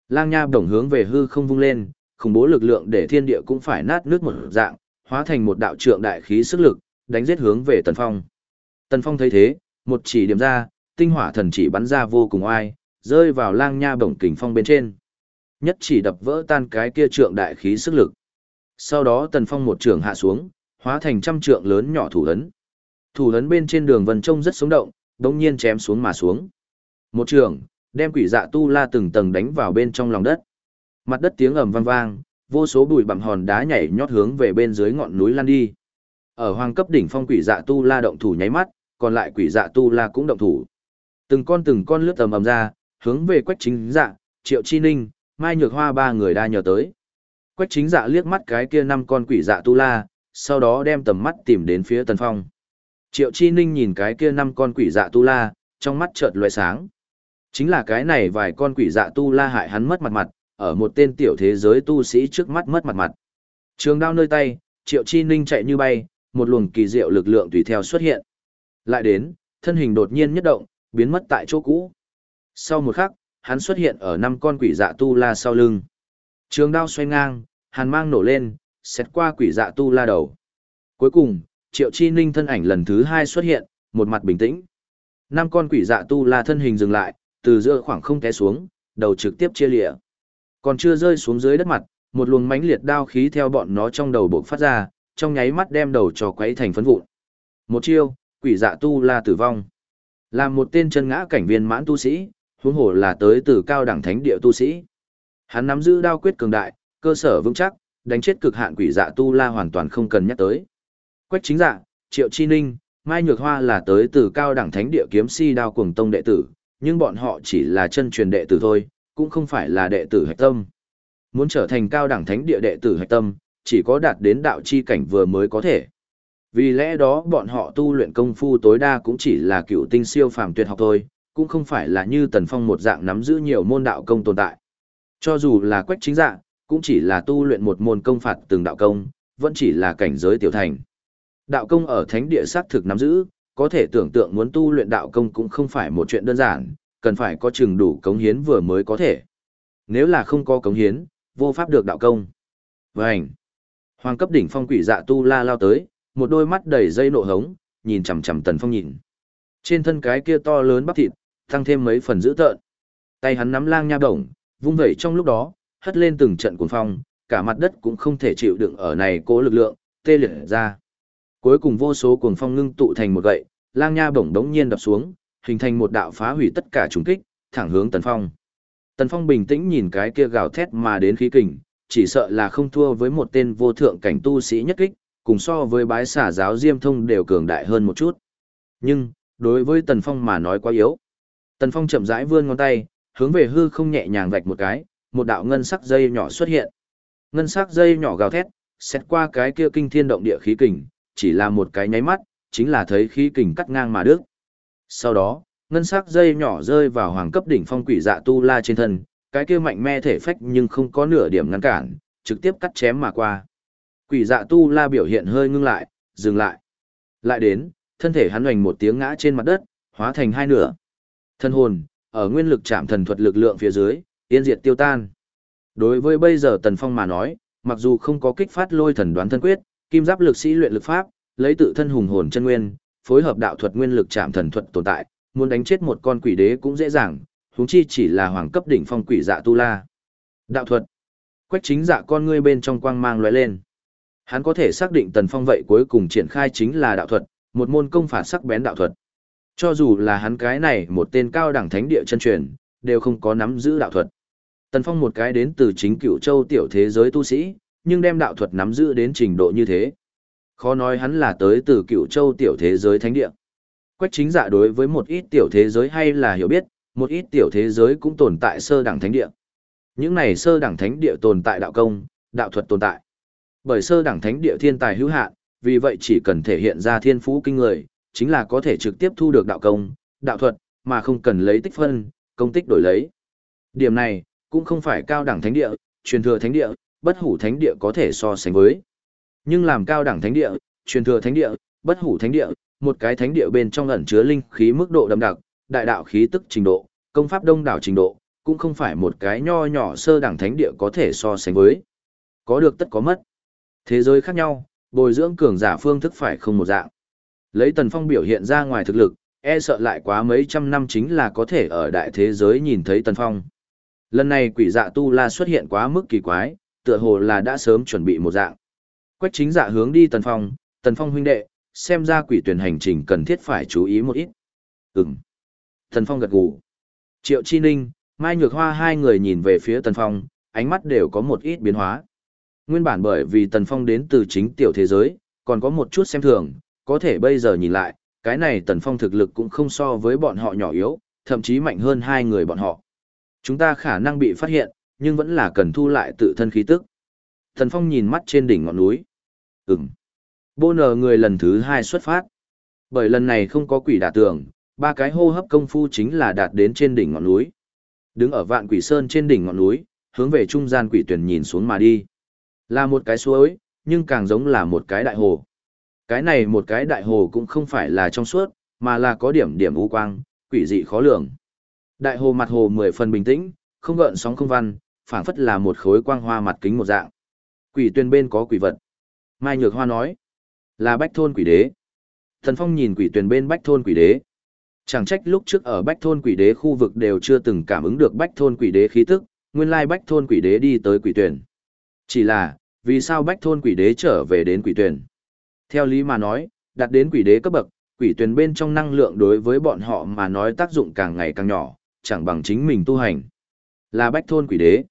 [SPEAKER 1] Lang nha bổng hướng về hư không vung lên, khủng bố lực lượng để thiên địa cũng phải nát nước một dạng, hóa thành một đạo trượng đại khí sức lực, đánh giết hướng về Tần Phong. Tần Phong thấy thế, một chỉ điểm ra, tinh hỏa thần chỉ bắn ra vô cùng oai, rơi vào lang nha bổng kình phong bên trên. Nhất chỉ đập vỡ tan cái kia trượng đại khí sức lực. Sau đó Tần Phong một trường hạ xuống, hóa thành trăm trượng lớn nhỏ thủ ấn. Thủ ấn bên trên đường vân trông rất sống động, đống nhiên chém xuống mà xuống. Một trường, đem quỷ dạ tu la từng tầng đánh vào bên trong lòng đất. Mặt đất tiếng ầm vang vang, vô số bụi bặm hòn đá nhảy nhót hướng về bên dưới ngọn núi lan đi. Ở hoàng cấp đỉnh phong quỷ dạ tu la động thủ nháy mắt, còn lại quỷ dạ tu la cũng động thủ. Từng con từng con lướt tầm ầm ra, hướng về Quách Chính Dạ, Triệu Chi Ninh, Mai Nhược Hoa ba người đa nhờ tới. Quách Chính Dạ liếc mắt cái kia năm con quỷ dạ tu la, sau đó đem tầm mắt tìm đến phía Tần Phong. Triệu Chi Ninh nhìn cái kia năm con quỷ dạ tu la, trong mắt chợt lóe sáng. Chính là cái này vài con quỷ dạ tu la hại hắn mất mặt mặt, ở một tên tiểu thế giới tu sĩ trước mắt mất mặt mặt. Trường đao nơi tay, Triệu Chi Ninh chạy như bay, một luồng kỳ diệu lực lượng tùy theo xuất hiện. Lại đến, thân hình đột nhiên nhất động, biến mất tại chỗ cũ. Sau một khắc, hắn xuất hiện ở năm con quỷ dạ tu la sau lưng. Trường đao xoay ngang, hàn mang nổ lên, xét qua quỷ dạ tu la đầu. Cuối cùng, Triệu Chi Ninh thân ảnh lần thứ hai xuất hiện, một mặt bình tĩnh. Năm con quỷ dạ tu la thân hình dừng lại, từ giữa khoảng không té xuống, đầu trực tiếp chia lịa. Còn chưa rơi xuống dưới đất mặt, một luồng mãnh liệt đao khí theo bọn nó trong đầu bộc phát ra, trong nháy mắt đem đầu cho quấy thành phấn vụn. Một chiêu, quỷ dạ tu la tử vong. Làm một tên chân ngã cảnh viên mãn tu sĩ, huống hồ là tới từ cao đẳng thánh địa tu sĩ. Hắn nắm giữ đao quyết cường đại, cơ sở vững chắc, đánh chết cực hạn quỷ dạ tu la hoàn toàn không cần nhắc tới. Quách chính dạ, Triệu Chi Ninh, Mai Nhược Hoa là tới từ cao đẳng thánh địa kiếm si đao cuồng tông đệ tử, nhưng bọn họ chỉ là chân truyền đệ tử thôi, cũng không phải là đệ tử hạch tâm. Muốn trở thành cao đẳng thánh địa đệ tử hạch tâm, chỉ có đạt đến đạo chi cảnh vừa mới có thể. Vì lẽ đó bọn họ tu luyện công phu tối đa cũng chỉ là cựu tinh siêu phàm tuyệt học thôi, cũng không phải là như Tần Phong một dạng nắm giữ nhiều môn đạo công tồn tại. Cho dù là quách chính dạng, cũng chỉ là tu luyện một môn công phạt từng đạo công, vẫn chỉ là cảnh giới tiểu thành. Đạo công ở thánh địa xác thực nắm giữ, có thể tưởng tượng muốn tu luyện đạo công cũng không phải một chuyện đơn giản, cần phải có chừng đủ cống hiến vừa mới có thể. Nếu là không có cống hiến, vô pháp được đạo công. Vành. Hoàng cấp đỉnh phong quỷ dạ tu la lao tới, một đôi mắt đầy dây nộ hống, nhìn chằm chằm Tần Phong nhìn. Trên thân cái kia to lớn bắp thịt, tăng thêm mấy phần dữ tợn. Tay hắn nắm lang nha bổng, vung vẩy trong lúc đó, hất lên từng trận cuồng phong, cả mặt đất cũng không thể chịu đựng ở này cố lực lượng, tê liệt ra. Cuối cùng vô số cuồng phong ngưng tụ thành một gậy, lang nha bổng đống nhiên đập xuống, hình thành một đạo phá hủy tất cả trùng kích, thẳng hướng Tần Phong. Tần Phong bình tĩnh nhìn cái kia gào thét mà đến khí kình, chỉ sợ là không thua với một tên vô thượng cảnh tu sĩ nhất kích, cùng so với bái xả giáo diêm thông đều cường đại hơn một chút. Nhưng, đối với Tần Phong mà nói quá yếu. Tần Phong chậm rãi vươn ngón tay, hướng về hư không nhẹ nhàng vạch một cái, một đạo ngân sắc dây nhỏ xuất hiện. Ngân sắc dây nhỏ gào thét, xét qua cái kia kinh thiên động địa khí kình, chỉ là một cái nháy mắt, chính là thấy khí kình cắt ngang mà đứt. Sau đó, ngân sắc dây nhỏ rơi vào hoàng cấp đỉnh phong quỷ dạ tu la trên thân, cái kia mạnh mẽ thể phách nhưng không có nửa điểm ngăn cản, trực tiếp cắt chém mà qua. Quỷ dạ tu la biểu hiện hơi ngưng lại, dừng lại. Lại đến, thân thể hắn hoành một tiếng ngã trên mặt đất, hóa thành hai nửa. Thân hồn, ở nguyên lực chạm thần thuật lực lượng phía dưới, yên diệt tiêu tan. Đối với bây giờ Tần Phong mà nói, mặc dù không có kích phát lôi thần đoán thân quyết, kim giáp lực sĩ luyện lực pháp, lấy tự thân hùng hồn chân nguyên, phối hợp đạo thuật nguyên lực chạm thần thuật tồn tại, muốn đánh chết một con quỷ đế cũng dễ dàng, huống chi chỉ là hoàng cấp đỉnh phong quỷ dạ tu la. Đạo thuật. Quách chính dạ con ngươi bên trong quang mang lóe lên. Hắn có thể xác định Tần Phong vậy cuối cùng triển khai chính là đạo thuật, một môn công phạt sắc bén đạo thuật. Cho dù là hắn cái này một tên cao đẳng thánh địa chân truyền, đều không có nắm giữ đạo thuật. Tần Phong một cái đến từ chính cựu châu tiểu thế giới tu sĩ, nhưng đem đạo thuật nắm giữ đến trình độ như thế. Khó nói hắn là tới từ cựu châu tiểu thế giới thánh địa. Quách chính dạ đối với một ít tiểu thế giới hay là hiểu biết, một ít tiểu thế giới cũng tồn tại sơ đẳng thánh địa. Những này sơ đẳng thánh địa tồn tại đạo công, đạo thuật tồn tại. Bởi sơ đẳng thánh địa thiên tài hữu hạn, vì vậy chỉ cần thể hiện ra thiên phú kinh người, chính là có thể trực tiếp thu được đạo công, đạo thuật, mà không cần lấy tích phân, công tích đổi lấy. Điểm này, cũng không phải cao đẳng thánh địa, truyền thừa thánh địa, bất hủ thánh địa có thể so sánh với. Nhưng làm cao đẳng thánh địa, truyền thừa thánh địa, bất hủ thánh địa, một cái thánh địa bên trong ẩn chứa linh khí mức độ đậm đặc, đại đạo khí tức trình độ, công pháp đông đảo trình độ, cũng không phải một cái nho nhỏ sơ đẳng thánh địa có thể so sánh với. Có được tất có mất. Thế giới khác nhau, bồi dưỡng cường giả phương thức phải không một dạng. Lấy Tần Phong biểu hiện ra ngoài thực lực, e sợ lại quá mấy trăm năm chính là có thể ở đại thế giới nhìn thấy Tần Phong. Lần này quỷ dạ tu la xuất hiện quá mức kỳ quái, tựa hồ là đã sớm chuẩn bị một dạng. Quách chính dạ hướng đi Tần Phong, Tần Phong huynh đệ, xem ra quỷ tuyển hành trình cần thiết phải chú ý một ít. Ừm. Tần Phong gật gù. Triệu Chi Ninh, Mai Nhược Hoa hai người nhìn về phía Tần Phong, ánh mắt đều có một ít biến hóa. Nguyên bản bởi vì Tần Phong đến từ chính tiểu thế giới, còn có một chút xem thường, có thể bây giờ nhìn lại, cái này Tần Phong thực lực cũng không so với bọn họ nhỏ yếu, thậm chí mạnh hơn hai người bọn họ. Chúng ta khả năng bị phát hiện, nhưng vẫn là cần thu lại tự thân khí tức. Thần Phong nhìn mắt trên đỉnh ngọn núi. Ừm. Bô nở người lần thứ hai xuất phát. Bởi lần này không có quỷ đả tường, ba cái hô hấp công phu chính là đạt đến trên đỉnh ngọn núi. Đứng ở vạn quỷ sơn trên đỉnh ngọn núi, hướng về trung gian quỷ tuyển nhìn xuống mà đi. Là một cái suối, nhưng càng giống là một cái đại hồ. Cái này một cái đại hồ cũng không phải là trong suốt, mà là có điểm điểm u quang, quỷ dị khó lường. Đại hồ mặt hồ mười phần bình tĩnh, không gợn sóng không văn, phảng phất là một khối quang hoa mặt kính một dạng. Quỷ tuyên bên có quỷ vật. Mai Nhược Hoa nói, là bách thôn quỷ đế. Thần Phong nhìn quỷ tuyển bên bách thôn quỷ đế. Chẳng trách lúc trước ở bách thôn quỷ đế khu vực đều chưa từng cảm ứng được bách thôn quỷ đế khí tức, nguyên lai bách thôn quỷ đế đi tới quỷ tuyển. Chỉ là, vì sao bách thôn quỷ đế trở về đến quỷ tuyển? Theo lý mà nói, đặt đến quỷ đế cấp bậc, quỷ tuyển bên trong năng lượng đối với bọn họ mà nói tác dụng càng ngày càng nhỏ, chẳng bằng chính mình tu hành. Là bách thôn quỷ đế.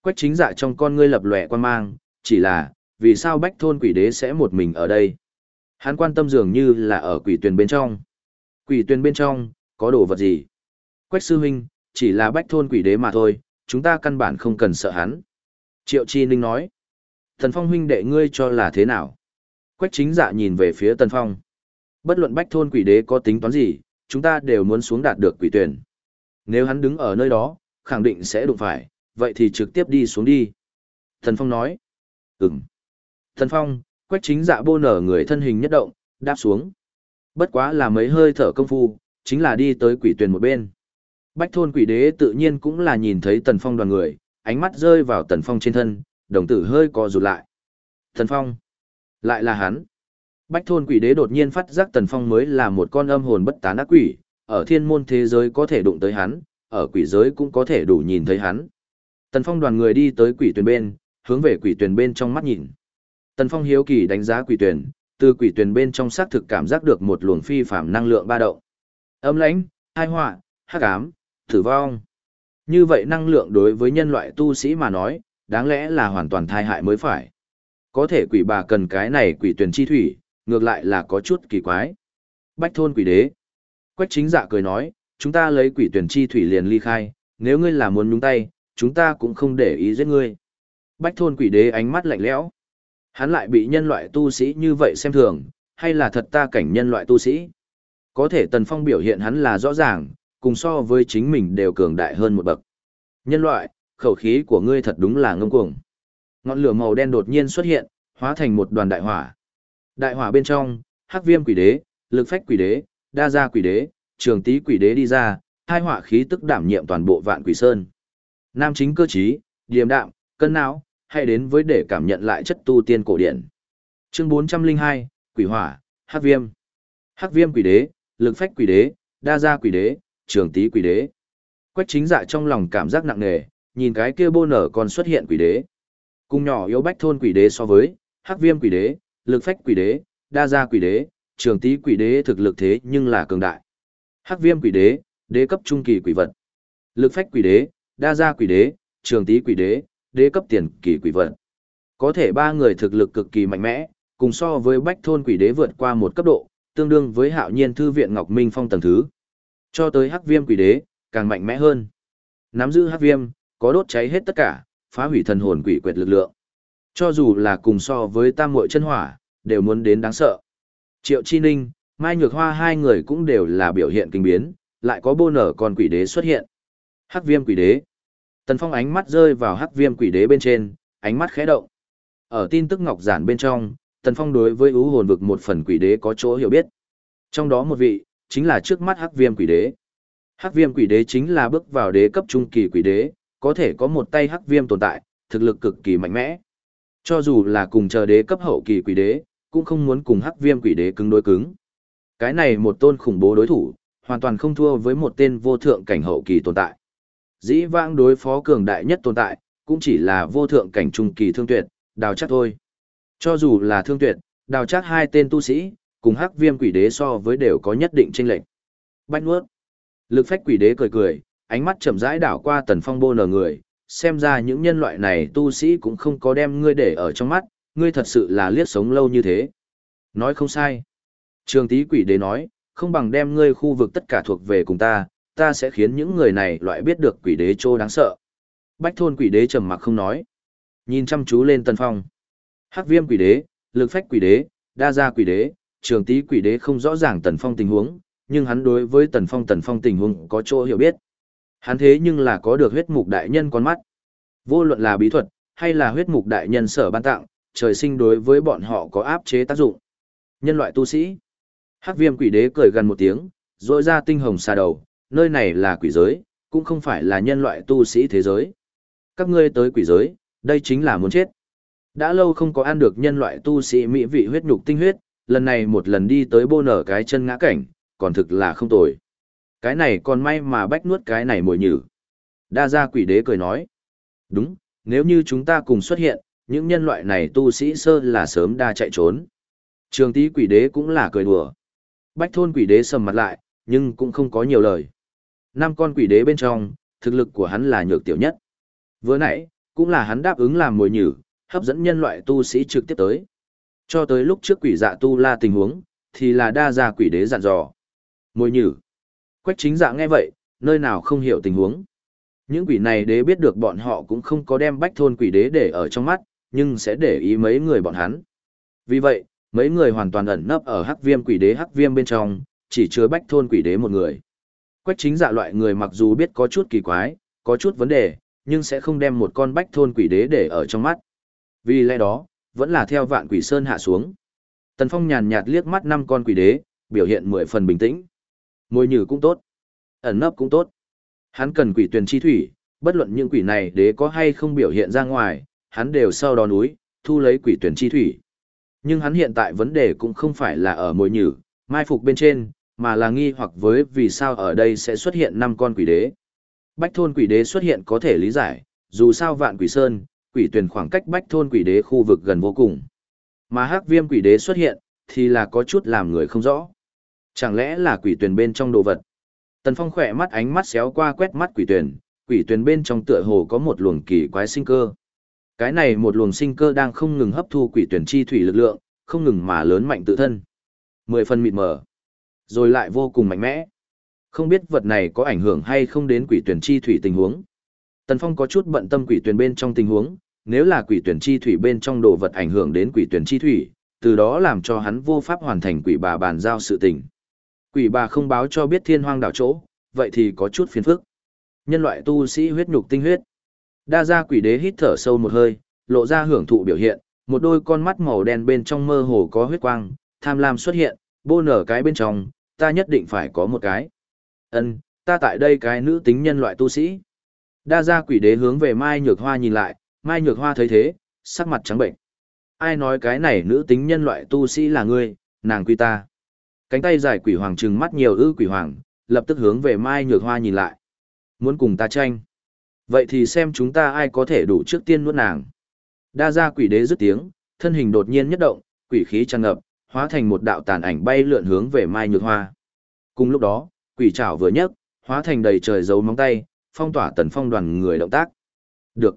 [SPEAKER 1] Quách chính dạ trong con ngươi lập lòe quan mang, chỉ là, vì sao bách thôn quỷ đế sẽ một mình ở đây? Hắn quan tâm dường như là ở quỷ tuyển bên trong. Quỷ tuyển bên trong, có đồ vật gì? Quách sư huynh, chỉ là bách thôn quỷ đế mà thôi, chúng ta căn bản không cần sợ hắn. Triệu Chi Ninh nói. Thần Phong huynh đệ ngươi cho là thế nào? Quách chính dạ nhìn về phía Tần Phong. Bất luận bách thôn quỷ đế có tính toán gì, chúng ta đều muốn xuống đạt được quỷ tuyển. Nếu hắn đứng ở nơi đó, khẳng định sẽ đụng phải, vậy thì trực tiếp đi xuống đi. Thần Phong nói. Ừm. Thần Phong, quách chính dạ bô nở người thân hình nhất động, đáp xuống. Bất quá là mấy hơi thở công phu, chính là đi tới quỷ tuyển một bên. Bách thôn quỷ đế tự nhiên cũng là nhìn thấy Tần Phong đoàn người, ánh mắt rơi vào Tần Phong trên thân, đồng tử hơi co rụt lại. Tần Phong, lại là hắn. Bách thôn quỷ đế đột nhiên phát giác Tần Phong mới là một con âm hồn bất tán ác quỷ, ở thiên môn thế giới có thể đụng tới hắn, ở quỷ giới cũng có thể đủ nhìn thấy hắn. Tần Phong đoàn người đi tới quỷ tuyển bên, hướng về quỷ tuyển bên trong mắt nhìn. Tần Phong hiếu kỳ đánh giá quỷ tuyển, từ quỷ tuyển bên trong xác thực cảm giác được một luồng phi phàm năng lượng ba động. Âm lãnh, hai họa, hắc ám, tử vong. Như vậy năng lượng đối với nhân loại tu sĩ mà nói, đáng lẽ là hoàn toàn thai hại mới phải. Có thể quỷ bà cần cái này quỷ tuyển chi thủy, ngược lại là có chút kỳ quái. Bách thôn quỷ đế. Quách chính dạ cười nói, chúng ta lấy quỷ tuyển chi thủy liền ly khai, nếu ngươi là muốn nhúng tay, chúng ta cũng không để ý giết ngươi. Bách thôn quỷ đế ánh mắt lạnh lẽo. Hắn lại bị nhân loại tu sĩ như vậy xem thường, hay là thật ta cảnh nhân loại tu sĩ? Có thể Tần Phong biểu hiện hắn là rõ ràng, cùng so với chính mình đều cường đại hơn một bậc. Nhân loại, khẩu khí của ngươi thật đúng là ngông cuồng. Ngọn lửa màu đen đột nhiên xuất hiện, hóa thành một đoàn đại hỏa. Đại hỏa bên trong, hắc viêm quỷ đế, lực phách quỷ đế, đa gia quỷ đế, trường tý quỷ đế đi ra, hai hỏa khí tức đảm nhiệm toàn bộ vạn quỷ sơn. Nam chính cơ trí, điềm đạm, cân não, hay đến với để cảm nhận lại chất tu tiên cổ điển. Chương 402, Quỷ Hỏa, Hắc Viêm. Hắc Viêm Quỷ Đế, Lực Phách Quỷ Đế, Đa Gia Quỷ Đế, Trường Tý Quỷ Đế. Quách Chính Dạ trong lòng cảm giác nặng nề, nhìn cái kia bô nở còn xuất hiện Quỷ Đế. Cùng nhỏ yếu bách thôn Quỷ Đế so với Hắc Viêm Quỷ Đế, Lực Phách Quỷ Đế, Đa Gia Quỷ Đế, Trường Tý Quỷ Đế thực lực thế nhưng là cường đại. Hắc Viêm Quỷ Đế, đế cấp trung kỳ quỷ vật. Lực Phách Quỷ Đế, Đa Gia Quỷ Đế, Trường Tý Quỷ Đế, đế cấp tiền kỳ quỷ vật. Có thể ba người thực lực cực kỳ mạnh mẽ, cùng so với bách thôn quỷ đế vượt qua một cấp độ, tương đương với hạo nhiên thư viện Ngọc Minh Phong tầng thứ. Cho tới hắc viêm quỷ đế, càng mạnh mẽ hơn. Nắm giữ hắc viêm, có đốt cháy hết tất cả, phá hủy thần hồn quỷ quyệt lực lượng. Cho dù là cùng so với tam muội chân hỏa, đều muốn đến đáng sợ. Triệu Chi Ninh, Mai Nhược Hoa hai người cũng đều là biểu hiện kinh biến, lại có bô nở còn quỷ đế xuất hiện. Hắc viêm quỷ đế. Tần Phong ánh mắt rơi vào hắc viêm quỷ đế bên trên, ánh mắt khẽ động. Ở tin tức ngọc giản bên trong, Tần Phong đối với ưu hồn vực một phần quỷ đế có chỗ hiểu biết. Trong đó một vị, chính là trước mắt hắc viêm quỷ đế. Hắc viêm quỷ đế chính là bước vào đế cấp trung kỳ quỷ đế, có thể có một tay hắc viêm tồn tại, thực lực cực kỳ mạnh mẽ. Cho dù là cùng chờ đế cấp hậu kỳ quỷ đế, cũng không muốn cùng hắc viêm quỷ đế cứng đối cứng. Cái này một tôn khủng bố đối thủ, hoàn toàn không thua với một tên vô thượng cảnh hậu kỳ tồn tại. Dĩ vãng đối phó cường đại nhất tồn tại, cũng chỉ là vô thượng cảnh trung kỳ thương tuyệt, đào chắc thôi. Cho dù là thương tuyệt, đào chắc hai tên tu sĩ, cùng hắc viêm quỷ đế so với đều có nhất định tranh lệch. Bách nuốt. Lực phách quỷ đế cười cười, ánh mắt chậm rãi đảo qua tần phong bô nở người, xem ra những nhân loại này tu sĩ cũng không có đem ngươi để ở trong mắt, ngươi thật sự là liếc sống lâu như thế. Nói không sai. Trường tý quỷ đế nói, không bằng đem ngươi khu vực tất cả thuộc về cùng ta, ta sẽ khiến những người này loại biết được quỷ đế trô đáng sợ. Bách thôn quỷ đế trầm mặc không nói. Nhìn chăm chú lên tần phong. Hắc viêm quỷ đế, lực phách quỷ đế, đa gia quỷ đế, trường tý quỷ đế không rõ ràng tần phong tình huống, nhưng hắn đối với tần phong tần phong tình huống có chỗ hiểu biết. Hắn thế nhưng là có được huyết mục đại nhân con mắt. Vô luận là bí thuật, hay là huyết mục đại nhân sở ban tặng, trời sinh đối với bọn họ có áp chế tác dụng. Nhân loại tu sĩ. Hắc viêm quỷ đế cười gần một tiếng, rội ra tinh hồng xa đầu, nơi này là quỷ giới, cũng không phải là nhân loại tu sĩ thế giới. Các ngươi tới quỷ giới, đây chính là muốn chết. Đã lâu không có ăn được nhân loại tu sĩ mỹ vị huyết nhục tinh huyết, lần này một lần đi tới bô nở cái chân ngã cảnh, còn thực là không tồi. Cái này còn may mà bách nuốt cái này mồi nhử. Đa gia quỷ đế cười nói. Đúng, nếu như chúng ta cùng xuất hiện, những nhân loại này tu sĩ sơ là sớm đa chạy trốn. Trường tí quỷ đế cũng là cười đùa. Bách thôn quỷ đế sầm mặt lại, nhưng cũng không có nhiều lời. Năm con quỷ đế bên trong, thực lực của hắn là nhược tiểu nhất. Vừa nãy, cũng là hắn đáp ứng làm mồi nhử, hấp dẫn nhân loại tu sĩ trực tiếp tới. Cho tới lúc trước quỷ dạ tu la tình huống, thì là đa gia quỷ đế dặn dò. Mồi nhử. Quách chính dạ nghe vậy, nơi nào không hiểu tình huống. Những quỷ này đế biết được bọn họ cũng không có đem bách thôn quỷ đế để ở trong mắt, nhưng sẽ để ý mấy người bọn hắn. Vì vậy, mấy người hoàn toàn ẩn nấp ở hắc viêm quỷ đế hắc viêm bên trong, chỉ chứa bách thôn quỷ đế một người. Quách chính dạ loại người mặc dù biết có chút kỳ quái, có chút vấn đề, nhưng sẽ không đem một con bách thôn quỷ đế để ở trong mắt. Vì lẽ đó, vẫn là theo vạn quỷ sơn hạ xuống. Tần Phong nhàn nhạt liếc mắt năm con quỷ đế, biểu hiện mười phần bình tĩnh. Môi nhử cũng tốt, ẩn nấp cũng tốt. Hắn cần quỷ tuyển chi thủy, bất luận những quỷ này đế có hay không biểu hiện ra ngoài, hắn đều sau đó núi, thu lấy quỷ tuyển chi thủy. Nhưng hắn hiện tại vấn đề cũng không phải là ở mồi nhử, mai phục bên trên, mà là nghi hoặc với vì sao ở đây sẽ xuất hiện năm con quỷ đế. Bách thôn quỷ đế xuất hiện có thể lý giải, dù sao vạn quỷ sơn, quỷ tuyển khoảng cách bách thôn quỷ đế khu vực gần vô cùng. Mà hắc viêm quỷ đế xuất hiện, thì là có chút làm người không rõ. Chẳng lẽ là quỷ tuyển bên trong đồ vật? Tần Phong khỏe mắt ánh mắt xéo qua quét mắt quỷ tuyển, quỷ tuyển bên trong tựa hồ có một luồng kỳ quái sinh cơ. Cái này một luồng sinh cơ đang không ngừng hấp thu quỷ tuyển chi thủy lực lượng, không ngừng mà lớn mạnh tự thân. Mười phần mịt mờ, rồi lại vô cùng mạnh mẽ. Không biết vật này có ảnh hưởng hay không đến quỷ tuyển chi thủy tình huống. Tần Phong có chút bận tâm quỷ tuyển bên trong tình huống, nếu là quỷ tuyển chi thủy bên trong đồ vật ảnh hưởng đến quỷ tuyển chi thủy, từ đó làm cho hắn vô pháp hoàn thành quỷ bà bàn giao sự tình. Quỷ bà không báo cho biết thiên hoang đảo chỗ, vậy thì có chút phiền phức. Nhân loại tu sĩ huyết nhục tinh huyết. Đa gia quỷ đế hít thở sâu một hơi, lộ ra hưởng thụ biểu hiện, một đôi con mắt màu đen bên trong mơ hồ có huyết quang, tham lam xuất hiện, bô nở cái bên trong, ta nhất định phải có một cái. Ân, ta tại đây cái nữ tính nhân loại tu sĩ. Đa gia quỷ đế hướng về Mai Nhược Hoa nhìn lại, Mai Nhược Hoa thấy thế, sắc mặt trắng bệnh. Ai nói cái này nữ tính nhân loại tu sĩ là ngươi, nàng quy ta. Cánh tay dài quỷ hoàng trừng mắt nhiều ư quỷ hoàng, lập tức hướng về Mai Nhược Hoa nhìn lại. Muốn cùng ta tranh. Vậy thì xem chúng ta ai có thể đủ trước tiên nuốt nàng. Đa gia quỷ đế dứt tiếng, thân hình đột nhiên nhất động, quỷ khí tràn ngập, hóa thành một đạo tàn ảnh bay lượn hướng về Mai Nhược Hoa. Cùng lúc đó, quỷ trảo vừa nhấc, hóa thành đầy trời dấu móng tay, phong tỏa tần phong đoàn người động tác. Được.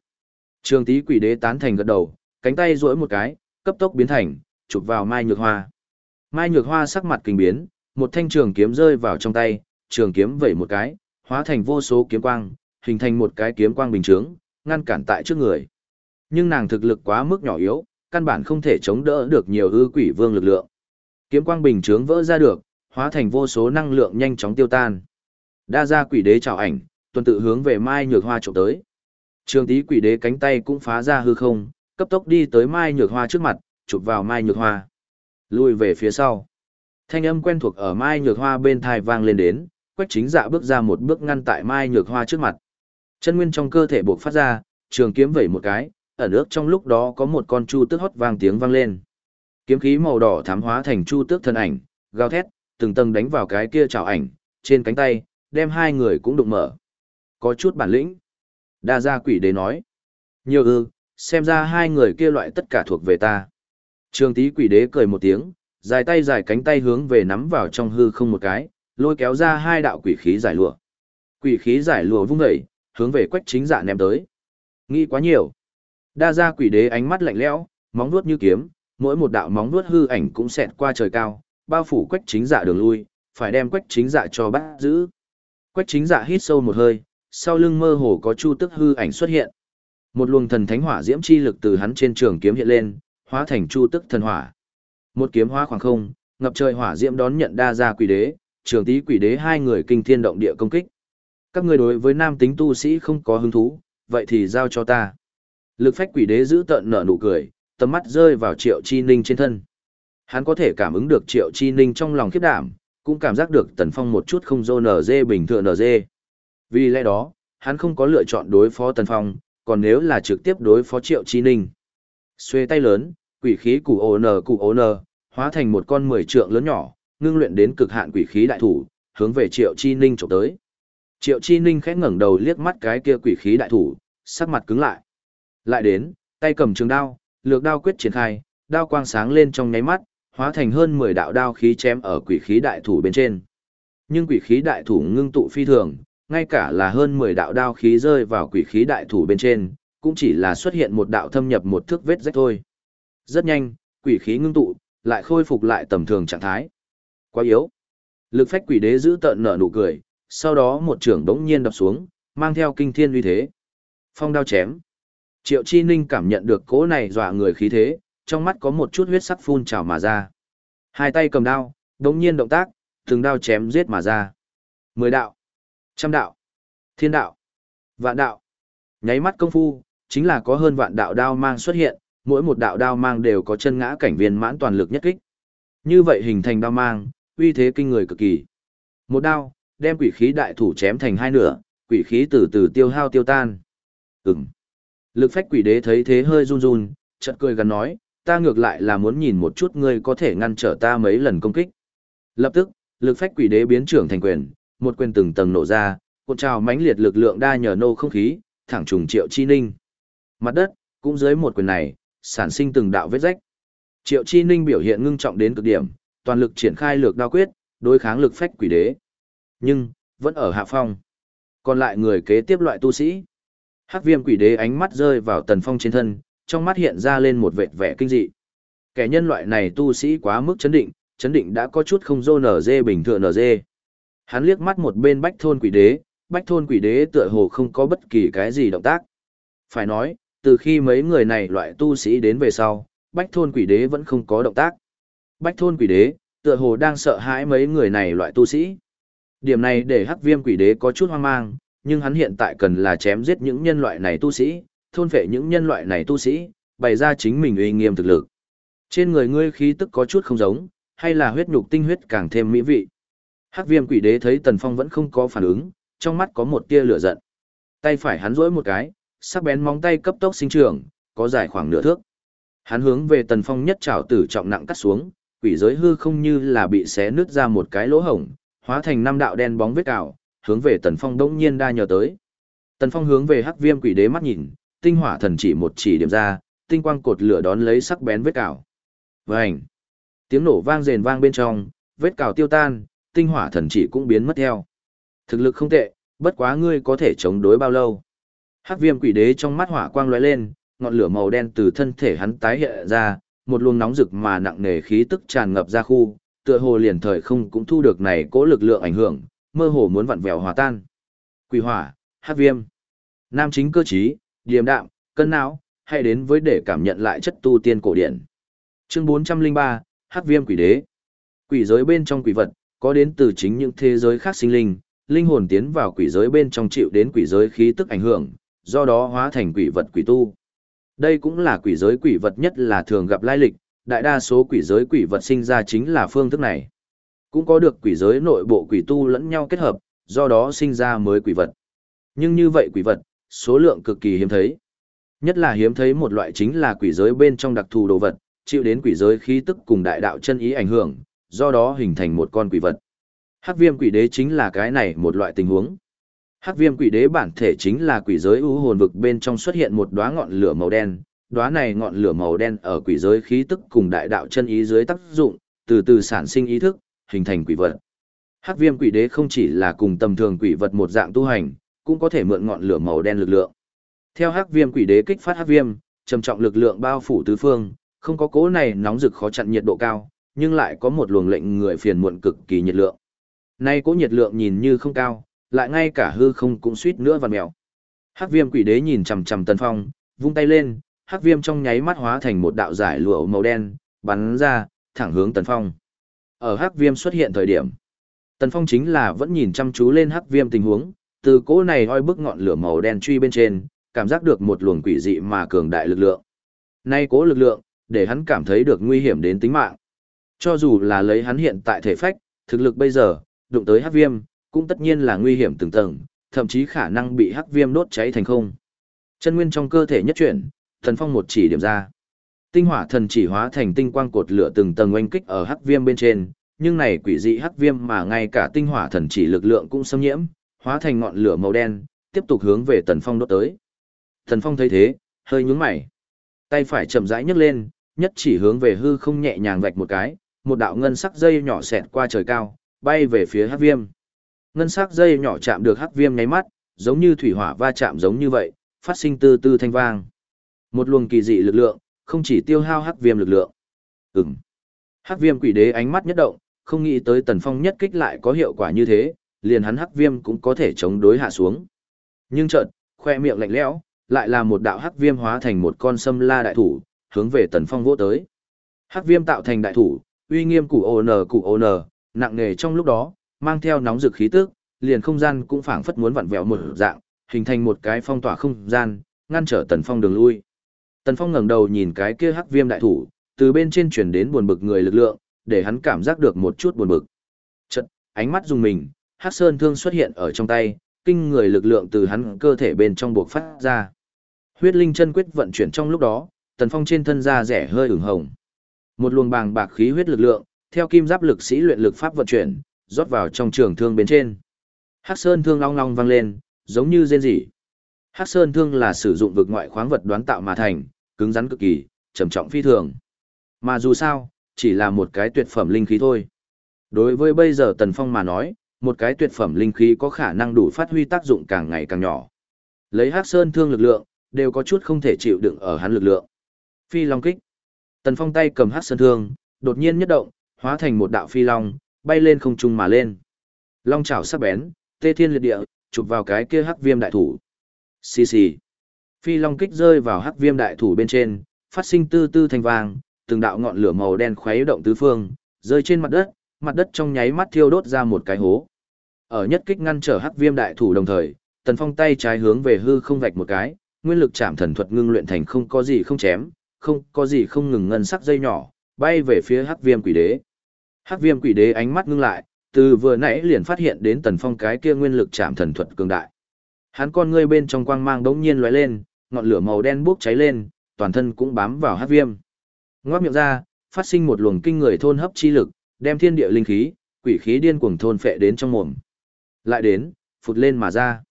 [SPEAKER 1] Trường tý quỷ đế tán thành gật đầu, cánh tay duỗi một cái, cấp tốc biến thành, chụp vào Mai Nhược Hoa. Mai Nhược Hoa sắc mặt kinh biến, một thanh trường kiếm rơi vào trong tay, trường kiếm vẩy một cái, hóa thành vô số kiếm quang, hình thành một cái kiếm quang bình chướng, ngăn cản tại trước người. Nhưng nàng thực lực quá mức nhỏ yếu, căn bản không thể chống đỡ được nhiều ư quỷ vương lực lượng. Kiếm quang bình chướng vỡ ra được, hóa thành vô số năng lượng nhanh chóng tiêu tan. Đa gia quỷ đế chào ảnh, tuần tự hướng về Mai Nhược Hoa chụp tới. Trường tí quỷ đế cánh tay cũng phá ra hư không, cấp tốc đi tới Mai Nhược Hoa trước mặt, chụp vào Mai Nhược Hoa. Lùi về phía sau. Thanh âm quen thuộc ở Mai Nhược Hoa bên thai vang lên đến, Quách Chính Dạ bước ra một bước ngăn tại Mai Nhược Hoa trước mặt. Chân nguyên trong cơ thể buộc phát ra, trường kiếm vẩy một cái, ở nước trong lúc đó có một con chu tước hót vang tiếng vang lên. Kiếm khí màu đỏ thám hóa thành chu tước thân ảnh, gào thét, từng tầng đánh vào cái kia chảo ảnh, trên cánh tay, đem hai người cũng đụng mở. Có chút bản lĩnh. Đa gia quỷ đế nói. Nhiều ư, xem ra hai người kia loại tất cả thuộc về ta. Trường tý quỷ đế cười một tiếng, dài tay dài cánh tay hướng về nắm vào trong hư không một cái, lôi kéo ra hai đạo quỷ khí giải lụa. Quỷ khí giải lụa vung dậy, hướng về quách chính dạ ném tới. Nghĩ quá nhiều. Đa gia quỷ đế ánh mắt lạnh lẽo, móng vuốt như kiếm, mỗi một đạo móng vuốt hư ảnh cũng xẹt qua trời cao, bao phủ quách chính dạ đường lui, phải đem quách chính dạ cho bắt giữ. Quách chính dạ hít sâu một hơi, sau lưng mơ hồ có chu tức hư ảnh xuất hiện. Một luồng thần thánh hỏa diễm chi lực từ hắn trên trường kiếm hiện lên, hóa thành chu tức thần hỏa. Một kiếm hóa khoảng không, ngập trời hỏa diễm đón nhận đa gia quỷ đế, trường tý quỷ đế hai người kinh thiên động địa công kích. Các người đối với nam tính tu sĩ không có hứng thú, vậy thì giao cho ta. Lực phách quỷ đế giữ tận nở nụ cười, tầm mắt rơi vào triệu chi ninh trên thân. Hắn có thể cảm ứng được triệu chi ninh trong lòng khiếp đảm, cũng cảm giác được tần phong một chút không dô nở dê bình thường nở dê. Vì lẽ đó, hắn không có lựa chọn đối phó Tần Phong, còn nếu là trực tiếp đối phó Triệu Chi Ninh. Xuê tay lớn, quỷ khí cụ ồn cụ nở, hóa thành một con mười trượng lớn nhỏ, ngưng luyện đến cực hạn quỷ khí đại thủ, hướng về Triệu Chi Ninh trộm tới. Triệu Chi Ninh khẽ ngẩng đầu liếc mắt cái kia quỷ khí đại thủ, sắc mặt cứng lại. Lại đến, tay cầm trường đao, lược đao quyết triển khai, đao quang sáng lên trong nháy mắt, hóa thành hơn 10 đạo đao khí chém ở quỷ khí đại thủ bên trên. Nhưng quỷ khí đại thủ ngưng tụ phi thường, ngay cả là hơn 10 đạo đao khí rơi vào quỷ khí đại thủ bên trên, cũng chỉ là xuất hiện một đạo thâm nhập một thước vết rách thôi. Rất nhanh, quỷ khí ngưng tụ, lại khôi phục lại tầm thường trạng thái. Quá yếu. Lực phách quỷ đế giữ tận nở nụ cười, sau đó một trưởng đống nhiên đập xuống, mang theo kinh thiên uy thế. Phong đao chém. Triệu Chi Ninh cảm nhận được cỗ này dọa người khí thế, trong mắt có một chút huyết sắc phun trào mà ra. Hai tay cầm đao, đống nhiên động tác, từng đao chém giết mà ra. Mười đạo, trăm đạo, thiên đạo, vạn đạo. Nháy mắt công phu, chính là có hơn vạn đạo đao mang xuất hiện, mỗi một đạo đao mang đều có chân ngã cảnh viên mãn toàn lực nhất kích. Như vậy hình thành đao mang, uy thế kinh người cực kỳ. Một đao, đem quỷ khí đại thủ chém thành hai nửa, quỷ khí từ từ tiêu hao tiêu tan. Ừm. Lực phách quỷ đế thấy thế hơi run run, chợt cười gần nói, ta ngược lại là muốn nhìn một chút ngươi có thể ngăn trở ta mấy lần công kích. Lập tức, lực phách quỷ đế biến trưởng thành quyền, một quyền từng tầng nổ ra, cuộn trào mãnh liệt lực lượng đa nhờ nô không khí, thẳng trùng Triệu Chi Ninh. Mặt đất, cũng dưới một quyền này, sản sinh từng đạo vết rách. Triệu Chi Ninh biểu hiện ngưng trọng đến cực điểm, toàn lực triển khai lược đao quyết, đối kháng lực phách quỷ đế. Nhưng, vẫn ở hạ phong. Còn lại người kế tiếp loại tu sĩ. Hắc viêm quỷ đế ánh mắt rơi vào tần phong trên thân, trong mắt hiện ra lên một vệt vẻ kinh dị. Kẻ nhân loại này tu sĩ quá mức chấn định, chấn định đã có chút không dô nở dê bình thường nở dê. Hắn liếc mắt một bên bách thôn quỷ đế, bách thôn quỷ đế tựa hồ không có bất kỳ cái gì động tác. Phải nói, từ khi mấy người này loại tu sĩ đến về sau, bách thôn quỷ đế vẫn không có động tác. Bách thôn quỷ đế, tựa hồ đang sợ hãi mấy người này loại tu sĩ. Điểm này để hắc viêm quỷ đế có chút hoang mang, nhưng hắn hiện tại cần là chém giết những nhân loại này tu sĩ, thôn phệ những nhân loại này tu sĩ, bày ra chính mình uy nghiêm thực lực. Trên người ngươi khí tức có chút không giống, hay là huyết nhục tinh huyết càng thêm mỹ vị. Hắc viêm quỷ đế thấy Tần Phong vẫn không có phản ứng, trong mắt có một tia lửa giận. Tay phải hắn rỗi một cái, sắc bén móng tay cấp tốc sinh trưởng, có dài khoảng nửa thước. Hắn hướng về Tần Phong nhất trảo tử trọng nặng cắt xuống, quỷ giới hư không như là bị xé nứt ra một cái lỗ hổng, hóa thành năm đạo đen bóng vết cào, hướng về Tần Phong đông nhiên đa nhờ tới. Tần Phong hướng về Hắc Viêm Quỷ Đế mắt nhìn, tinh hỏa thần chỉ một chỉ điểm ra, tinh quang cột lửa đón lấy sắc bén vết cào. Vành. Tiếng nổ vang rền vang bên trong, vết cào tiêu tan, tinh hỏa thần chỉ cũng biến mất theo. Thực lực không tệ, bất quá ngươi có thể chống đối bao lâu? Hắc Viêm Quỷ Đế trong mắt hỏa quang lóe lên, ngọn lửa màu đen từ thân thể hắn tái hiện ra, một luồng nóng rực mà nặng nề khí tức tràn ngập ra khu, tựa hồ liền thời không cũng thu được này cố lực lượng ảnh hưởng, mơ hồ muốn vặn vẹo hòa tan. Quỷ hỏa, hát viêm, nam chính cơ trí, điềm đạm, cân não, hay đến với để cảm nhận lại chất tu tiên cổ điển. Chương 403, hát viêm quỷ đế. Quỷ giới bên trong quỷ vật, có đến từ chính những thế giới khác sinh linh, linh hồn tiến vào quỷ giới bên trong chịu đến quỷ giới khí tức ảnh hưởng, do đó hóa thành quỷ vật quỷ tu. Đây cũng là quỷ giới quỷ vật nhất là thường gặp lai lịch, đại đa số quỷ giới quỷ vật sinh ra chính là phương thức này. Cũng có được quỷ giới nội bộ quỷ tu lẫn nhau kết hợp, do đó sinh ra mới quỷ vật. Nhưng như vậy quỷ vật, số lượng cực kỳ hiếm thấy. Nhất là hiếm thấy một loại chính là quỷ giới bên trong đặc thù đồ vật, chịu đến quỷ giới khí tức cùng đại đạo chân ý ảnh hưởng, do đó hình thành một con quỷ vật. Hắc viêm quỷ đế chính là cái này một loại tình huống. Hắc viêm quỷ đế bản thể chính là quỷ giới ưu hồn vực bên trong xuất hiện một đóa ngọn lửa màu đen, đóa này ngọn lửa màu đen ở quỷ giới khí tức cùng đại đạo chân ý dưới tác dụng, từ từ sản sinh ý thức, hình thành quỷ vật. Hắc viêm quỷ đế không chỉ là cùng tầm thường quỷ vật một dạng tu hành, cũng có thể mượn ngọn lửa màu đen lực lượng. Theo hắc viêm quỷ đế kích phát hắc viêm, trầm trọng lực lượng bao phủ tứ phương, không có cố này nóng rực khó chặn nhiệt độ cao, nhưng lại có một luồng lệnh người phiền muộn cực kỳ nhiệt lượng. Nay cố nhiệt lượng nhìn như không cao, lại ngay cả hư không cũng suýt nữa vặn mèo. Hắc viêm quỷ đế nhìn chằm chằm Tần Phong, vung tay lên, hắc viêm trong nháy mắt hóa thành một đạo giải lụa màu đen, bắn ra, thẳng hướng Tần Phong. Ở hắc viêm xuất hiện thời điểm, Tần Phong chính là vẫn nhìn chăm chú lên hắc viêm tình huống, từ cỗ này oi bức ngọn lửa màu đen truy bên trên, cảm giác được một luồng quỷ dị mà cường đại lực lượng. Nay cố lực lượng, để hắn cảm thấy được nguy hiểm đến tính mạng. Cho dù là lấy hắn hiện tại thể phách, thực lực bây giờ, đụng tới hắc viêm, cũng tất nhiên là nguy hiểm từng tầng, thậm chí khả năng bị hắc viêm đốt cháy thành không. Chân nguyên trong cơ thể nhất chuyển, thần phong một chỉ điểm ra. Tinh hỏa thần chỉ hóa thành tinh quang cột lửa từng tầng oanh kích ở hắc viêm bên trên, nhưng này quỷ dị hắc viêm mà ngay cả tinh hỏa thần chỉ lực lượng cũng xâm nhiễm, hóa thành ngọn lửa màu đen, tiếp tục hướng về Tần Phong đốt tới. Tần Phong thấy thế, hơi nhướng mày. Tay phải chậm rãi nhấc lên, nhất chỉ hướng về hư không nhẹ nhàng vạch một cái, một đạo ngân sắc dây nhỏ xẹt qua trời cao, bay về phía hắc viêm. Ngân sắc dây nhỏ chạm được hắc viêm nháy mắt, giống như thủy hỏa va chạm giống như vậy, phát sinh từ từ thanh vang. Một luồng kỳ dị lực lượng, không chỉ tiêu hao hắc viêm lực lượng. Ừm. Hắc viêm quỷ đế ánh mắt nhất động, không nghĩ tới tần phong nhất kích lại có hiệu quả như thế, liền hắn hắc viêm cũng có thể chống đối hạ xuống. Nhưng chợt, khoe miệng lạnh lẽo, lại là một đạo hắc viêm hóa thành một con sâm la đại thủ, hướng về tần phong vỗ tới. Hắc viêm tạo thành đại thủ, uy nghiêm cụ ồn cụ ồn, nặng nề trong lúc đó, mang theo nóng rực khí tức, liền không gian cũng phảng phất muốn vặn vẹo một dạng, hình thành một cái phong tỏa không gian, ngăn trở tần phong đường lui. Tần phong ngẩng đầu nhìn cái kia hắc viêm đại thủ, từ bên trên chuyển đến buồn bực người lực lượng, để hắn cảm giác được một chút buồn bực. Chật, ánh mắt dùng mình, hắc sơn thương xuất hiện ở trong tay, kinh người lực lượng từ hắn cơ thể bên trong buộc phát ra. Huyết linh chân quyết vận chuyển trong lúc đó, tần phong trên thân da rẻ hơi ửng hồng. Một luồng bàng bạc khí huyết lực lượng, theo kim giáp lực sĩ luyện lực pháp vận chuyển, rót vào trong trường thương bên trên. Hắc sơn thương long long vang lên, giống như rên rỉ. Hắc sơn thương là sử dụng vực ngoại khoáng vật đoán tạo mà thành, cứng rắn cực kỳ, trầm trọng phi thường. Mà dù sao, chỉ là một cái tuyệt phẩm linh khí thôi. Đối với bây giờ Tần Phong mà nói, một cái tuyệt phẩm linh khí có khả năng đủ phát huy tác dụng càng ngày càng nhỏ. Lấy Hắc Sơn thương lực lượng, đều có chút không thể chịu đựng ở hắn lực lượng. Phi Long kích. Tần Phong tay cầm Hắc Sơn thương, đột nhiên nhất động, hóa thành một đạo phi long, bay lên không trung mà lên. Long chảo sắc bén, tê thiên liệt địa, chụp vào cái kia Hắc Viêm đại thủ. Xì xì. Phi Long kích rơi vào Hắc Viêm đại thủ bên trên, phát sinh tư tư thành vàng, từng đạo ngọn lửa màu đen khuấy động tứ phương, rơi trên mặt đất, mặt đất trong nháy mắt thiêu đốt ra một cái hố. Ở nhất kích ngăn trở Hắc Viêm đại thủ đồng thời, Tần Phong tay trái hướng về hư không vạch một cái, nguyên lực chạm thần thuật ngưng luyện thành không có gì không chém, không có gì không ngừng ngân sắc dây nhỏ, bay về phía Hắc Viêm Quỷ Đế. Hắc Viêm Quỷ Đế ánh mắt ngưng lại, từ vừa nãy liền phát hiện đến Tần Phong cái kia nguyên lực chạm thần thuật cường đại. Hắn con ngươi bên trong quang mang đống nhiên lóe lên, ngọn lửa màu đen bốc cháy lên, toàn thân cũng bám vào Hắc Viêm. Ngoác miệng ra, phát sinh một luồng kinh người thôn hấp chi lực, đem thiên địa linh khí, quỷ khí điên cuồng thôn phệ đến trong mồm. Lại đến, phụt lên mà ra.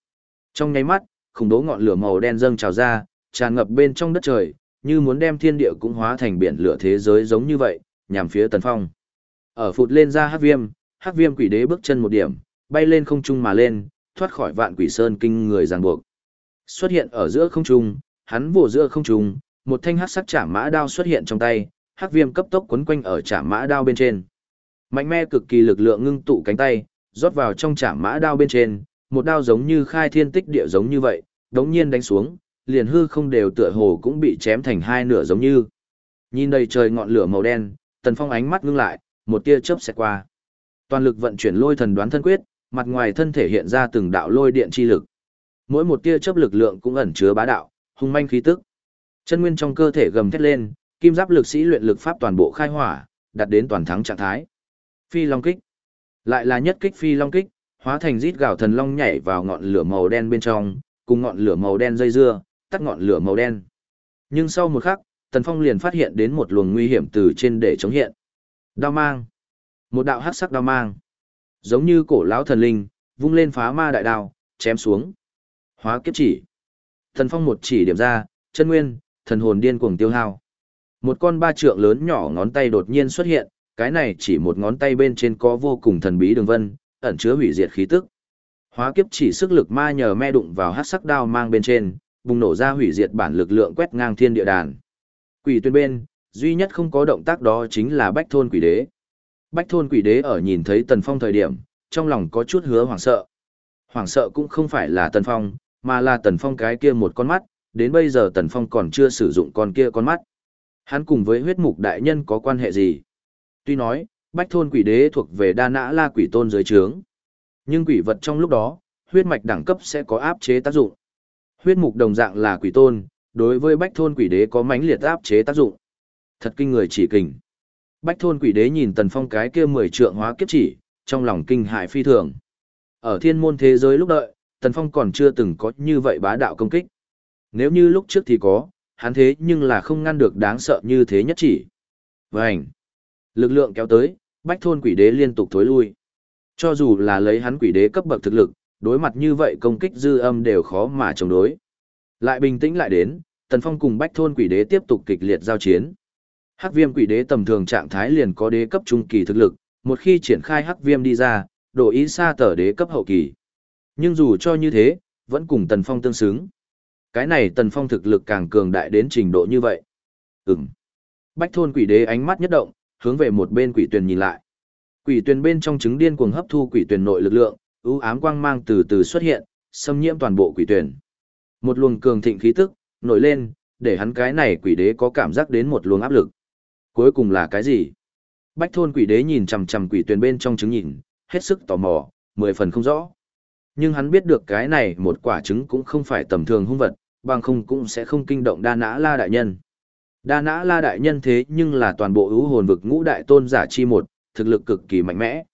[SPEAKER 1] Trong nháy mắt, khủng đố ngọn lửa màu đen dâng trào ra, tràn ngập bên trong đất trời, như muốn đem thiên địa cũng hóa thành biển lửa thế giới giống như vậy, nhằm phía Tần Phong. Ở phụt lên ra hắc viêm, hắc viêm quỷ đế bước chân một điểm, bay lên không trung mà lên, thoát khỏi vạn quỷ sơn kinh người ràng buộc. Xuất hiện ở giữa không trung, hắn vồ giữa không trung, một thanh hắc sắc chạm mã đao xuất hiện trong tay, hắc viêm cấp tốc quấn quanh ở chạm mã đao bên trên. Mạnh mẽ cực kỳ lực lượng ngưng tụ cánh tay, rót vào trong chạm mã đao bên trên, một đao giống như khai thiên tích địa giống như vậy, đống nhiên đánh xuống, liền hư không đều tựa hồ cũng bị chém thành hai nửa giống như. Nhìn đầy trời ngọn lửa màu đen, Tần Phong ánh mắt ngưng lại, một tia chớp xẹt qua. Toàn lực vận chuyển lôi thần đoán thân quyết, mặt ngoài thân thể hiện ra từng đạo lôi điện chi lực. Mỗi một tia chớp lực lượng cũng ẩn chứa bá đạo, hung manh khí tức. Chân nguyên trong cơ thể gầm thét lên, kim giáp lực sĩ luyện lực pháp toàn bộ khai hỏa, đạt đến toàn thắng trạng thái. Phi Long kích. Lại là nhất kích Phi Long kích, hóa thành rít gào thần long nhảy vào ngọn lửa màu đen bên trong, cùng ngọn lửa màu đen dây dưa, tắt ngọn lửa màu đen. Nhưng sau một khắc, Tần Phong liền phát hiện đến một luồng nguy hiểm từ trên để chống hiện. Đao mang. Một đạo hắc sắc đao mang. Giống như cổ lão thần linh, vung lên phá ma đại đao, chém xuống. Hóa kiếp chỉ. thần Phong một chỉ điểm ra, chân nguyên, thần hồn điên cuồng tiêu hao. Một con ba trượng lớn nhỏ ngón tay đột nhiên xuất hiện, cái này chỉ một ngón tay bên trên có vô cùng thần bí đường vân, ẩn chứa hủy diệt khí tức. Hóa kiếp chỉ sức lực ma nhờ me đụng vào hắc sắc đao mang bên trên, bùng nổ ra hủy diệt bản lực lượng quét ngang thiên địa đàn. Quỷ tuyên bên, duy nhất không có động tác đó chính là Bách thôn quỷ đế. Bách thôn quỷ đế ở nhìn thấy Tần Phong thời điểm, trong lòng có chút hứa hoảng sợ. Hoảng sợ cũng không phải là Tần Phong, mà là Tần Phong cái kia một con mắt, đến bây giờ Tần Phong còn chưa sử dụng con kia con mắt. Hắn cùng với huyết mục đại nhân có quan hệ gì? Tuy nói, bách thôn quỷ đế thuộc về đa nã la quỷ tôn dưới trướng. Nhưng quỷ vật trong lúc đó, huyết mạch đẳng cấp sẽ có áp chế tác dụng. Huyết mục đồng dạng là quỷ tôn, đối với bách thôn quỷ đế có mãnh liệt áp chế tác dụng. Thật kinh người chỉ kình. Bách thôn quỷ đế nhìn tần phong cái kia mười trượng hóa kiếp chỉ, trong lòng kinh hại phi thường. Ở thiên môn thế giới lúc đợi, Tần Phong còn chưa từng có như vậy bá đạo công kích. Nếu như lúc trước thì có, hắn thế nhưng là không ngăn được đáng sợ như thế nhất chỉ. Vành. Lực lượng kéo tới, bách thôn quỷ đế liên tục thối lui. Cho dù là lấy hắn quỷ đế cấp bậc thực lực, đối mặt như vậy công kích dư âm đều khó mà chống đối. Lại bình tĩnh lại đến, Tần Phong cùng bách thôn quỷ đế tiếp tục kịch liệt giao chiến. Hắc viêm quỷ đế tầm thường trạng thái liền có đế cấp trung kỳ thực lực, một khi triển khai hắc viêm đi ra, độ ý xa tờ đế cấp hậu kỳ. Nhưng dù cho như thế, vẫn cùng Tần Phong tương xứng. Cái này Tần Phong thực lực càng cường đại đến trình độ như vậy. Ừm. Bách thôn quỷ đế ánh mắt nhất động, hướng về một bên quỷ tuyền nhìn lại. Quỷ tuyền bên trong trứng điên cuồng hấp thu quỷ tuyền nội lực lượng, ưu ám quang mang từ từ xuất hiện, xâm nhiễm toàn bộ quỷ tuyền. Một luồng cường thịnh khí tức nổi lên, để hắn cái này quỷ đế có cảm giác đến một luồng áp lực. Cuối cùng là cái gì? Bách thôn quỷ đế nhìn chằm chằm quỷ tuyền bên trong trứng nhìn, hết sức tò mò, mười phần không rõ. Nhưng hắn biết được cái này một quả trứng cũng không phải tầm thường hung vật, bằng không cũng sẽ không kinh động đa nã la đại nhân. Đa nã la đại nhân thế nhưng là toàn bộ ưu hồn vực ngũ đại tôn giả chi một, thực lực cực kỳ mạnh mẽ.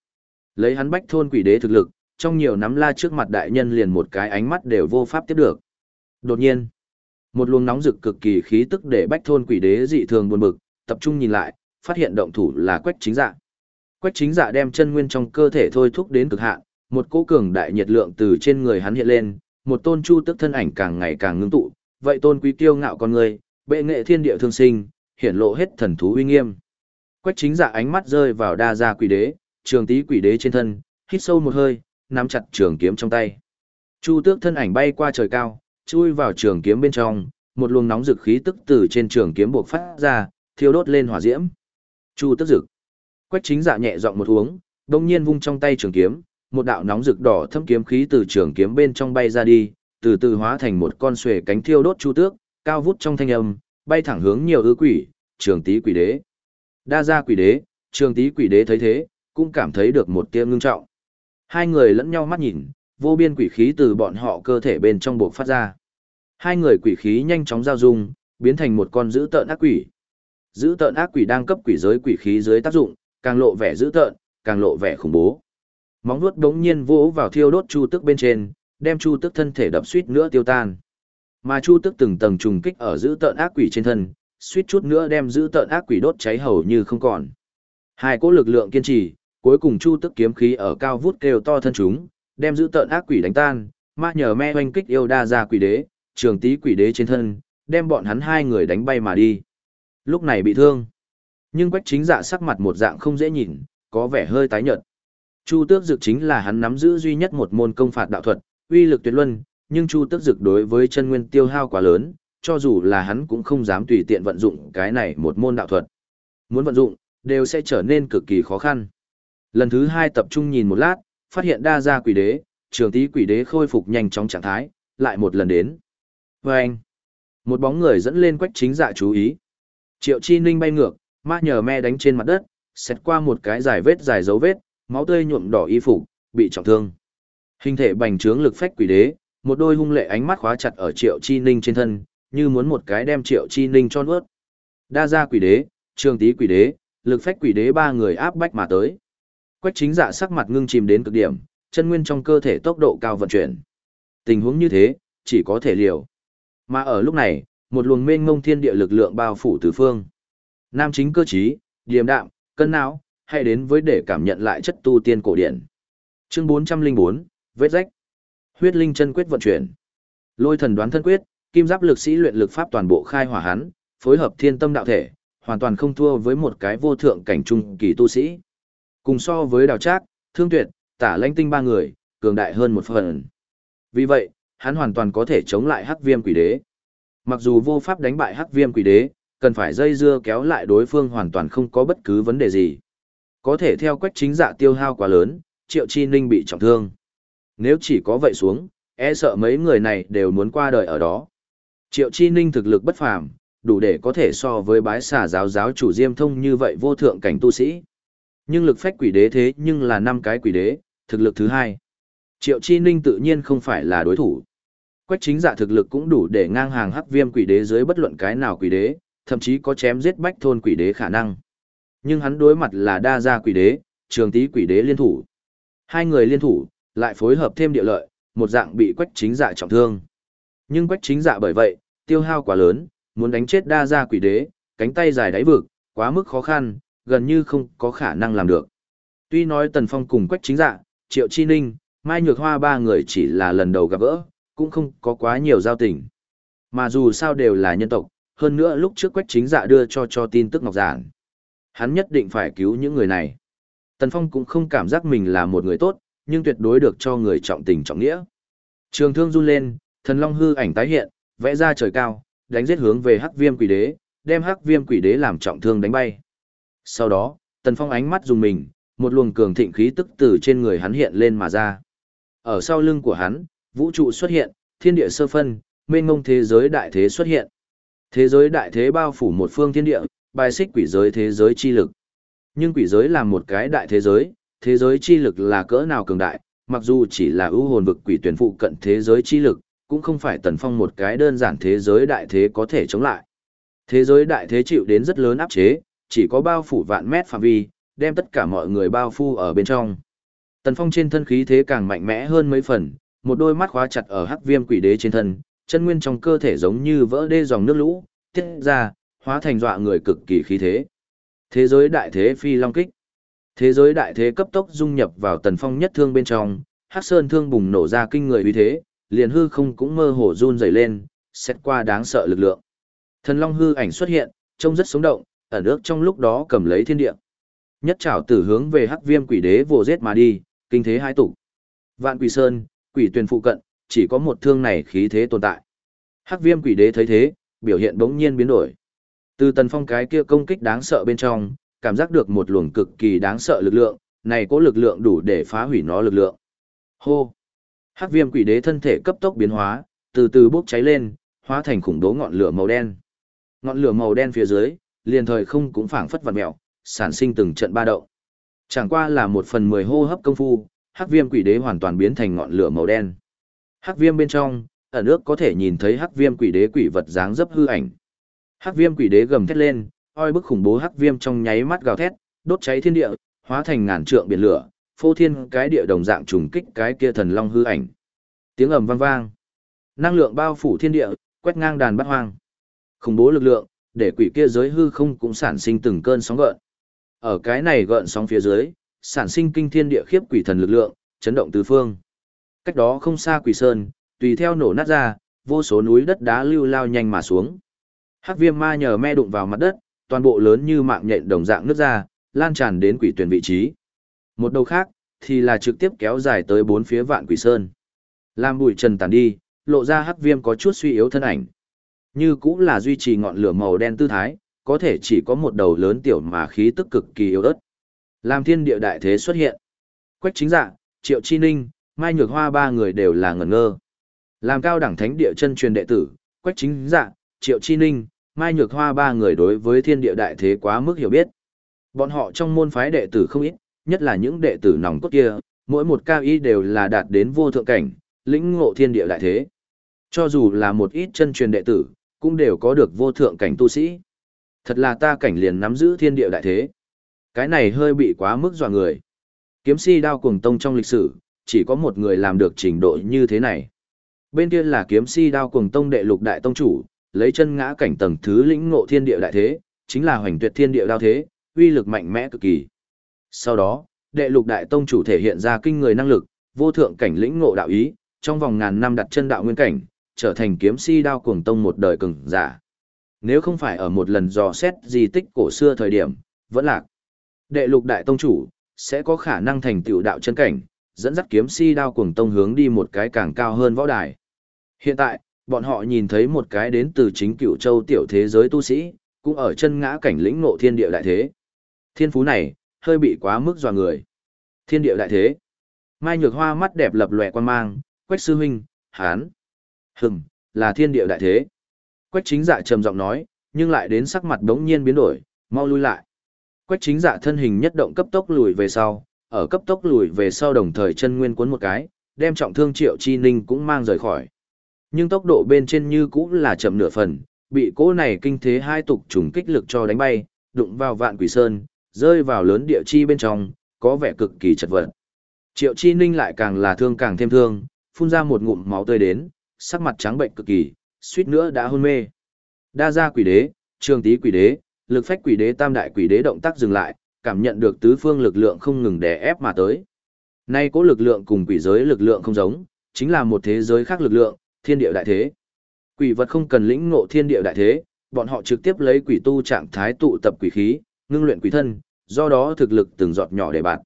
[SPEAKER 1] Lấy hắn bách thôn quỷ đế thực lực, trong nhiều nắm la trước mặt đại nhân liền một cái ánh mắt đều vô pháp tiếp được. Đột nhiên, một luồng nóng rực cực kỳ khí tức để bách thôn quỷ đế dị thường buồn bực, tập trung nhìn lại, phát hiện động thủ là quách chính dạ. Quách chính dạ đem chân nguyên trong cơ thể thôi thúc đến cực hạn, một cỗ cường đại nhiệt lượng từ trên người hắn hiện lên, một tôn chu tức thân ảnh càng ngày càng ngưng tụ, vậy tôn quý tiêu ngạo con người, bệ nghệ thiên địa thương sinh, hiển lộ hết thần thú uy nghiêm. Quách chính dạ ánh mắt rơi vào đa gia quỷ đế, trường tí quỷ đế trên thân, hít sâu một hơi, nắm chặt trường kiếm trong tay. Chu tước thân ảnh bay qua trời cao, chui vào trường kiếm bên trong, một luồng nóng dực khí tức từ trên trường kiếm buộc phát ra, thiêu đốt lên hỏa diễm. Chu tước dực, Quách chính dạ nhẹ giọng một uống, đông nhiên vung trong tay trường kiếm, một đạo nóng rực đỏ thâm kiếm khí từ trường kiếm bên trong bay ra đi, từ từ hóa thành một con xuề cánh thiêu đốt chu tước, cao vút trong thanh âm, bay thẳng hướng nhiều ư quỷ, trường tí quỷ đế. Đa gia quỷ đế, trường tí quỷ đế thấy thế, cũng cảm thấy được một tia ngưng trọng. Hai người lẫn nhau mắt nhìn, vô biên quỷ khí từ bọn họ cơ thể bên trong buộc phát ra. Hai người quỷ khí nhanh chóng giao dung, biến thành một con dữ tợn ác quỷ. Dữ tợn ác quỷ đang cấp quỷ giới quỷ khí dưới tác dụng, càng lộ vẻ dữ tợn, càng lộ vẻ khủng bố. Móng vuốt đống nhiên vỗ vào thiêu đốt chu tức bên trên, đem chu tức thân thể đập suýt nữa tiêu tan. Mà chu tức từng tầng trùng kích ở giữ tợn ác quỷ trên thân, suýt chút nữa đem giữ tợn ác quỷ đốt cháy hầu như không còn. Hai cỗ lực lượng kiên trì, cuối cùng chu tức kiếm khí ở cao vút kêu to thân chúng, đem giữ tợn ác quỷ đánh tan, ma nhờ me hoanh kích yêu đa ra quỷ đế, trường tí quỷ đế trên thân, đem bọn hắn hai người đánh bay mà đi. Lúc này bị thương. Nhưng quách chính dạ sắc mặt một dạng không dễ nhìn, có vẻ hơi tái nhợt. Chu tước dực chính là hắn nắm giữ duy nhất một môn công phạt đạo thuật, uy lực tuyệt luân, nhưng Chu Tước Dực đối với chân nguyên tiêu hao quá lớn, cho dù là hắn cũng không dám tùy tiện vận dụng cái này một môn đạo thuật. Muốn vận dụng, đều sẽ trở nên cực kỳ khó khăn. Lần thứ hai tập trung nhìn một lát, phát hiện đa gia quỷ đế, trường tí quỷ đế khôi phục nhanh chóng trạng thái, lại một lần đến. Và anh, một bóng người dẫn lên quách chính dạ chú ý. Triệu chi ninh bay ngược, ma nhờ me đánh trên mặt đất, xét qua một cái dài vết dài dấu vết, máu tươi nhuộm đỏ y phục, bị trọng thương. Hình thể bành trướng lực phách quỷ đế, một đôi hung lệ ánh mắt khóa chặt ở Triệu Chi Ninh trên thân, như muốn một cái đem Triệu Chi Ninh cho nuốt. Đa gia quỷ đế, trường tý quỷ đế, lực phách quỷ đế ba người áp bách mà tới. Quách chính dạ sắc mặt ngưng chìm đến cực điểm, chân nguyên trong cơ thể tốc độ cao vận chuyển. Tình huống như thế, chỉ có thể liều. Mà ở lúc này, một luồng mênh mông thiên địa lực lượng bao phủ tứ phương. Nam chính cơ trí, điềm đạm, cân não, hay đến với để cảm nhận lại chất tu tiên cổ điển. Chương 404, vết rách. Huyết linh chân quyết vận chuyển. Lôi thần đoán thân quyết, kim giáp lực sĩ luyện lực pháp toàn bộ khai hỏa hắn, phối hợp thiên tâm đạo thể, hoàn toàn không thua với một cái vô thượng cảnh trung kỳ tu sĩ. Cùng so với đào trác, thương tuyệt, tả lãnh tinh ba người, cường đại hơn một phần. Vì vậy, hắn hoàn toàn có thể chống lại hắc viêm quỷ đế. Mặc dù vô pháp đánh bại hắc viêm quỷ đế, cần phải dây dưa kéo lại đối phương hoàn toàn không có bất cứ vấn đề gì. Có thể theo quách chính dạ tiêu hao quá lớn, triệu chi ninh bị trọng thương. Nếu chỉ có vậy xuống, e sợ mấy người này đều muốn qua đời ở đó. Triệu Chi Ninh thực lực bất phàm, đủ để có thể so với bái xà giáo giáo chủ Diêm Thông như vậy vô thượng cảnh tu sĩ. Nhưng lực phách quỷ đế thế nhưng là năm cái quỷ đế, thực lực thứ hai. Triệu Chi Ninh tự nhiên không phải là đối thủ. Quách chính dạ thực lực cũng đủ để ngang hàng hắc viêm quỷ đế dưới bất luận cái nào quỷ đế, thậm chí có chém giết bách thôn quỷ đế khả năng. Nhưng hắn đối mặt là đa gia quỷ đế, trường Tý quỷ đế liên thủ. Hai người liên thủ, lại phối hợp thêm địa lợi, một dạng bị quách chính dạ trọng thương. Nhưng quách chính dạ bởi vậy, tiêu hao quá lớn, muốn đánh chết đa gia quỷ đế, cánh tay dài đáy vực, quá mức khó khăn, gần như không có khả năng làm được. Tuy nói Tần Phong cùng quách chính dạ, Triệu Chi Ninh, Mai Nhược Hoa ba người chỉ là lần đầu gặp gỡ, cũng không có quá nhiều giao tình. Mà dù sao đều là nhân tộc, hơn nữa lúc trước quách chính dạ đưa cho cho tin tức ngọc giản. Hắn nhất định phải cứu những người này. Tần Phong cũng không cảm giác mình là một người tốt, nhưng tuyệt đối được cho người trọng tình trọng nghĩa. Trường thương run lên, thần long hư ảnh tái hiện, vẽ ra trời cao, đánh giết hướng về hắc viêm quỷ đế, đem hắc viêm quỷ đế làm trọng thương đánh bay. Sau đó, Tần Phong ánh mắt dùng mình, một luồng cường thịnh khí tức từ trên người hắn hiện lên mà ra. Ở sau lưng của hắn, vũ trụ xuất hiện, thiên địa sơ phân, mênh mông thế giới đại thế xuất hiện. Thế giới đại thế bao phủ một phương thiên địa, bài xích quỷ giới thế giới chi lực. Nhưng quỷ giới là một cái đại thế giới, thế giới chi lực là cỡ nào cường đại, mặc dù chỉ là ưu hồn vực quỷ tuyển phụ cận thế giới chi lực, cũng không phải tần phong một cái đơn giản thế giới đại thế có thể chống lại. Thế giới đại thế chịu đến rất lớn áp chế, chỉ có bao phủ vạn mét phạm vi, đem tất cả mọi người bao phủ ở bên trong. Tần phong trên thân khí thế càng mạnh mẽ hơn mấy phần, một đôi mắt khóa chặt ở hắc viêm quỷ đế trên thân, chân nguyên trong cơ thể giống như vỡ đê dòng nước lũ, tiết ra, hóa thành dọa người cực kỳ khí thế. Thế giới đại thế phi long kích. Thế giới đại thế cấp tốc dung nhập vào tần phong nhất thương bên trong, hắc sơn thương bùng nổ ra kinh người uy thế, liền hư không cũng mơ hồ run rẩy lên, xét qua đáng sợ lực lượng. Thần long hư ảnh xuất hiện, trông rất sống động, ở nước trong lúc đó cầm lấy thiên địa. Nhất trảo tử hướng về hắc viêm quỷ đế vồ giết mà đi, kinh thế hai tụ. Vạn quỷ sơn, quỷ tuyền phụ cận, chỉ có một thương này khí thế tồn tại. Hắc viêm quỷ đế thấy thế, biểu hiện bỗng nhiên biến đổi. Từ tần phong cái kia công kích đáng sợ bên trong, cảm giác được một luồng cực kỳ đáng sợ lực lượng, này có lực lượng đủ để phá hủy nó lực lượng. Hô! Hắc viêm quỷ đế thân thể cấp tốc biến hóa, từ từ bốc cháy lên, hóa thành khủng bố ngọn lửa màu đen. Ngọn lửa màu đen phía dưới, liền thời không cũng phảng phất vặn mèo, sản sinh từng trận ba động. Chẳng qua là một phần mười hô hấp công phu, hắc viêm quỷ đế hoàn toàn biến thành ngọn lửa màu đen. Hắc viêm bên trong, ở nước có thể nhìn thấy hắc viêm quỷ đế quỷ vật dáng dấp hư ảnh. Hắc viêm quỷ đế gầm thét lên, oi bức khủng bố hắc viêm trong nháy mắt gào thét, đốt cháy thiên địa, hóa thành ngàn trượng biển lửa, phô thiên cái địa đồng dạng trùng kích cái kia thần long hư ảnh. Tiếng ầm vang vang, năng lượng bao phủ thiên địa, quét ngang đàn bát hoang. Khủng bố lực lượng, để quỷ kia giới hư không cũng sản sinh từng cơn sóng gợn. Ở cái này gợn sóng phía dưới, sản sinh kinh thiên địa khiếp quỷ thần lực lượng, chấn động tứ phương. Cách đó không xa quỷ sơn, tùy theo nổ nát ra, vô số núi đất đá lưu lao nhanh mà xuống. Hắc viêm ma nhờ me đụng vào mặt đất, toàn bộ lớn như mạng nhện đồng dạng nước ra, lan tràn đến quỷ tuyển vị trí. Một đầu khác, thì là trực tiếp kéo dài tới bốn phía vạn quỷ sơn. Làm bụi trần tàn đi, lộ ra hắc viêm có chút suy yếu thân ảnh. Như cũng là duy trì ngọn lửa màu đen tư thái, có thể chỉ có một đầu lớn tiểu mà khí tức cực kỳ yếu ớt. Làm thiên địa đại thế xuất hiện. Quách chính dạ, triệu chi ninh, mai nhược hoa ba người đều là ngẩn ngơ. Làm cao đẳng thánh địa chân truyền đệ tử, quách chính dạ, triệu chi ninh, mai nhược hoa ba người đối với thiên địa đại thế quá mức hiểu biết. Bọn họ trong môn phái đệ tử không ít, nhất là những đệ tử nòng cốt kia, mỗi một cao y đều là đạt đến vô thượng cảnh, lĩnh ngộ thiên địa đại thế. Cho dù là một ít chân truyền đệ tử, cũng đều có được vô thượng cảnh tu sĩ. Thật là ta cảnh liền nắm giữ thiên địa đại thế. Cái này hơi bị quá mức dọa người. Kiếm si đao cuồng tông trong lịch sử, chỉ có một người làm được trình độ như thế này. Bên kia là kiếm si đao cuồng tông đệ lục đại tông chủ, lấy chân ngã cảnh tầng thứ lĩnh ngộ thiên địa đại thế, chính là hoành tuyệt thiên địa đao thế, uy lực mạnh mẽ cực kỳ. Sau đó, đệ lục đại tông chủ thể hiện ra kinh người năng lực, vô thượng cảnh lĩnh ngộ đạo ý, trong vòng ngàn năm đặt chân đạo nguyên cảnh, trở thành kiếm si đao cuồng tông một đời cường giả. Nếu không phải ở một lần dò xét di tích cổ xưa thời điểm, vẫn lạc. Đệ lục đại tông chủ, sẽ có khả năng thành tựu đạo chân cảnh, dẫn dắt kiếm si đao cuồng tông hướng đi một cái càng cao hơn võ đài. Hiện tại, bọn họ nhìn thấy một cái đến từ chính cựu châu tiểu thế giới tu sĩ, cũng ở chân ngã cảnh lĩnh ngộ thiên địa đại thế. Thiên phú này, hơi bị quá mức dò người. Thiên địa đại thế. Mai nhược hoa mắt đẹp lập lòe quan mang, quách sư huynh, hán. Hừng, là thiên địa đại thế. Quách chính dạ trầm giọng nói, nhưng lại đến sắc mặt đống nhiên biến đổi, mau lui lại. Quách chính dạ thân hình nhất động cấp tốc lùi về sau, ở cấp tốc lùi về sau đồng thời chân nguyên cuốn một cái, đem trọng thương triệu chi ninh cũng mang rời khỏi. Nhưng tốc độ bên trên như cũng là chậm nửa phần, bị cỗ này kinh thế hai tục trùng kích lực cho đánh bay, đụng vào vạn quỷ sơn, rơi vào lớn địa chi bên trong, có vẻ cực kỳ chật vật. Triệu chi ninh lại càng là thương càng thêm thương, phun ra một ngụm máu tươi đến, sắc mặt trắng bệnh cực kỳ, suýt nữa đã hôn mê. Đa gia quỷ đế, trường tý quỷ đế, lực phách quỷ đế tam đại quỷ đế động tác dừng lại, cảm nhận được tứ phương lực lượng không ngừng đè ép mà tới. Nay cố lực lượng cùng quỷ giới lực lượng không giống, chính là một thế giới khác lực lượng, thiên địa đại thế. Quỷ vật không cần lĩnh ngộ thiên địa đại thế, bọn họ trực tiếp lấy quỷ tu trạng thái tụ tập quỷ khí, ngưng luyện quỷ thân, do đó thực lực từng giọt nhỏ để bạn.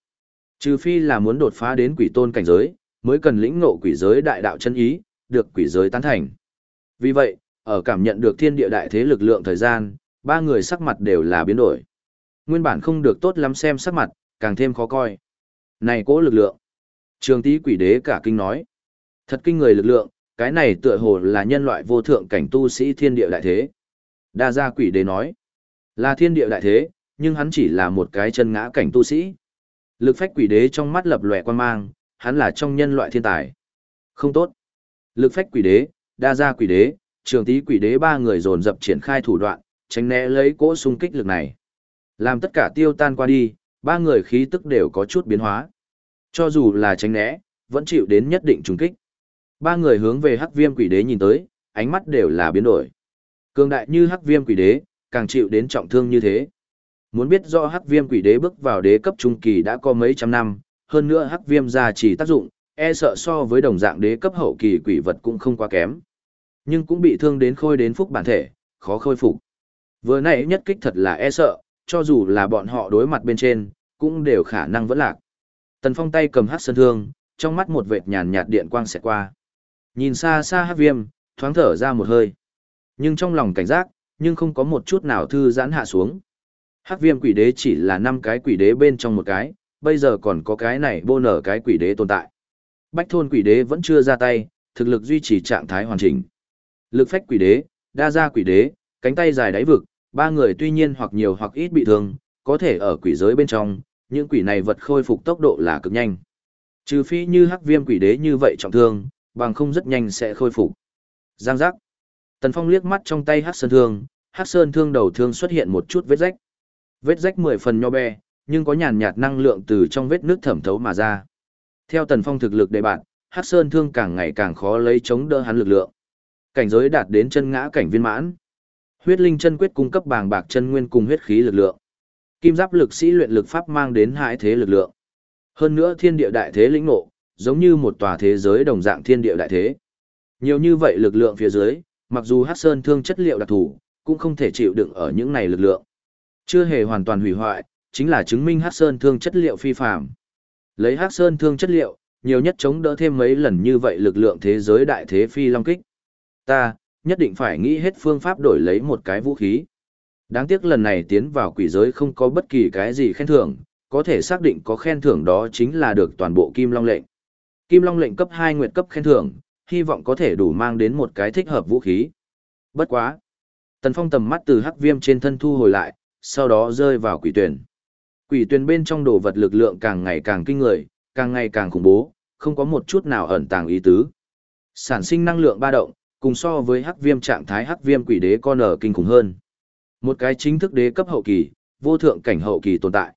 [SPEAKER 1] Trừ phi là muốn đột phá đến quỷ tôn cảnh giới, mới cần lĩnh ngộ quỷ giới đại đạo chân ý, được quỷ giới tán thành. Vì vậy, ở cảm nhận được thiên địa đại thế lực lượng thời gian, ba người sắc mặt đều là biến đổi. Nguyên bản không được tốt lắm xem sắc mặt, càng thêm khó coi. Này cố lực lượng. Trường tí quỷ đế cả kinh nói. Thật kinh người lực lượng, cái này tựa hồ là nhân loại vô thượng cảnh tu sĩ thiên địa đại thế. Đa gia quỷ đế nói. Là thiên địa đại thế, nhưng hắn chỉ là một cái chân ngã cảnh tu sĩ. Lực phách quỷ đế trong mắt lập lòe quan mang, hắn là trong nhân loại thiên tài. Không tốt. Lực phách quỷ đế, đa gia quỷ đế, trường tí quỷ đế ba người dồn dập triển khai thủ đoạn, tránh né lấy cỗ xung kích lực này. Làm tất cả tiêu tan qua đi, ba người khí tức đều có chút biến hóa. Cho dù là tránh né, vẫn chịu đến nhất định trùng kích. Ba người hướng về hắc viêm quỷ đế nhìn tới, ánh mắt đều là biến đổi. Cường đại như hắc viêm quỷ đế, càng chịu đến trọng thương như thế. Muốn biết do hắc viêm quỷ đế bước vào đế cấp trung kỳ đã có mấy trăm năm, hơn nữa hắc viêm ra chỉ tác dụng, e sợ so với đồng dạng đế cấp hậu kỳ quỷ vật cũng không quá kém. Nhưng cũng bị thương đến khôi đến phúc bản thể, khó khôi phục. Vừa nãy nhất kích thật là e sợ, cho dù là bọn họ đối mặt bên trên, cũng đều khả năng vẫn lạc. Tần Phong tay cầm hắc sơn thương, trong mắt một vệt nhàn nhạt điện quang sẽ qua. Nhìn xa xa hắc viêm, thoáng thở ra một hơi. Nhưng trong lòng cảnh giác, nhưng không có một chút nào thư giãn hạ xuống. Hắc viêm quỷ đế chỉ là năm cái quỷ đế bên trong một cái, bây giờ còn có cái này bô nở cái quỷ đế tồn tại. Bách thôn quỷ đế vẫn chưa ra tay, thực lực duy trì trạng thái hoàn chỉnh. Lực phách quỷ đế, đa gia quỷ đế, cánh tay dài đáy vực, ba người tuy nhiên hoặc nhiều hoặc ít bị thương, có thể ở quỷ giới bên trong, những quỷ này vật khôi phục tốc độ là cực nhanh. Trừ phi như hắc viêm quỷ đế như vậy trọng thương, bằng không rất nhanh sẽ khôi phục. Giang giác. Tần Phong liếc mắt trong tay hắc sơn thương, hắc sơn thương đầu thương xuất hiện một chút vết rách. Vết rách mười phần nho be, nhưng có nhàn nhạt năng lượng từ trong vết nước thẩm thấu mà ra. Theo Tần Phong thực lực đề bạn, hắc sơn thương càng ngày càng khó lấy chống đỡ hắn lực lượng. Cảnh giới đạt đến chân ngã cảnh viên mãn. Huyết linh chân quyết cung cấp bàng bạc chân nguyên cùng huyết khí lực lượng. Kim giáp lực sĩ luyện lực pháp mang đến hãi thế lực lượng. Hơn nữa thiên địa đại thế lĩnh ngộ, giống như một tòa thế giới đồng dạng thiên địa đại thế. Nhiều như vậy lực lượng phía dưới, mặc dù Hắc Sơn thương chất liệu đặc thù, cũng không thể chịu đựng ở những này lực lượng. Chưa hề hoàn toàn hủy hoại, chính là chứng minh Hắc Sơn thương chất liệu phi phàm. Lấy Hắc Sơn thương chất liệu, nhiều nhất chống đỡ thêm mấy lần như vậy lực lượng thế giới đại thế phi long kích. Ta, nhất định phải nghĩ hết phương pháp đổi lấy một cái vũ khí. Đáng tiếc lần này tiến vào quỷ giới không có bất kỳ cái gì khen thưởng, có thể xác định có khen thưởng đó chính là được toàn bộ Kim Long lệnh. Kim Long lệnh cấp 2 nguyệt cấp khen thưởng, hy vọng có thể đủ mang đến một cái thích hợp vũ khí. Bất quá. Tần Phong tầm mắt từ hắc viêm trên thân thu hồi lại, sau đó rơi vào quỷ tuyển. Quỷ tuyển bên trong đồ vật lực lượng càng ngày càng kinh người, càng ngày càng khủng bố, không có một chút nào ẩn tàng ý tứ. Sản sinh năng lượng ba động, cùng so với hắc viêm trạng thái hắc viêm quỷ đế con ở kinh khủng hơn. Một cái chính thức đế cấp hậu kỳ, vô thượng cảnh hậu kỳ tồn tại.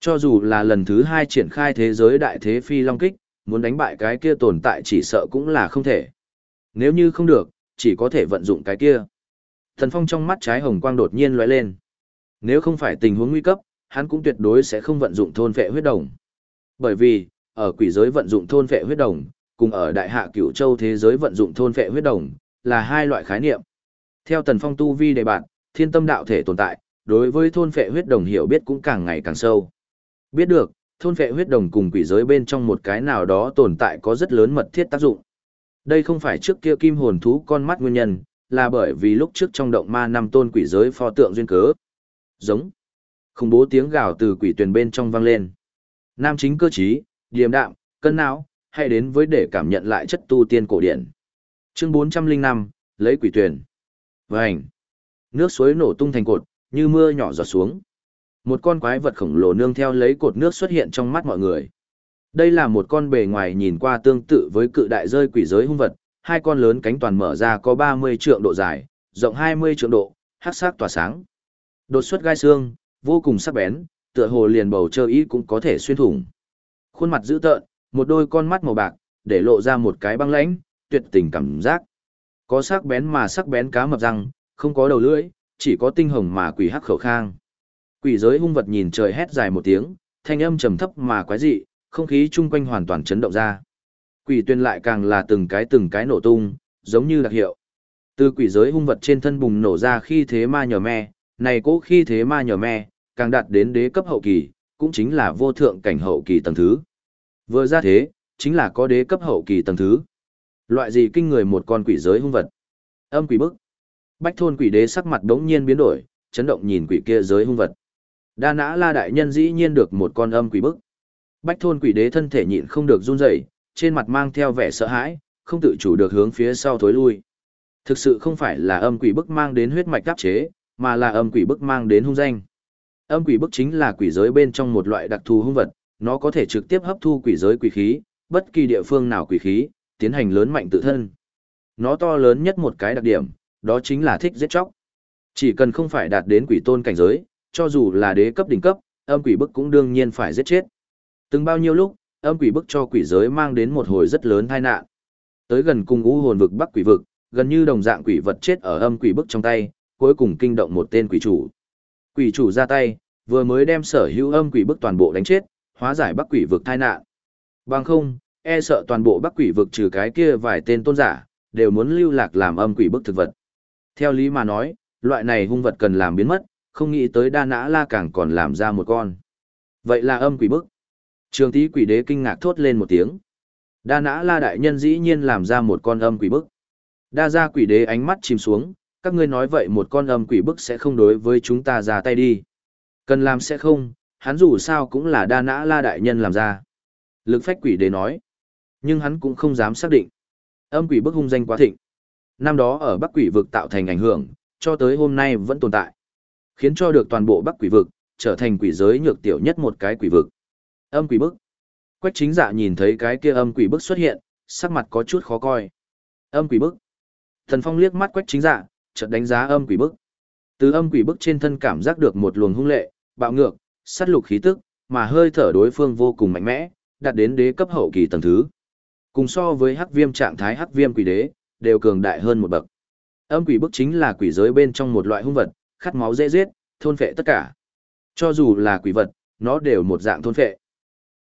[SPEAKER 1] Cho dù là lần thứ hai triển khai thế giới đại thế phi long kích, muốn đánh bại cái kia tồn tại chỉ sợ cũng là không thể. Nếu như không được, chỉ có thể vận dụng cái kia. Thần Phong trong mắt trái hồng quang đột nhiên lóe lên. Nếu không phải tình huống nguy cấp, hắn cũng tuyệt đối sẽ không vận dụng thôn vệ huyết đồng. Bởi vì, ở quỷ giới vận dụng thôn vệ huyết đồng, cùng ở đại hạ cửu châu thế giới vận dụng thôn vệ huyết đồng, là hai loại khái niệm. Theo Tần Phong tu vi đề bạn, thiên tâm đạo thể tồn tại, đối với thôn vệ huyết đồng hiểu biết cũng càng ngày càng sâu. Biết được, thôn vệ huyết đồng cùng quỷ giới bên trong một cái nào đó tồn tại có rất lớn mật thiết tác dụng. Đây không phải trước kia kim hồn thú con mắt nguyên nhân, là bởi vì lúc trước trong động ma năm tôn quỷ giới pho tượng duyên cớ. Giống. Khủng bố tiếng gào từ quỷ tuyền bên trong vang lên. Nam chính cơ trí, điềm đạm, cân não, hay đến với để cảm nhận lại chất tu tiên cổ điển. Chương 405, lấy quỷ tuyền. Vành. Nước suối nổ tung thành cột, như mưa nhỏ giọt xuống. Một con quái vật khổng lồ nương theo lấy cột nước xuất hiện trong mắt mọi người. Đây là một con bề ngoài nhìn qua tương tự với cự đại rơi quỷ giới hung vật, hai con lớn cánh toàn mở ra có 30 trượng độ dài, rộng 20 trượng độ, hắc sắc tỏa sáng. Đột xuất gai xương, vô cùng sắc bén, tựa hồ liền bầu trời ý cũng có thể xuyên thủng. Khuôn mặt dữ tợn, một đôi con mắt màu bạc, để lộ ra một cái băng lãnh, tuyệt tình cảm giác. Có sắc bén mà sắc bén cá mập răng, không có đầu lưỡi, chỉ có tinh hồng mà quỷ hắc khẩu khang. Quỷ giới hung vật nhìn trời hét dài một tiếng, thanh âm trầm thấp mà quái dị, không khí chung quanh hoàn toàn chấn động ra. Quỷ tuyên lại càng là từng cái từng cái nổ tung, giống như đặc hiệu. Từ quỷ giới hung vật trên thân bùng nổ ra khi thế ma nhờ me, này cố khi thế ma nhờ me, càng đạt đến đế cấp hậu kỳ, cũng chính là vô thượng cảnh hậu kỳ tầng thứ. Vừa ra thế, chính là có đế cấp hậu kỳ tầng thứ. Loại gì kinh người một con quỷ giới hung vật? Âm quỷ bức. Bách thôn quỷ đế sắc mặt đống nhiên biến đổi, chấn động nhìn quỷ kia giới hung vật. Đa nã la đại nhân dĩ nhiên được một con âm quỷ bức. Bách thôn quỷ đế thân thể nhịn không được run rẩy, trên mặt mang theo vẻ sợ hãi, không tự chủ được hướng phía sau thối lui. Thực sự không phải là âm quỷ bức mang đến huyết mạch đáp chế, mà là âm quỷ bức mang đến hung danh. Âm quỷ bức chính là quỷ giới bên trong một loại đặc thù hung vật, nó có thể trực tiếp hấp thu quỷ giới quỷ khí, bất kỳ địa phương nào quỷ khí, tiến hành lớn mạnh tự thân. Nó to lớn nhất một cái đặc điểm, đó chính là thích giết chóc. Chỉ cần không phải đạt đến quỷ tôn cảnh giới, cho dù là đế cấp đỉnh cấp, âm quỷ bức cũng đương nhiên phải giết chết. Từng bao nhiêu lúc, âm quỷ bức cho quỷ giới mang đến một hồi rất lớn tai nạn. Tới gần cùng u hồn vực bắc quỷ vực, gần như đồng dạng quỷ vật chết ở âm quỷ bức trong tay, cuối cùng kinh động một tên quỷ chủ. Quỷ chủ ra tay, vừa mới đem sở hữu âm quỷ bức toàn bộ đánh chết, hóa giải bắc quỷ vực tai nạn. Bằng không, e sợ toàn bộ bắc quỷ vực trừ cái kia vài tên tôn giả, đều muốn lưu lạc làm âm quỷ bức thực vật. Theo lý mà nói, loại này hung vật cần làm biến mất, không nghĩ tới đa nã la càng còn làm ra một con. Vậy là âm quỷ bức. Trường tí quỷ đế kinh ngạc thốt lên một tiếng. Đa nã la đại nhân dĩ nhiên làm ra một con âm quỷ bức. Đa ra quỷ đế ánh mắt chìm xuống, các ngươi nói vậy một con âm quỷ bức sẽ không đối với chúng ta ra tay đi. Cần làm sẽ không, hắn dù sao cũng là đa nã la đại nhân làm ra. Lực phách quỷ đế nói. Nhưng hắn cũng không dám xác định. Âm quỷ bức hung danh quá thịnh. Năm đó ở Bắc quỷ vực tạo thành ảnh hưởng, cho tới hôm nay vẫn tồn tại. Khiến cho được toàn bộ Bắc quỷ vực, trở thành quỷ giới nhược tiểu nhất một cái quỷ vực. Âm quỷ bức. Quách chính dạ nhìn thấy cái kia âm quỷ bức xuất hiện, sắc mặt có chút khó coi. Âm quỷ bức. Thần Phong liếc mắt quách chính dạ, chợt đánh giá âm quỷ bức. Từ âm quỷ bức trên thân cảm giác được một luồng hung lệ, bạo ngược, sát lục khí tức, mà hơi thở đối phương vô cùng mạnh mẽ, đạt đến đế cấp hậu kỳ tầng thứ. Cùng so với hắc viêm trạng thái hắc viêm quỷ đế, đều cường đại hơn một bậc. Âm quỷ bức chính là quỷ giới bên trong một loại hung vật, khát máu dễ giết, thôn phệ tất cả. Cho dù là quỷ vật, nó đều một dạng thôn phệ.